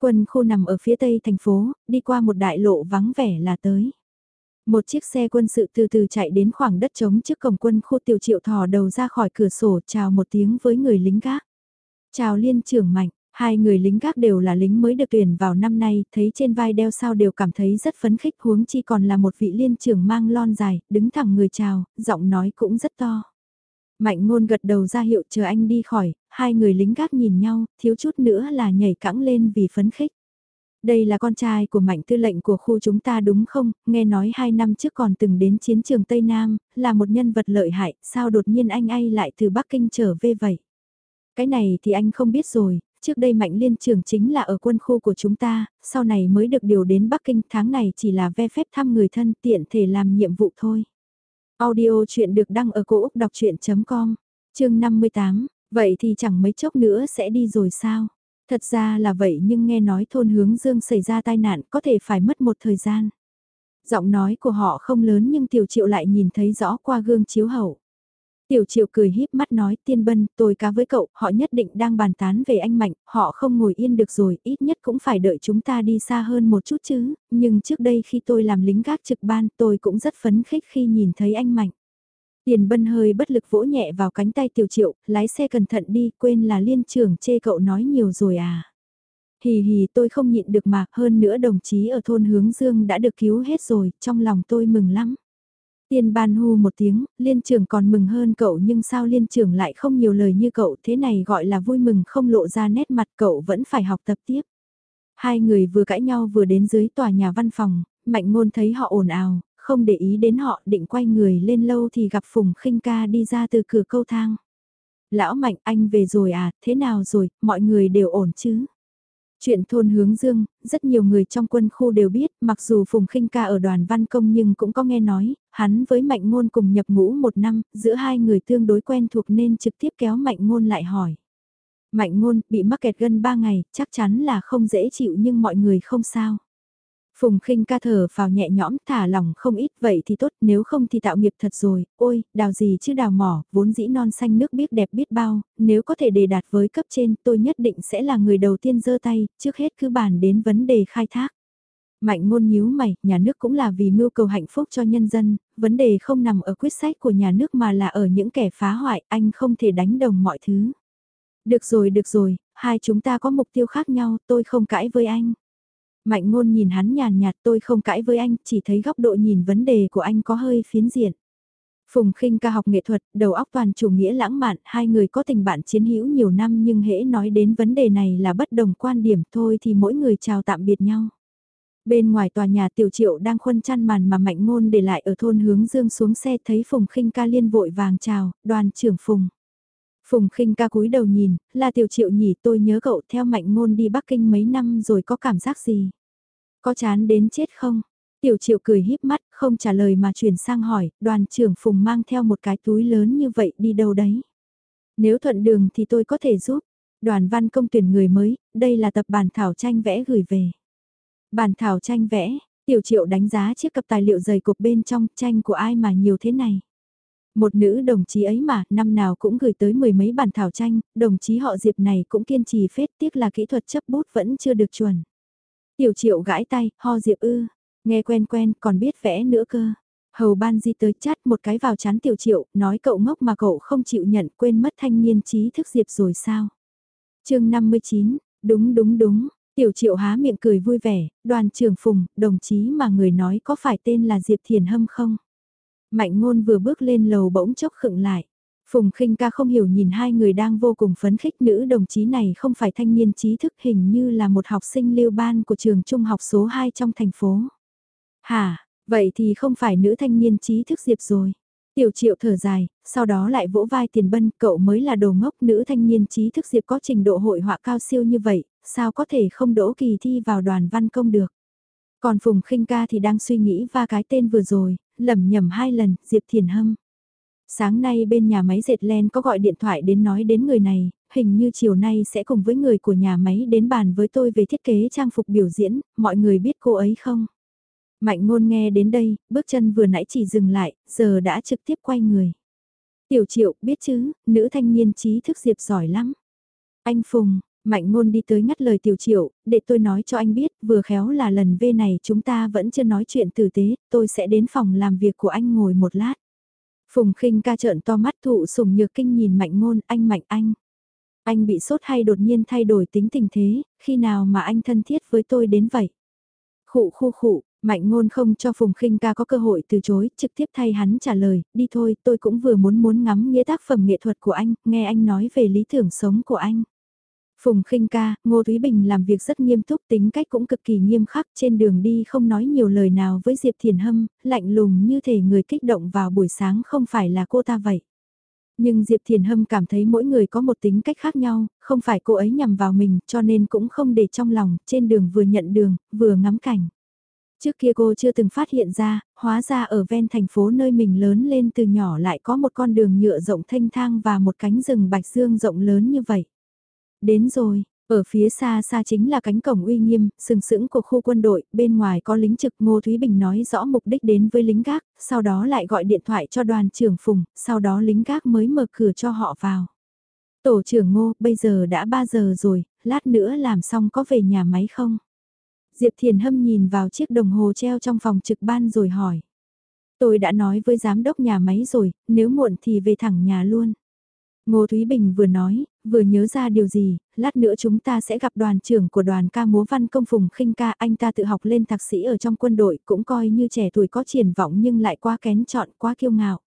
Quân khu nằm ở phía tây thành phố, đi qua một đại lộ vắng vẻ là tới. Một chiếc xe quân sự từ từ chạy đến khoảng đất trống trước cổng quân khu tiểu triệu thò đầu ra khỏi cửa sổ chào một tiếng với người lính gác. Chào liên trưởng mạnh, hai người lính gác đều là lính mới được tuyển vào năm nay, thấy trên vai đeo sao đều cảm thấy rất phấn khích huống chi còn là một vị liên trưởng mang lon dài, đứng thẳng người chào, giọng nói cũng rất to. Mạnh ngôn gật đầu ra hiệu chờ anh đi khỏi, hai người lính gác nhìn nhau, thiếu chút nữa là nhảy cẫng lên vì phấn khích. Đây là con trai của mạnh tư lệnh của khu chúng ta đúng không, nghe nói hai năm trước còn từng đến chiến trường Tây Nam, là một nhân vật lợi hại, sao đột nhiên anh ấy lại từ Bắc Kinh trở về vậy? Cái này thì anh không biết rồi, trước đây mạnh liên trường chính là ở quân khu của chúng ta, sau này mới được điều đến Bắc Kinh, tháng này chỉ là ve phép thăm người thân tiện thể làm nhiệm vụ thôi. Audio chuyện được đăng ở cổ Úc đọc chuyện.com, chương 58, vậy thì chẳng mấy chốc nữa sẽ đi rồi sao? Thật ra là vậy nhưng nghe nói thôn hướng dương xảy ra tai nạn có thể phải mất một thời gian. Giọng nói của họ không lớn nhưng tiểu triệu lại nhìn thấy rõ qua gương chiếu hậu. Tiểu triệu cười híp mắt nói, tiên bân, tôi cá với cậu, họ nhất định đang bàn tán về anh Mạnh, họ không ngồi yên được rồi, ít nhất cũng phải đợi chúng ta đi xa hơn một chút chứ, nhưng trước đây khi tôi làm lính gác trực ban, tôi cũng rất phấn khích khi nhìn thấy anh Mạnh. Tiền bân hơi bất lực vỗ nhẹ vào cánh tay tiểu triệu, lái xe cẩn thận đi, quên là liên trưởng chê cậu nói nhiều rồi à. Hì hì tôi không nhịn được mà, hơn nữa đồng chí ở thôn hướng dương đã được cứu hết rồi, trong lòng tôi mừng lắm. Tiền ban hù một tiếng, liên trưởng còn mừng hơn cậu nhưng sao liên trưởng lại không nhiều lời như cậu thế này gọi là vui mừng không lộ ra nét mặt cậu vẫn phải học tập tiếp. Hai người vừa cãi nhau vừa đến dưới tòa nhà văn phòng, mạnh ngôn thấy họ ồn ào, không để ý đến họ định quay người lên lâu thì gặp Phùng khinh ca đi ra từ cửa câu thang. Lão Mạnh anh về rồi à, thế nào rồi, mọi người đều ổn chứ? Chuyện thôn hướng dương, rất nhiều người trong quân khu đều biết, mặc dù Phùng khinh ca ở đoàn văn công nhưng cũng có nghe nói, hắn với Mạnh Ngôn cùng nhập ngũ một năm, giữa hai người tương đối quen thuộc nên trực tiếp kéo Mạnh Ngôn lại hỏi. Mạnh Ngôn bị mắc kẹt gần ba ngày, chắc chắn là không dễ chịu nhưng mọi người không sao. Phùng khinh ca thở vào nhẹ nhõm thả lòng không ít vậy thì tốt nếu không thì tạo nghiệp thật rồi, ôi, đào gì chứ đào mỏ, vốn dĩ non xanh nước biết đẹp biết bao, nếu có thể đề đạt với cấp trên tôi nhất định sẽ là người đầu tiên giơ tay, trước hết cứ bàn đến vấn đề khai thác. Mạnh ngôn nhíu mày, nhà nước cũng là vì mưu cầu hạnh phúc cho nhân dân, vấn đề không nằm ở quyết sách của nhà nước mà là ở những kẻ phá hoại, anh không thể đánh đồng mọi thứ. Được rồi, được rồi, hai chúng ta có mục tiêu khác nhau, tôi không cãi với anh. Mạnh ngôn nhìn hắn nhàn nhạt tôi không cãi với anh, chỉ thấy góc độ nhìn vấn đề của anh có hơi phiến diện. Phùng khinh ca học nghệ thuật, đầu óc toàn chủ nghĩa lãng mạn, hai người có tình bạn chiến hữu nhiều năm nhưng hễ nói đến vấn đề này là bất đồng quan điểm thôi thì mỗi người chào tạm biệt nhau. Bên ngoài tòa nhà tiểu triệu đang khuân chăn màn mà mạnh ngôn để lại ở thôn hướng dương xuống xe thấy Phùng khinh ca liên vội vàng chào, đoàn trưởng Phùng. Phùng khinh ca cúi đầu nhìn, là tiểu triệu nhỉ tôi nhớ cậu theo mạnh ngôn đi Bắc Kinh mấy năm rồi có cảm giác gì? Có chán đến chết không? Tiểu triệu cười híp mắt, không trả lời mà chuyển sang hỏi, đoàn trưởng Phùng mang theo một cái túi lớn như vậy đi đâu đấy? Nếu thuận đường thì tôi có thể giúp. Đoàn văn công tuyển người mới, đây là tập bản thảo tranh vẽ gửi về. Bản thảo tranh vẽ, tiểu triệu đánh giá chiếc cặp tài liệu dày cục bên trong tranh của ai mà nhiều thế này. Một nữ đồng chí ấy mà, năm nào cũng gửi tới mười mấy bản thảo tranh, đồng chí họ Diệp này cũng kiên trì phết tiếc là kỹ thuật chấp bút vẫn chưa được chuẩn. Tiểu triệu gãi tay, ho Diệp ư, nghe quen quen còn biết vẽ nữa cơ. Hầu ban di tới chát một cái vào chán tiểu triệu, nói cậu ngốc mà cậu không chịu nhận quên mất thanh niên trí thức Diệp rồi sao. chương 59, đúng đúng đúng, tiểu triệu há miệng cười vui vẻ, đoàn trưởng Phùng, đồng chí mà người nói có phải tên là Diệp Thiền Hâm không? Mạnh ngôn vừa bước lên lầu bỗng chốc khựng lại. Phùng khinh ca không hiểu nhìn hai người đang vô cùng phấn khích nữ đồng chí này không phải thanh niên trí thức hình như là một học sinh lưu ban của trường trung học số 2 trong thành phố. Hả, vậy thì không phải nữ thanh niên trí thức Diệp rồi. Tiểu triệu thở dài, sau đó lại vỗ vai tiền bân, cậu mới là đồ ngốc nữ thanh niên trí thức Diệp có trình độ hội họa cao siêu như vậy, sao có thể không đỗ kỳ thi vào đoàn văn công được. Còn Phùng khinh ca thì đang suy nghĩ va cái tên vừa rồi, lầm nhầm hai lần, Diệp Thiền Hâm. Sáng nay bên nhà máy dệt len có gọi điện thoại đến nói đến người này, hình như chiều nay sẽ cùng với người của nhà máy đến bàn với tôi về thiết kế trang phục biểu diễn, mọi người biết cô ấy không? Mạnh ngôn nghe đến đây, bước chân vừa nãy chỉ dừng lại, giờ đã trực tiếp quay người. Tiểu triệu, biết chứ, nữ thanh niên trí thức diệp giỏi lắm. Anh Phùng, Mạnh ngôn đi tới ngắt lời tiểu triệu, để tôi nói cho anh biết, vừa khéo là lần V này chúng ta vẫn chưa nói chuyện tử tế, tôi sẽ đến phòng làm việc của anh ngồi một lát. Phùng khinh ca trợn to mắt thụ sùng nhược kinh nhìn mạnh ngôn, anh mạnh anh. Anh bị sốt hay đột nhiên thay đổi tính tình thế, khi nào mà anh thân thiết với tôi đến vậy? Khụ khu khụ, mạnh ngôn không cho Phùng khinh ca có cơ hội từ chối, trực tiếp thay hắn trả lời, đi thôi, tôi cũng vừa muốn muốn ngắm nghĩa tác phẩm nghệ thuật của anh, nghe anh nói về lý tưởng sống của anh. Phùng khinh ca, Ngô Thúy Bình làm việc rất nghiêm túc tính cách cũng cực kỳ nghiêm khắc trên đường đi không nói nhiều lời nào với Diệp Thiền Hâm, lạnh lùng như thể người kích động vào buổi sáng không phải là cô ta vậy. Nhưng Diệp Thiền Hâm cảm thấy mỗi người có một tính cách khác nhau, không phải cô ấy nhằm vào mình cho nên cũng không để trong lòng, trên đường vừa nhận đường, vừa ngắm cảnh. Trước kia cô chưa từng phát hiện ra, hóa ra ở ven thành phố nơi mình lớn lên từ nhỏ lại có một con đường nhựa rộng thanh thang và một cánh rừng bạch dương rộng lớn như vậy. Đến rồi, ở phía xa xa chính là cánh cổng uy nghiêm, sừng sững của khu quân đội, bên ngoài có lính trực Ngô Thúy Bình nói rõ mục đích đến với lính gác, sau đó lại gọi điện thoại cho đoàn trưởng Phùng, sau đó lính gác mới mở cửa cho họ vào. Tổ trưởng Ngô, bây giờ đã 3 giờ rồi, lát nữa làm xong có về nhà máy không? Diệp Thiền Hâm nhìn vào chiếc đồng hồ treo trong phòng trực ban rồi hỏi. Tôi đã nói với giám đốc nhà máy rồi, nếu muộn thì về thẳng nhà luôn. Ngô Thúy Bình vừa nói, vừa nhớ ra điều gì, lát nữa chúng ta sẽ gặp đoàn trưởng của đoàn ca múa văn công Phùng khinh ca, anh ta tự học lên thạc sĩ ở trong quân đội, cũng coi như trẻ tuổi có triển vọng nhưng lại quá kén chọn, quá kiêu ngạo.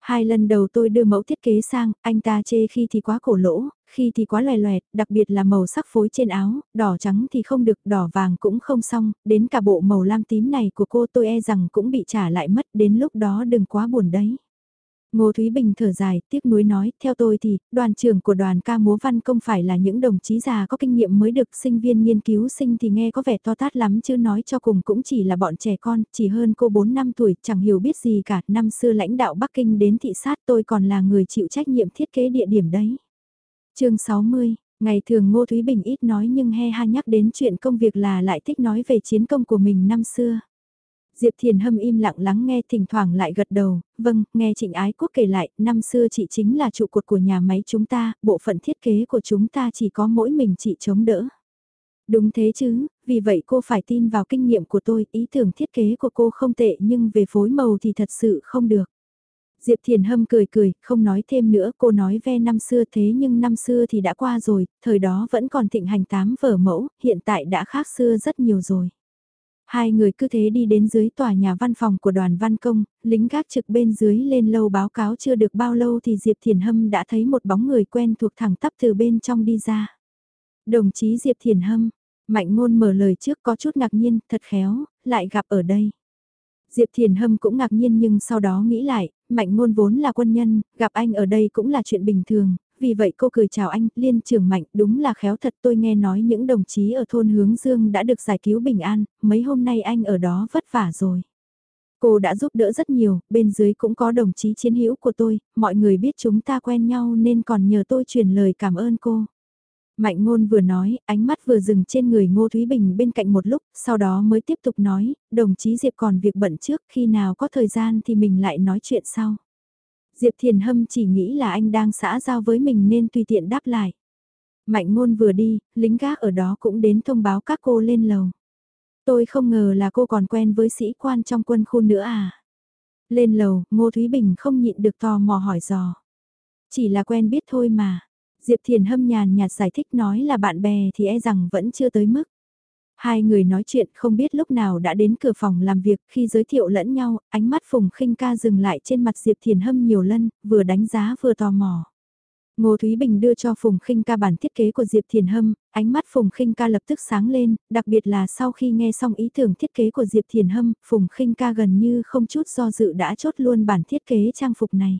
Hai lần đầu tôi đưa mẫu thiết kế sang, anh ta chê khi thì quá cổ lỗ, khi thì quá loè loẹt, đặc biệt là màu sắc phối trên áo, đỏ trắng thì không được, đỏ vàng cũng không xong, đến cả bộ màu lam tím này của cô tôi e rằng cũng bị trả lại mất, đến lúc đó đừng quá buồn đấy. Ngô Thúy Bình thở dài, tiếc nuối nói, theo tôi thì, đoàn trưởng của đoàn ca múa văn công phải là những đồng chí già có kinh nghiệm mới được sinh viên nghiên cứu sinh thì nghe có vẻ to tát lắm chứ nói cho cùng cũng chỉ là bọn trẻ con, chỉ hơn cô 4 năm tuổi, chẳng hiểu biết gì cả, năm xưa lãnh đạo Bắc Kinh đến thị sát tôi còn là người chịu trách nhiệm thiết kế địa điểm đấy. chương 60 Ngày thường Ngô Thúy Bình ít nói nhưng he ha nhắc đến chuyện công việc là lại thích nói về chiến công của mình năm xưa. Diệp Thiền Hâm im lặng lắng nghe thỉnh thoảng lại gật đầu, vâng, nghe Trịnh Ái Quốc kể lại, năm xưa chị chính là trụ cột của nhà máy chúng ta, bộ phận thiết kế của chúng ta chỉ có mỗi mình chị chống đỡ. Đúng thế chứ, vì vậy cô phải tin vào kinh nghiệm của tôi, ý tưởng thiết kế của cô không tệ nhưng về phối màu thì thật sự không được. Diệp Thiền Hâm cười cười, không nói thêm nữa, cô nói ve năm xưa thế nhưng năm xưa thì đã qua rồi, thời đó vẫn còn thịnh hành tám vở mẫu, hiện tại đã khác xưa rất nhiều rồi. Hai người cứ thế đi đến dưới tòa nhà văn phòng của đoàn văn công, lính gác trực bên dưới lên lâu báo cáo chưa được bao lâu thì Diệp Thiền Hâm đã thấy một bóng người quen thuộc thẳng tắp từ bên trong đi ra. Đồng chí Diệp Thiền Hâm, Mạnh Ngôn mở lời trước có chút ngạc nhiên, thật khéo, lại gặp ở đây. Diệp Thiền Hâm cũng ngạc nhiên nhưng sau đó nghĩ lại, Mạnh Ngôn vốn là quân nhân, gặp anh ở đây cũng là chuyện bình thường, vì vậy cô cười chào anh, liên trưởng mạnh, đúng là khéo thật tôi nghe nói những đồng chí ở thôn Hướng Dương đã được giải cứu bình an, mấy hôm nay anh ở đó vất vả rồi. Cô đã giúp đỡ rất nhiều, bên dưới cũng có đồng chí chiến hữu của tôi, mọi người biết chúng ta quen nhau nên còn nhờ tôi truyền lời cảm ơn cô. Mạnh ngôn vừa nói, ánh mắt vừa dừng trên người Ngô Thúy Bình bên cạnh một lúc, sau đó mới tiếp tục nói, đồng chí Diệp còn việc bận trước, khi nào có thời gian thì mình lại nói chuyện sau. Diệp Thiền Hâm chỉ nghĩ là anh đang xã giao với mình nên tùy tiện đáp lại. Mạnh ngôn vừa đi, lính gác ở đó cũng đến thông báo các cô lên lầu. Tôi không ngờ là cô còn quen với sĩ quan trong quân khu nữa à. Lên lầu, Ngô Thúy Bình không nhịn được tò mò hỏi dò. Chỉ là quen biết thôi mà. Diệp Thiền Hâm nhàn nhạt giải thích nói là bạn bè thì e rằng vẫn chưa tới mức. Hai người nói chuyện không biết lúc nào đã đến cửa phòng làm việc khi giới thiệu lẫn nhau, ánh mắt Phùng khinh ca dừng lại trên mặt Diệp Thiền Hâm nhiều lần, vừa đánh giá vừa tò mò. Ngô Thúy Bình đưa cho Phùng khinh ca bản thiết kế của Diệp Thiền Hâm, ánh mắt Phùng khinh ca lập tức sáng lên, đặc biệt là sau khi nghe xong ý tưởng thiết kế của Diệp Thiền Hâm, Phùng khinh ca gần như không chút do dự đã chốt luôn bản thiết kế trang phục này.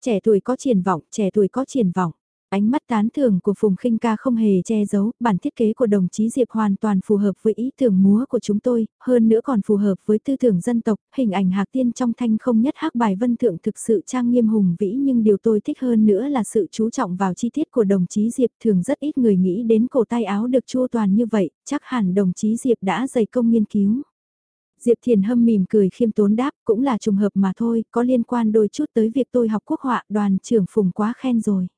Trẻ tuổi có triển vọng, trẻ tuổi có triển vọng. Ánh mắt tán thưởng của Phùng khinh ca không hề che giấu, bản thiết kế của đồng chí Diệp hoàn toàn phù hợp với ý tưởng múa của chúng tôi, hơn nữa còn phù hợp với tư tưởng dân tộc, hình ảnh hạc tiên trong thanh không nhất hắc bài vân thượng thực sự trang nghiêm hùng vĩ nhưng điều tôi thích hơn nữa là sự chú trọng vào chi tiết của đồng chí Diệp thường rất ít người nghĩ đến cổ tay áo được chua toàn như vậy, chắc hẳn đồng chí Diệp đã dày công nghiên cứu. Diệp Thiền Hâm mỉm cười khiêm tốn đáp, cũng là trùng hợp mà thôi, có liên quan đôi chút tới việc tôi học quốc họa, đoàn trưởng Phùng quá khen rồi.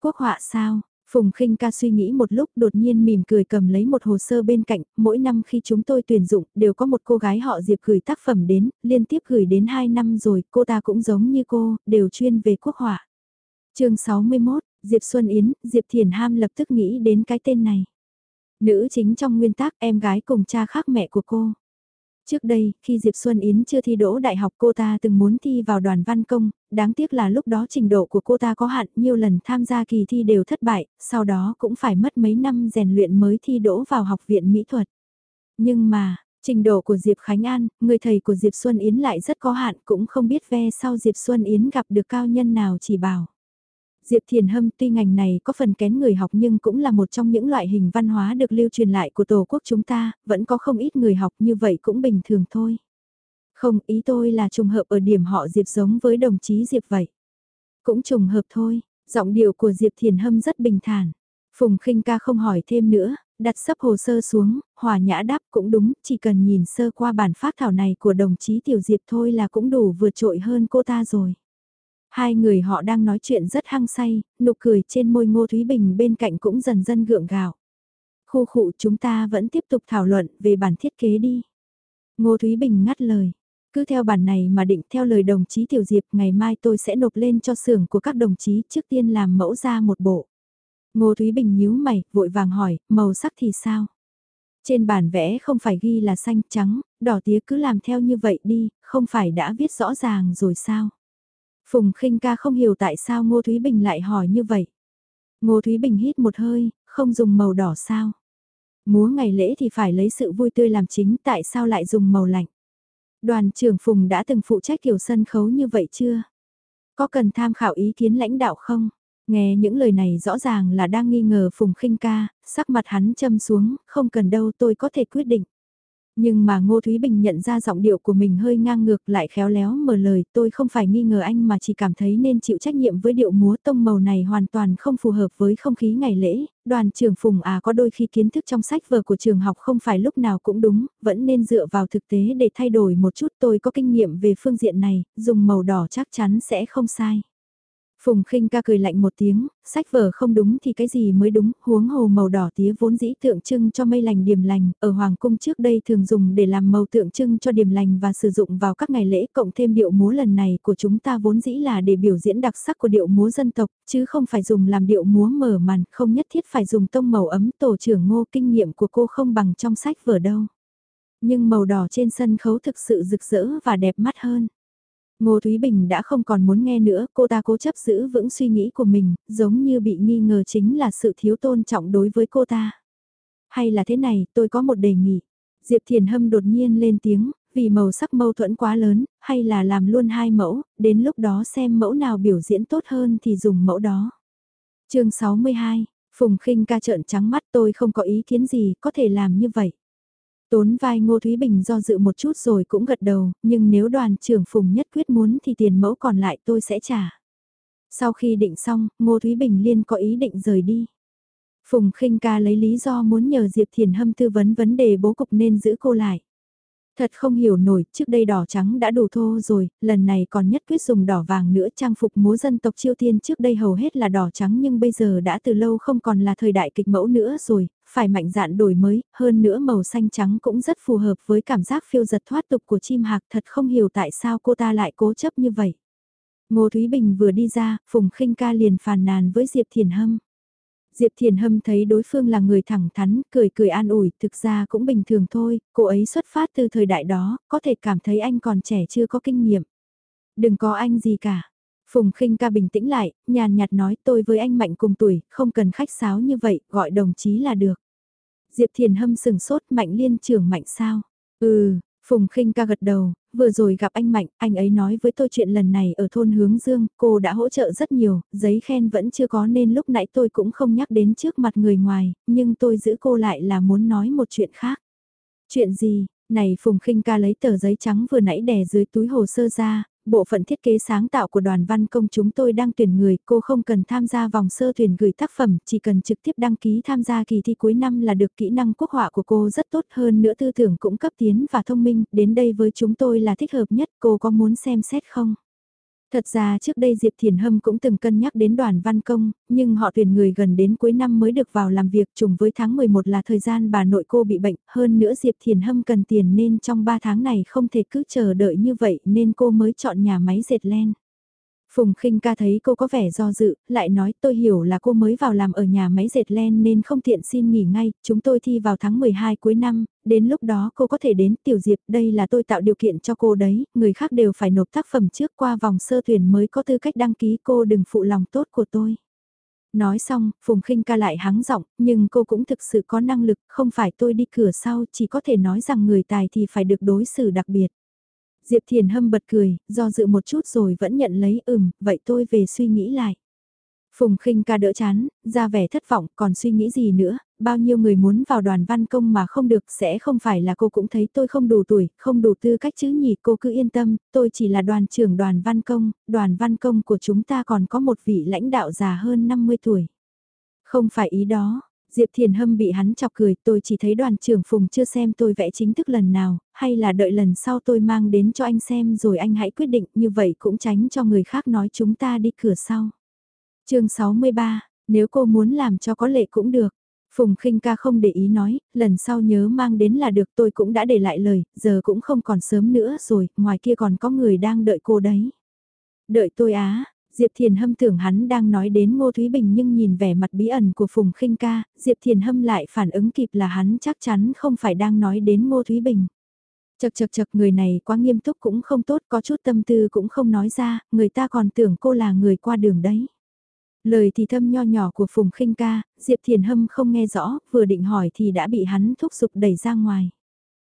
Quốc họa sao? Phùng khinh ca suy nghĩ một lúc đột nhiên mỉm cười cầm lấy một hồ sơ bên cạnh, mỗi năm khi chúng tôi tuyển dụng đều có một cô gái họ Diệp gửi tác phẩm đến, liên tiếp gửi đến 2 năm rồi, cô ta cũng giống như cô, đều chuyên về quốc họa. chương 61, Diệp Xuân Yến, Diệp Thiền Ham lập tức nghĩ đến cái tên này. Nữ chính trong nguyên tác em gái cùng cha khác mẹ của cô. Trước đây, khi Diệp Xuân Yến chưa thi đỗ đại học cô ta từng muốn thi vào đoàn văn công, đáng tiếc là lúc đó trình độ của cô ta có hạn, nhiều lần tham gia kỳ thi đều thất bại, sau đó cũng phải mất mấy năm rèn luyện mới thi đỗ vào học viện mỹ thuật. Nhưng mà, trình độ của Diệp Khánh An, người thầy của Diệp Xuân Yến lại rất có hạn cũng không biết ve sau Diệp Xuân Yến gặp được cao nhân nào chỉ bảo. Diệp Thiền Hâm tuy ngành này có phần kén người học nhưng cũng là một trong những loại hình văn hóa được lưu truyền lại của Tổ quốc chúng ta, vẫn có không ít người học như vậy cũng bình thường thôi. Không, ý tôi là trùng hợp ở điểm họ Diệp giống với đồng chí Diệp vậy. Cũng trùng hợp thôi, giọng điệu của Diệp Thiền Hâm rất bình thản. Phùng khinh ca không hỏi thêm nữa, đặt sấp hồ sơ xuống, hòa nhã đáp cũng đúng, chỉ cần nhìn sơ qua bản phát thảo này của đồng chí Tiểu Diệp thôi là cũng đủ vượt trội hơn cô ta rồi. Hai người họ đang nói chuyện rất hăng say, nụ cười trên môi Ngô Thúy Bình bên cạnh cũng dần dần gượng gạo. Khu khụ chúng ta vẫn tiếp tục thảo luận về bản thiết kế đi. Ngô Thúy Bình ngắt lời. Cứ theo bản này mà định theo lời đồng chí Tiểu Diệp ngày mai tôi sẽ nộp lên cho xưởng của các đồng chí trước tiên làm mẫu ra một bộ. Ngô Thúy Bình nhíu mày, vội vàng hỏi, màu sắc thì sao? Trên bản vẽ không phải ghi là xanh trắng, đỏ tía cứ làm theo như vậy đi, không phải đã viết rõ ràng rồi sao? Phùng khinh ca không hiểu tại sao Ngô Thúy Bình lại hỏi như vậy. Ngô Thúy Bình hít một hơi, không dùng màu đỏ sao? Múa ngày lễ thì phải lấy sự vui tươi làm chính tại sao lại dùng màu lạnh? Đoàn trưởng Phùng đã từng phụ trách kiểu sân khấu như vậy chưa? Có cần tham khảo ý kiến lãnh đạo không? Nghe những lời này rõ ràng là đang nghi ngờ Phùng khinh ca, sắc mặt hắn châm xuống, không cần đâu tôi có thể quyết định. Nhưng mà Ngô Thúy Bình nhận ra giọng điệu của mình hơi ngang ngược lại khéo léo mở lời tôi không phải nghi ngờ anh mà chỉ cảm thấy nên chịu trách nhiệm với điệu múa tông màu này hoàn toàn không phù hợp với không khí ngày lễ. Đoàn trưởng Phùng à có đôi khi kiến thức trong sách vở của trường học không phải lúc nào cũng đúng, vẫn nên dựa vào thực tế để thay đổi một chút tôi có kinh nghiệm về phương diện này, dùng màu đỏ chắc chắn sẽ không sai. Phùng khinh ca cười lạnh một tiếng, sách vở không đúng thì cái gì mới đúng, huống hồ màu đỏ tía vốn dĩ tượng trưng cho mây lành điểm lành, ở Hoàng cung trước đây thường dùng để làm màu tượng trưng cho điểm lành và sử dụng vào các ngày lễ cộng thêm điệu múa lần này của chúng ta vốn dĩ là để biểu diễn đặc sắc của điệu múa dân tộc, chứ không phải dùng làm điệu múa mở màn, không nhất thiết phải dùng tông màu ấm tổ trưởng ngô kinh nghiệm của cô không bằng trong sách vở đâu. Nhưng màu đỏ trên sân khấu thực sự rực rỡ và đẹp mắt hơn. Ngô Thúy Bình đã không còn muốn nghe nữa, cô ta cố chấp giữ vững suy nghĩ của mình, giống như bị nghi ngờ chính là sự thiếu tôn trọng đối với cô ta. Hay là thế này, tôi có một đề nghị. Diệp Thiền Hâm đột nhiên lên tiếng, vì màu sắc mâu thuẫn quá lớn, hay là làm luôn hai mẫu, đến lúc đó xem mẫu nào biểu diễn tốt hơn thì dùng mẫu đó. chương 62, Phùng khinh ca trợn trắng mắt tôi không có ý kiến gì, có thể làm như vậy. Tốn vai Ngô Thúy Bình do dự một chút rồi cũng gật đầu, nhưng nếu đoàn trưởng Phùng nhất quyết muốn thì tiền mẫu còn lại tôi sẽ trả. Sau khi định xong, Ngô Thúy Bình liên có ý định rời đi. Phùng khinh ca lấy lý do muốn nhờ Diệp Thiền Hâm tư vấn vấn đề bố cục nên giữ cô lại. Thật không hiểu nổi, trước đây đỏ trắng đã đủ thô rồi, lần này còn nhất quyết dùng đỏ vàng nữa trang phục múa dân tộc chiêu tiên trước đây hầu hết là đỏ trắng nhưng bây giờ đã từ lâu không còn là thời đại kịch mẫu nữa rồi, phải mạnh dạn đổi mới, hơn nữa màu xanh trắng cũng rất phù hợp với cảm giác phiêu giật thoát tục của chim hạc thật không hiểu tại sao cô ta lại cố chấp như vậy. Ngô Thúy Bình vừa đi ra, Phùng khinh ca liền phàn nàn với Diệp Thiền Hâm. Diệp Thiền Hâm thấy đối phương là người thẳng thắn, cười cười an ủi, thực ra cũng bình thường thôi, cô ấy xuất phát từ thời đại đó, có thể cảm thấy anh còn trẻ chưa có kinh nghiệm. Đừng có anh gì cả. Phùng khinh ca bình tĩnh lại, nhàn nhạt nói tôi với anh Mạnh cùng tuổi, không cần khách sáo như vậy, gọi đồng chí là được. Diệp Thiền Hâm sừng sốt Mạnh liên trưởng Mạnh sao? Ừ, Phùng khinh ca gật đầu, vừa rồi gặp anh Mạnh, anh ấy nói với tôi chuyện lần này ở thôn Hướng Dương, cô đã hỗ trợ rất nhiều, giấy khen vẫn chưa có nên lúc nãy tôi cũng không nhắc đến trước mặt người ngoài, nhưng tôi giữ cô lại là muốn nói một chuyện khác. Chuyện gì? Này Phùng khinh ca lấy tờ giấy trắng vừa nãy đè dưới túi hồ sơ ra, bộ phận thiết kế sáng tạo của đoàn văn công chúng tôi đang tuyển người, cô không cần tham gia vòng sơ tuyển gửi tác phẩm, chỉ cần trực tiếp đăng ký tham gia kỳ thi cuối năm là được kỹ năng quốc họa của cô rất tốt hơn nữa tư tưởng cũng cấp tiến và thông minh, đến đây với chúng tôi là thích hợp nhất, cô có muốn xem xét không? Thật ra trước đây Diệp Thiền Hâm cũng từng cân nhắc đến đoàn văn công, nhưng họ tuyển người gần đến cuối năm mới được vào làm việc trùng với tháng 11 là thời gian bà nội cô bị bệnh, hơn nữa Diệp Thiền Hâm cần tiền nên trong 3 tháng này không thể cứ chờ đợi như vậy nên cô mới chọn nhà máy dệt len. Phùng khinh ca thấy cô có vẻ do dự, lại nói tôi hiểu là cô mới vào làm ở nhà máy dệt len nên không tiện xin nghỉ ngay, chúng tôi thi vào tháng 12 cuối năm, đến lúc đó cô có thể đến tiểu diệp, đây là tôi tạo điều kiện cho cô đấy, người khác đều phải nộp tác phẩm trước qua vòng sơ tuyển mới có tư cách đăng ký cô đừng phụ lòng tốt của tôi. Nói xong, Phùng khinh ca lại hắng giọng, nhưng cô cũng thực sự có năng lực, không phải tôi đi cửa sau, chỉ có thể nói rằng người tài thì phải được đối xử đặc biệt. Diệp Thiền Hâm bật cười, do dự một chút rồi vẫn nhận lấy ừm, vậy tôi về suy nghĩ lại. Phùng khinh ca đỡ chán, ra vẻ thất vọng, còn suy nghĩ gì nữa, bao nhiêu người muốn vào đoàn văn công mà không được sẽ không phải là cô cũng thấy tôi không đủ tuổi, không đủ tư cách chứ nhỉ, cô cứ yên tâm, tôi chỉ là đoàn trưởng đoàn văn công, đoàn văn công của chúng ta còn có một vị lãnh đạo già hơn 50 tuổi. Không phải ý đó, Diệp Thiền Hâm bị hắn chọc cười, tôi chỉ thấy đoàn trưởng Phùng chưa xem tôi vẽ chính thức lần nào, hay là đợi lần sau tôi mang đến cho anh xem rồi anh hãy quyết định, như vậy cũng tránh cho người khác nói chúng ta đi cửa sau. chương 63, nếu cô muốn làm cho có lệ cũng được. Phùng khinh ca không để ý nói, lần sau nhớ mang đến là được tôi cũng đã để lại lời, giờ cũng không còn sớm nữa rồi, ngoài kia còn có người đang đợi cô đấy. Đợi tôi á, Diệp Thiền Hâm tưởng hắn đang nói đến Ngô Thúy Bình nhưng nhìn vẻ mặt bí ẩn của Phùng khinh ca, Diệp Thiền Hâm lại phản ứng kịp là hắn chắc chắn không phải đang nói đến Ngô Thúy Bình. Chật chật chật người này quá nghiêm túc cũng không tốt, có chút tâm tư cũng không nói ra, người ta còn tưởng cô là người qua đường đấy. Lời thì thâm nho nhỏ của Phùng khinh ca, Diệp Thiền Hâm không nghe rõ, vừa định hỏi thì đã bị hắn thúc giục đẩy ra ngoài.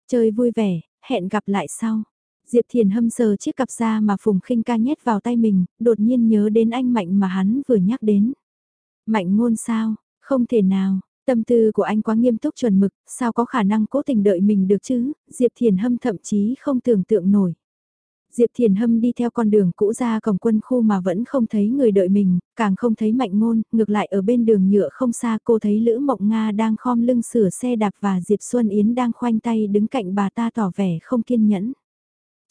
Chơi vui vẻ, hẹn gặp lại sau. Diệp Thiền Hâm sờ chiếc cặp da mà Phùng khinh ca nhét vào tay mình, đột nhiên nhớ đến anh Mạnh mà hắn vừa nhắc đến. Mạnh ngôn sao, không thể nào, tâm tư của anh quá nghiêm túc chuẩn mực, sao có khả năng cố tình đợi mình được chứ, Diệp Thiền Hâm thậm chí không tưởng tượng nổi. Diệp Thiền Hâm đi theo con đường cũ ra cổng quân khu mà vẫn không thấy người đợi mình, càng không thấy mạnh ngôn, ngược lại ở bên đường nhựa không xa cô thấy Lữ Mộng Nga đang khom lưng sửa xe đạp và Diệp Xuân Yến đang khoanh tay đứng cạnh bà ta tỏ vẻ không kiên nhẫn.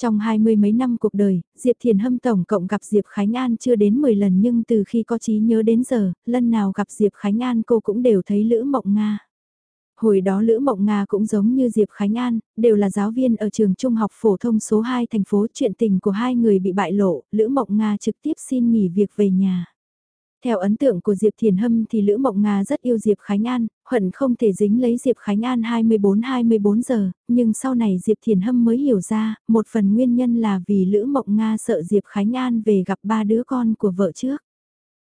Trong hai mươi mấy năm cuộc đời, Diệp Thiền Hâm tổng cộng gặp Diệp Khánh An chưa đến 10 lần nhưng từ khi có trí nhớ đến giờ, lần nào gặp Diệp Khánh An cô cũng đều thấy Lữ Mộng Nga. Hồi đó Lữ Mộng Nga cũng giống như Diệp Khánh An, đều là giáo viên ở trường trung học phổ thông số 2 thành phố chuyện tình của hai người bị bại lộ, Lữ Mộng Nga trực tiếp xin nghỉ việc về nhà. Theo ấn tượng của Diệp Thiền Hâm thì Lữ Mộng Nga rất yêu Diệp Khánh An, hận không thể dính lấy Diệp Khánh An 24-24 giờ, nhưng sau này Diệp Thiền Hâm mới hiểu ra, một phần nguyên nhân là vì Lữ Mộng Nga sợ Diệp Khánh An về gặp ba đứa con của vợ trước.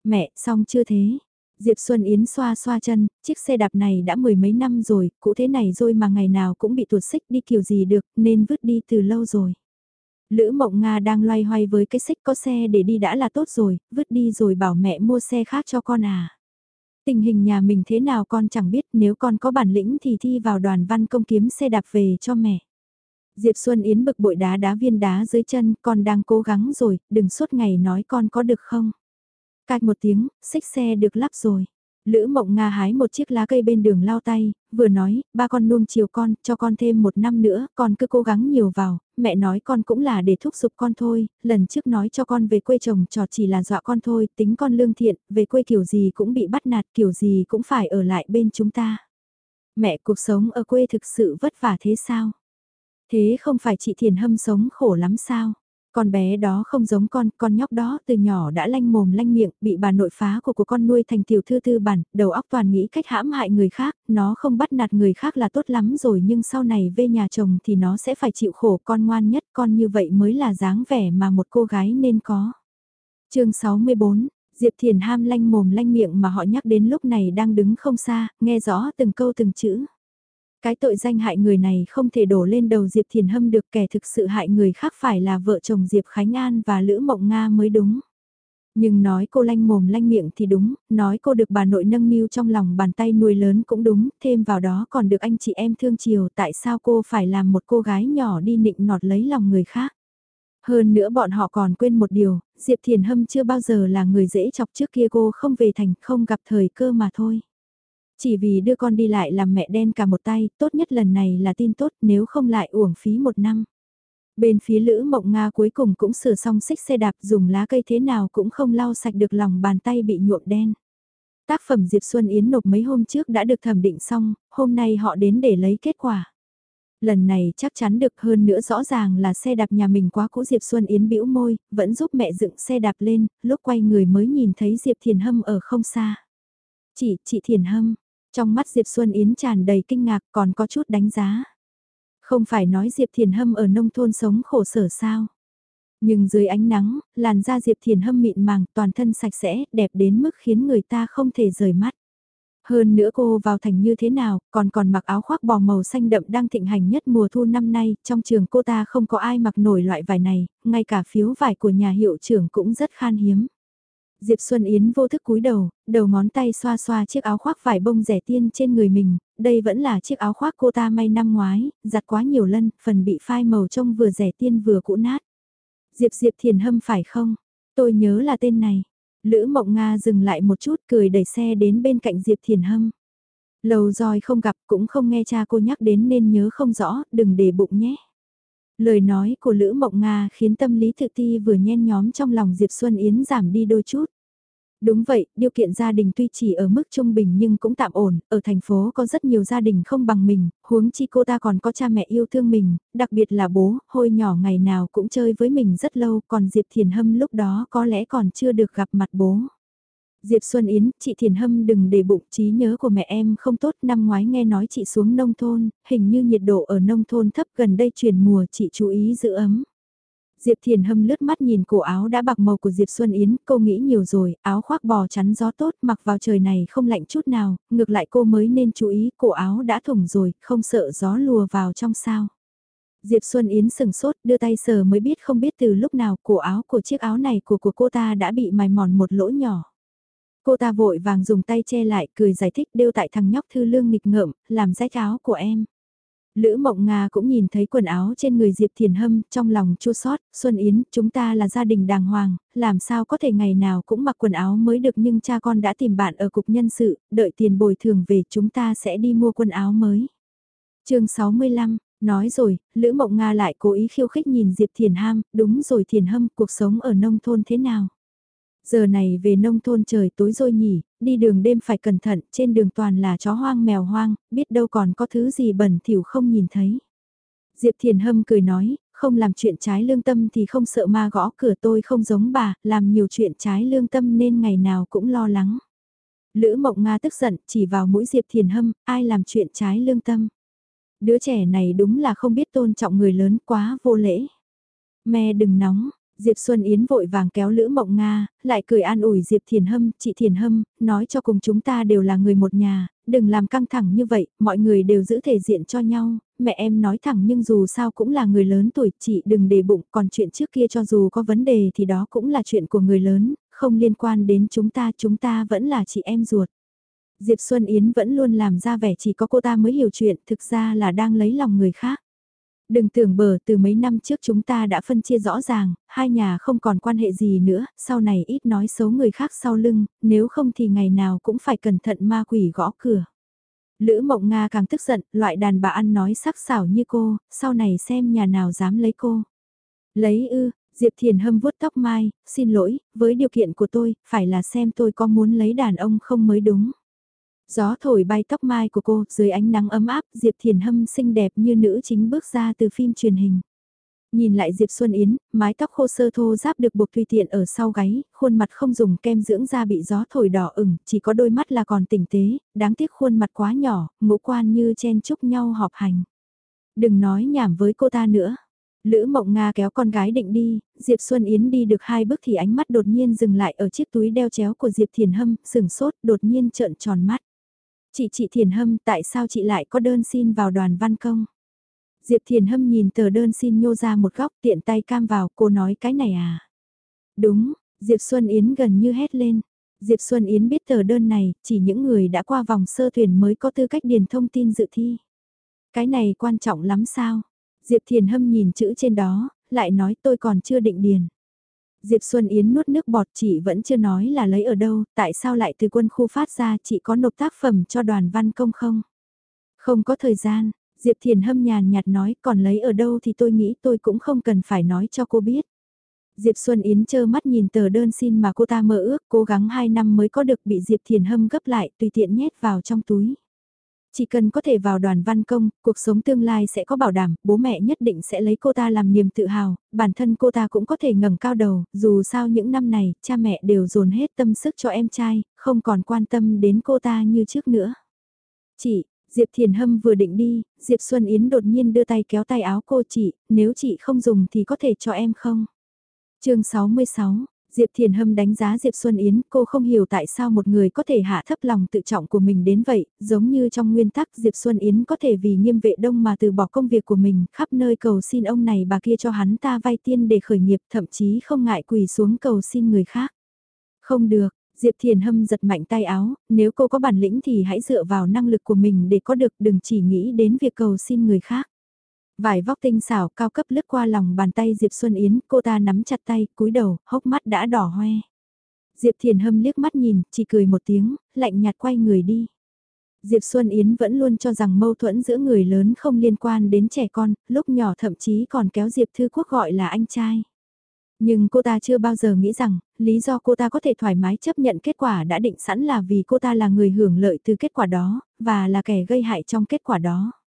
Mẹ, xong chưa thế? Diệp Xuân Yến xoa xoa chân, chiếc xe đạp này đã mười mấy năm rồi, cũ thế này rồi mà ngày nào cũng bị tuột xích đi kiểu gì được, nên vứt đi từ lâu rồi. Lữ Mộng Nga đang loay hoay với cái xích có xe để đi đã là tốt rồi, vứt đi rồi bảo mẹ mua xe khác cho con à. Tình hình nhà mình thế nào con chẳng biết nếu con có bản lĩnh thì thi vào đoàn văn công kiếm xe đạp về cho mẹ. Diệp Xuân Yến bực bội đá đá viên đá dưới chân, con đang cố gắng rồi, đừng suốt ngày nói con có được không. Cạch một tiếng, xích xe được lắp rồi. Lữ mộng Nga hái một chiếc lá cây bên đường lao tay, vừa nói, ba con nuông chiều con, cho con thêm một năm nữa, con cứ cố gắng nhiều vào, mẹ nói con cũng là để thúc giục con thôi, lần trước nói cho con về quê chồng trò chỉ là dọa con thôi, tính con lương thiện, về quê kiểu gì cũng bị bắt nạt, kiểu gì cũng phải ở lại bên chúng ta. Mẹ cuộc sống ở quê thực sự vất vả thế sao? Thế không phải chị Thiền Hâm sống khổ lắm sao? Con bé đó không giống con, con nhóc đó từ nhỏ đã lanh mồm lanh miệng, bị bà nội phá của của con nuôi thành tiểu thư tư bản, đầu óc toàn nghĩ cách hãm hại người khác, nó không bắt nạt người khác là tốt lắm rồi nhưng sau này về nhà chồng thì nó sẽ phải chịu khổ con ngoan nhất, con như vậy mới là dáng vẻ mà một cô gái nên có. chương 64 Diệp Thiền ham lanh mồm lanh miệng mà họ nhắc đến lúc này đang đứng không xa, nghe rõ từng câu từng chữ. Cái tội danh hại người này không thể đổ lên đầu Diệp Thiền Hâm được kẻ thực sự hại người khác phải là vợ chồng Diệp Khánh An và Lữ Mộng Nga mới đúng. Nhưng nói cô lanh mồm lanh miệng thì đúng, nói cô được bà nội nâng niu trong lòng bàn tay nuôi lớn cũng đúng, thêm vào đó còn được anh chị em thương chiều tại sao cô phải làm một cô gái nhỏ đi nịnh nọt lấy lòng người khác. Hơn nữa bọn họ còn quên một điều, Diệp Thiền Hâm chưa bao giờ là người dễ chọc trước kia cô không về thành không gặp thời cơ mà thôi. Chỉ vì đưa con đi lại làm mẹ đen cả một tay, tốt nhất lần này là tin tốt nếu không lại uổng phí một năm. Bên phía Lữ Mộng Nga cuối cùng cũng sửa xong xích xe đạp dùng lá cây thế nào cũng không lau sạch được lòng bàn tay bị nhuộm đen. Tác phẩm Diệp Xuân Yến nộp mấy hôm trước đã được thẩm định xong, hôm nay họ đến để lấy kết quả. Lần này chắc chắn được hơn nữa rõ ràng là xe đạp nhà mình quá cũ Diệp Xuân Yến bĩu môi, vẫn giúp mẹ dựng xe đạp lên, lúc quay người mới nhìn thấy Diệp Thiền Hâm ở không xa. Chị, chị Thiền Hâm, trong mắt Diệp Xuân Yến tràn đầy kinh ngạc còn có chút đánh giá. Không phải nói Diệp Thiền Hâm ở nông thôn sống khổ sở sao. Nhưng dưới ánh nắng, làn da Diệp Thiền Hâm mịn màng, toàn thân sạch sẽ, đẹp đến mức khiến người ta không thể rời mắt. Hơn nữa cô vào thành như thế nào, còn còn mặc áo khoác bò màu xanh đậm đang thịnh hành nhất mùa thu năm nay, trong trường cô ta không có ai mặc nổi loại vải này, ngay cả phiếu vải của nhà hiệu trưởng cũng rất khan hiếm. Diệp Xuân Yến vô thức cúi đầu, đầu ngón tay xoa xoa chiếc áo khoác vải bông rẻ tiên trên người mình, đây vẫn là chiếc áo khoác cô ta may năm ngoái, giặt quá nhiều lần, phần bị phai màu trông vừa rẻ tiên vừa cũ nát. Diệp Diệp Thiền Hâm phải không? Tôi nhớ là tên này. Lữ Mộng Nga dừng lại một chút cười đẩy xe đến bên cạnh Diệp Thiền Hâm. Lâu rồi không gặp cũng không nghe cha cô nhắc đến nên nhớ không rõ, đừng để bụng nhé. Lời nói của Lữ Mộng Nga khiến tâm lý tự ti vừa nhen nhóm trong lòng Diệp Xuân Yến giảm đi đôi chút. Đúng vậy, điều kiện gia đình tuy chỉ ở mức trung bình nhưng cũng tạm ổn, ở thành phố có rất nhiều gia đình không bằng mình, huống chi cô ta còn có cha mẹ yêu thương mình, đặc biệt là bố, hồi nhỏ ngày nào cũng chơi với mình rất lâu, còn Diệp Thiền Hâm lúc đó có lẽ còn chưa được gặp mặt bố. Diệp Xuân Yến, chị Thiền Hâm đừng để bụng trí nhớ của mẹ em không tốt, năm ngoái nghe nói chị xuống nông thôn, hình như nhiệt độ ở nông thôn thấp gần đây chuyển mùa chị chú ý giữ ấm. Diệp Thiền Hâm lướt mắt nhìn cổ áo đã bạc màu của Diệp Xuân Yến, cô nghĩ nhiều rồi, áo khoác bò chắn gió tốt, mặc vào trời này không lạnh chút nào, ngược lại cô mới nên chú ý, cổ áo đã thủng rồi, không sợ gió lùa vào trong sao. Diệp Xuân Yến sừng sốt, đưa tay sờ mới biết không biết từ lúc nào cổ áo của chiếc áo này của của cô ta đã bị mài mòn một lỗ nhỏ. Cô ta vội vàng dùng tay che lại, cười giải thích đeo tại thằng nhóc thư lương nghịch ngợm, làm rách áo của em. Lữ Mộng Nga cũng nhìn thấy quần áo trên người Diệp Thiền Hâm, trong lòng chua sót, Xuân Yến, chúng ta là gia đình đàng hoàng, làm sao có thể ngày nào cũng mặc quần áo mới được nhưng cha con đã tìm bạn ở cục nhân sự, đợi tiền bồi thường về chúng ta sẽ đi mua quần áo mới. chương 65, nói rồi, Lữ Mộng Nga lại cố ý khiêu khích nhìn Diệp Thiền Ham, đúng rồi Thiền Hâm, cuộc sống ở nông thôn thế nào? Giờ này về nông thôn trời tối rồi nhỉ, đi đường đêm phải cẩn thận, trên đường toàn là chó hoang mèo hoang, biết đâu còn có thứ gì bẩn thỉu không nhìn thấy. Diệp Thiền Hâm cười nói, không làm chuyện trái lương tâm thì không sợ ma gõ cửa tôi không giống bà, làm nhiều chuyện trái lương tâm nên ngày nào cũng lo lắng. Lữ Mộng Nga tức giận, chỉ vào mũi Diệp Thiền Hâm, ai làm chuyện trái lương tâm. Đứa trẻ này đúng là không biết tôn trọng người lớn quá vô lễ. Mẹ đừng nóng, Diệp Xuân Yến vội vàng kéo Lữ Mộng Nga, lại cười an ủi Diệp Thiền Hâm, chị Thiền Hâm, nói cho cùng chúng ta đều là người một nhà, đừng làm căng thẳng như vậy, mọi người đều giữ thể diện cho nhau, mẹ em nói thẳng nhưng dù sao cũng là người lớn tuổi, chị đừng để bụng, còn chuyện trước kia cho dù có vấn đề thì đó cũng là chuyện của người lớn, không liên quan đến chúng ta, chúng ta vẫn là chị em ruột. Diệp Xuân Yến vẫn luôn làm ra vẻ chỉ có cô ta mới hiểu chuyện, thực ra là đang lấy lòng người khác. Đừng tưởng bờ từ mấy năm trước chúng ta đã phân chia rõ ràng, hai nhà không còn quan hệ gì nữa, sau này ít nói xấu người khác sau lưng, nếu không thì ngày nào cũng phải cẩn thận ma quỷ gõ cửa. Lữ Mộng Nga càng tức giận, loại đàn bà ăn nói sắc sảo như cô, sau này xem nhà nào dám lấy cô. Lấy ư, Diệp Thiền hâm vuốt tóc mai, xin lỗi, với điều kiện của tôi, phải là xem tôi có muốn lấy đàn ông không mới đúng. Gió thổi bay tóc mai của cô, dưới ánh nắng ấm áp, Diệp Thiền Hâm xinh đẹp như nữ chính bước ra từ phim truyền hình. Nhìn lại Diệp Xuân Yến, mái tóc khô sơ thô giáp được buộc tùy tiện ở sau gáy, khuôn mặt không dùng kem dưỡng da bị gió thổi đỏ ửng, chỉ có đôi mắt là còn tỉnh tế, đáng tiếc khuôn mặt quá nhỏ, ngũ quan như chen chúc nhau họp hành. Đừng nói nhảm với cô ta nữa. Lữ Mộng Nga kéo con gái định đi, Diệp Xuân Yến đi được hai bước thì ánh mắt đột nhiên dừng lại ở chiếc túi đeo chéo của Diệp Thiền Hâm, sừng sốt, đột nhiên trợn tròn mắt. Chị chị Thiền Hâm tại sao chị lại có đơn xin vào đoàn văn công? Diệp Thiền Hâm nhìn tờ đơn xin nhô ra một góc tiện tay cam vào cô nói cái này à? Đúng, Diệp Xuân Yến gần như hét lên. Diệp Xuân Yến biết tờ đơn này, chỉ những người đã qua vòng sơ tuyển mới có tư cách điền thông tin dự thi. Cái này quan trọng lắm sao? Diệp Thiền Hâm nhìn chữ trên đó, lại nói tôi còn chưa định điền. Diệp Xuân Yến nuốt nước bọt chị vẫn chưa nói là lấy ở đâu, tại sao lại từ quân khu phát ra chị có nộp tác phẩm cho đoàn văn công không? Không có thời gian, Diệp Thiền hâm nhàn nhạt nói còn lấy ở đâu thì tôi nghĩ tôi cũng không cần phải nói cho cô biết. Diệp Xuân Yến chơ mắt nhìn tờ đơn xin mà cô ta mơ ước cố gắng 2 năm mới có được bị Diệp Thiền hâm gấp lại tùy tiện nhét vào trong túi. Chỉ cần có thể vào đoàn văn công, cuộc sống tương lai sẽ có bảo đảm, bố mẹ nhất định sẽ lấy cô ta làm niềm tự hào, bản thân cô ta cũng có thể ngẩng cao đầu, dù sao những năm này, cha mẹ đều dồn hết tâm sức cho em trai, không còn quan tâm đến cô ta như trước nữa. Chị, Diệp Thiền Hâm vừa định đi, Diệp Xuân Yến đột nhiên đưa tay kéo tay áo cô chị, nếu chị không dùng thì có thể cho em không? chương 66, Diệp Thiền Hâm đánh giá Diệp Xuân Yến, cô không hiểu tại sao một người có thể hạ thấp lòng tự trọng của mình đến vậy, giống như trong nguyên tắc Diệp Xuân Yến có thể vì nghiêm vệ đông mà từ bỏ công việc của mình, khắp nơi cầu xin ông này bà kia cho hắn ta vay tiền để khởi nghiệp, thậm chí không ngại quỳ xuống cầu xin người khác. Không được, Diệp Thiền Hâm giật mạnh tay áo, nếu cô có bản lĩnh thì hãy dựa vào năng lực của mình để có được đừng chỉ nghĩ đến việc cầu xin người khác. Vải vóc tinh xảo cao cấp lướt qua lòng bàn tay Diệp Xuân Yến, cô ta nắm chặt tay, cúi đầu, hốc mắt đã đỏ hoe. Diệp Thiền Hâm liếc mắt nhìn, chỉ cười một tiếng, lạnh nhạt quay người đi. Diệp Xuân Yến vẫn luôn cho rằng mâu thuẫn giữa người lớn không liên quan đến trẻ con, lúc nhỏ thậm chí còn kéo Diệp Thư Quốc gọi là anh trai. Nhưng cô ta chưa bao giờ nghĩ rằng, lý do cô ta có thể thoải mái chấp nhận kết quả đã định sẵn là vì cô ta là người hưởng lợi từ kết quả đó, và là kẻ gây hại trong kết quả đó.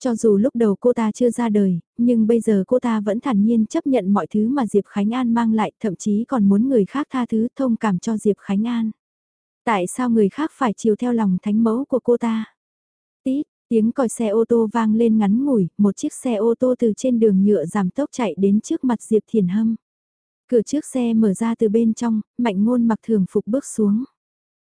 Cho dù lúc đầu cô ta chưa ra đời, nhưng bây giờ cô ta vẫn thản nhiên chấp nhận mọi thứ mà Diệp Khánh An mang lại, thậm chí còn muốn người khác tha thứ thông cảm cho Diệp Khánh An. Tại sao người khác phải chiều theo lòng thánh mẫu của cô ta? Tít, tiếng còi xe ô tô vang lên ngắn ngủi, một chiếc xe ô tô từ trên đường nhựa giảm tốc chạy đến trước mặt Diệp Thiền Hâm. Cửa trước xe mở ra từ bên trong, mạnh ngôn mặc thường phục bước xuống.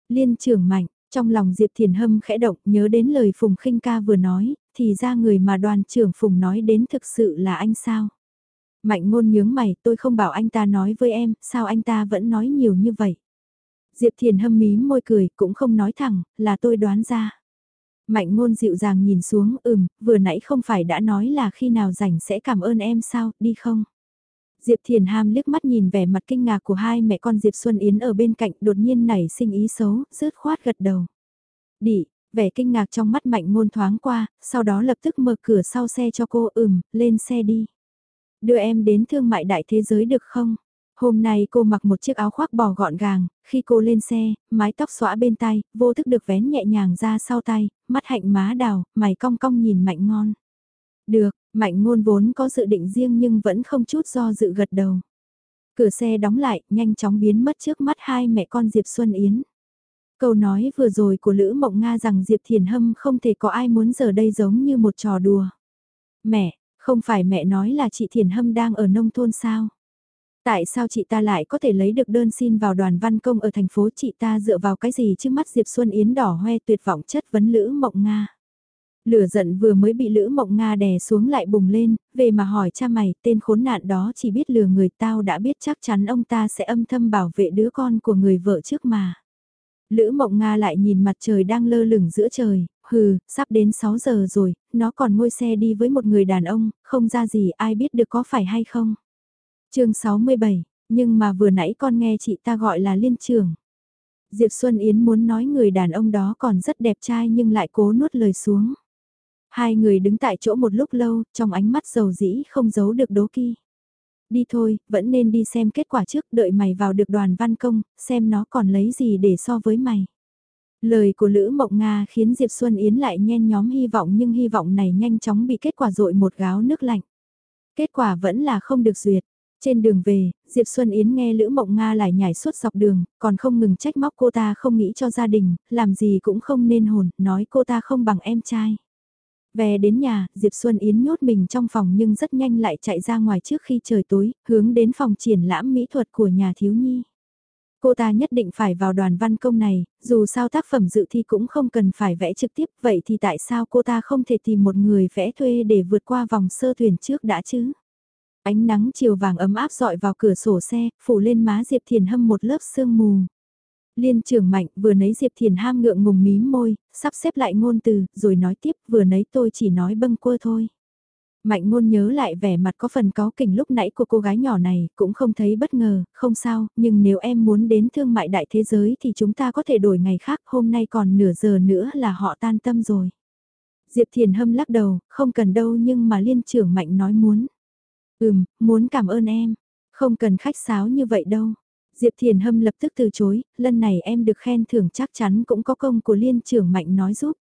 Liên trưởng mạnh, trong lòng Diệp Thiền Hâm khẽ động nhớ đến lời Phùng khinh ca vừa nói, thì ra người mà đoàn trưởng Phùng nói đến thực sự là anh sao. Mạnh ngôn nhướng mày, tôi không bảo anh ta nói với em, sao anh ta vẫn nói nhiều như vậy. Diệp Thiền hâm mí môi cười, cũng không nói thẳng, là tôi đoán ra. Mạnh ngôn dịu dàng nhìn xuống, ừm, vừa nãy không phải đã nói là khi nào rảnh sẽ cảm ơn em sao, đi không? Diệp Thiền Ham liếc mắt nhìn vẻ mặt kinh ngạc của hai mẹ con Diệp Xuân Yến ở bên cạnh đột nhiên nảy sinh ý xấu, rớt khoát gật đầu. Đi, vẻ kinh ngạc trong mắt mạnh ngôn thoáng qua, sau đó lập tức mở cửa sau xe cho cô ừm, lên xe đi. Đưa em đến thương mại đại thế giới được không? Hôm nay cô mặc một chiếc áo khoác bò gọn gàng, khi cô lên xe, mái tóc xõa bên tay, vô thức được vén nhẹ nhàng ra sau tay, mắt hạnh má đào, mày cong cong nhìn mạnh ngon. Được, mạnh ngôn vốn có dự định riêng nhưng vẫn không chút do dự gật đầu. Cửa xe đóng lại, nhanh chóng biến mất trước mắt hai mẹ con Diệp Xuân Yến. Câu nói vừa rồi của Lữ Mộng Nga rằng Diệp Thiền Hâm không thể có ai muốn giờ đây giống như một trò đùa. Mẹ, không phải mẹ nói là chị Thiền Hâm đang ở nông thôn sao? Tại sao chị ta lại có thể lấy được đơn xin vào đoàn văn công ở thành phố chị ta dựa vào cái gì trước mắt Diệp Xuân Yến đỏ hoe tuyệt vọng chất vấn Lữ Mộng Nga. Lửa giận vừa mới bị Lữ Mộng Nga đè xuống lại bùng lên, về mà hỏi cha mày, tên khốn nạn đó chỉ biết lừa người tao đã biết chắc chắn ông ta sẽ âm thâm bảo vệ đứa con của người vợ trước mà. Lữ Mộng Nga lại nhìn mặt trời đang lơ lửng giữa trời, hừ, sắp đến 6 giờ rồi, nó còn ngôi xe đi với một người đàn ông, không ra gì ai biết được có phải hay không chương 67, nhưng mà vừa nãy con nghe chị ta gọi là liên trường. Diệp Xuân Yến muốn nói người đàn ông đó còn rất đẹp trai nhưng lại cố nuốt lời xuống. Hai người đứng tại chỗ một lúc lâu, trong ánh mắt dầu dĩ không giấu được đố kỳ. Đi thôi, vẫn nên đi xem kết quả trước, đợi mày vào được đoàn văn công, xem nó còn lấy gì để so với mày. Lời của Lữ Mộng Nga khiến Diệp Xuân Yến lại nhen nhóm hy vọng nhưng hy vọng này nhanh chóng bị kết quả dội một gáo nước lạnh. Kết quả vẫn là không được duyệt. Trên đường về, Diệp Xuân Yến nghe Lữ Mộng Nga lại nhảy suốt dọc đường, còn không ngừng trách móc cô ta không nghĩ cho gia đình, làm gì cũng không nên hồn, nói cô ta không bằng em trai. Về đến nhà, Diệp Xuân Yến nhốt mình trong phòng nhưng rất nhanh lại chạy ra ngoài trước khi trời tối, hướng đến phòng triển lãm mỹ thuật của nhà thiếu nhi. Cô ta nhất định phải vào đoàn văn công này, dù sao tác phẩm dự thi cũng không cần phải vẽ trực tiếp, vậy thì tại sao cô ta không thể tìm một người vẽ thuê để vượt qua vòng sơ tuyển trước đã chứ? Ánh nắng chiều vàng ấm áp dọi vào cửa sổ xe, phủ lên má Diệp Thiền hâm một lớp sương mù. Liên trưởng mạnh vừa nấy Diệp Thiền ham ngượng ngùng mím môi, sắp xếp lại ngôn từ, rồi nói tiếp vừa nấy tôi chỉ nói bâng quơ thôi. Mạnh ngôn nhớ lại vẻ mặt có phần có kỉnh lúc nãy của cô gái nhỏ này, cũng không thấy bất ngờ, không sao, nhưng nếu em muốn đến thương mại đại thế giới thì chúng ta có thể đổi ngày khác, hôm nay còn nửa giờ nữa là họ tan tâm rồi. Diệp Thiền hâm lắc đầu, không cần đâu nhưng mà liên trưởng mạnh nói muốn. Ừm, muốn cảm ơn em. Không cần khách sáo như vậy đâu. Diệp Thiền Hâm lập tức từ chối, lần này em được khen thưởng chắc chắn cũng có công của liên trưởng Mạnh nói giúp.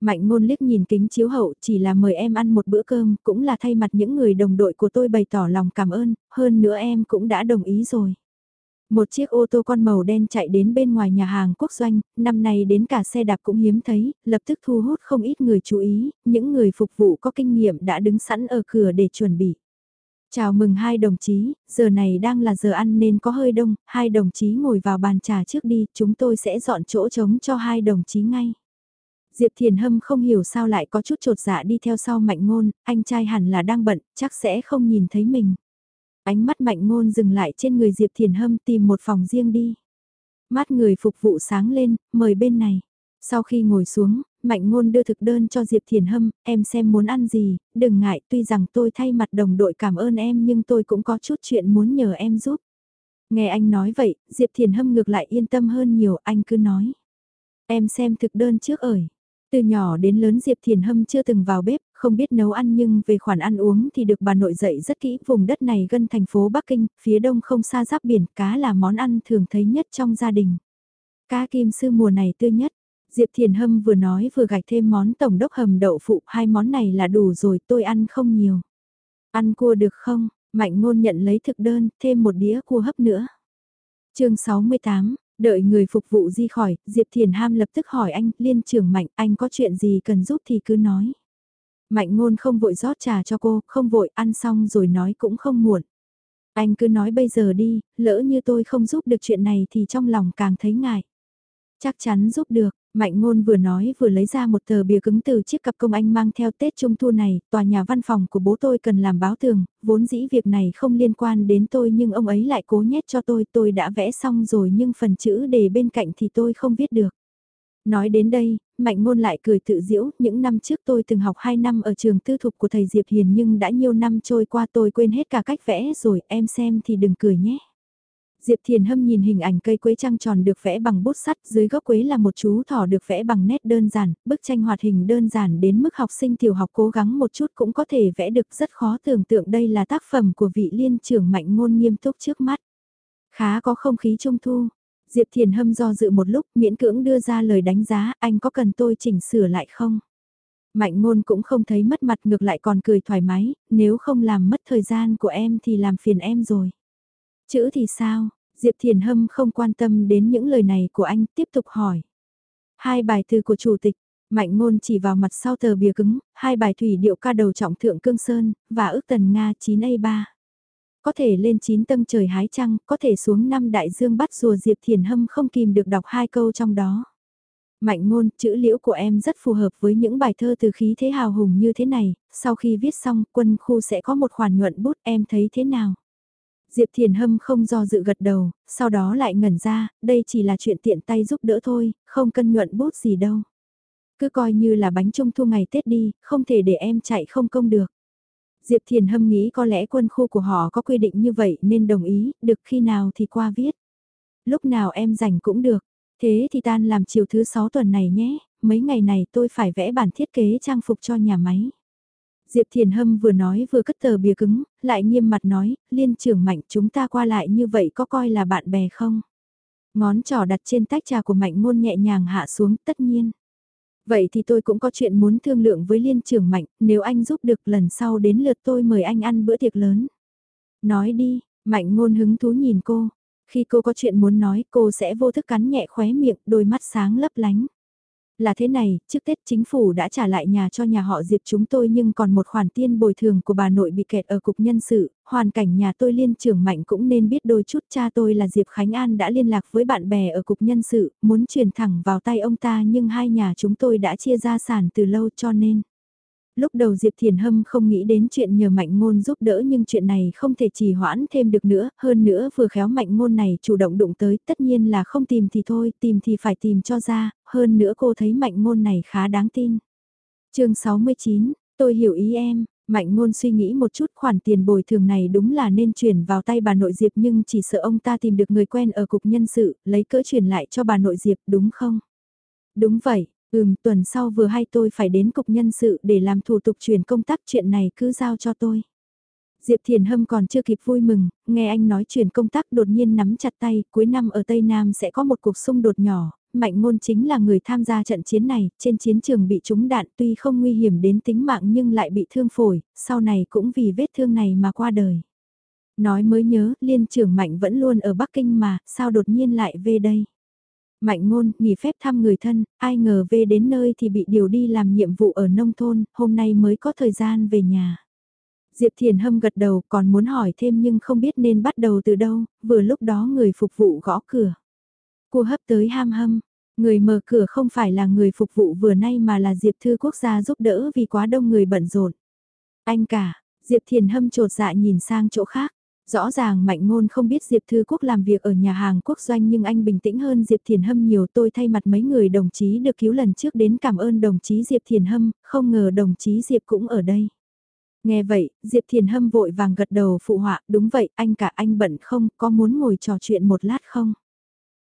Mạnh ngôn liếc nhìn kính chiếu hậu chỉ là mời em ăn một bữa cơm, cũng là thay mặt những người đồng đội của tôi bày tỏ lòng cảm ơn, hơn nữa em cũng đã đồng ý rồi. Một chiếc ô tô con màu đen chạy đến bên ngoài nhà hàng quốc doanh, năm nay đến cả xe đạp cũng hiếm thấy, lập tức thu hút không ít người chú ý, những người phục vụ có kinh nghiệm đã đứng sẵn ở cửa để chuẩn bị. Chào mừng hai đồng chí, giờ này đang là giờ ăn nên có hơi đông, hai đồng chí ngồi vào bàn trà trước đi, chúng tôi sẽ dọn chỗ trống cho hai đồng chí ngay. Diệp Thiền Hâm không hiểu sao lại có chút trột dạ đi theo sau mạnh ngôn, anh trai hẳn là đang bận, chắc sẽ không nhìn thấy mình. Ánh mắt mạnh ngôn dừng lại trên người Diệp Thiền Hâm tìm một phòng riêng đi. Mắt người phục vụ sáng lên, mời bên này. Sau khi ngồi xuống, Mạnh Ngôn đưa thực đơn cho Diệp Thiền Hâm, em xem muốn ăn gì, đừng ngại, tuy rằng tôi thay mặt đồng đội cảm ơn em nhưng tôi cũng có chút chuyện muốn nhờ em giúp. Nghe anh nói vậy, Diệp Thiền Hâm ngược lại yên tâm hơn nhiều, anh cứ nói. Em xem thực đơn trước ởi. Từ nhỏ đến lớn Diệp Thiền Hâm chưa từng vào bếp, không biết nấu ăn nhưng về khoản ăn uống thì được bà nội dạy rất kỹ. Vùng đất này gần thành phố Bắc Kinh, phía đông không xa giáp biển, cá là món ăn thường thấy nhất trong gia đình. Cá kim sư mùa này tươi nhất. Diệp Thiền Hâm vừa nói vừa gạch thêm món tổng đốc hầm đậu phụ, hai món này là đủ rồi, tôi ăn không nhiều. Ăn cua được không? Mạnh ngôn nhận lấy thực đơn, thêm một đĩa cua hấp nữa. chương 68, đợi người phục vụ di khỏi, Diệp Thiền Ham lập tức hỏi anh, liên trưởng Mạnh, anh có chuyện gì cần giúp thì cứ nói. Mạnh ngôn không vội rót trà cho cô, không vội ăn xong rồi nói cũng không muộn. Anh cứ nói bây giờ đi, lỡ như tôi không giúp được chuyện này thì trong lòng càng thấy ngại. Chắc chắn giúp được, Mạnh ngôn vừa nói vừa lấy ra một tờ bìa cứng từ chiếc cặp công anh mang theo Tết Trung Thu này, tòa nhà văn phòng của bố tôi cần làm báo tường, vốn dĩ việc này không liên quan đến tôi nhưng ông ấy lại cố nhét cho tôi, tôi đã vẽ xong rồi nhưng phần chữ đề bên cạnh thì tôi không viết được. Nói đến đây, Mạnh Ngôn lại cười tự diễu, những năm trước tôi từng học 2 năm ở trường tư thục của thầy Diệp Hiền nhưng đã nhiều năm trôi qua tôi quên hết cả cách vẽ rồi, em xem thì đừng cười nhé. Diệp Thiền Hâm nhìn hình ảnh cây quế trăng tròn được vẽ bằng bút sắt, dưới gốc quế là một chú thỏ được vẽ bằng nét đơn giản, bức tranh hoạt hình đơn giản đến mức học sinh tiểu học cố gắng một chút cũng có thể vẽ được rất khó tưởng tượng đây là tác phẩm của vị liên trưởng mạnh ngôn nghiêm túc trước mắt. Khá có không khí trung thu. Diệp Thiền Hâm do dự một lúc miễn cưỡng đưa ra lời đánh giá anh có cần tôi chỉnh sửa lại không? Mạnh ngôn cũng không thấy mất mặt ngược lại còn cười thoải mái, nếu không làm mất thời gian của em thì làm phiền em rồi. Chữ thì sao? Diệp Thiền Hâm không quan tâm đến những lời này của anh, tiếp tục hỏi. Hai bài thư của chủ tịch, Mạnh ngôn chỉ vào mặt sau tờ bìa cứng, hai bài thủy điệu ca đầu trọng thượng cương sơn, và ước tần Nga 9A3. Có thể lên 9 tầng trời hái trăng, có thể xuống năm đại dương bắt rùa Diệp Thiền Hâm không kìm được đọc hai câu trong đó. Mạnh ngôn, chữ liễu của em rất phù hợp với những bài thơ từ khí thế hào hùng như thế này, sau khi viết xong quân khu sẽ có một khoản nhuận bút em thấy thế nào? Diệp Thiền Hâm không do dự gật đầu, sau đó lại ngẩn ra, đây chỉ là chuyện tiện tay giúp đỡ thôi, không cân nhuận bút gì đâu. Cứ coi như là bánh trung thu ngày Tết đi, không thể để em chạy không công được. Diệp Thiền Hâm nghĩ có lẽ quân khu của họ có quy định như vậy nên đồng ý, được khi nào thì qua viết. Lúc nào em rảnh cũng được, thế thì tan làm chiều thứ 6 tuần này nhé, mấy ngày này tôi phải vẽ bản thiết kế trang phục cho nhà máy. Diệp Thiền Hâm vừa nói vừa cất tờ bìa cứng, lại nghiêm mặt nói, liên trưởng mạnh chúng ta qua lại như vậy có coi là bạn bè không? Ngón trỏ đặt trên tách trà của mạnh ngôn nhẹ nhàng hạ xuống, tất nhiên. Vậy thì tôi cũng có chuyện muốn thương lượng với liên trưởng mạnh, nếu anh giúp được lần sau đến lượt tôi mời anh ăn bữa tiệc lớn. Nói đi, mạnh ngôn hứng thú nhìn cô. Khi cô có chuyện muốn nói cô sẽ vô thức cắn nhẹ khóe miệng, đôi mắt sáng lấp lánh. Là thế này, trước Tết chính phủ đã trả lại nhà cho nhà họ Diệp chúng tôi nhưng còn một khoản tiền bồi thường của bà nội bị kẹt ở cục nhân sự, hoàn cảnh nhà tôi liên trưởng mạnh cũng nên biết đôi chút cha tôi là Diệp Khánh An đã liên lạc với bạn bè ở cục nhân sự, muốn chuyển thẳng vào tay ông ta nhưng hai nhà chúng tôi đã chia gia sản từ lâu cho nên. Lúc đầu Diệp Thiền Hâm không nghĩ đến chuyện nhờ mạnh ngôn giúp đỡ nhưng chuyện này không thể trì hoãn thêm được nữa, hơn nữa vừa khéo mạnh ngôn này chủ động đụng tới, tất nhiên là không tìm thì thôi, tìm thì phải tìm cho ra, hơn nữa cô thấy mạnh ngôn này khá đáng tin. chương 69, tôi hiểu ý em, Mạnh ngôn suy nghĩ một chút khoản tiền bồi thường này đúng là nên chuyển vào tay bà nội Diệp nhưng chỉ sợ ông ta tìm được người quen ở cục nhân sự, lấy cỡ chuyển lại cho bà nội Diệp đúng không? Đúng vậy, Ừm, tuần sau vừa hay tôi phải đến cục nhân sự để làm thủ tục chuyển công tác chuyện này cứ giao cho tôi. Diệp Thiền Hâm còn chưa kịp vui mừng, nghe anh nói chuyển công tác đột nhiên nắm chặt tay, cuối năm ở Tây Nam sẽ có một cuộc xung đột nhỏ, Mạnh Ngôn chính là người tham gia trận chiến này, trên chiến trường bị trúng đạn tuy không nguy hiểm đến tính mạng nhưng lại bị thương phổi, sau này cũng vì vết thương này mà qua đời. Nói mới nhớ, liên trưởng Mạnh vẫn luôn ở Bắc Kinh mà, sao đột nhiên lại về đây? Mạnh ngôn, nghỉ phép thăm người thân, ai ngờ về đến nơi thì bị điều đi làm nhiệm vụ ở nông thôn, hôm nay mới có thời gian về nhà. Diệp Thiền Hâm gật đầu còn muốn hỏi thêm nhưng không biết nên bắt đầu từ đâu, vừa lúc đó người phục vụ gõ cửa. Cô hấp tới ham hâm, người mở cửa không phải là người phục vụ vừa nay mà là Diệp Thư Quốc gia giúp đỡ vì quá đông người bận rộn. Anh cả, Diệp Thiền Hâm trột dạ nhìn sang chỗ khác. Rõ ràng Mạnh Ngôn không biết Diệp Thư Quốc làm việc ở nhà hàng quốc doanh nhưng anh bình tĩnh hơn Diệp Thiền Hâm nhiều tôi thay mặt mấy người đồng chí được cứu lần trước đến cảm ơn đồng chí Diệp Thiền Hâm, không ngờ đồng chí Diệp cũng ở đây. Nghe vậy, Diệp Thiền Hâm vội vàng gật đầu phụ họa, đúng vậy, anh cả anh bận không, có muốn ngồi trò chuyện một lát không?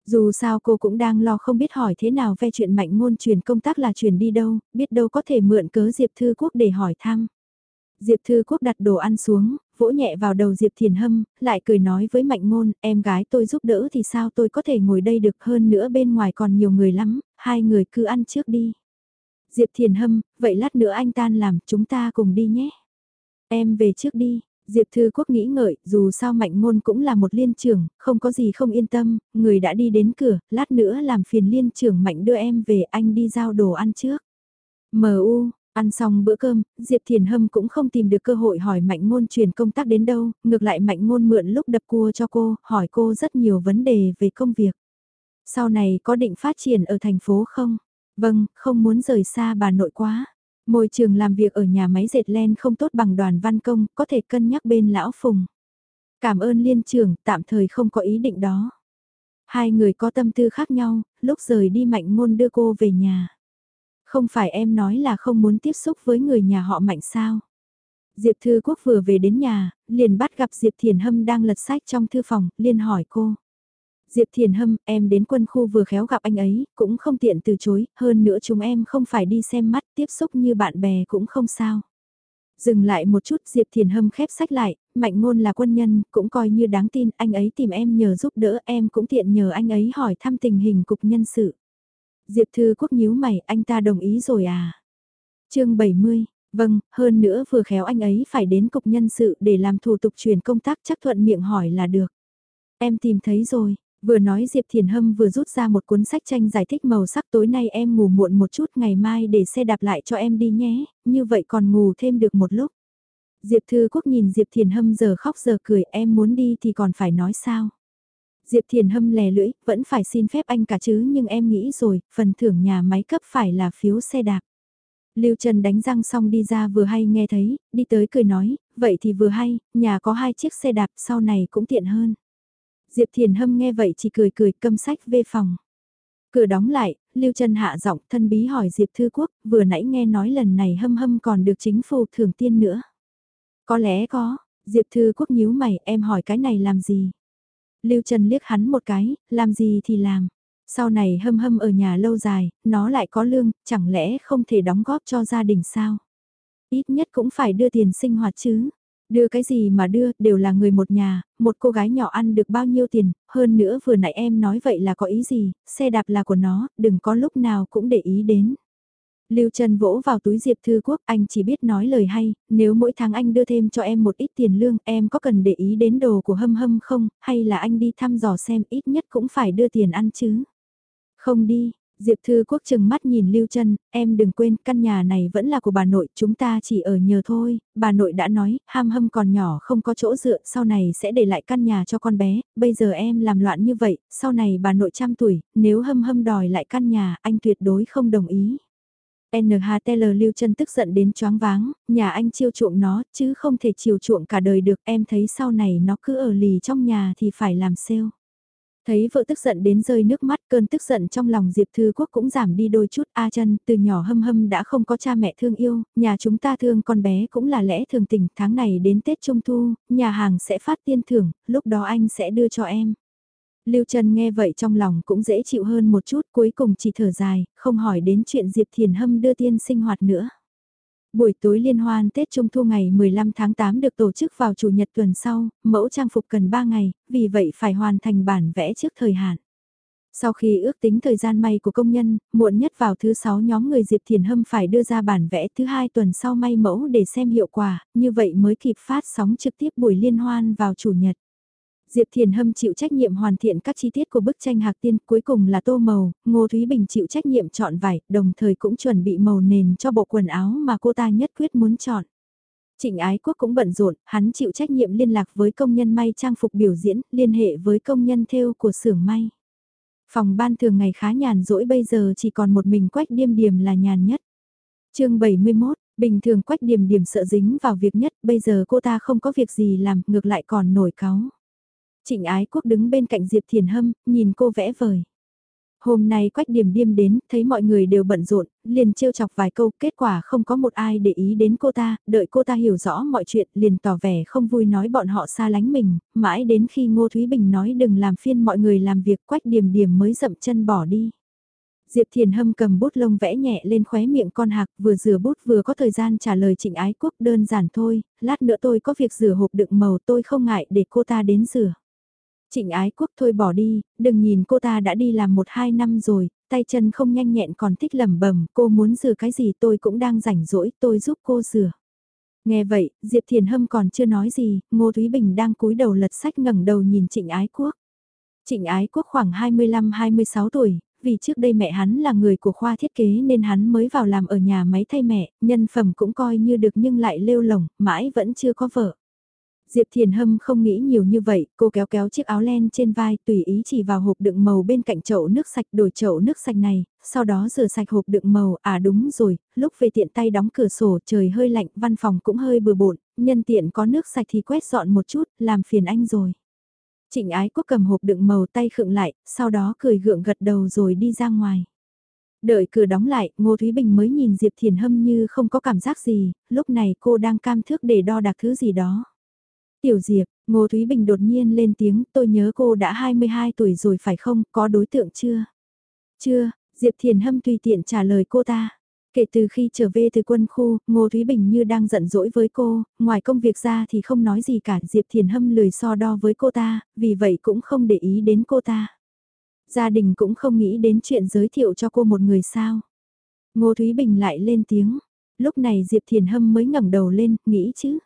Dù sao cô cũng đang lo không biết hỏi thế nào về chuyện mạnh ngôn truyền công tác là truyền đi đâu, biết đâu có thể mượn cớ Diệp Thư Quốc để hỏi thăm. Diệp Thư Quốc đặt đồ ăn xuống, vỗ nhẹ vào đầu Diệp Thiền Hâm, lại cười nói với Mạnh Ngôn, em gái tôi giúp đỡ thì sao tôi có thể ngồi đây được hơn nữa bên ngoài còn nhiều người lắm, hai người cứ ăn trước đi. Diệp Thiền Hâm, vậy lát nữa anh tan làm, chúng ta cùng đi nhé. Em về trước đi, Diệp Thư Quốc nghĩ ngợi, dù sao Mạnh Ngôn cũng là một liên trưởng, không có gì không yên tâm, người đã đi đến cửa, lát nữa làm phiền liên trưởng Mạnh đưa em về anh đi giao đồ ăn trước. M.U. Ăn xong bữa cơm, Diệp Thiền Hâm cũng không tìm được cơ hội hỏi Mạnh Ngôn truyền công tác đến đâu, ngược lại Mạnh Ngôn mượn lúc đập cua cho cô, hỏi cô rất nhiều vấn đề về công việc. Sau này có định phát triển ở thành phố không? Vâng, không muốn rời xa bà nội quá. Môi trường làm việc ở nhà máy dệt len không tốt bằng đoàn văn công, có thể cân nhắc bên lão Phùng. Cảm ơn liên trưởng, tạm thời không có ý định đó. Hai người có tâm tư khác nhau, lúc rời đi mạnh ngôn đưa cô về nhà. Không phải em nói là không muốn tiếp xúc với người nhà họ mạnh sao. Diệp Thư Quốc vừa về đến nhà, liền bắt gặp Diệp Thiền Hâm đang lật sách trong thư phòng, liền hỏi cô. Diệp Thiền Hâm, em đến quân khu vừa khéo gặp anh ấy, cũng không tiện từ chối, hơn nữa chúng em không phải đi xem mắt, tiếp xúc như bạn bè cũng không sao. Dừng lại một chút Diệp Thiền Hâm khép sách lại, mạnh ngôn là quân nhân, cũng coi như đáng tin, anh ấy tìm em nhờ giúp đỡ em cũng tiện nhờ anh ấy hỏi thăm tình hình cục nhân sự. Diệp Thư Quốc nhíu mày, anh ta đồng ý rồi à? chương 70, vâng, hơn nữa vừa khéo anh ấy phải đến cục nhân sự để làm thủ tục chuyển công tác chắc thuận miệng hỏi là được. Em tìm thấy rồi, Vừa nói Diệp Thiền Hâm vừa rút ra một cuốn sách tranh giải thích màu sắc tối nay em ngủ muộn một chút ngày mai để xe đạp lại cho em đi nhé, như vậy còn ngủ thêm được một lúc. Diệp Thư Quốc nhìn Diệp Thiền Hâm giờ khóc giờ cười em muốn đi thì còn phải nói sao. Diệp Thiền Hâm lè lưỡi, vẫn phải xin phép anh cả chứ nhưng em nghĩ rồi, phần thưởng nhà máy cấp phải là phiếu xe đạp. Lưu Trần đánh răng xong đi ra vừa hay nghe thấy, đi tới cười nói, vậy thì vừa hay, nhà có hai chiếc xe đạp sau này cũng tiện hơn. Diệp Thiền Hâm nghe vậy chỉ cười cười câm sách về phòng. Cửa đóng lại, Lưu Trân hạ giọng thân bí hỏi Diệp Thư Quốc, vừa nãy nghe nói lần này hâm hâm còn được chính phủ thưởng tiên nữa. Có lẽ có, Diệp Thư Quốc nhíu mày, em hỏi cái này làm gì? Lưu Trần liếc hắn một cái, làm gì thì làm. Sau này hâm hâm ở nhà lâu dài, nó lại có lương, chẳng lẽ không thể đóng góp cho gia đình sao? Ít nhất cũng phải đưa tiền sinh hoạt chứ. Đưa cái gì mà đưa, đều là người một nhà, một cô gái nhỏ ăn được bao nhiêu tiền, hơn nữa vừa nãy em nói vậy là có ý gì, xe đạp là của nó, đừng có lúc nào cũng để ý đến. Lưu Trần vỗ vào túi Diệp Thư Quốc, anh chỉ biết nói lời hay, nếu mỗi tháng anh đưa thêm cho em một ít tiền lương, em có cần để ý đến đồ của hâm hâm không, hay là anh đi thăm dò xem ít nhất cũng phải đưa tiền ăn chứ. Không đi, Diệp Thư Quốc chừng mắt nhìn Lưu Trân, em đừng quên căn nhà này vẫn là của bà nội, chúng ta chỉ ở nhờ thôi, bà nội đã nói, ham hâm còn nhỏ không có chỗ dựa, sau này sẽ để lại căn nhà cho con bé, bây giờ em làm loạn như vậy, sau này bà nội trăm tuổi, nếu hâm hâm đòi lại căn nhà, anh tuyệt đối không đồng ý. NHTL Lưu chân tức giận đến choáng váng, nhà anh chiêu chuộng nó, chứ không thể chiều chuộng cả đời được, em thấy sau này nó cứ ở lì trong nhà thì phải làm sale. Thấy vợ tức giận đến rơi nước mắt cơn tức giận trong lòng Diệp Thư Quốc cũng giảm đi đôi chút A chân từ nhỏ hâm hâm đã không có cha mẹ thương yêu, nhà chúng ta thương con bé cũng là lẽ thường tình tháng này đến Tết Trung Thu, nhà hàng sẽ phát tiên thưởng, lúc đó anh sẽ đưa cho em. Lưu Trần nghe vậy trong lòng cũng dễ chịu hơn một chút cuối cùng chỉ thở dài, không hỏi đến chuyện Diệp Thiền Hâm đưa tiên sinh hoạt nữa. Buổi tối liên hoan Tết Trung Thu ngày 15 tháng 8 được tổ chức vào Chủ nhật tuần sau, mẫu trang phục cần 3 ngày, vì vậy phải hoàn thành bản vẽ trước thời hạn. Sau khi ước tính thời gian may của công nhân, muộn nhất vào thứ 6 nhóm người Diệp Thiền Hâm phải đưa ra bản vẽ thứ hai tuần sau may mẫu để xem hiệu quả, như vậy mới kịp phát sóng trực tiếp buổi liên hoan vào Chủ nhật. Diệp Thiền Hâm chịu trách nhiệm hoàn thiện các chi tiết của bức tranh hạc tiên, cuối cùng là tô màu, Ngô Thúy Bình chịu trách nhiệm chọn vải, đồng thời cũng chuẩn bị màu nền cho bộ quần áo mà cô ta nhất quyết muốn chọn. Trịnh Ái Quốc cũng bận rộn, hắn chịu trách nhiệm liên lạc với công nhân may trang phục biểu diễn, liên hệ với công nhân thêu của xưởng may. Phòng ban thường ngày khá nhàn rỗi bây giờ chỉ còn một mình quách điềm điềm là nhàn nhất. chương 71, bình thường quách điềm điềm sợ dính vào việc nhất, bây giờ cô ta không có việc gì làm, ngược lại còn nổi cáu. Trịnh Ái Quốc đứng bên cạnh Diệp Thiền Hâm, nhìn cô vẽ vời. Hôm nay Quách Điềm Điềm đến, thấy mọi người đều bận rộn, liền trêu chọc vài câu, kết quả không có một ai để ý đến cô ta, đợi cô ta hiểu rõ mọi chuyện, liền tỏ vẻ không vui nói bọn họ xa lánh mình, mãi đến khi Ngô Thúy Bình nói đừng làm phiên mọi người làm việc Quách Điềm Điềm mới dậm chân bỏ đi. Diệp Thiền Hâm cầm bút lông vẽ nhẹ lên khóe miệng con hạc vừa rửa bút vừa có thời gian trả lời trịnh ái quốc đơn giản thôi, lát nữa tôi có việc rửa hộp đựng màu tôi không ngại để cô ta đến rửa. Trịnh ái quốc thôi bỏ đi, đừng nhìn cô ta đã đi làm một hai năm rồi, tay chân không nhanh nhẹn còn thích lẩm bẩm cô muốn rửa cái gì tôi cũng đang rảnh rỗi, tôi giúp cô rửa. Nghe vậy, Diệp Thiền Hâm còn chưa nói gì, Ngô Thúy Bình đang cúi đầu lật sách ngẩng đầu nhìn Trịnh Ái Quốc. Trịnh Ái Quốc khoảng 25-26 tuổi, vì trước đây mẹ hắn là người của khoa thiết kế nên hắn mới vào làm ở nhà máy thay mẹ, nhân phẩm cũng coi như được nhưng lại lêu lỏng, mãi vẫn chưa có vợ. Diệp Thiền Hâm không nghĩ nhiều như vậy, cô kéo kéo chiếc áo len trên vai tùy ý chỉ vào hộp đựng màu bên cạnh chậu nước sạch đổi chậu nước sạch này, sau đó rửa sạch hộp đựng màu, à đúng rồi, lúc về tiện tay đóng cửa sổ trời hơi lạnh, văn phòng cũng hơi bừa bộn, nhân tiện có nước sạch thì quét dọn một chút, làm phiền anh rồi. Trịnh ái quốc cầm hộp đựng màu tay khựng lại, sau đó cười gượng gật đầu rồi đi ra ngoài. Đợi cửa đóng lại, Ngô Thúy Bình mới nhìn Diệp Thiền Hâm như không có cảm giác gì, lúc này cô đang cam thước để đo đạc thứ gì đó. Tiểu Diệp, Ngô Thúy Bình đột nhiên lên tiếng, tôi nhớ cô đã 22 tuổi rồi phải không, có đối tượng chưa? Chưa, Diệp Thiền Hâm tùy tiện trả lời cô ta. Kể từ khi trở về từ quân khu, Ngô Thúy Bình như đang giận dỗi với cô, ngoài công việc ra thì không nói gì cả, Diệp Thiền Hâm lười so đo với cô ta, vì vậy cũng không để ý đến cô ta. Gia đình cũng không nghĩ đến chuyện giới thiệu cho cô một người sao. Ngô Thúy Bình lại lên tiếng, lúc này Diệp Thiền Hâm mới ngẩng đầu lên, nghĩ chứ.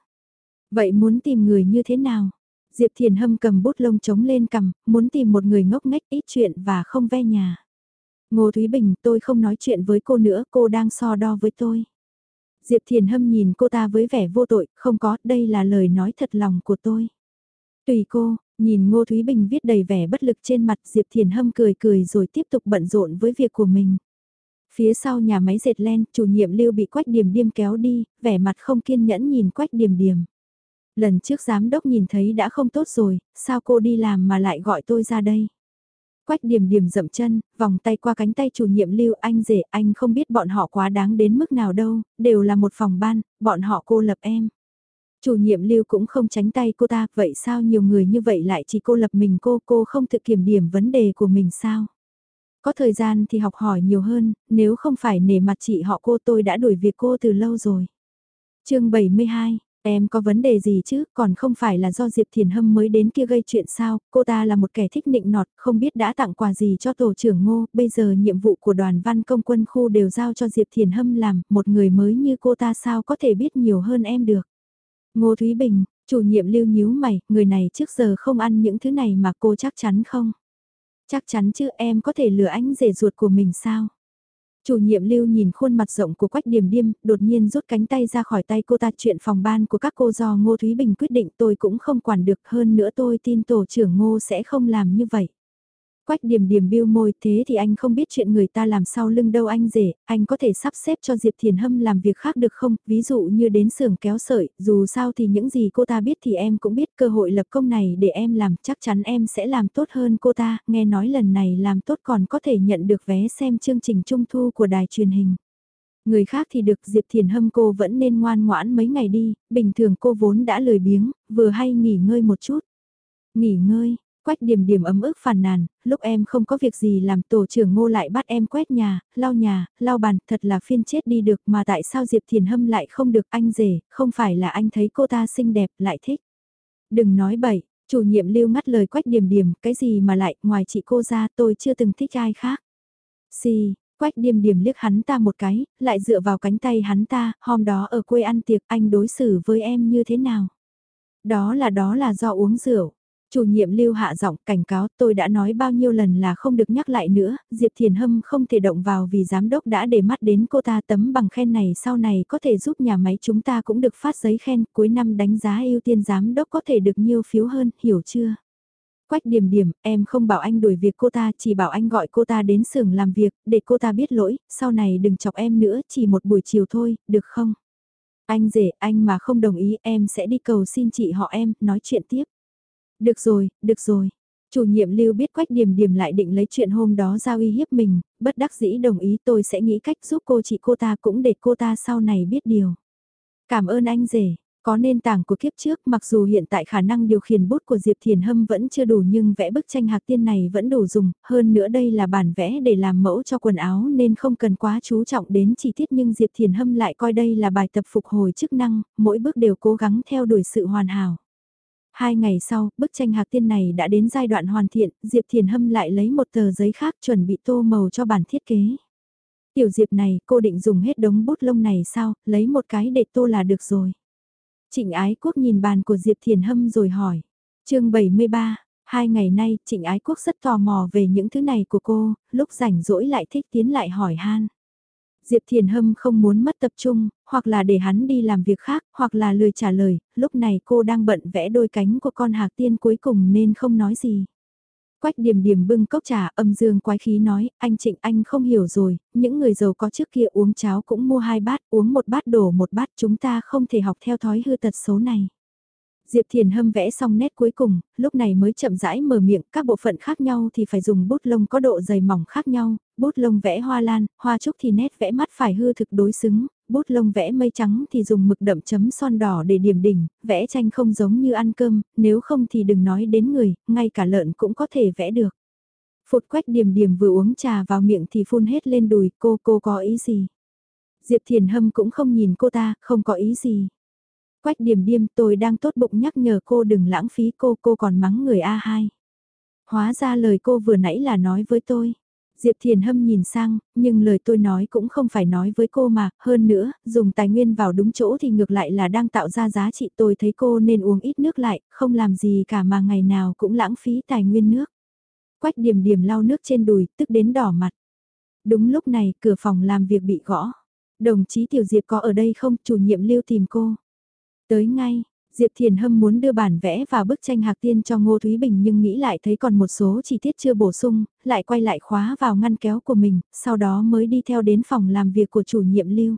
Vậy muốn tìm người như thế nào? Diệp Thiền Hâm cầm bút lông trống lên cầm, muốn tìm một người ngốc nghếch ít chuyện và không ve nhà. Ngô Thúy Bình, tôi không nói chuyện với cô nữa, cô đang so đo với tôi. Diệp Thiền Hâm nhìn cô ta với vẻ vô tội, không có, đây là lời nói thật lòng của tôi. Tùy cô, nhìn Ngô Thúy Bình viết đầy vẻ bất lực trên mặt Diệp Thiền Hâm cười cười rồi tiếp tục bận rộn với việc của mình. Phía sau nhà máy dệt len, chủ nhiệm lưu bị quách điểm điềm kéo đi, vẻ mặt không kiên nhẫn nhìn quách điểm điềm. Lần trước giám đốc nhìn thấy đã không tốt rồi, sao cô đi làm mà lại gọi tôi ra đây? Quách điểm điểm dậm chân, vòng tay qua cánh tay chủ nhiệm lưu anh rể anh không biết bọn họ quá đáng đến mức nào đâu, đều là một phòng ban, bọn họ cô lập em. Chủ nhiệm lưu cũng không tránh tay cô ta, vậy sao nhiều người như vậy lại chỉ cô lập mình cô, cô không tự kiểm điểm vấn đề của mình sao? Có thời gian thì học hỏi nhiều hơn, nếu không phải nể mặt chị họ cô tôi đã đuổi việc cô từ lâu rồi. chương 72, Em có vấn đề gì chứ, còn không phải là do Diệp Thiền Hâm mới đến kia gây chuyện sao, cô ta là một kẻ thích nịnh nọt, không biết đã tặng quà gì cho tổ trưởng ngô, bây giờ nhiệm vụ của đoàn văn công quân khu đều giao cho Diệp Thiền Hâm làm, một người mới như cô ta sao có thể biết nhiều hơn em được. Ngô Thúy Bình, chủ nhiệm lưu nhíu mày, người này trước giờ không ăn những thứ này mà cô chắc chắn không? Chắc chắn chứ em có thể lừa anh rể ruột của mình sao? Chủ nhiệm lưu nhìn khuôn mặt rộng của quách điểm điêm, đột nhiên rút cánh tay ra khỏi tay cô ta chuyện phòng ban của các cô do Ngô Thúy Bình quyết định tôi cũng không quản được hơn nữa tôi tin tổ trưởng Ngô sẽ không làm như vậy. Quách điểm điểm biêu môi thế thì anh không biết chuyện người ta làm sau lưng đâu anh rể, anh có thể sắp xếp cho Diệp Thiền Hâm làm việc khác được không, ví dụ như đến xưởng kéo sợi, dù sao thì những gì cô ta biết thì em cũng biết cơ hội lập công này để em làm, chắc chắn em sẽ làm tốt hơn cô ta, nghe nói lần này làm tốt còn có thể nhận được vé xem chương trình trung thu của đài truyền hình. Người khác thì được Diệp Thiền Hâm cô vẫn nên ngoan ngoãn mấy ngày đi, bình thường cô vốn đã lười biếng, vừa hay nghỉ ngơi một chút. Nghỉ ngơi, Quách điểm điểm ấm ức phàn nàn, lúc em không có việc gì làm tổ trưởng ngô lại bắt em quét nhà, lau nhà, lau bàn, thật là phiên chết đi được mà tại sao Diệp Thiền Hâm lại không được anh rể, không phải là anh thấy cô ta xinh đẹp lại thích. Đừng nói bậy, chủ nhiệm lưu ngắt lời quách điểm điểm, cái gì mà lại, ngoài chị cô ra tôi chưa từng thích ai khác. Xì, quách điểm điểm liếc hắn ta một cái, lại dựa vào cánh tay hắn ta, hôm đó ở quê ăn tiệc anh đối xử với em như thế nào? Đó là đó là do uống rượu. Chủ nhiệm lưu hạ giọng cảnh cáo tôi đã nói bao nhiêu lần là không được nhắc lại nữa, Diệp Thiền Hâm không thể động vào vì giám đốc đã để mắt đến cô ta tấm bằng khen này sau này có thể giúp nhà máy chúng ta cũng được phát giấy khen, cuối năm đánh giá ưu tiên giám đốc có thể được nhiều phiếu hơn, hiểu chưa? Quách điểm điểm, em không bảo anh đuổi việc cô ta, chỉ bảo anh gọi cô ta đến xưởng làm việc, để cô ta biết lỗi, sau này đừng chọc em nữa, chỉ một buổi chiều thôi, được không? Anh rể, anh mà không đồng ý em sẽ đi cầu xin chị họ em, nói chuyện tiếp. Được rồi, được rồi. Chủ nhiệm lưu biết Quách điểm điểm lại định lấy chuyện hôm đó giao uy hiếp mình, bất đắc dĩ đồng ý tôi sẽ nghĩ cách giúp cô chị cô ta cũng để cô ta sau này biết điều. Cảm ơn anh rể, có nền tảng của kiếp trước mặc dù hiện tại khả năng điều khiển bút của Diệp Thiền Hâm vẫn chưa đủ nhưng vẽ bức tranh hạc tiên này vẫn đủ dùng, hơn nữa đây là bản vẽ để làm mẫu cho quần áo nên không cần quá chú trọng đến chi tiết nhưng Diệp Thiền Hâm lại coi đây là bài tập phục hồi chức năng, mỗi bước đều cố gắng theo đuổi sự hoàn hảo. Hai ngày sau, bức tranh hạc tiên này đã đến giai đoạn hoàn thiện, Diệp Thiền Hâm lại lấy một tờ giấy khác chuẩn bị tô màu cho bản thiết kế. Tiểu Diệp này, cô định dùng hết đống bút lông này sao, lấy một cái để tô là được rồi. Trịnh Ái Quốc nhìn bàn của Diệp Thiền Hâm rồi hỏi. chương 73, hai ngày nay Trịnh Ái Quốc rất tò mò về những thứ này của cô, lúc rảnh rỗi lại thích tiến lại hỏi han. Diệp Thiền Hâm không muốn mất tập trung, hoặc là để hắn đi làm việc khác, hoặc là lười trả lời, lúc này cô đang bận vẽ đôi cánh của con hạc tiên cuối cùng nên không nói gì. Quách điểm điểm bưng cốc trà âm dương quái khí nói, anh Trịnh anh không hiểu rồi, những người giàu có trước kia uống cháo cũng mua hai bát, uống một bát đổ một bát chúng ta không thể học theo thói hư tật xấu này. Diệp Thiền Hâm vẽ xong nét cuối cùng, lúc này mới chậm rãi mở miệng, các bộ phận khác nhau thì phải dùng bút lông có độ dày mỏng khác nhau, bút lông vẽ hoa lan, hoa trúc thì nét vẽ mắt phải hư thực đối xứng, bút lông vẽ mây trắng thì dùng mực đậm chấm son đỏ để điểm đỉnh, vẽ tranh không giống như ăn cơm, nếu không thì đừng nói đến người, ngay cả lợn cũng có thể vẽ được. Phụt quách điểm điểm vừa uống trà vào miệng thì phun hết lên đùi, cô cô có ý gì? Diệp Thiền Hâm cũng không nhìn cô ta, không có ý gì. Quách điểm điềm tôi đang tốt bụng nhắc nhở cô đừng lãng phí cô, cô còn mắng người A2. Hóa ra lời cô vừa nãy là nói với tôi. Diệp Thiền Hâm nhìn sang, nhưng lời tôi nói cũng không phải nói với cô mà, hơn nữa, dùng tài nguyên vào đúng chỗ thì ngược lại là đang tạo ra giá trị tôi thấy cô nên uống ít nước lại, không làm gì cả mà ngày nào cũng lãng phí tài nguyên nước. Quách điểm điểm lau nước trên đùi, tức đến đỏ mặt. Đúng lúc này, cửa phòng làm việc bị gõ. Đồng chí Tiểu Diệp có ở đây không? Chủ nhiệm lưu tìm cô. Tới ngay, Diệp Thiền Hâm muốn đưa bản vẽ và bức tranh hạc tiên cho Ngô Thúy Bình nhưng nghĩ lại thấy còn một số chi tiết chưa bổ sung, lại quay lại khóa vào ngăn kéo của mình, sau đó mới đi theo đến phòng làm việc của chủ nhiệm lưu.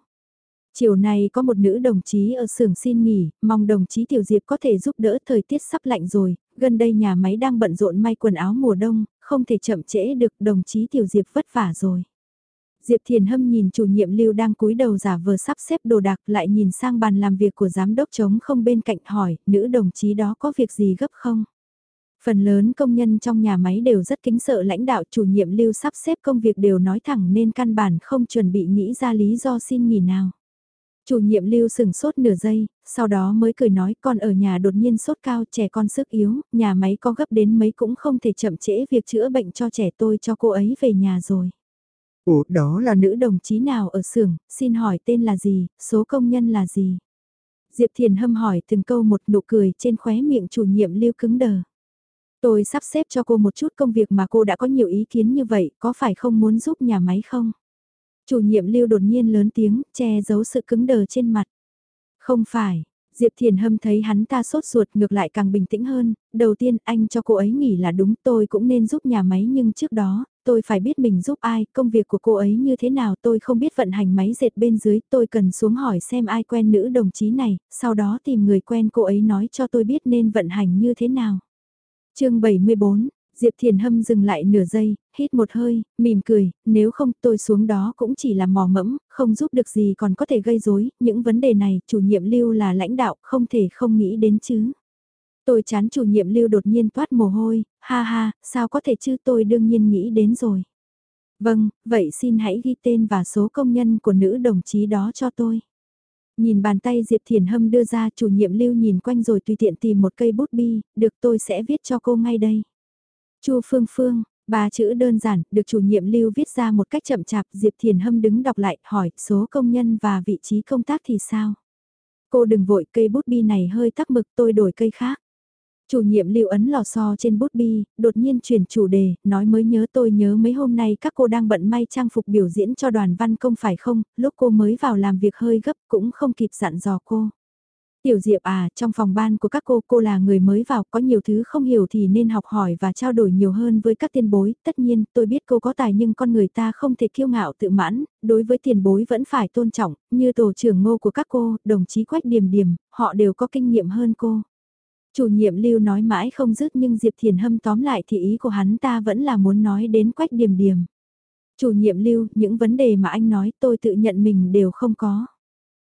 Chiều nay có một nữ đồng chí ở xưởng xin nghỉ, mong đồng chí Tiểu Diệp có thể giúp đỡ thời tiết sắp lạnh rồi, gần đây nhà máy đang bận rộn may quần áo mùa đông, không thể chậm trễ được đồng chí Tiểu Diệp vất vả rồi. Diệp Thiền Hâm nhìn chủ nhiệm lưu đang cúi đầu giả vờ sắp xếp đồ đạc lại nhìn sang bàn làm việc của giám đốc chống không bên cạnh hỏi, nữ đồng chí đó có việc gì gấp không? Phần lớn công nhân trong nhà máy đều rất kính sợ lãnh đạo chủ nhiệm lưu sắp xếp công việc đều nói thẳng nên căn bản không chuẩn bị nghĩ ra lý do xin nghỉ nào. Chủ nhiệm lưu sừng sốt nửa giây, sau đó mới cười nói con ở nhà đột nhiên sốt cao trẻ con sức yếu, nhà máy có gấp đến mấy cũng không thể chậm trễ việc chữa bệnh cho trẻ tôi cho cô ấy về nhà rồi. Ủa đó là nữ đồng chí nào ở xưởng, xin hỏi tên là gì, số công nhân là gì? Diệp Thiền hâm hỏi từng câu một nụ cười trên khóe miệng chủ nhiệm lưu cứng đờ. Tôi sắp xếp cho cô một chút công việc mà cô đã có nhiều ý kiến như vậy, có phải không muốn giúp nhà máy không? Chủ nhiệm lưu đột nhiên lớn tiếng, che giấu sự cứng đờ trên mặt. Không phải, Diệp Thiền Hâm thấy hắn ta sốt ruột ngược lại càng bình tĩnh hơn, đầu tiên anh cho cô ấy nghỉ là đúng tôi cũng nên giúp nhà máy nhưng trước đó, tôi phải biết mình giúp ai, công việc của cô ấy như thế nào tôi không biết vận hành máy dệt bên dưới, tôi cần xuống hỏi xem ai quen nữ đồng chí này, sau đó tìm người quen cô ấy nói cho tôi biết nên vận hành như thế nào. chương 74 Diệp Thiền Hâm dừng lại nửa giây, hít một hơi, mỉm cười, nếu không tôi xuống đó cũng chỉ là mò mẫm, không giúp được gì còn có thể gây rối những vấn đề này chủ nhiệm lưu là lãnh đạo, không thể không nghĩ đến chứ. Tôi chán chủ nhiệm lưu đột nhiên toát mồ hôi, ha ha, sao có thể chứ tôi đương nhiên nghĩ đến rồi. Vâng, vậy xin hãy ghi tên và số công nhân của nữ đồng chí đó cho tôi. Nhìn bàn tay Diệp Thiền Hâm đưa ra chủ nhiệm lưu nhìn quanh rồi tùy tiện tìm một cây bút bi, được tôi sẽ viết cho cô ngay đây. Chu Phương Phương, ba chữ đơn giản, được chủ nhiệm lưu viết ra một cách chậm chạp, Diệp Thiền Hâm đứng đọc lại, hỏi, số công nhân và vị trí công tác thì sao? Cô đừng vội, cây bút bi này hơi tắc mực, tôi đổi cây khác. Chủ nhiệm lưu ấn lò xo trên bút bi, đột nhiên chuyển chủ đề, nói mới nhớ tôi nhớ mấy hôm nay các cô đang bận may trang phục biểu diễn cho đoàn văn công phải không, lúc cô mới vào làm việc hơi gấp cũng không kịp dặn dò cô. Tiểu Diệp à, trong phòng ban của các cô, cô là người mới vào, có nhiều thứ không hiểu thì nên học hỏi và trao đổi nhiều hơn với các tiên bối. Tất nhiên, tôi biết cô có tài nhưng con người ta không thể kiêu ngạo tự mãn, đối với tiền bối vẫn phải tôn trọng, như tổ trưởng ngô của các cô, đồng chí Quách Điềm Điềm, họ đều có kinh nghiệm hơn cô. Chủ nhiệm lưu nói mãi không dứt nhưng Diệp Thiền Hâm tóm lại thì ý của hắn ta vẫn là muốn nói đến quách điểm điểm. Chủ nhiệm lưu, những vấn đề mà anh nói tôi tự nhận mình đều không có.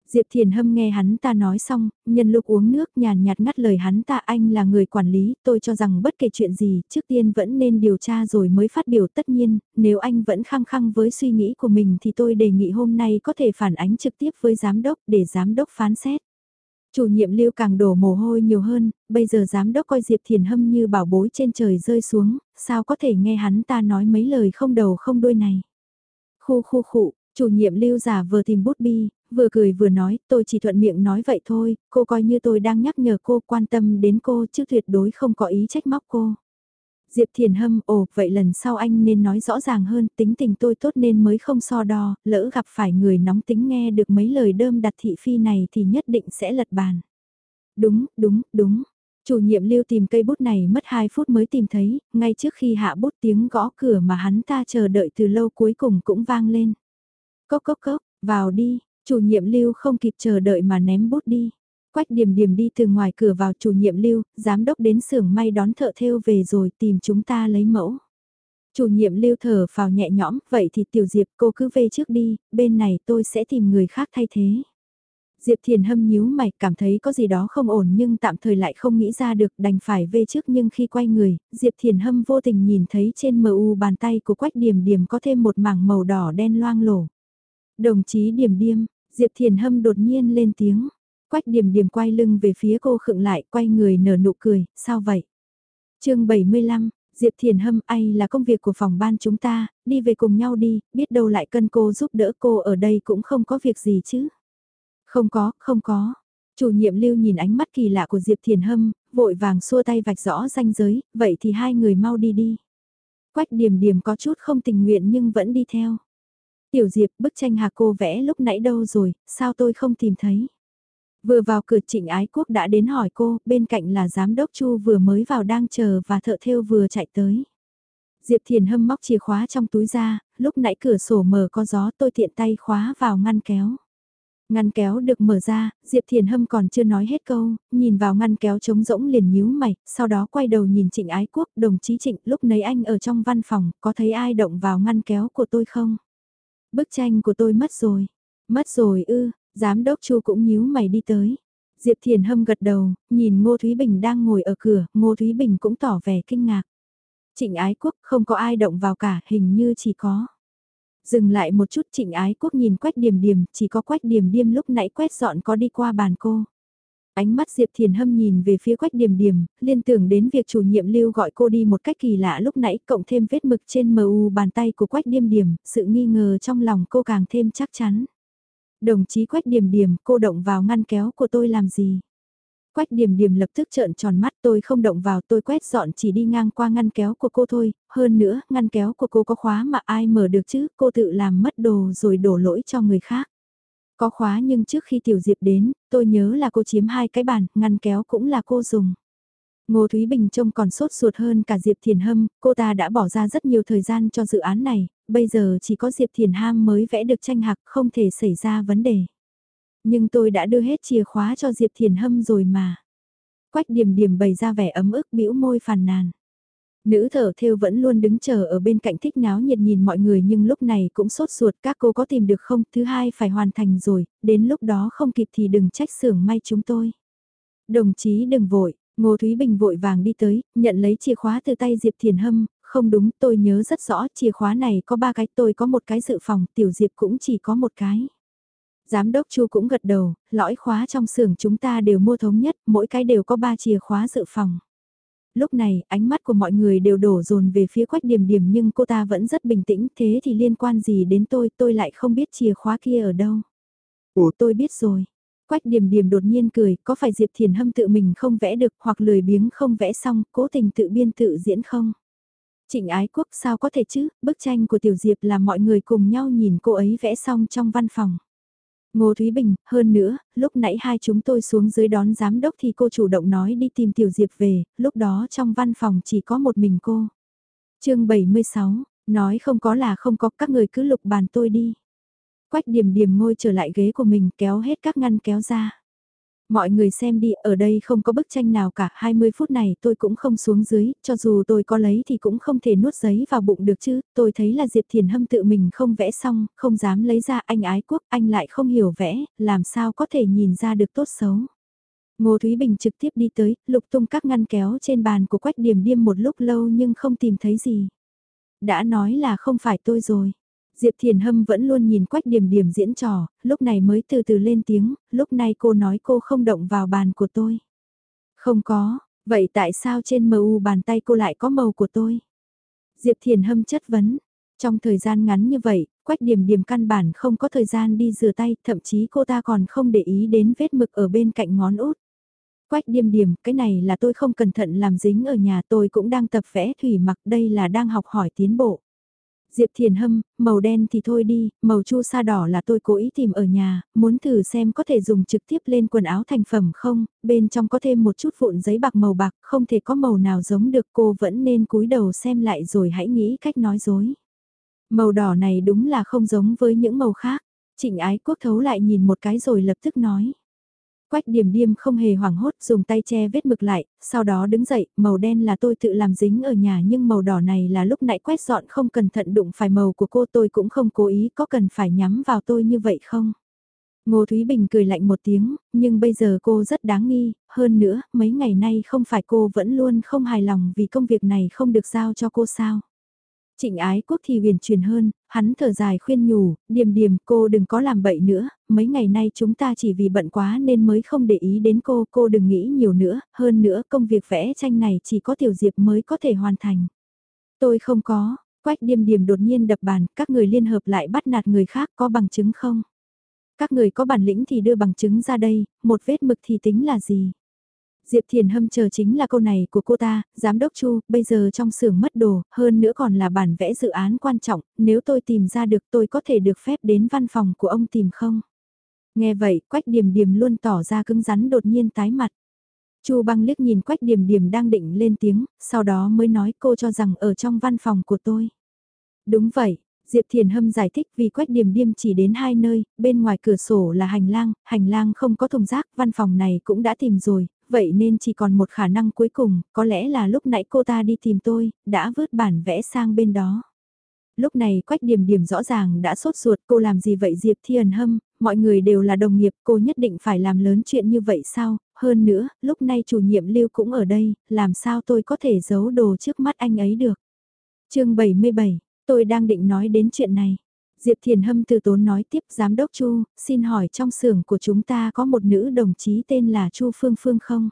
Diệp Thiền Hâm nghe hắn ta nói xong, nhân lúc uống nước nhàn nhạt ngắt lời hắn ta anh là người quản lý, tôi cho rằng bất kể chuyện gì, trước tiên vẫn nên điều tra rồi mới phát biểu tất nhiên, nếu anh vẫn khăng khăng với suy nghĩ của mình thì tôi đề nghị hôm nay có thể phản ánh trực tiếp với giám đốc để giám đốc phán xét. Chủ nhiệm lưu càng đổ mồ hôi nhiều hơn, bây giờ giám đốc coi Diệp Thiền Hâm như bảo bối trên trời rơi xuống, sao có thể nghe hắn ta nói mấy lời không đầu không đuôi này. Khu khu khụ, chủ nhiệm lưu giả vừa tìm bút bi, vừa cười vừa nói, tôi chỉ thuận miệng nói vậy thôi, cô coi như tôi đang nhắc nhở cô quan tâm đến cô chứ tuyệt đối không có ý trách móc cô. Diệp Thiền Hâm, ồ, vậy lần sau anh nên nói rõ ràng hơn, tính tình tôi tốt nên mới không so đo, lỡ gặp phải người nóng tính nghe được mấy lời đơm đặt thị phi này thì nhất định sẽ lật bàn. Đúng, đúng, đúng. Chủ nhiệm lưu tìm cây bút này mất 2 phút mới tìm thấy, ngay trước khi hạ bút tiếng gõ cửa mà hắn ta chờ đợi từ lâu cuối cùng cũng vang lên. Cốc cốc cốc, vào đi, chủ nhiệm lưu không kịp chờ đợi mà ném bút đi. Quách điểm điểm đi từ ngoài cửa vào chủ nhiệm lưu, giám đốc đến xưởng may đón thợ thêu về rồi tìm chúng ta lấy mẫu. Chủ nhiệm lưu thở vào nhẹ nhõm, vậy thì tiểu diệp cô cứ về trước đi, bên này tôi sẽ tìm người khác thay thế. Diệp Thiền hâm nhíu mày, cảm thấy có gì đó không ổn nhưng tạm thời lại không nghĩ ra được đành phải về trước nhưng khi quay người, Diệp Thiền hâm vô tình nhìn thấy trên MU bàn tay của Quách Điểm Điểm có thêm một mảng màu đỏ đen loang lổ. Đồng chí Điểm Điềm, Diệp Thiền hâm đột nhiên lên tiếng. Quách điểm điểm quay lưng về phía cô khựng lại, quay người nở nụ cười, sao vậy? chương 75, Diệp Thiền Hâm ai là công việc của phòng ban chúng ta, đi về cùng nhau đi, biết đâu lại cân cô giúp đỡ cô ở đây cũng không có việc gì chứ. Không có, không có. Chủ nhiệm lưu nhìn ánh mắt kỳ lạ của Diệp Thiền Hâm, vội vàng xua tay vạch rõ ranh giới, vậy thì hai người mau đi đi. Quách điểm điểm có chút không tình nguyện nhưng vẫn đi theo. Tiểu Diệp bức tranh hà cô vẽ lúc nãy đâu rồi, sao tôi không tìm thấy. Vừa vào cửa trịnh ái quốc đã đến hỏi cô, bên cạnh là giám đốc Chu vừa mới vào đang chờ và thợ thêu vừa chạy tới. Diệp Thiền hâm móc chìa khóa trong túi ra, lúc nãy cửa sổ mở có gió tôi tiện tay khóa vào ngăn kéo. Ngăn kéo được mở ra, Diệp Thiền Hâm còn chưa nói hết câu, nhìn vào ngăn kéo trống rỗng liền nhíu mày, sau đó quay đầu nhìn Trịnh Ái Quốc, đồng chí Trịnh, lúc nấy anh ở trong văn phòng, có thấy ai động vào ngăn kéo của tôi không? Bức tranh của tôi mất rồi. Mất rồi ư, Giám đốc Chu cũng nhíu mày đi tới. Diệp Thiền Hâm gật đầu, nhìn Ngô Thúy Bình đang ngồi ở cửa, Ngô Thúy Bình cũng tỏ vẻ kinh ngạc. Trịnh Ái Quốc không có ai động vào cả, hình như chỉ có. Dừng lại một chút Trịnh Ái Quốc nhìn Quách Điềm Điềm, chỉ có Quách Điềm Điềm lúc nãy quét dọn có đi qua bàn cô. Ánh mắt Diệp Thiền Hâm nhìn về phía Quách Điềm Điềm, liên tưởng đến việc chủ nhiệm lưu gọi cô đi một cách kỳ lạ lúc nãy, cộng thêm vết mực trên mu bàn tay của Quách Điềm Điềm, sự nghi ngờ trong lòng cô càng thêm chắc chắn. Đồng chí Quách điểm điểm cô động vào ngăn kéo của tôi làm gì? Quách điểm điểm lập tức trợn tròn mắt tôi không động vào tôi quét dọn chỉ đi ngang qua ngăn kéo của cô thôi, hơn nữa ngăn kéo của cô có khóa mà ai mở được chứ, cô tự làm mất đồ rồi đổ lỗi cho người khác. Có khóa nhưng trước khi Tiểu Diệp đến, tôi nhớ là cô chiếm hai cái bàn, ngăn kéo cũng là cô dùng. Ngô Thúy Bình trông còn sốt ruột hơn cả Diệp Thiền Hâm, cô ta đã bỏ ra rất nhiều thời gian cho dự án này, bây giờ chỉ có Diệp Thiền Ham mới vẽ được tranh hạc không thể xảy ra vấn đề. Nhưng tôi đã đưa hết chìa khóa cho Diệp Thiền Hâm rồi mà. Quách điểm điểm bày ra vẻ ấm ức bĩu môi phàn nàn. Nữ thở thêu vẫn luôn đứng chờ ở bên cạnh thích náo nhiệt nhìn mọi người nhưng lúc này cũng sốt ruột các cô có tìm được không, thứ hai phải hoàn thành rồi, đến lúc đó không kịp thì đừng trách xưởng may chúng tôi. Đồng chí đừng vội, Ngô Thúy Bình vội vàng đi tới, nhận lấy chìa khóa từ tay Diệp Thiền Hâm, không đúng tôi nhớ rất rõ chìa khóa này có ba cái tôi có một cái dự phòng, tiểu Diệp cũng chỉ có một cái. Giám đốc Chu cũng gật đầu, lõi khóa trong xưởng chúng ta đều mua thống nhất, mỗi cái đều có ba chìa khóa dự phòng. Lúc này, ánh mắt của mọi người đều đổ dồn về phía quách điểm điểm nhưng cô ta vẫn rất bình tĩnh, thế thì liên quan gì đến tôi, tôi lại không biết chìa khóa kia ở đâu. Ủa tôi biết rồi. Quách điểm điểm đột nhiên cười, có phải Diệp Thiền Hâm tự mình không vẽ được hoặc lười biếng không vẽ xong, cố tình tự biên tự diễn không? Trịnh ái quốc sao có thể chứ, bức tranh của Tiểu Diệp là mọi người cùng nhau nhìn cô ấy vẽ xong trong văn phòng. Ngô Thúy Bình, hơn nữa, lúc nãy hai chúng tôi xuống dưới đón giám đốc thì cô chủ động nói đi tìm Tiểu Diệp về, lúc đó trong văn phòng chỉ có một mình cô. chương 76, nói không có là không có các người cứ lục bàn tôi đi. Quách điểm điểm ngồi trở lại ghế của mình kéo hết các ngăn kéo ra. Mọi người xem đi, ở đây không có bức tranh nào cả, 20 phút này tôi cũng không xuống dưới, cho dù tôi có lấy thì cũng không thể nuốt giấy vào bụng được chứ, tôi thấy là Diệp Thiền Hâm tự mình không vẽ xong, không dám lấy ra anh ái quốc, anh lại không hiểu vẽ, làm sao có thể nhìn ra được tốt xấu. Ngô Thúy Bình trực tiếp đi tới, lục tung các ngăn kéo trên bàn của Quách Điềm điêm một lúc lâu nhưng không tìm thấy gì. Đã nói là không phải tôi rồi. Diệp Thiền Hâm vẫn luôn nhìn Quách Điềm Điềm diễn trò, lúc này mới từ từ lên tiếng, lúc này cô nói cô không động vào bàn của tôi. Không có, vậy tại sao trên mờ u bàn tay cô lại có màu của tôi? Diệp Thiền Hâm chất vấn. Trong thời gian ngắn như vậy, Quách Điềm Điềm căn bản không có thời gian đi rửa tay, thậm chí cô ta còn không để ý đến vết mực ở bên cạnh ngón út. Quách điềm điềm, cái này là tôi không cẩn thận làm dính ở nhà tôi cũng đang tập vẽ thủy mặc đây là đang học hỏi tiến bộ. Diệp Thiền Hâm, màu đen thì thôi đi, màu chu sa đỏ là tôi cố ý tìm ở nhà, muốn thử xem có thể dùng trực tiếp lên quần áo thành phẩm không, bên trong có thêm một chút vụn giấy bạc màu bạc, không thể có màu nào giống được cô vẫn nên cúi đầu xem lại rồi hãy nghĩ cách nói dối. Màu đỏ này đúng là không giống với những màu khác, trịnh ái quốc thấu lại nhìn một cái rồi lập tức nói. Quách điểm điềm không hề hoảng hốt dùng tay che vết mực lại, sau đó đứng dậy, màu đen là tôi tự làm dính ở nhà nhưng màu đỏ này là lúc nãy quét dọn không cẩn thận đụng phải màu của cô tôi cũng không cố ý có cần phải nhắm vào tôi như vậy không? Ngô Thúy Bình cười lạnh một tiếng, nhưng bây giờ cô rất đáng nghi, hơn nữa, mấy ngày nay không phải cô vẫn luôn không hài lòng vì công việc này không được giao cho cô sao? Trịnh ái quốc thì huyền truyền hơn, hắn thở dài khuyên nhủ, điềm điềm cô đừng có làm bậy nữa, mấy ngày nay chúng ta chỉ vì bận quá nên mới không để ý đến cô, cô đừng nghĩ nhiều nữa, hơn nữa công việc vẽ tranh này chỉ có tiểu diệp mới có thể hoàn thành. Tôi không có, quách điềm điềm đột nhiên đập bàn, các người liên hợp lại bắt nạt người khác có bằng chứng không? Các người có bản lĩnh thì đưa bằng chứng ra đây, một vết mực thì tính là gì? Diệp Thiền Hâm chờ chính là câu này của cô ta, giám đốc Chu, bây giờ trong xưởng mất đồ, hơn nữa còn là bản vẽ dự án quan trọng, nếu tôi tìm ra được tôi có thể được phép đến văn phòng của ông tìm không? Nghe vậy, Quách Điềm Điềm luôn tỏ ra cứng rắn đột nhiên tái mặt. Chu băng liếc nhìn Quách Điềm Điềm đang định lên tiếng, sau đó mới nói cô cho rằng ở trong văn phòng của tôi. Đúng vậy, Diệp Thiền Hâm giải thích vì Quách Điềm Điềm chỉ đến hai nơi, bên ngoài cửa sổ là hành lang, hành lang không có thùng rác, văn phòng này cũng đã tìm rồi, vậy nên chỉ còn một khả năng cuối cùng, có lẽ là lúc nãy cô ta đi tìm tôi, đã vứt bản vẽ sang bên đó. Lúc này Quách điểm điểm rõ ràng đã sốt ruột cô làm gì vậy Diệp Thiền Hâm, mọi người đều là đồng nghiệp cô nhất định phải làm lớn chuyện như vậy sao, hơn nữa, lúc nay chủ nhiệm lưu cũng ở đây, làm sao tôi có thể giấu đồ trước mắt anh ấy được. chương 77, tôi đang định nói đến chuyện này. Diệp Thiền Hâm từ tốn nói tiếp Giám đốc Chu, xin hỏi trong xưởng của chúng ta có một nữ đồng chí tên là Chu Phương Phương không?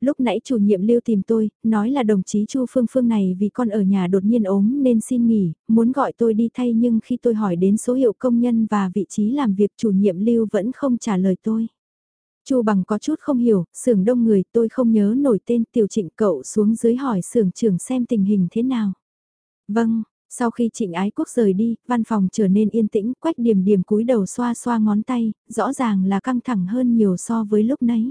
Lúc nãy chủ nhiệm lưu tìm tôi, nói là đồng chí Chu Phương Phương này vì con ở nhà đột nhiên ốm nên xin nghỉ, muốn gọi tôi đi thay nhưng khi tôi hỏi đến số hiệu công nhân và vị trí làm việc chủ nhiệm lưu vẫn không trả lời tôi. Chu bằng có chút không hiểu, xưởng đông người tôi không nhớ nổi tên tiểu trịnh cậu xuống dưới hỏi xưởng trưởng xem tình hình thế nào. Vâng, sau khi trịnh ái quốc rời đi, văn phòng trở nên yên tĩnh, quách điểm điểm cúi đầu xoa xoa ngón tay, rõ ràng là căng thẳng hơn nhiều so với lúc nấy.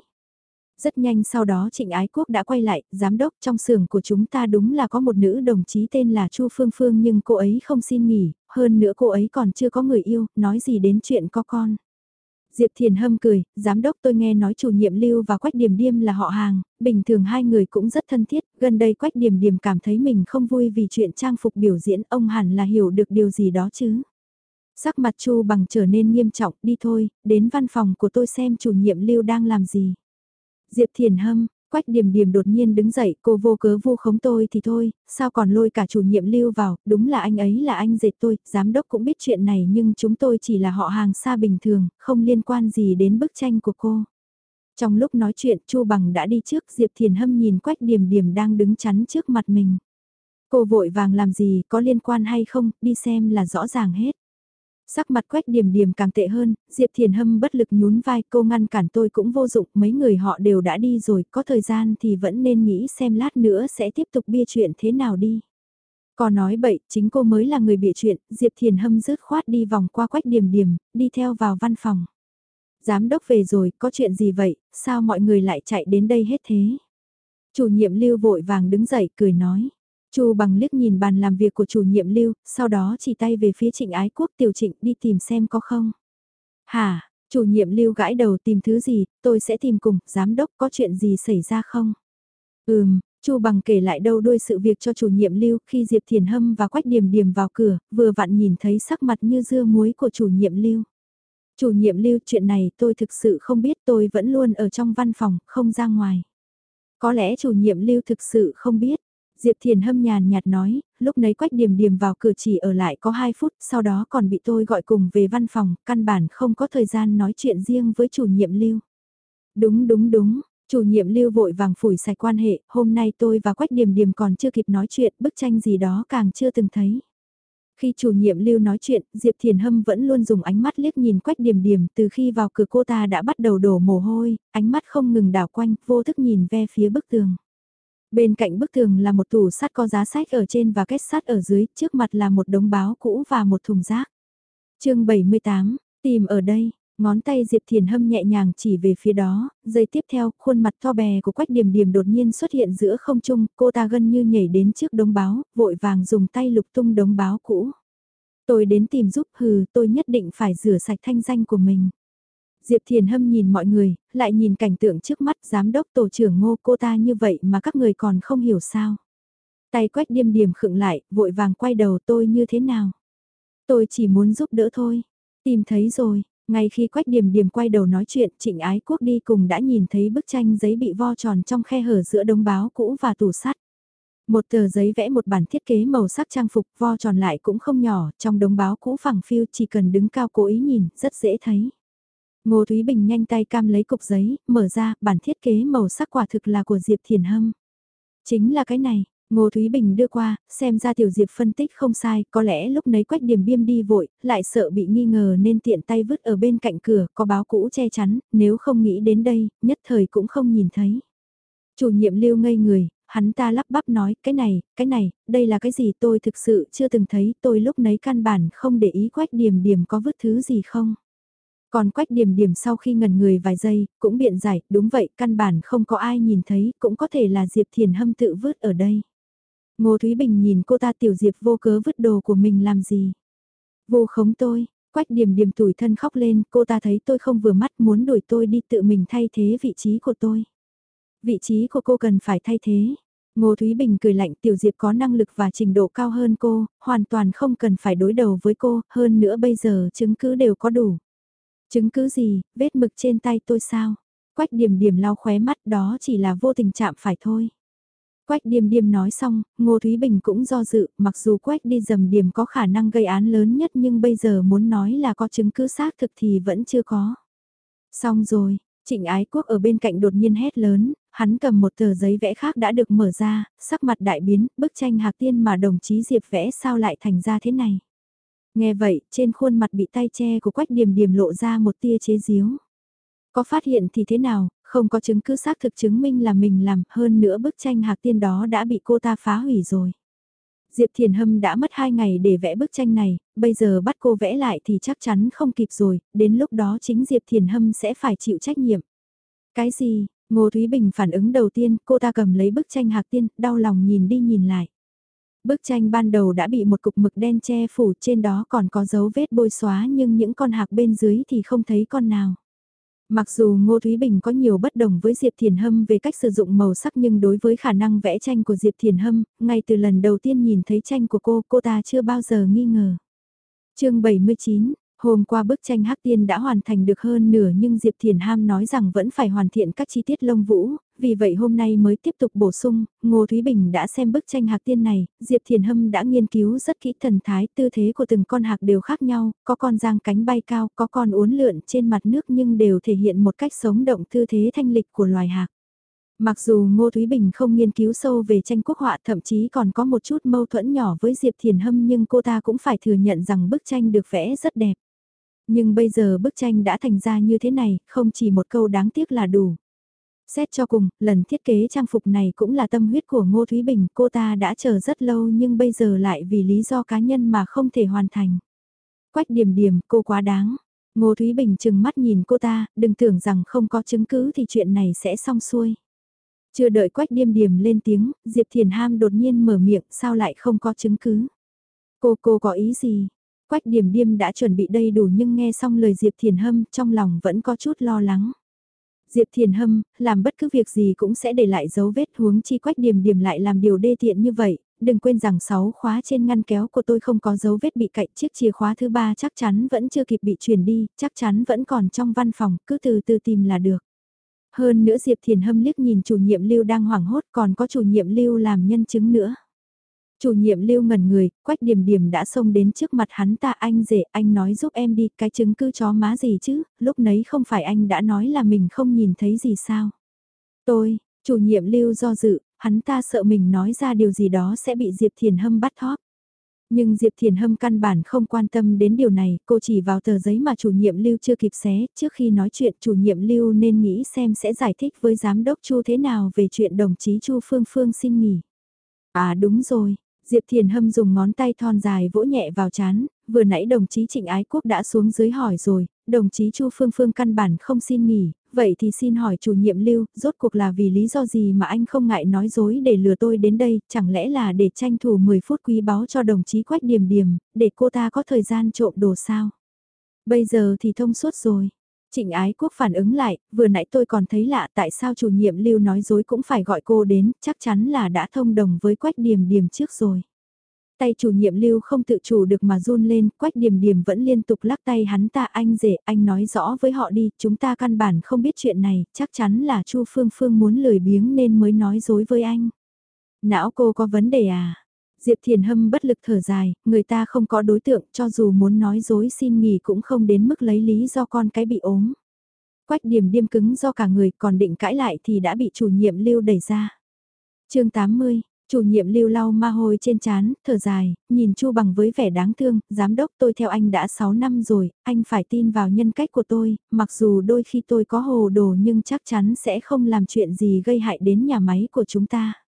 Rất nhanh sau đó Trịnh Ái Quốc đã quay lại, giám đốc trong xưởng của chúng ta đúng là có một nữ đồng chí tên là Chu Phương Phương nhưng cô ấy không xin nghỉ, hơn nữa cô ấy còn chưa có người yêu, nói gì đến chuyện có con. Diệp Thiền Hâm cười, giám đốc tôi nghe nói chủ nhiệm Lưu và Quách Điềm Điềm là họ hàng, bình thường hai người cũng rất thân thiết, gần đây Quách Điềm Điềm cảm thấy mình không vui vì chuyện trang phục biểu diễn, ông hẳn là hiểu được điều gì đó chứ. Sắc mặt Chu bằng trở nên nghiêm trọng, đi thôi, đến văn phòng của tôi xem chủ nhiệm Lưu đang làm gì. Diệp Thiền Hâm, Quách Điềm Điềm đột nhiên đứng dậy, cô vô cớ vu khống tôi thì thôi, sao còn lôi cả chủ nhiệm lưu vào, đúng là anh ấy là anh dệt tôi, giám đốc cũng biết chuyện này nhưng chúng tôi chỉ là họ hàng xa bình thường, không liên quan gì đến bức tranh của cô. Trong lúc nói chuyện Chu Bằng đã đi trước Diệp Thiền Hâm nhìn Quách Điềm Điềm đang đứng chắn trước mặt mình. Cô vội vàng làm gì, có liên quan hay không, đi xem là rõ ràng hết. Sắc mặt quách điểm điểm càng tệ hơn, Diệp Thiền Hâm bất lực nhún vai cô ngăn cản tôi cũng vô dụng, mấy người họ đều đã đi rồi, có thời gian thì vẫn nên nghĩ xem lát nữa sẽ tiếp tục bia chuyện thế nào đi. Có nói bậy, chính cô mới là người bịa chuyện, Diệp Thiền Hâm rứt khoát đi vòng qua quách điểm điểm, đi theo vào văn phòng. Giám đốc về rồi, có chuyện gì vậy, sao mọi người lại chạy đến đây hết thế? Chủ nhiệm lưu vội vàng đứng dậy cười nói. Chu bằng liếc nhìn bàn làm việc của chủ nhiệm lưu, sau đó chỉ tay về phía trịnh ái quốc tiểu trịnh đi tìm xem có không. Hả, Chủ nhiệm lưu gãi đầu tìm thứ gì, tôi sẽ tìm cùng, giám đốc có chuyện gì xảy ra không? Ừm, Chu bằng kể lại đâu đuôi sự việc cho chủ nhiệm lưu khi Diệp Thiền Hâm và Quách Điềm Điềm vào cửa, vừa vặn nhìn thấy sắc mặt như dưa muối của chủ nhiệm lưu. Chủ nhiệm lưu chuyện này tôi thực sự không biết tôi vẫn luôn ở trong văn phòng, không ra ngoài. Có lẽ chủ nhiệm lưu thực sự không biết. Diệp Thiền hâm nhàn nhạt nói, lúc nấy quách điểm điểm vào cửa chỉ ở lại có 2 phút, sau đó còn bị tôi gọi cùng về văn phòng, căn bản không có thời gian nói chuyện riêng với chủ nhiệm lưu. Đúng đúng đúng, chủ nhiệm lưu vội vàng phủi sạch quan hệ, hôm nay tôi và quách điểm điểm còn chưa kịp nói chuyện, bức tranh gì đó càng chưa từng thấy. Khi chủ nhiệm lưu nói chuyện, Diệp Thiền Hâm vẫn luôn dùng ánh mắt liếc nhìn quách điểm điểm từ khi vào cửa cô ta đã bắt đầu đổ mồ hôi, ánh mắt không ngừng đảo quanh, vô thức nhìn ve phía bức tường. Bên cạnh bức tường là một tủ sắt có giá sách ở trên và kết sắt ở dưới, trước mặt là một đống báo cũ và một thùng rác. chương 78, tìm ở đây, ngón tay Diệp Thiền Hâm nhẹ nhàng chỉ về phía đó, giây tiếp theo, khuôn mặt to bè của Quách điểm điểm đột nhiên xuất hiện giữa không trung, cô ta gần như nhảy đến trước đống báo, vội vàng dùng tay lục tung đống báo cũ. Tôi đến tìm giúp hừ, tôi nhất định phải rửa sạch thanh danh của mình. Diệp Thiền Hâm nhìn mọi người, lại nhìn cảnh tượng trước mắt giám đốc tổ trưởng ngô cô ta như vậy mà các người còn không hiểu sao. Tay quách điềm điềm khựng lại, vội vàng quay đầu tôi như thế nào. Tôi chỉ muốn giúp đỡ thôi. Tìm thấy rồi, ngay khi quách điềm điềm quay đầu nói chuyện trịnh ái quốc đi cùng đã nhìn thấy bức tranh giấy bị vo tròn trong khe hở giữa đống báo cũ và tủ sắt. Một tờ giấy vẽ một bản thiết kế màu sắc trang phục vo tròn lại cũng không nhỏ, trong đống báo cũ phẳng phiu chỉ cần đứng cao cố ý nhìn, rất dễ thấy. Ngô Thúy Bình nhanh tay cam lấy cục giấy, mở ra, bản thiết kế màu sắc quả thực là của Diệp Thiền Hâm. Chính là cái này, Ngô Thúy Bình đưa qua, xem ra Tiểu Diệp phân tích không sai, có lẽ lúc nấy quách điểm biêm đi vội, lại sợ bị nghi ngờ nên tiện tay vứt ở bên cạnh cửa, có báo cũ che chắn, nếu không nghĩ đến đây, nhất thời cũng không nhìn thấy. Chủ nhiệm lưu ngây người, hắn ta lắp bắp nói, cái này, cái này, đây là cái gì tôi thực sự chưa từng thấy, tôi lúc nấy căn bản không để ý quách điểm điểm có vứt thứ gì không. Còn quách điểm điểm sau khi ngần người vài giây, cũng biện giải, đúng vậy, căn bản không có ai nhìn thấy, cũng có thể là Diệp Thiền Hâm tự vứt ở đây. Ngô Thúy Bình nhìn cô ta tiểu Diệp vô cớ vứt đồ của mình làm gì. Vô khống tôi, quách điểm điểm tủi thân khóc lên, cô ta thấy tôi không vừa mắt muốn đuổi tôi đi tự mình thay thế vị trí của tôi. Vị trí của cô cần phải thay thế. Ngô Thúy Bình cười lạnh Tiểu Diệp có năng lực và trình độ cao hơn cô, hoàn toàn không cần phải đối đầu với cô, hơn nữa bây giờ chứng cứ đều có đủ. Chứng cứ gì, vết mực trên tay tôi sao? Quách điểm điểm lau khóe mắt đó chỉ là vô tình chạm phải thôi. Quách điềm điềm nói xong, Ngô Thúy Bình cũng do dự, mặc dù quách đi dầm điểm có khả năng gây án lớn nhất nhưng bây giờ muốn nói là có chứng cứ xác thực thì vẫn chưa có. Xong rồi, Trịnh Ái Quốc ở bên cạnh đột nhiên hét lớn, hắn cầm một tờ giấy vẽ khác đã được mở ra, sắc mặt đại biến, bức tranh hạc tiên mà đồng chí Diệp vẽ sao lại thành ra thế này. Nghe vậy, trên khuôn mặt bị tay che của quách điềm điềm lộ ra một tia chế giếu. Có phát hiện thì thế nào, không có chứng cứ xác thực chứng minh là mình làm, hơn nữa bức tranh hạc tiên đó đã bị cô ta phá hủy rồi. Diệp Thiền Hâm đã mất 2 ngày để vẽ bức tranh này, bây giờ bắt cô vẽ lại thì chắc chắn không kịp rồi, đến lúc đó chính Diệp Thiền Hâm sẽ phải chịu trách nhiệm. Cái gì? Ngô Thúy Bình phản ứng đầu tiên, cô ta cầm lấy bức tranh hạc tiên, đau lòng nhìn đi nhìn lại. Bức tranh ban đầu đã bị một cục mực đen che phủ trên đó còn có dấu vết bôi xóa nhưng những con hạc bên dưới thì không thấy con nào. Mặc dù Ngô Thúy Bình có nhiều bất đồng với Diệp Thiền Hâm về cách sử dụng màu sắc nhưng đối với khả năng vẽ tranh của Diệp Thiền Hâm, ngay từ lần đầu tiên nhìn thấy tranh của cô, cô ta chưa bao giờ nghi ngờ. chương 79, Hôm qua bức tranh Hắc Tiên đã hoàn thành được hơn nửa nhưng Diệp Thiền Ham nói rằng vẫn phải hoàn thiện các chi tiết lông vũ, vì vậy hôm nay mới tiếp tục bổ sung, Ngô Thúy Bình đã xem bức tranh Hạc Tiên này, Diệp Thiền Hâm đã nghiên cứu rất kỹ thần thái, tư thế của từng con hạc đều khác nhau, có con giang cánh bay cao, có con uốn lượn trên mặt nước nhưng đều thể hiện một cách sống động tư thế thanh lịch của loài hạc. Mặc dù Ngô Thúy Bình không nghiên cứu sâu về tranh quốc họa thậm chí còn có một chút mâu thuẫn nhỏ với Diệp Thiền Hâm nhưng cô ta cũng phải thừa nhận rằng bức tranh được vẽ rất đẹp. Nhưng bây giờ bức tranh đã thành ra như thế này, không chỉ một câu đáng tiếc là đủ. Xét cho cùng, lần thiết kế trang phục này cũng là tâm huyết của Ngô Thúy Bình, cô ta đã chờ rất lâu nhưng bây giờ lại vì lý do cá nhân mà không thể hoàn thành. Quách điểm điểm, cô quá đáng. Ngô Thúy Bình chừng mắt nhìn cô ta, đừng tưởng rằng không có chứng cứ thì chuyện này sẽ xong xuôi. Chưa đợi Quách điềm điểm lên tiếng, Diệp Thiền Ham đột nhiên mở miệng sao lại không có chứng cứ. Cô cô có ý gì? Quách điểm điêm đã chuẩn bị đầy đủ nhưng nghe xong lời Diệp Thiền Hâm trong lòng vẫn có chút lo lắng. Diệp Thiền Hâm, làm bất cứ việc gì cũng sẽ để lại dấu vết huống chi quách điểm điểm lại làm điều đê tiện như vậy, đừng quên rằng sáu khóa trên ngăn kéo của tôi không có dấu vết bị cậy, chiếc chìa khóa thứ ba chắc chắn vẫn chưa kịp bị chuyển đi, chắc chắn vẫn còn trong văn phòng, cứ từ từ tìm là được. Hơn nữa Diệp Thiền Hâm liếc nhìn chủ nhiệm Lưu đang hoảng hốt còn có chủ nhiệm Lưu làm nhân chứng nữa. Chủ nhiệm lưu ngẩn người, quách điểm điểm đã xông đến trước mặt hắn ta anh rể, anh nói giúp em đi, cái chứng cứ chó má gì chứ, lúc nấy không phải anh đã nói là mình không nhìn thấy gì sao. Tôi, chủ nhiệm lưu do dự, hắn ta sợ mình nói ra điều gì đó sẽ bị Diệp Thiền Hâm bắt thóp. Nhưng Diệp Thiền Hâm căn bản không quan tâm đến điều này, cô chỉ vào tờ giấy mà chủ nhiệm lưu chưa kịp xé, trước khi nói chuyện chủ nhiệm lưu nên nghĩ xem sẽ giải thích với giám đốc Chu thế nào về chuyện đồng chí Chu Phương Phương xin nghỉ. À đúng rồi, Diệp Thiền Hâm dùng ngón tay thon dài vỗ nhẹ vào chán, vừa nãy đồng chí Trịnh Ái Quốc đã xuống dưới hỏi rồi, đồng chí Chu Phương Phương căn bản không xin nghỉ, vậy thì xin hỏi chủ nhiệm lưu, rốt cuộc là vì lý do gì mà anh không ngại nói dối để lừa tôi đến đây, chẳng lẽ là để tranh thủ 10 phút quý báu cho đồng chí Quách Điềm Điềm, để cô ta có thời gian trộm đồ sao? Bây giờ thì thông suốt rồi. Trịnh Ái Quốc phản ứng lại, vừa nãy tôi còn thấy lạ tại sao chủ nhiệm lưu nói dối cũng phải gọi cô đến, chắc chắn là đã thông đồng với Quách Điềm Điềm trước rồi. Tay chủ nhiệm lưu không tự chủ được mà run lên, Quách Điềm Điềm vẫn liên tục lắc tay hắn ta anh rể, anh nói rõ với họ đi, chúng ta căn bản không biết chuyện này, chắc chắn là Chu Phương Phương muốn lười biếng nên mới nói dối với anh. Não cô có vấn đề à? Diệp Thiền Hâm bất lực thở dài, người ta không có đối tượng cho dù muốn nói dối xin nghỉ cũng không đến mức lấy lý do con cái bị ốm. Quách điểm điêm cứng do cả người còn định cãi lại thì đã bị chủ nhiệm lưu đẩy ra. chương 80, chủ nhiệm lưu lau ma hồi trên chán, thở dài, nhìn Chu bằng với vẻ đáng thương, giám đốc tôi theo anh đã 6 năm rồi, anh phải tin vào nhân cách của tôi, mặc dù đôi khi tôi có hồ đồ nhưng chắc chắn sẽ không làm chuyện gì gây hại đến nhà máy của chúng ta.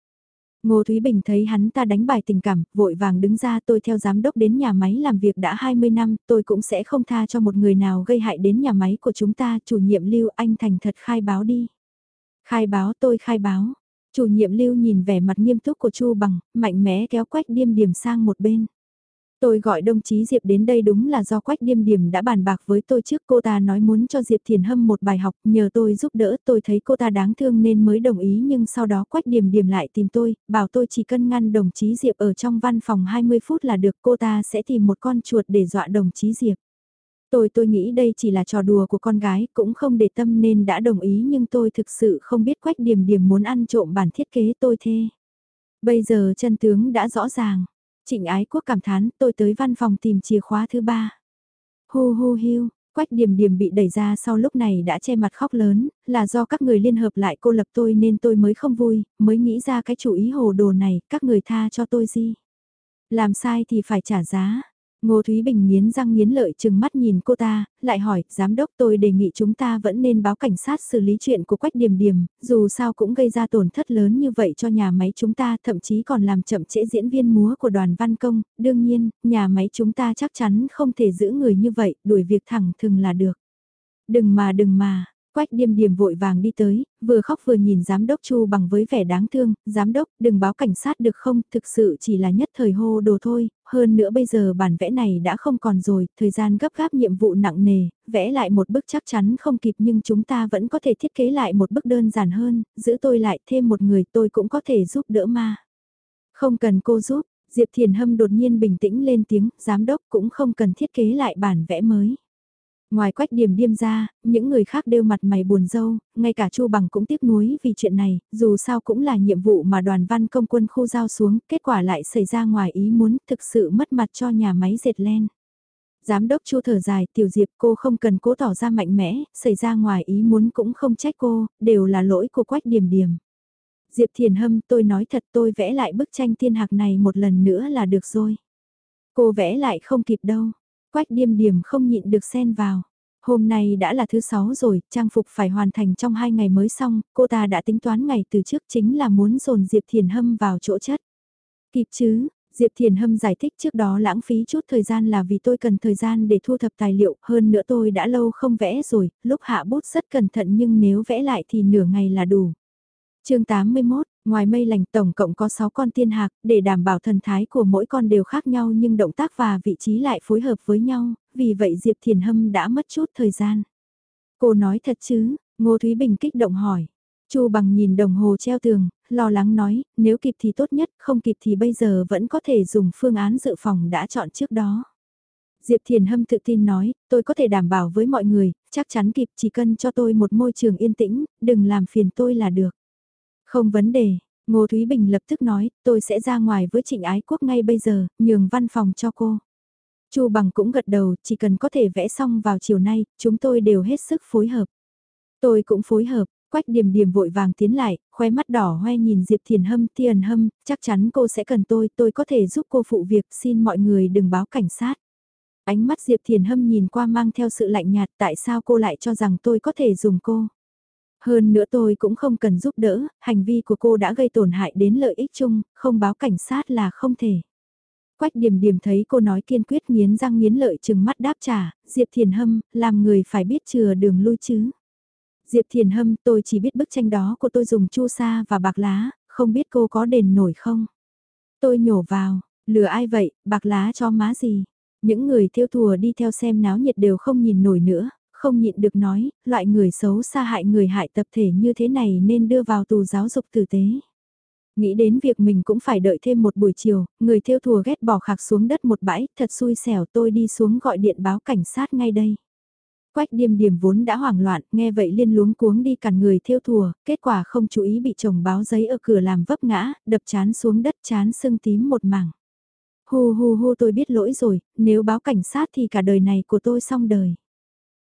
Ngô Thúy Bình thấy hắn ta đánh bài tình cảm, vội vàng đứng ra tôi theo giám đốc đến nhà máy làm việc đã 20 năm, tôi cũng sẽ không tha cho một người nào gây hại đến nhà máy của chúng ta, chủ nhiệm lưu anh thành thật khai báo đi. Khai báo tôi khai báo, chủ nhiệm lưu nhìn vẻ mặt nghiêm túc của Chu Bằng, mạnh mẽ kéo quách điêm điểm sang một bên. Tôi gọi đồng chí Diệp đến đây đúng là do Quách Điềm Điềm đã bàn bạc với tôi trước cô ta nói muốn cho Diệp Thiền Hâm một bài học nhờ tôi giúp đỡ tôi thấy cô ta đáng thương nên mới đồng ý nhưng sau đó Quách Điềm Điềm lại tìm tôi, bảo tôi chỉ cần ngăn đồng chí Diệp ở trong văn phòng 20 phút là được cô ta sẽ tìm một con chuột để dọa đồng chí Diệp. Tôi tôi nghĩ đây chỉ là trò đùa của con gái cũng không để tâm nên đã đồng ý nhưng tôi thực sự không biết Quách Điềm Điềm muốn ăn trộm bản thiết kế tôi thê. Bây giờ chân tướng đã rõ ràng. Trịnh ái quốc cảm thán, tôi tới văn phòng tìm chìa khóa thứ ba. Hu hu hiu, Quách Điềm Điềm bị đẩy ra sau lúc này đã che mặt khóc lớn, là do các người liên hợp lại cô lập tôi nên tôi mới không vui, mới nghĩ ra cái chủ ý hồ đồ này, các người tha cho tôi gì. Làm sai thì phải trả giá, Ngô Thúy Bình nghiến răng nghiến lợi chừng mắt nhìn cô ta, lại hỏi, giám đốc tôi đề nghị chúng ta vẫn nên báo cảnh sát xử lý chuyện của Quách Điềm Điềm, dù sao cũng gây ra tổn thất lớn như vậy cho nhà máy chúng ta, thậm chí còn làm chậm trễ diễn viên múa của đoàn văn công, đương nhiên, nhà máy chúng ta chắc chắn không thể giữ người như vậy, đuổi việc thẳng thừng là được. Đừng mà đừng mà, Quách điềm điềm vội vàng đi tới, vừa khóc vừa nhìn giám đốc Chu bằng với vẻ đáng thương, giám đốc đừng báo cảnh sát được không, thực sự chỉ là nhất thời hô đồ thôi, hơn nữa bây giờ bản vẽ này đã không còn rồi, thời gian gấp gáp nhiệm vụ nặng nề, vẽ lại một bức chắc chắn không kịp nhưng chúng ta vẫn có thể thiết kế lại một bức đơn giản hơn, giữ tôi lại thêm một người tôi cũng có thể giúp đỡ ma. Không cần cô giúp, Diệp Thiền Hâm đột nhiên bình tĩnh lên tiếng, giám đốc cũng không cần thiết kế lại bản vẽ mới. Ngoài quách điểm điêm ra, những người khác đều mặt mày buồn râu, ngay cả Chu Bằng cũng tiếc nuối vì chuyện này, dù sao cũng là nhiệm vụ mà đoàn văn công quân khu giao xuống, kết quả lại xảy ra ngoài ý muốn, thực sự mất mặt cho nhà máy dệt len. Giám đốc Chu thở dài, tiểu diệp cô không cần cố tỏ ra mạnh mẽ, xảy ra ngoài ý muốn cũng không trách cô, đều là lỗi của quách điểm điểm. Diệp Thiền Hâm tôi nói thật tôi vẽ lại bức tranh thiên hạc này một lần nữa là được rồi. Cô vẽ lại không kịp đâu, Quách điềm điềm không nhịn được xen vào. Hôm nay đã là thứ sáu rồi, trang phục phải hoàn thành trong hai ngày mới xong, cô ta đã tính toán ngày từ trước chính là muốn dồn Diệp Thiền Hâm vào chỗ chất. Kịp chứ, Diệp Thiền Hâm giải thích trước đó lãng phí chút thời gian là vì tôi cần thời gian để thu thập tài liệu, hơn nữa tôi đã lâu không vẽ rồi, lúc hạ bút rất cẩn thận nhưng nếu vẽ lại thì nửa ngày là đủ. chương 81, Ngoài mây lành tổng cộng có 6 con tiên hạc, để đảm bảo thần thái của mỗi con đều khác nhau nhưng động tác và vị trí lại phối hợp với nhau, vì vậy Diệp Thiền Hâm đã mất chút thời gian. Cô nói thật chứ, Ngô Thúy Bình kích động hỏi. Chu bằng nhìn đồng hồ treo tường, lo lắng nói, nếu kịp thì tốt nhất, không kịp thì bây giờ vẫn có thể dùng phương án dự phòng đã chọn trước đó. Diệp Thiền Hâm tự tin nói, tôi có thể đảm bảo với mọi người, chắc chắn kịp chỉ cần cho tôi một môi trường yên tĩnh, đừng làm phiền tôi là được. Không vấn đề, Ngô Thúy Bình lập tức nói, tôi sẽ ra ngoài với Trịnh Ái Quốc ngay bây giờ, nhường văn phòng cho cô. Chu Bằng cũng gật đầu, chỉ cần có thể vẽ xong vào chiều nay, chúng tôi đều hết sức phối hợp. Tôi cũng phối hợp, Quách Điềm Điềm vội vàng tiến lại, khóe mắt đỏ hoe nhìn Diệp Thiền Hâm, Thiền Hâm, chắc chắn cô sẽ cần tôi, tôi có thể giúp cô phụ việc, xin mọi người đừng báo cảnh sát. Ánh mắt Diệp Thiền Hâm nhìn qua mang theo sự lạnh nhạt, tại sao cô lại cho rằng tôi có thể dùng cô? Hơn nữa tôi cũng không cần giúp đỡ, hành vi của cô đã gây tổn hại đến lợi ích chung, không báo cảnh sát là không thể. Quách điểm điểm thấy cô nói kiên quyết nghiến răng nghiến lợi chừng mắt đáp trả, Diệp Thiền Hâm, làm người phải biết chừa đường lui chứ. Diệp Thiền Hâm, tôi chỉ biết bức tranh đó của tôi dùng chu sa và bạc lá, không biết cô có đền nổi không? Tôi nhổ vào, lừa ai vậy, bạc lá cho má gì? Những người thiêu thùa đi theo xem náo nhiệt đều không nhìn nổi nữa, không nhịn được nói, loại người xấu xa hại người hại tập thể như thế này nên đưa vào tù giáo dục tử tế. Nghĩ đến việc mình cũng phải đợi thêm một buổi chiều, người theo thùa ghét bỏ khạc xuống đất một bãi, thật xui xẻo tôi đi xuống gọi điện báo cảnh sát ngay đây. Quách điềm điềm vốn đã hoảng loạn, nghe vậy liên luống cuống đi cản người theo thùa, kết quả không chú ý bị chồng báo giấy ở cửa làm vấp ngã, đập chán xuống đất chán sưng tím một mảng. Hù hù hù tôi biết lỗi rồi, nếu báo cảnh sát thì cả đời này của tôi xong đời.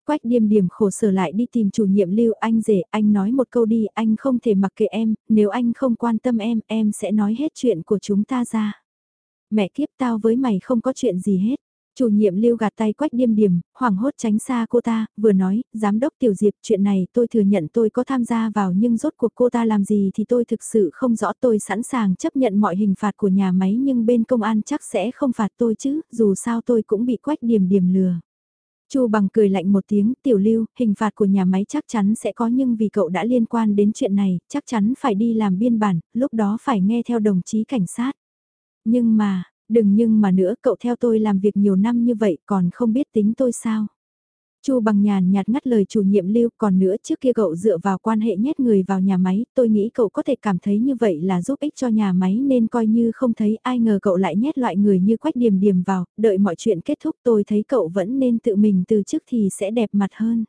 Quách điềm điềm khổ sở lại đi tìm chủ nhiệm lưu anh rể, anh nói một câu đi, anh không thể mặc kệ em, nếu anh không quan tâm em, em sẽ nói hết chuyện của chúng ta ra. Mẹ kiếp tao với mày không có chuyện gì hết. Chủ nhiệm lưu gạt tay quách điềm điềm, hoảng hốt tránh xa cô ta, vừa nói, giám đốc tiểu diệp chuyện này tôi thừa nhận tôi có tham gia vào nhưng rốt cuộc cô ta làm gì thì tôi thực sự không rõ tôi sẵn sàng chấp nhận mọi hình phạt của nhà máy nhưng bên công an chắc sẽ không phạt tôi chứ, dù sao tôi cũng bị quách điềm điềm lừa. Chu bằng cười lạnh một tiếng, tiểu lưu, hình phạt của nhà máy chắc chắn sẽ có nhưng vì cậu đã liên quan đến chuyện này, chắc chắn phải đi làm biên bản, lúc đó phải nghe theo đồng chí cảnh sát. Nhưng mà, đừng nhưng mà nữa, cậu theo tôi làm việc nhiều năm như vậy còn không biết tính tôi sao. Chu bằng nhàn nhạt ngắt lời chủ nhiệm lưu còn nữa trước kia cậu dựa vào quan hệ nhét người vào nhà máy, tôi nghĩ cậu có thể cảm thấy như vậy là giúp ích cho nhà máy nên coi như không thấy ai ngờ cậu lại nhét loại người như quách điềm điềm vào, đợi mọi chuyện kết thúc tôi thấy cậu vẫn nên tự mình từ trước thì sẽ đẹp mặt hơn.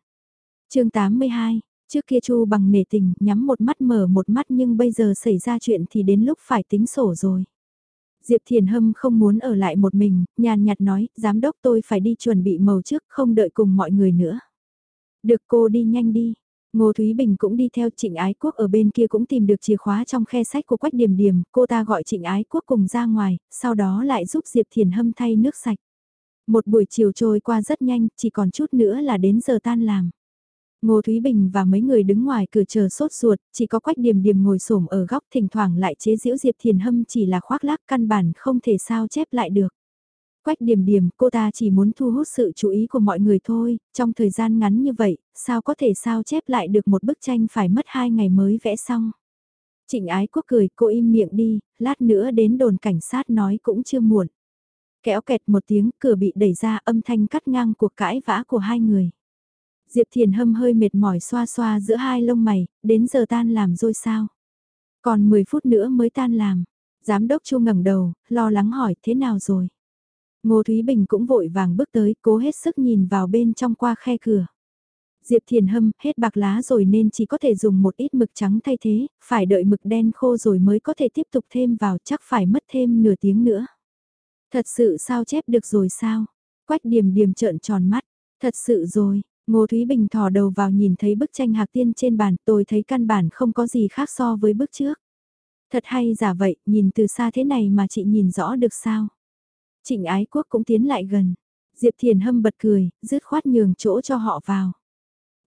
chương 82 Trước kia Chu bằng nể tình, nhắm một mắt mở một mắt nhưng bây giờ xảy ra chuyện thì đến lúc phải tính sổ rồi. Diệp Thiền Hâm không muốn ở lại một mình, nhàn nhạt nói, giám đốc tôi phải đi chuẩn bị màu trước, không đợi cùng mọi người nữa. Được cô đi nhanh đi. Ngô Thúy Bình cũng đi theo Trịnh Ái Quốc ở bên kia cũng tìm được chìa khóa trong khe sách của Quách Điềm Điềm, cô ta gọi Trịnh Ái Quốc cùng ra ngoài, sau đó lại giúp Diệp Thiền Hâm thay nước sạch. Một buổi chiều trôi qua rất nhanh, chỉ còn chút nữa là đến giờ tan làm. Ngô Thúy Bình và mấy người đứng ngoài cửa chờ sốt ruột, chỉ có Quách Điềm Điềm ngồi xổm ở góc thỉnh thoảng lại chế giễu Diệp Thiền Hâm chỉ là khoác lác căn bản không thể sao chép lại được. Quách Điềm Điềm, cô ta chỉ muốn thu hút sự chú ý của mọi người thôi, trong thời gian ngắn như vậy, sao có thể sao chép lại được một bức tranh phải mất hai ngày mới vẽ xong. Trịnh Ái Quốc cười, cô im miệng đi, lát nữa đến đồn cảnh sát nói cũng chưa muộn. Kéo kẹt một tiếng, cửa bị đẩy ra âm thanh cắt ngang cuộc cãi vã của hai người. Diệp Thiền Hâm hơi mệt mỏi xoa xoa giữa hai lông mày, đến giờ tan làm rồi sao? Còn 10 phút nữa mới tan làm. Giám đốc Chu ngẩng đầu, lo lắng hỏi thế nào rồi? Ngô Thúy Bình cũng vội vàng bước tới, cố hết sức nhìn vào bên trong qua khe cửa. Diệp Thiền Hâm, hết bạc lá rồi nên chỉ có thể dùng một ít mực trắng thay thế, phải đợi mực đen khô rồi mới có thể tiếp tục thêm vào chắc phải mất thêm nửa tiếng nữa. Thật sự sao chép được rồi sao? Quách điểm điểm trợn tròn mắt, thật sự rồi, Ngô Thúy Bình thò đầu vào nhìn thấy bức tranh hạc tiên trên bàn, tôi thấy căn bản không có gì khác so với bức trước. Thật hay giả vậy, nhìn từ xa thế này mà chị nhìn rõ được sao? Trịnh Ái Quốc cũng tiến lại gần. Diệp Thiền Hâm bật cười, dứt khoát nhường chỗ cho họ vào.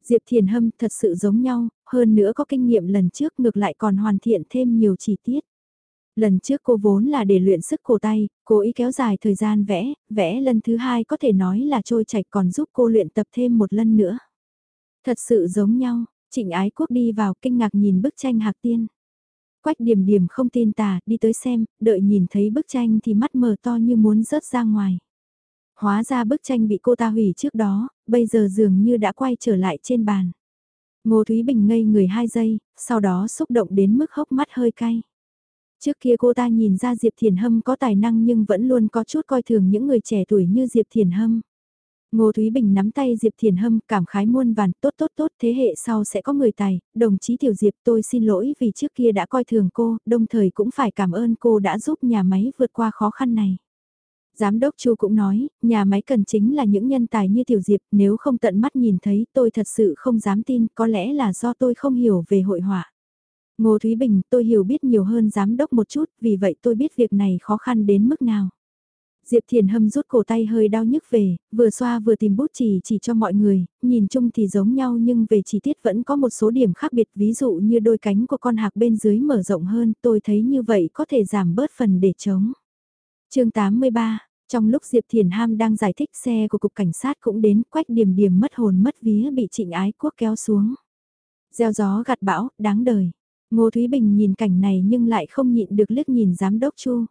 Diệp Thiền Hâm thật sự giống nhau, hơn nữa có kinh nghiệm lần trước ngược lại còn hoàn thiện thêm nhiều chi tiết. Lần trước cô vốn là để luyện sức cổ tay, cố ý kéo dài thời gian vẽ, vẽ lần thứ hai có thể nói là trôi chảy còn giúp cô luyện tập thêm một lần nữa. Thật sự giống nhau, trịnh ái quốc đi vào kinh ngạc nhìn bức tranh hạc tiên. Quách điểm điểm không tin tà, đi tới xem, đợi nhìn thấy bức tranh thì mắt mở to như muốn rớt ra ngoài. Hóa ra bức tranh bị cô ta hủy trước đó, bây giờ dường như đã quay trở lại trên bàn. Ngô Thúy Bình ngây người hai giây, sau đó xúc động đến mức hốc mắt hơi cay. Trước kia cô ta nhìn ra Diệp Thiền Hâm có tài năng nhưng vẫn luôn có chút coi thường những người trẻ tuổi như Diệp Thiền Hâm. Ngô Thúy Bình nắm tay Diệp Thiền Hâm cảm khái muôn vàn tốt tốt tốt thế hệ sau sẽ có người tài, đồng chí Tiểu Diệp tôi xin lỗi vì trước kia đã coi thường cô, đồng thời cũng phải cảm ơn cô đã giúp nhà máy vượt qua khó khăn này. Giám đốc Chu cũng nói, nhà máy cần chính là những nhân tài như Tiểu Diệp, nếu không tận mắt nhìn thấy tôi thật sự không dám tin, có lẽ là do tôi không hiểu về hội họa. Ngô Thúy Bình, tôi hiểu biết nhiều hơn giám đốc một chút, vì vậy tôi biết việc này khó khăn đến mức nào. Diệp Thiền Hâm rút cổ tay hơi đau nhức về, vừa xoa vừa tìm bút chỉ chỉ cho mọi người, nhìn chung thì giống nhau nhưng về chi tiết vẫn có một số điểm khác biệt ví dụ như đôi cánh của con hạc bên dưới mở rộng hơn, tôi thấy như vậy có thể giảm bớt phần để chống. chương 83, trong lúc Diệp Thiền Ham đang giải thích xe của cục cảnh sát cũng đến quách điểm điểm mất hồn mất vía bị trịnh ái quốc kéo xuống. Gieo gió gặt bão, đáng đời. Ngô Thúy Bình nhìn cảnh này nhưng lại không nhịn được liếc nhìn giám đốc Chu.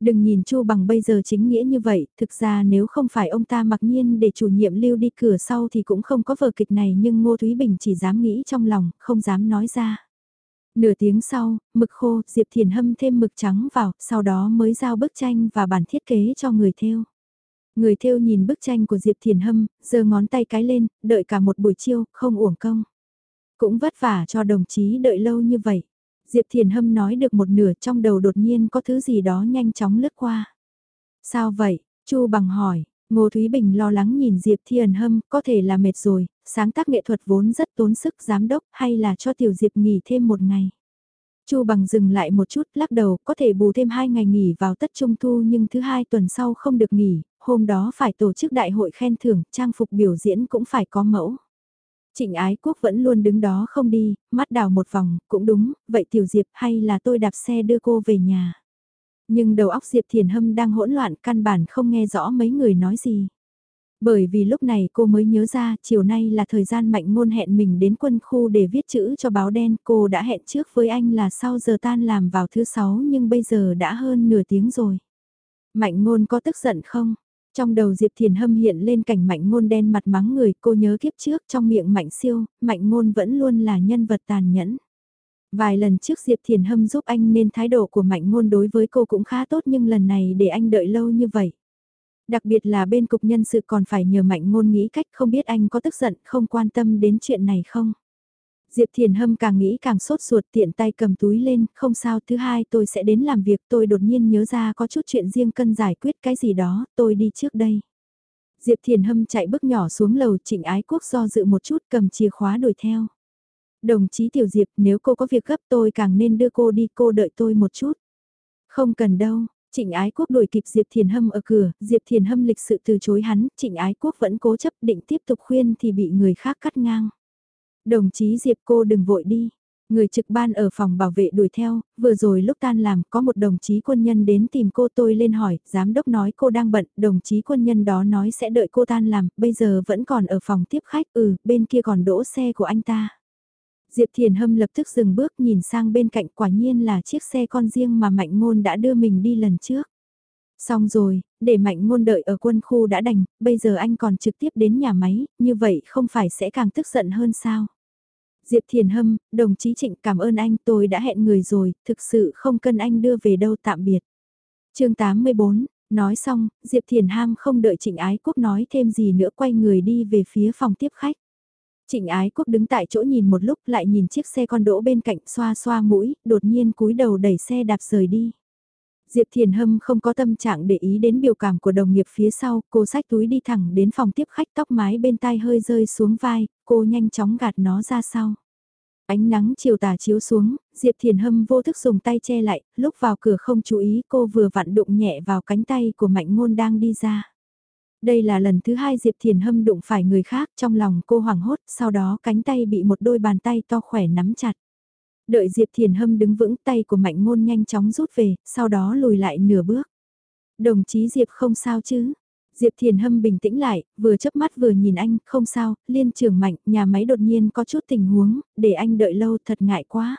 Đừng nhìn Chu bằng bây giờ chính nghĩa như vậy, thực ra nếu không phải ông ta mặc nhiên để chủ nhiệm lưu đi cửa sau thì cũng không có vở kịch này nhưng Ngô Thúy Bình chỉ dám nghĩ trong lòng, không dám nói ra. Nửa tiếng sau, mực khô, Diệp Thiền hâm thêm mực trắng vào, sau đó mới giao bức tranh và bản thiết kế cho người thêu. Người thêu nhìn bức tranh của Diệp Thiền hâm, giơ ngón tay cái lên, đợi cả một buổi chiêu, không uổng công. Cũng vất vả cho đồng chí đợi lâu như vậy. Diệp Thiền Hâm nói được một nửa trong đầu đột nhiên có thứ gì đó nhanh chóng lướt qua. Sao vậy? Chu bằng hỏi, Ngô Thúy Bình lo lắng nhìn Diệp Thiền Hâm, có thể là mệt rồi, sáng tác nghệ thuật vốn rất tốn sức giám đốc hay là cho Tiểu Diệp nghỉ thêm một ngày. Chu bằng dừng lại một chút, lắc đầu, có thể bù thêm hai ngày nghỉ vào tất trung thu nhưng thứ hai tuần sau không được nghỉ, hôm đó phải tổ chức đại hội khen thưởng, trang phục biểu diễn cũng phải có mẫu. Trịnh ái quốc vẫn luôn đứng đó không đi, mắt đào một vòng, cũng đúng, vậy tiểu diệp hay là tôi đạp xe đưa cô về nhà. Nhưng đầu óc Diệp Thiền Hâm đang hỗn loạn căn bản không nghe rõ mấy người nói gì. Bởi vì lúc này cô mới nhớ ra chiều nay là thời gian mạnh ngôn hẹn mình đến quân khu để viết chữ cho báo đen. Cô đã hẹn trước với anh là sau giờ tan làm vào thứ sáu nhưng bây giờ đã hơn nửa tiếng rồi. Mạnh ngôn có tức giận không? Trong đầu Diệp Thiền Hâm hiện lên cảnh mạnh ngôn đen mặt mắng người cô nhớ kiếp trước trong miệng mạnh siêu, mạnh ngôn vẫn luôn là nhân vật tàn nhẫn. Vài lần trước Diệp Thiền Hâm giúp anh nên thái độ của mạnh ngôn đối với cô cũng khá tốt nhưng lần này để anh đợi lâu như vậy. Đặc biệt là bên cục nhân sự còn phải nhờ mạnh ngôn nghĩ cách không biết anh có tức giận không quan tâm đến chuyện này không. Diệp Thiền Hâm càng nghĩ càng sốt ruột tiện tay cầm túi lên, không sao thứ hai tôi sẽ đến làm việc tôi đột nhiên nhớ ra có chút chuyện riêng cần giải quyết cái gì đó, tôi đi trước đây. Diệp Thiền Hâm chạy bước nhỏ xuống lầu trịnh ái quốc do dự một chút cầm chìa khóa đuổi theo. Đồng chí Tiểu Diệp nếu cô có việc gấp tôi càng nên đưa cô đi cô đợi tôi một chút. Không cần đâu, Trịnh Ái Quốc đuổi kịp Diệp Thiền Hâm ở cửa, Diệp Thiền Hâm lịch sự từ chối hắn, Trịnh Ái Quốc vẫn cố chấp định tiếp tục khuyên thì bị người khác cắt ngang. Đồng chí Diệp cô đừng vội đi. Người trực ban ở phòng bảo vệ đuổi theo, vừa rồi lúc tan làm có một đồng chí quân nhân đến tìm cô tôi lên hỏi, giám đốc nói cô đang bận, đồng chí quân nhân đó nói sẽ đợi cô tan làm, bây giờ vẫn còn ở phòng tiếp khách, ừ, bên kia còn đỗ xe của anh ta. Diệp Thiền Hâm lập tức dừng bước nhìn sang bên cạnh quả nhiên là chiếc xe con riêng mà Mạnh Ngôn đã đưa mình đi lần trước. Xong rồi, để Mạnh Ngôn đợi ở quân khu đã đành, bây giờ anh còn trực tiếp đến nhà máy, như vậy không phải sẽ càng tức giận hơn sao? Diệp Thiền Hâm, đồng chí Trịnh cảm ơn anh tôi đã hẹn người rồi, thực sự không cần anh đưa về đâu tạm biệt. chương 84, nói xong, Diệp Thiền Ham không đợi Trịnh Ái Quốc nói thêm gì nữa quay người đi về phía phòng tiếp khách. Trịnh Ái Quốc đứng tại chỗ nhìn một lúc lại nhìn chiếc xe con đỗ bên cạnh xoa xoa mũi, đột nhiên cúi đầu đẩy xe đạp rời đi. Diệp Thiền Hâm không có tâm trạng để ý đến biểu cảm của đồng nghiệp phía sau, cô xách túi đi thẳng đến phòng tiếp khách tóc mái bên tai hơi rơi xuống vai, cô nhanh chóng gạt nó ra sau. Ánh nắng chiều tà chiếu xuống, Diệp Thiền Hâm vô thức dùng tay che lại, lúc vào cửa không chú ý cô vừa vặn đụng nhẹ vào cánh tay của Mạnh Ngôn đang đi ra. Đây là lần thứ hai Diệp Thiền Hâm đụng phải người khác trong lòng cô hoảng hốt, sau đó cánh tay bị một đôi bàn tay to khỏe nắm chặt. Đợi Diệp Thiền Hâm đứng vững tay của Mạnh Ngôn nhanh chóng rút về, sau đó lùi lại nửa bước. Đồng chí Diệp không sao chứ? Diệp Thiền Hâm bình tĩnh lại, vừa chớp mắt vừa nhìn anh, không sao, liên trường mạnh, nhà máy đột nhiên có chút tình huống, để anh đợi lâu thật ngại quá.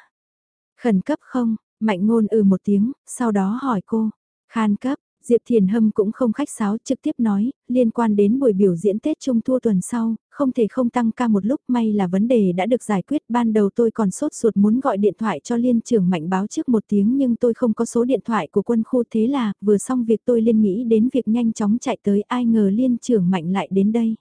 Khẩn cấp không? Mạnh ngôn ừ một tiếng, sau đó hỏi cô. Khan cấp, Diệp Thiền Hâm cũng không khách sáo trực tiếp nói, liên quan đến buổi biểu diễn Tết Trung Thu tuần sau, không thể không tăng ca một lúc may là vấn đề đã được giải quyết. Ban đầu tôi còn sốt ruột muốn gọi điện thoại cho liên trưởng mạnh báo trước một tiếng nhưng tôi không có số điện thoại của quân khu thế là vừa xong việc tôi liên nghĩ đến việc nhanh chóng chạy tới ai ngờ liên trưởng mạnh lại đến đây.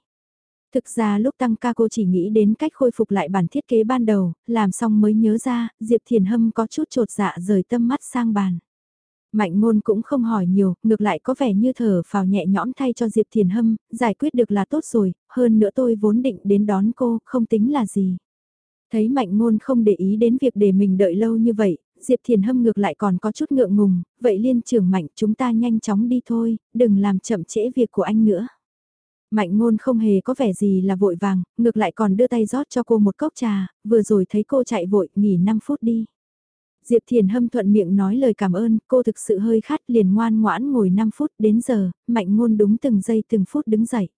Thực ra lúc tăng ca cô chỉ nghĩ đến cách khôi phục lại bản thiết kế ban đầu, làm xong mới nhớ ra, Diệp Thiền Hâm có chút trột dạ rời tâm mắt sang bàn. Mạnh ngôn cũng không hỏi nhiều, ngược lại có vẻ như thở phào nhẹ nhõm thay cho Diệp Thiền Hâm, giải quyết được là tốt rồi, hơn nữa tôi vốn định đến đón cô, không tính là gì. Thấy mạnh ngôn không để ý đến việc để mình đợi lâu như vậy, Diệp Thiền Hâm ngược lại còn có chút ngượng ngùng, vậy liên trưởng mạnh chúng ta nhanh chóng đi thôi, đừng làm chậm trễ việc của anh nữa. Mạnh ngôn không hề có vẻ gì là vội vàng, ngược lại còn đưa tay rót cho cô một cốc trà, vừa rồi thấy cô chạy vội, nghỉ 5 phút đi. Diệp Thiền Hâm thuận miệng nói lời cảm ơn, cô thực sự hơi khát liền ngoan ngoãn ngồi 5 phút đến giờ, mạnh ngôn đúng từng giây từng phút đứng dậy.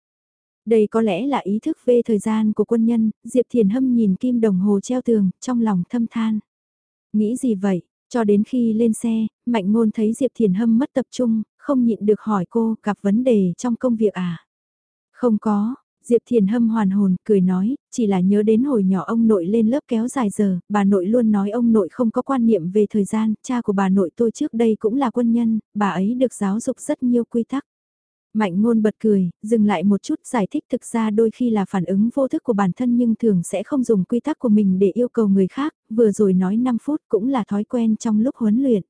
Đây có lẽ là ý thức về thời gian của quân nhân, Diệp Thiền Hâm nhìn kim đồng hồ treo tường, trong lòng thâm than. Nghĩ gì vậy, cho đến khi lên xe, mạnh ngôn thấy Diệp Thiền Hâm mất tập trung, không nhịn được hỏi cô gặp vấn đề trong công việc à? Không có, Diệp Thiền Hâm hoàn hồn, cười nói, chỉ là nhớ đến hồi nhỏ ông nội lên lớp kéo dài giờ, bà nội luôn nói ông nội không có quan niệm về thời gian, cha của bà nội tôi trước đây cũng là quân nhân, bà ấy được giáo dục rất nhiều quy tắc. Mạnh ngôn bật cười, dừng lại một chút giải thích thực ra đôi khi là phản ứng vô thức của bản thân nhưng thường sẽ không dùng quy tắc của mình để yêu cầu người khác, vừa rồi nói 5 phút cũng là thói quen trong lúc huấn luyện.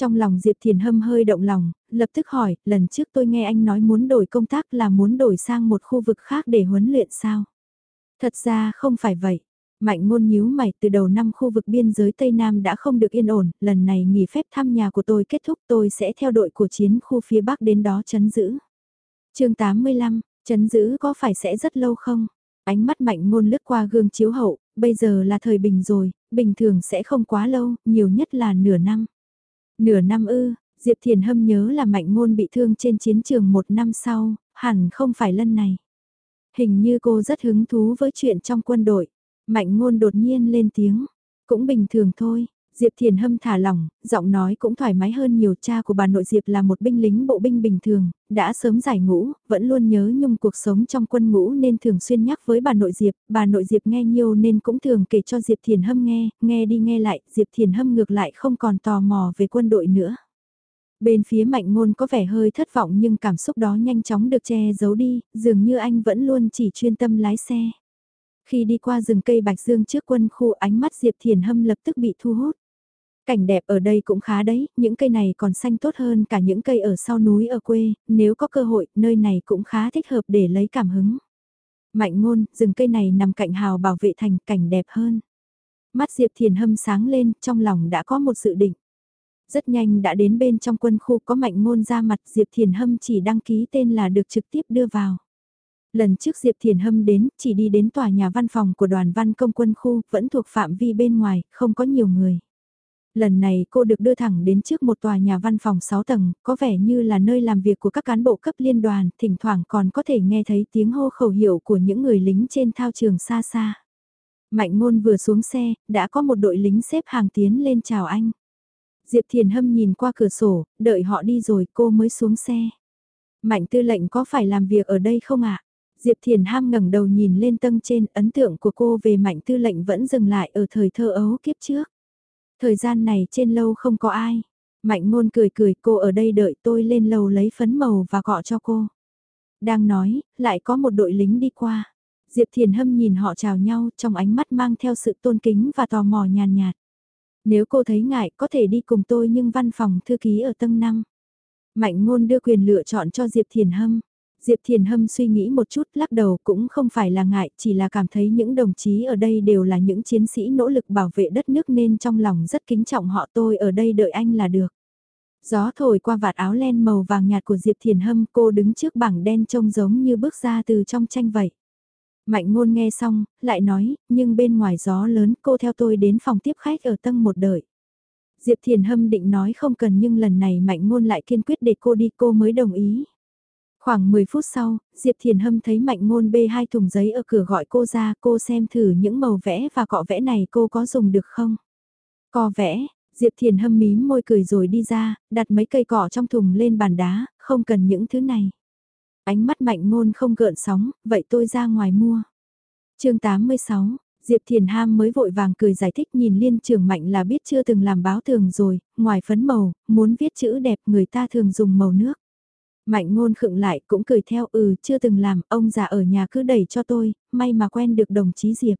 Trong lòng Diệp Thiền Hâm hơi động lòng, lập tức hỏi, lần trước tôi nghe anh nói muốn đổi công tác là muốn đổi sang một khu vực khác để huấn luyện sao? Thật ra không phải vậy. Mạnh ngôn nhíu mày từ đầu năm khu vực biên giới Tây Nam đã không được yên ổn, lần này nghỉ phép thăm nhà của tôi kết thúc tôi sẽ theo đội của chiến khu phía Bắc đến đó chấn giữ. chương 85, chấn giữ có phải sẽ rất lâu không? Ánh mắt mạnh ngôn lướt qua gương chiếu hậu, bây giờ là thời bình rồi, bình thường sẽ không quá lâu, nhiều nhất là nửa năm. Nửa năm ư, Diệp Thiền Hâm nhớ là Mạnh Ngôn bị thương trên chiến trường một năm sau, hẳn không phải lần này. Hình như cô rất hứng thú với chuyện trong quân đội. Mạnh Ngôn đột nhiên lên tiếng, cũng bình thường thôi, Diệp Thiền Hâm thả lỏng, giọng nói cũng thoải mái hơn nhiều cha của bà nội Diệp là một binh lính bộ binh bình thường, đã sớm giải ngũ, vẫn luôn nhớ nhung cuộc sống trong quân ngũ nên thường xuyên nhắc với bà nội Diệp, bà nội Diệp nghe nhiều nên cũng thường kể cho Diệp Thiền Hâm nghe, nghe đi nghe lại, Diệp Thiền Hâm ngược lại không còn tò mò về quân đội nữa. Bên phía mạnh ngôn có vẻ hơi thất vọng nhưng cảm xúc đó nhanh chóng được che giấu đi, dường như anh vẫn luôn chỉ chuyên tâm lái xe. Khi đi qua rừng cây Bạch Dương trước quân khu ánh mắt Diệp Thiền Hâm lập tức bị thu hút. Cảnh đẹp ở đây cũng khá đấy, những cây này còn xanh tốt hơn cả những cây ở sau núi ở quê, nếu có cơ hội, nơi này cũng khá thích hợp để lấy cảm hứng. Mạnh ngôn, rừng cây này nằm cạnh hào bảo vệ thành cảnh đẹp hơn. Mắt Diệp Thiền hâm sáng lên, trong lòng đã có một sự định. Rất nhanh đã đến bên trong quân khu có mạnh ngôn ra mặt Diệp Thiền hâm chỉ đăng ký tên là được trực tiếp đưa vào. Lần trước Diệp Thiền Hâm đến, chỉ đi đến tòa nhà văn phòng của đoàn văn công quân khu, vẫn thuộc phạm vi bên ngoài, không có nhiều người lần này cô được đưa thẳng đến trước một tòa nhà văn phòng 6 tầng, có vẻ như là nơi làm việc của các cán bộ cấp liên đoàn, thỉnh thoảng còn có thể nghe thấy tiếng hô khẩu hiệu của những người lính trên thao trường xa xa. Mạnh ngôn vừa xuống xe, đã có một đội lính xếp hàng tiến lên chào anh. Diệp Thiền Hâm nhìn qua cửa sổ, đợi họ đi rồi cô mới xuống xe. Mạnh tư lệnh có phải làm việc ở đây không ạ? Diệp Thiền Ham ngẩng đầu nhìn lên tầng trên, ấn tượng của cô về mạnh tư lệnh vẫn dừng lại ở thời thơ ấu kiếp trước. Thời gian này trên lâu không có ai. Mạnh ngôn cười cười cô ở đây đợi tôi lên lầu lấy phấn màu và gọ cho cô. Đang nói, lại có một đội lính đi qua. Diệp Thiền Hâm nhìn họ chào nhau trong ánh mắt mang theo sự tôn kính và tò mò nhàn nhạt, Nếu cô thấy ngại có thể đi cùng tôi nhưng văn phòng thư ký ở tầng 5. Mạnh ngôn đưa quyền lựa chọn cho Diệp Thiền Hâm. Diệp Thiền Hâm suy nghĩ một chút lắc đầu cũng không phải là ngại, chỉ là cảm thấy những đồng chí ở đây đều là những chiến sĩ nỗ lực bảo vệ đất nước nên trong lòng rất kính trọng họ tôi ở đây đợi anh là được. Gió thổi qua vạt áo len màu vàng nhạt của Diệp Thiền Hâm cô đứng trước bảng đen trông giống như bước ra từ trong tranh vậy. Mạnh ngôn nghe xong, lại nói, nhưng bên ngoài gió lớn cô theo tôi đến phòng tiếp khách ở tầng một đợi. Diệp Thiền Hâm định nói không cần nhưng lần này Mạnh ngôn lại kiên quyết để cô đi cô mới đồng ý. Khoảng 10 phút sau, Diệp Thiền Hâm thấy Mạnh Ngôn bê hai thùng giấy ở cửa gọi cô ra cô xem thử những màu vẽ và cọ vẽ này cô có dùng được không. Cọ vẽ, Diệp Thiền hâm mím môi cười rồi đi ra, đặt mấy cây cỏ trong thùng lên bàn đá, không cần những thứ này. Ánh mắt mạnh ngôn không gợn sóng, vậy tôi ra ngoài mua. chương 86, Diệp Thiền Ham mới vội vàng cười giải thích nhìn liên trường mạnh là biết chưa từng làm báo thường rồi, ngoài phấn màu, muốn viết chữ đẹp người ta thường dùng màu nước. Mạnh ngôn khựng lại cũng cười theo ừ chưa từng làm, ông già ở nhà cứ đẩy cho tôi, may mà quen được đồng chí Diệp.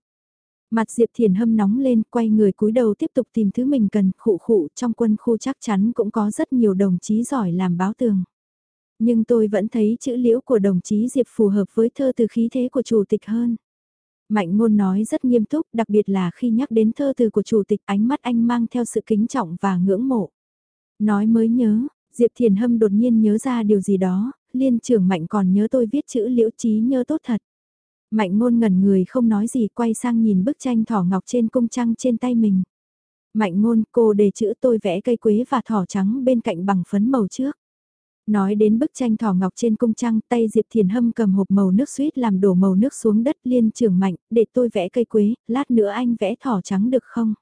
Mặt Diệp Thiền hâm nóng lên, quay người cúi đầu tiếp tục tìm thứ mình cần, khụ khụ trong quân khu chắc chắn cũng có rất nhiều đồng chí giỏi làm báo tường. Nhưng tôi vẫn thấy chữ liễu của đồng chí Diệp phù hợp với thơ từ khí thế của chủ tịch hơn. Mạnh ngôn nói rất nghiêm túc, đặc biệt là khi nhắc đến thơ từ của chủ tịch ánh mắt anh mang theo sự kính trọng và ngưỡng mộ. Nói mới nhớ, Diệp Thiền Hâm đột nhiên nhớ ra điều gì đó, liên trưởng Mạnh còn nhớ tôi viết chữ liễu trí nhớ tốt thật. Mạnh ngôn ngẩn người không nói gì quay sang nhìn bức tranh thỏ ngọc trên cung trăng trên tay mình. Mạnh ngôn cô đề chữ tôi vẽ cây quế và thỏ trắng bên cạnh bằng phấn màu trước. Nói đến bức tranh thỏ ngọc trên cung trăng, tay Diệp Thiền Hâm cầm hộp màu nước suýt làm đổ màu nước xuống đất liên trưởng mạnh, để tôi vẽ cây quế, lát nữa anh vẽ thỏ trắng được không?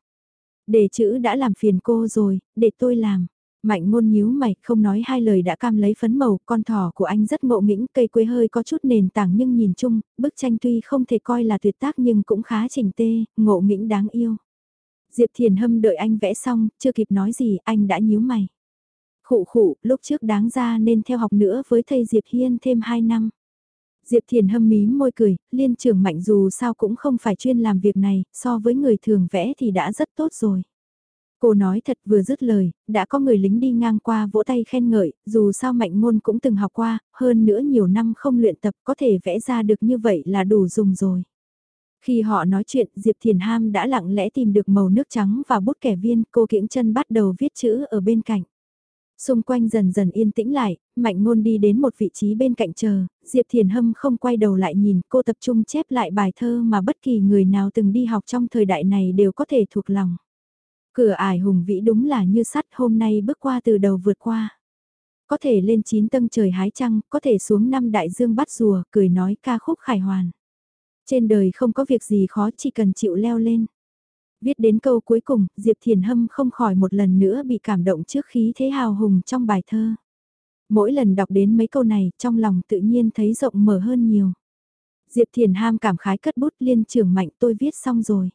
Để chữ đã làm phiền cô rồi, để tôi làm. Mạnh ngôn nhíu mày, không nói hai lời đã cam lấy phấn màu, con thỏ của anh rất ngộ nghĩnh, cây quế hơi có chút nền tảng nhưng nhìn chung, bức tranh tuy không thể coi là tuyệt tác nhưng cũng khá chỉnh tê, ngộ nghĩnh đáng yêu. Diệp Thiền Hâm đợi anh vẽ xong, chưa kịp nói gì, anh đã nhíu mày. Khụ khụ, lúc trước đáng ra nên theo học nữa với thầy Diệp Hiên thêm 2 năm. Diệp Thiền hâm mím môi cười, liên trưởng mạnh dù sao cũng không phải chuyên làm việc này, so với người thường vẽ thì đã rất tốt rồi. Cô nói thật vừa dứt lời, đã có người lính đi ngang qua vỗ tay khen ngợi, dù sao mạnh ngôn cũng từng học qua, hơn nữa nhiều năm không luyện tập có thể vẽ ra được như vậy là đủ dùng rồi. Khi họ nói chuyện, Diệp Thiền Ham đã lặng lẽ tìm được màu nước trắng và bút kẻ viên, cô kiễng chân bắt đầu viết chữ ở bên cạnh. Xung quanh dần dần yên tĩnh lại, Mạnh Ngôn đi đến một vị trí bên cạnh chờ, Diệp Thiền Hâm không quay đầu lại nhìn cô tập trung chép lại bài thơ mà bất kỳ người nào từng đi học trong thời đại này đều có thể thuộc lòng. Cửa ải hùng vĩ đúng là như sắt hôm nay bước qua từ đầu vượt qua. Có thể lên chín tầng trời hái trăng, có thể xuống năm đại dương bắt rùa, cười nói ca khúc khải hoàn. Trên đời không có việc gì khó chỉ cần chịu leo lên. Viết đến câu cuối cùng, Diệp Thiền Hâm không khỏi một lần nữa bị cảm động trước khí thế hào hùng trong bài thơ. Mỗi lần đọc đến mấy câu này, trong lòng tự nhiên thấy rộng mở hơn nhiều. Diệp Thiền Ham cảm khái cất bút liên trường mạnh tôi viết xong rồi.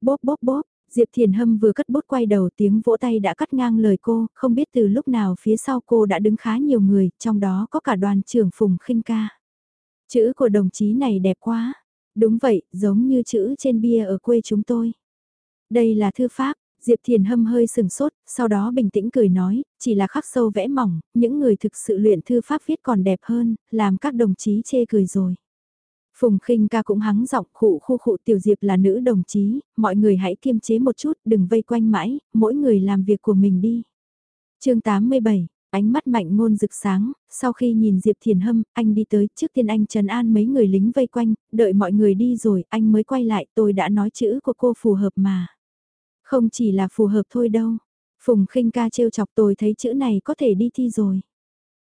Bốp bốp bốp, Diệp Thiền Hâm vừa cất bút quay đầu tiếng vỗ tay đã cắt ngang lời cô, không biết từ lúc nào phía sau cô đã đứng khá nhiều người, trong đó có cả đoàn trưởng Phùng khinh ca. Chữ của đồng chí này đẹp quá. Đúng vậy, giống như chữ trên bia ở quê chúng tôi. Đây là thư pháp, Diệp Thiền Hâm hơi sừng sốt, sau đó bình tĩnh cười nói, chỉ là khắc sâu vẽ mỏng, những người thực sự luyện thư pháp viết còn đẹp hơn, làm các đồng chí chê cười rồi. Phùng khinh ca cũng hắng giọng khụ khu khụ tiểu diệp là nữ đồng chí, mọi người hãy kiêm chế một chút, đừng vây quanh mãi, mỗi người làm việc của mình đi. chương 87, ánh mắt mạnh ngôn rực sáng, sau khi nhìn Diệp Thiền Hâm, anh đi tới, trước tiên anh trần an mấy người lính vây quanh, đợi mọi người đi rồi, anh mới quay lại, tôi đã nói chữ của cô phù hợp mà. Không chỉ là phù hợp thôi đâu. Phùng khinh ca trêu chọc tôi thấy chữ này có thể đi thi rồi.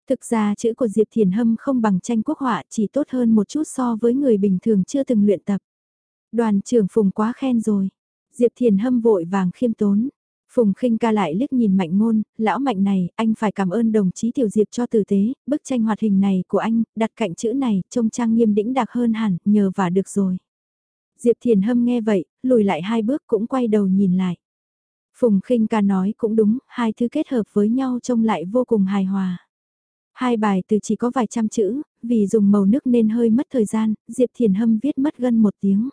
Thực ra chữ của Diệp Thiền Hâm không bằng tranh quốc họa chỉ tốt hơn một chút so với người bình thường chưa từng luyện tập. Đoàn trưởng Phùng quá khen rồi. Diệp Thiền Hâm vội vàng khiêm tốn. Phùng khinh ca lại liếc nhìn mạnh ngôn, lão mạnh này, anh phải cảm ơn đồng chí Tiểu Diệp cho tử tế, bức tranh hoạt hình này của anh, đặt cạnh chữ này, trông trang nghiêm đĩnh đặc hơn hẳn, nhờ và được rồi. Diệp Thiền Hâm nghe vậy, lùi lại hai bước cũng quay đầu nhìn lại. Phùng khinh ca nói cũng đúng, hai thứ kết hợp với nhau trông lại vô cùng hài hòa. Hai bài từ chỉ có vài trăm chữ, vì dùng màu nước nên hơi mất thời gian, Diệp Thiền Hâm viết mất gần một tiếng.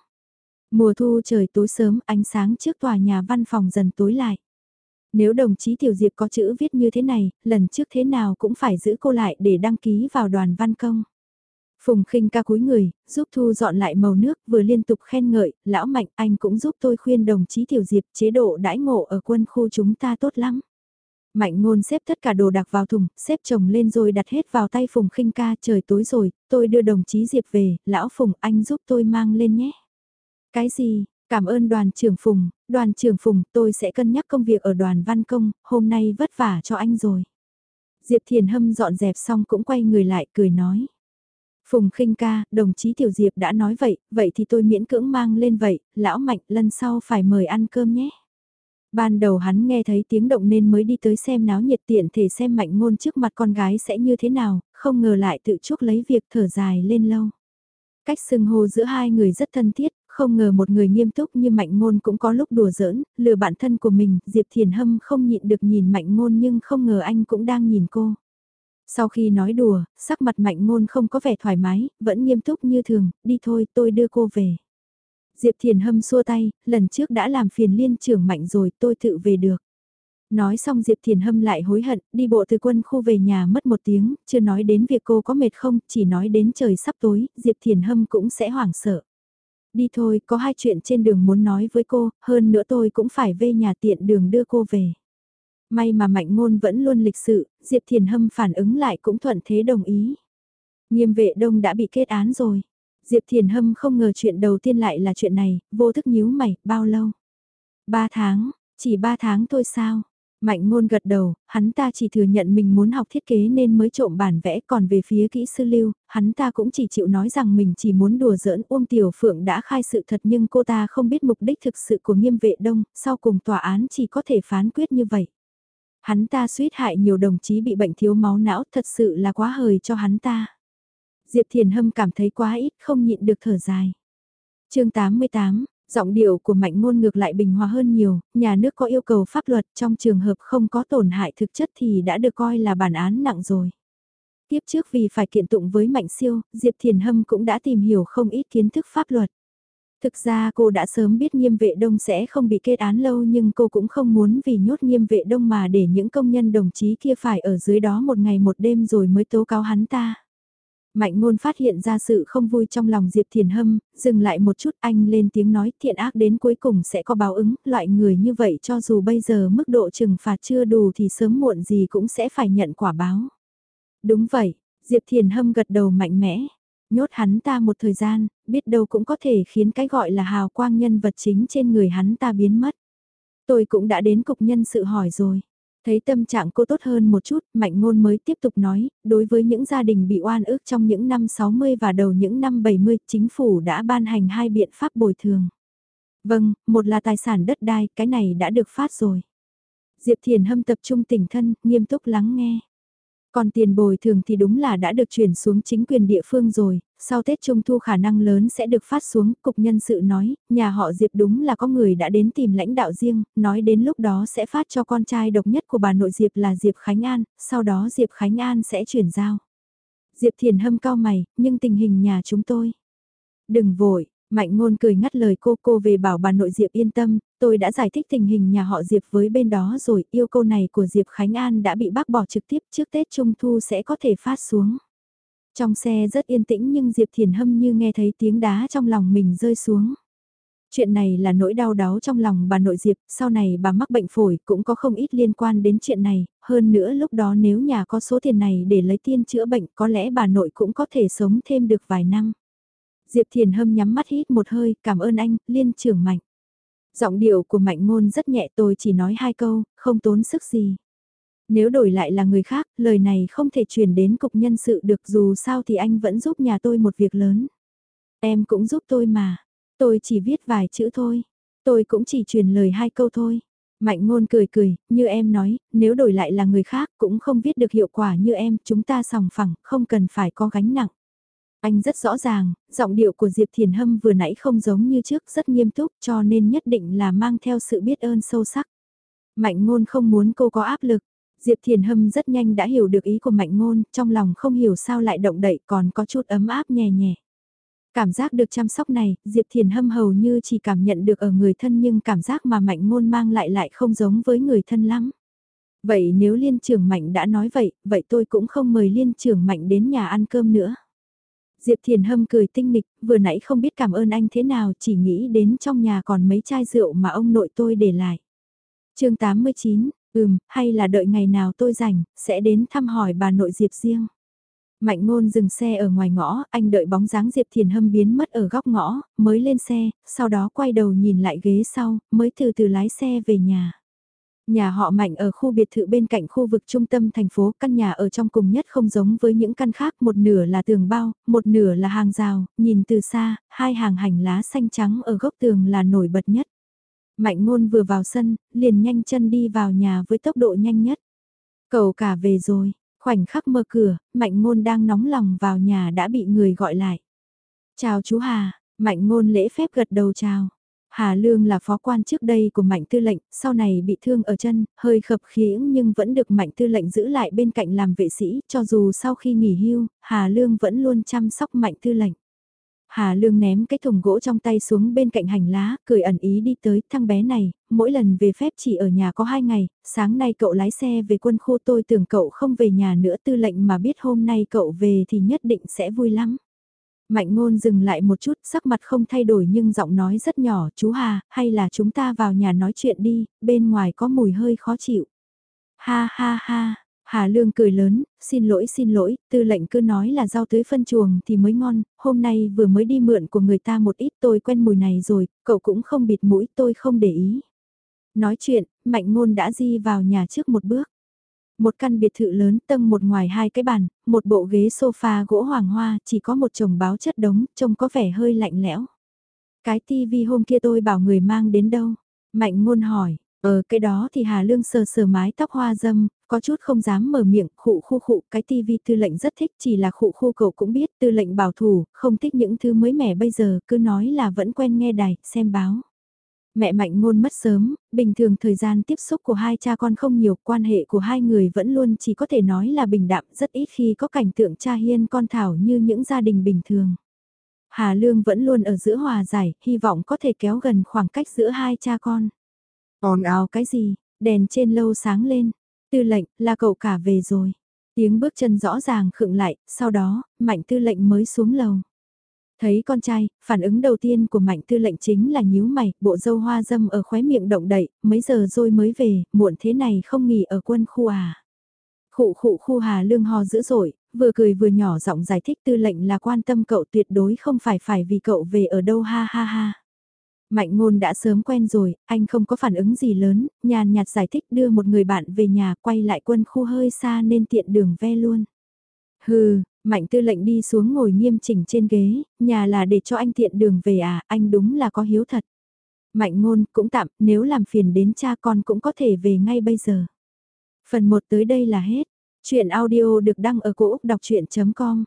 Mùa thu trời tối sớm, ánh sáng trước tòa nhà văn phòng dần tối lại. Nếu đồng chí Tiểu Diệp có chữ viết như thế này, lần trước thế nào cũng phải giữ cô lại để đăng ký vào đoàn văn công. Phùng khinh ca cúi người, giúp Thu dọn lại màu nước vừa liên tục khen ngợi, lão mạnh anh cũng giúp tôi khuyên đồng chí Tiểu Diệp chế độ đãi ngộ ở quân khu chúng ta tốt lắm. Mạnh ngôn xếp tất cả đồ đạc vào thùng, xếp chồng lên rồi đặt hết vào tay Phùng khinh ca trời tối rồi, tôi đưa đồng chí Diệp về, lão Phùng anh giúp tôi mang lên nhé. Cái gì, cảm ơn đoàn trưởng Phùng, đoàn trưởng Phùng tôi sẽ cân nhắc công việc ở đoàn văn công, hôm nay vất vả cho anh rồi. Diệp Thiền Hâm dọn dẹp xong cũng quay người lại cười nói. Phùng khinh ca, đồng chí Tiểu Diệp đã nói vậy, vậy thì tôi miễn cưỡng mang lên vậy, lão mạnh lần sau phải mời ăn cơm nhé. Ban đầu hắn nghe thấy tiếng động nên mới đi tới xem náo nhiệt tiện thể xem mạnh ngôn trước mặt con gái sẽ như thế nào, không ngờ lại tự chuốc lấy việc thở dài lên lâu. Cách xưng hô giữa hai người rất thân thiết, không ngờ một người nghiêm túc như mạnh ngôn cũng có lúc đùa giỡn, lừa bản thân của mình, Diệp Thiền Hâm không nhịn được nhìn mạnh ngôn nhưng không ngờ anh cũng đang nhìn cô. Sau khi nói đùa, sắc mặt mạnh ngôn không có vẻ thoải mái, vẫn nghiêm túc như thường, đi thôi tôi đưa cô về. Diệp Thiền Hâm xua tay, lần trước đã làm phiền liên trưởng mạnh rồi tôi tự về được. Nói xong Diệp Thiền Hâm lại hối hận, đi bộ từ quân khu về nhà mất một tiếng, chưa nói đến việc cô có mệt không, chỉ nói đến trời sắp tối, Diệp Thiền Hâm cũng sẽ hoảng sợ. Đi thôi, có hai chuyện trên đường muốn nói với cô, hơn nữa tôi cũng phải về nhà tiện đường đưa cô về. May mà mạnh ngôn vẫn luôn lịch sự, Diệp Thiền Hâm phản ứng lại cũng thuận thế đồng ý. Nghiêm vệ đông đã bị kết án rồi. Diệp Thiền Hâm không ngờ chuyện đầu tiên lại là chuyện này, vô thức nhíu mày, bao lâu? Ba tháng, chỉ ba tháng thôi sao? Mạnh ngôn gật đầu, hắn ta chỉ thừa nhận mình muốn học thiết kế nên mới trộm bản vẽ còn về phía kỹ sư lưu, hắn ta cũng chỉ chịu nói rằng mình chỉ muốn đùa giỡn Uông Tiểu Phượng đã khai sự thật nhưng cô ta không biết mục đích thực sự của nghiêm vệ đông, sau cùng tòa án chỉ có thể phán quyết như vậy. Hắn ta suýt hại nhiều đồng chí bị bệnh thiếu máu não thật sự là quá hời cho hắn ta. Diệp Thiền Hâm cảm thấy quá ít không nhịn được thở dài. chương 88, giọng điệu của mạnh ngôn ngược lại bình hòa hơn nhiều, nhà nước có yêu cầu pháp luật trong trường hợp không có tổn hại thực chất thì đã được coi là bản án nặng rồi. Tiếp trước vì phải kiện tụng với mạnh siêu, Diệp Thiền Hâm cũng đã tìm hiểu không ít kiến thức pháp luật. Thực ra cô đã sớm biết nghiêm vệ đông sẽ không bị kết án lâu nhưng cô cũng không muốn vì nhốt nghiêm vệ đông mà để những công nhân đồng chí kia phải ở dưới đó một ngày một đêm rồi mới tố cáo hắn ta. Mạnh ngôn phát hiện ra sự không vui trong lòng Diệp Thiền Hâm, dừng lại một chút anh lên tiếng nói thiện ác đến cuối cùng sẽ có báo ứng, loại người như vậy cho dù bây giờ mức độ trừng phạt chưa đủ thì sớm muộn gì cũng sẽ phải nhận quả báo. Đúng vậy, Diệp Thiền Hâm gật đầu mạnh mẽ, nhốt hắn ta một thời gian, biết đâu cũng có thể khiến cái gọi là hào quang nhân vật chính trên người hắn ta biến mất. Tôi cũng đã đến cục nhân sự hỏi rồi. Thấy tâm trạng cô tốt hơn một chút, Mạnh Ngôn mới tiếp tục nói, đối với những gia đình bị oan ức trong những năm 60 và đầu những năm 70, chính phủ đã ban hành hai biện pháp bồi thường. Vâng, một là tài sản đất đai, cái này đã được phát rồi. Diệp Thiền Hâm tập trung tỉnh thân, nghiêm túc lắng nghe. Còn tiền bồi thường thì đúng là đã được chuyển xuống chính quyền địa phương rồi, sau Tết Trung Thu khả năng lớn sẽ được phát xuống, cục nhân sự nói, nhà họ Diệp đúng là có người đã đến tìm lãnh đạo riêng, nói đến lúc đó sẽ phát cho con trai độc nhất của bà nội Diệp là Diệp Khánh An, sau đó Diệp Khánh An sẽ chuyển giao. Diệp Thiền hâm cao mày, nhưng tình hình nhà chúng tôi. Đừng vội, Mạnh ngôn cười ngắt lời cô cô về bảo bà nội Diệp yên tâm, tôi đã giải thích tình hình nhà họ Diệp với bên đó rồi, yêu cầu này của Diệp Khánh An đã bị bác bỏ trực tiếp trước Tết Trung Thu sẽ có thể phát xuống. Trong xe rất yên tĩnh nhưng Diệp Thiền Hâm như nghe thấy tiếng đá trong lòng mình rơi xuống. Chuyện này là nỗi đau đáu trong lòng bà nội Diệp, sau này bà mắc bệnh phổi cũng có không ít liên quan đến chuyện này, hơn nữa lúc đó nếu nhà có số tiền này để lấy tiên chữa bệnh có lẽ bà nội cũng có thể sống thêm được vài năm. Diệp Thiền Hâm nhắm mắt hít một hơi, cảm ơn anh, liên trưởng mạnh. Giọng điệu của mạnh ngôn rất nhẹ tôi chỉ nói hai câu, không tốn sức gì. Nếu đổi lại là người khác, lời này không thể truyền đến cục nhân sự được dù sao thì anh vẫn giúp nhà tôi một việc lớn. Em cũng giúp tôi mà. Tôi chỉ viết vài chữ thôi. Tôi cũng chỉ truyền lời hai câu thôi. Mạnh ngôn cười cười, như em nói, nếu đổi lại là người khác cũng không viết được hiệu quả như em, chúng ta sòng phẳng, không cần phải có gánh nặng. Anh rất rõ ràng, giọng điệu của Diệp Thiền Hâm vừa nãy không giống như trước, rất nghiêm túc cho nên nhất định là mang theo sự biết ơn sâu sắc. Mạnh ngôn không muốn cô có áp lực. Diệp Thiền Hâm rất nhanh đã hiểu được ý của Mạnh Ngôn, trong lòng không hiểu sao lại động đậy còn có chút ấm áp nhẹ nhẹ. Cảm giác được chăm sóc này, Diệp Thiền Hâm hầu như chỉ cảm nhận được ở người thân nhưng cảm giác mà Mạnh Ngôn mang lại lại không giống với người thân lắm. Vậy nếu Liên trưởng Mạnh đã nói vậy, vậy tôi cũng không mời Liên trưởng Mạnh đến nhà ăn cơm nữa. Diệp Thiền Hâm cười tinh nghịch, vừa nãy không biết cảm ơn anh thế nào, chỉ nghĩ đến trong nhà còn mấy chai rượu mà ông nội tôi để lại. chương 89, ừm, hay là đợi ngày nào tôi rảnh, sẽ đến thăm hỏi bà nội Diệp riêng. Mạnh ngôn dừng xe ở ngoài ngõ, anh đợi bóng dáng Diệp Thiền Hâm biến mất ở góc ngõ, mới lên xe, sau đó quay đầu nhìn lại ghế sau, mới từ từ lái xe về nhà. Nhà họ Mạnh ở khu biệt thự bên cạnh khu vực trung tâm thành phố, căn nhà ở trong cùng nhất không giống với những căn khác, một nửa là tường bao, một nửa là hàng rào, nhìn từ xa, hai hàng hành lá xanh trắng ở góc tường là nổi bật nhất. Mạnh ngôn vừa vào sân, liền nhanh chân đi vào nhà với tốc độ nhanh nhất. Cậu cả về rồi, khoảnh khắc mở cửa, mạnh ngôn đang nóng lòng vào nhà đã bị người gọi lại. Chào chú Hà, mạnh ngôn lễ phép gật đầu chào. Hà Lương là phó quan trước đây của Mạnh Tư lệnh, sau này bị thương ở chân, hơi khập khiễng nhưng vẫn được Mạnh Tư lệnh giữ lại bên cạnh làm vệ sĩ, cho dù sau khi nghỉ hưu, Hà Lương vẫn luôn chăm sóc Mạnh Tư lệnh. Hà Lương ném cái thùng gỗ trong tay xuống bên cạnh hành lá, cười ẩn ý đi tới thằng bé này, mỗi lần về phép chỉ ở nhà có hai ngày, sáng nay cậu lái xe về quân khu tôi tưởng cậu không về nhà nữa tư lệnh mà biết hôm nay cậu về thì nhất định sẽ vui lắm. Mạnh ngôn dừng lại một chút, sắc mặt không thay đổi nhưng giọng nói rất nhỏ, chú Hà, hay là chúng ta vào nhà nói chuyện đi, bên ngoài có mùi hơi khó chịu. Ha ha ha, Hà Lương cười lớn, xin lỗi xin lỗi, tư lệnh cứ nói là rau tưới phân chuồng thì mới ngon, hôm nay vừa mới đi mượn của người ta một ít tôi quen mùi này rồi, cậu cũng không bịt mũi tôi không để ý. Nói chuyện, mạnh ngôn đã di vào nhà trước một bước. Một căn biệt thự lớn tầng một ngoài hai cái bàn, một bộ ghế sofa gỗ hoàng hoa, chỉ có một chồng báo chất đống, trông có vẻ hơi lạnh lẽo. Cái tivi hôm kia tôi bảo người mang đến đâu? Mạnh ngôn hỏi, Ờ cái đó thì Hà Lương sờ sờ mái tóc hoa dâm, có chút không dám mở miệng, khụ khu khụ, cái tivi tư lệnh rất thích, chỉ là khụ khu cậu cũng biết, tư lệnh bảo thủ, không thích những thứ mới mẻ bây giờ, cứ nói là vẫn quen nghe đài, xem báo. Mẹ mạnh ngôn mất sớm, bình thường thời gian tiếp xúc của hai cha con không nhiều, quan hệ của hai người vẫn luôn chỉ có thể nói là bình đạm, rất ít khi có cảnh tượng cha hiên con thảo như những gia đình bình thường. Hà Lương vẫn luôn ở giữa hòa giải, hy vọng có thể kéo gần khoảng cách giữa hai cha con ồn ào cái gì, đèn trên lâu sáng lên, tư lệnh, là cậu cả về rồi. Tiếng bước chân rõ ràng khựng lại, sau đó, mạnh tư lệnh mới xuống lầu. Thấy con trai, phản ứng đầu tiên của mạnh tư lệnh chính là nhíu mày, bộ dâu hoa dâm ở khóe miệng động đậy, mấy giờ rồi mới về, muộn thế này không nghỉ ở quân khu à. Khụ khụ khu hà lương ho dữ dội, vừa cười vừa nhỏ giọng giải thích tư lệnh là quan tâm cậu tuyệt đối không phải phải vì cậu về ở đâu ha ha ha. Mạnh ngôn đã sớm quen rồi, anh không có phản ứng gì lớn, nhàn nhạt giải thích đưa một người bạn về nhà quay lại quân khu hơi xa nên tiện đường ve luôn. Hừ, Mạnh tư lệnh đi xuống ngồi nghiêm chỉnh trên ghế, nhà là để cho anh tiện đường về à, anh đúng là có hiếu thật. Mạnh ngôn cũng tạm, nếu làm phiền đến cha con cũng có thể về ngay bây giờ. Phần 1 tới đây là hết. Chuyện audio được đăng ở cổ Úc đọc chuyện.com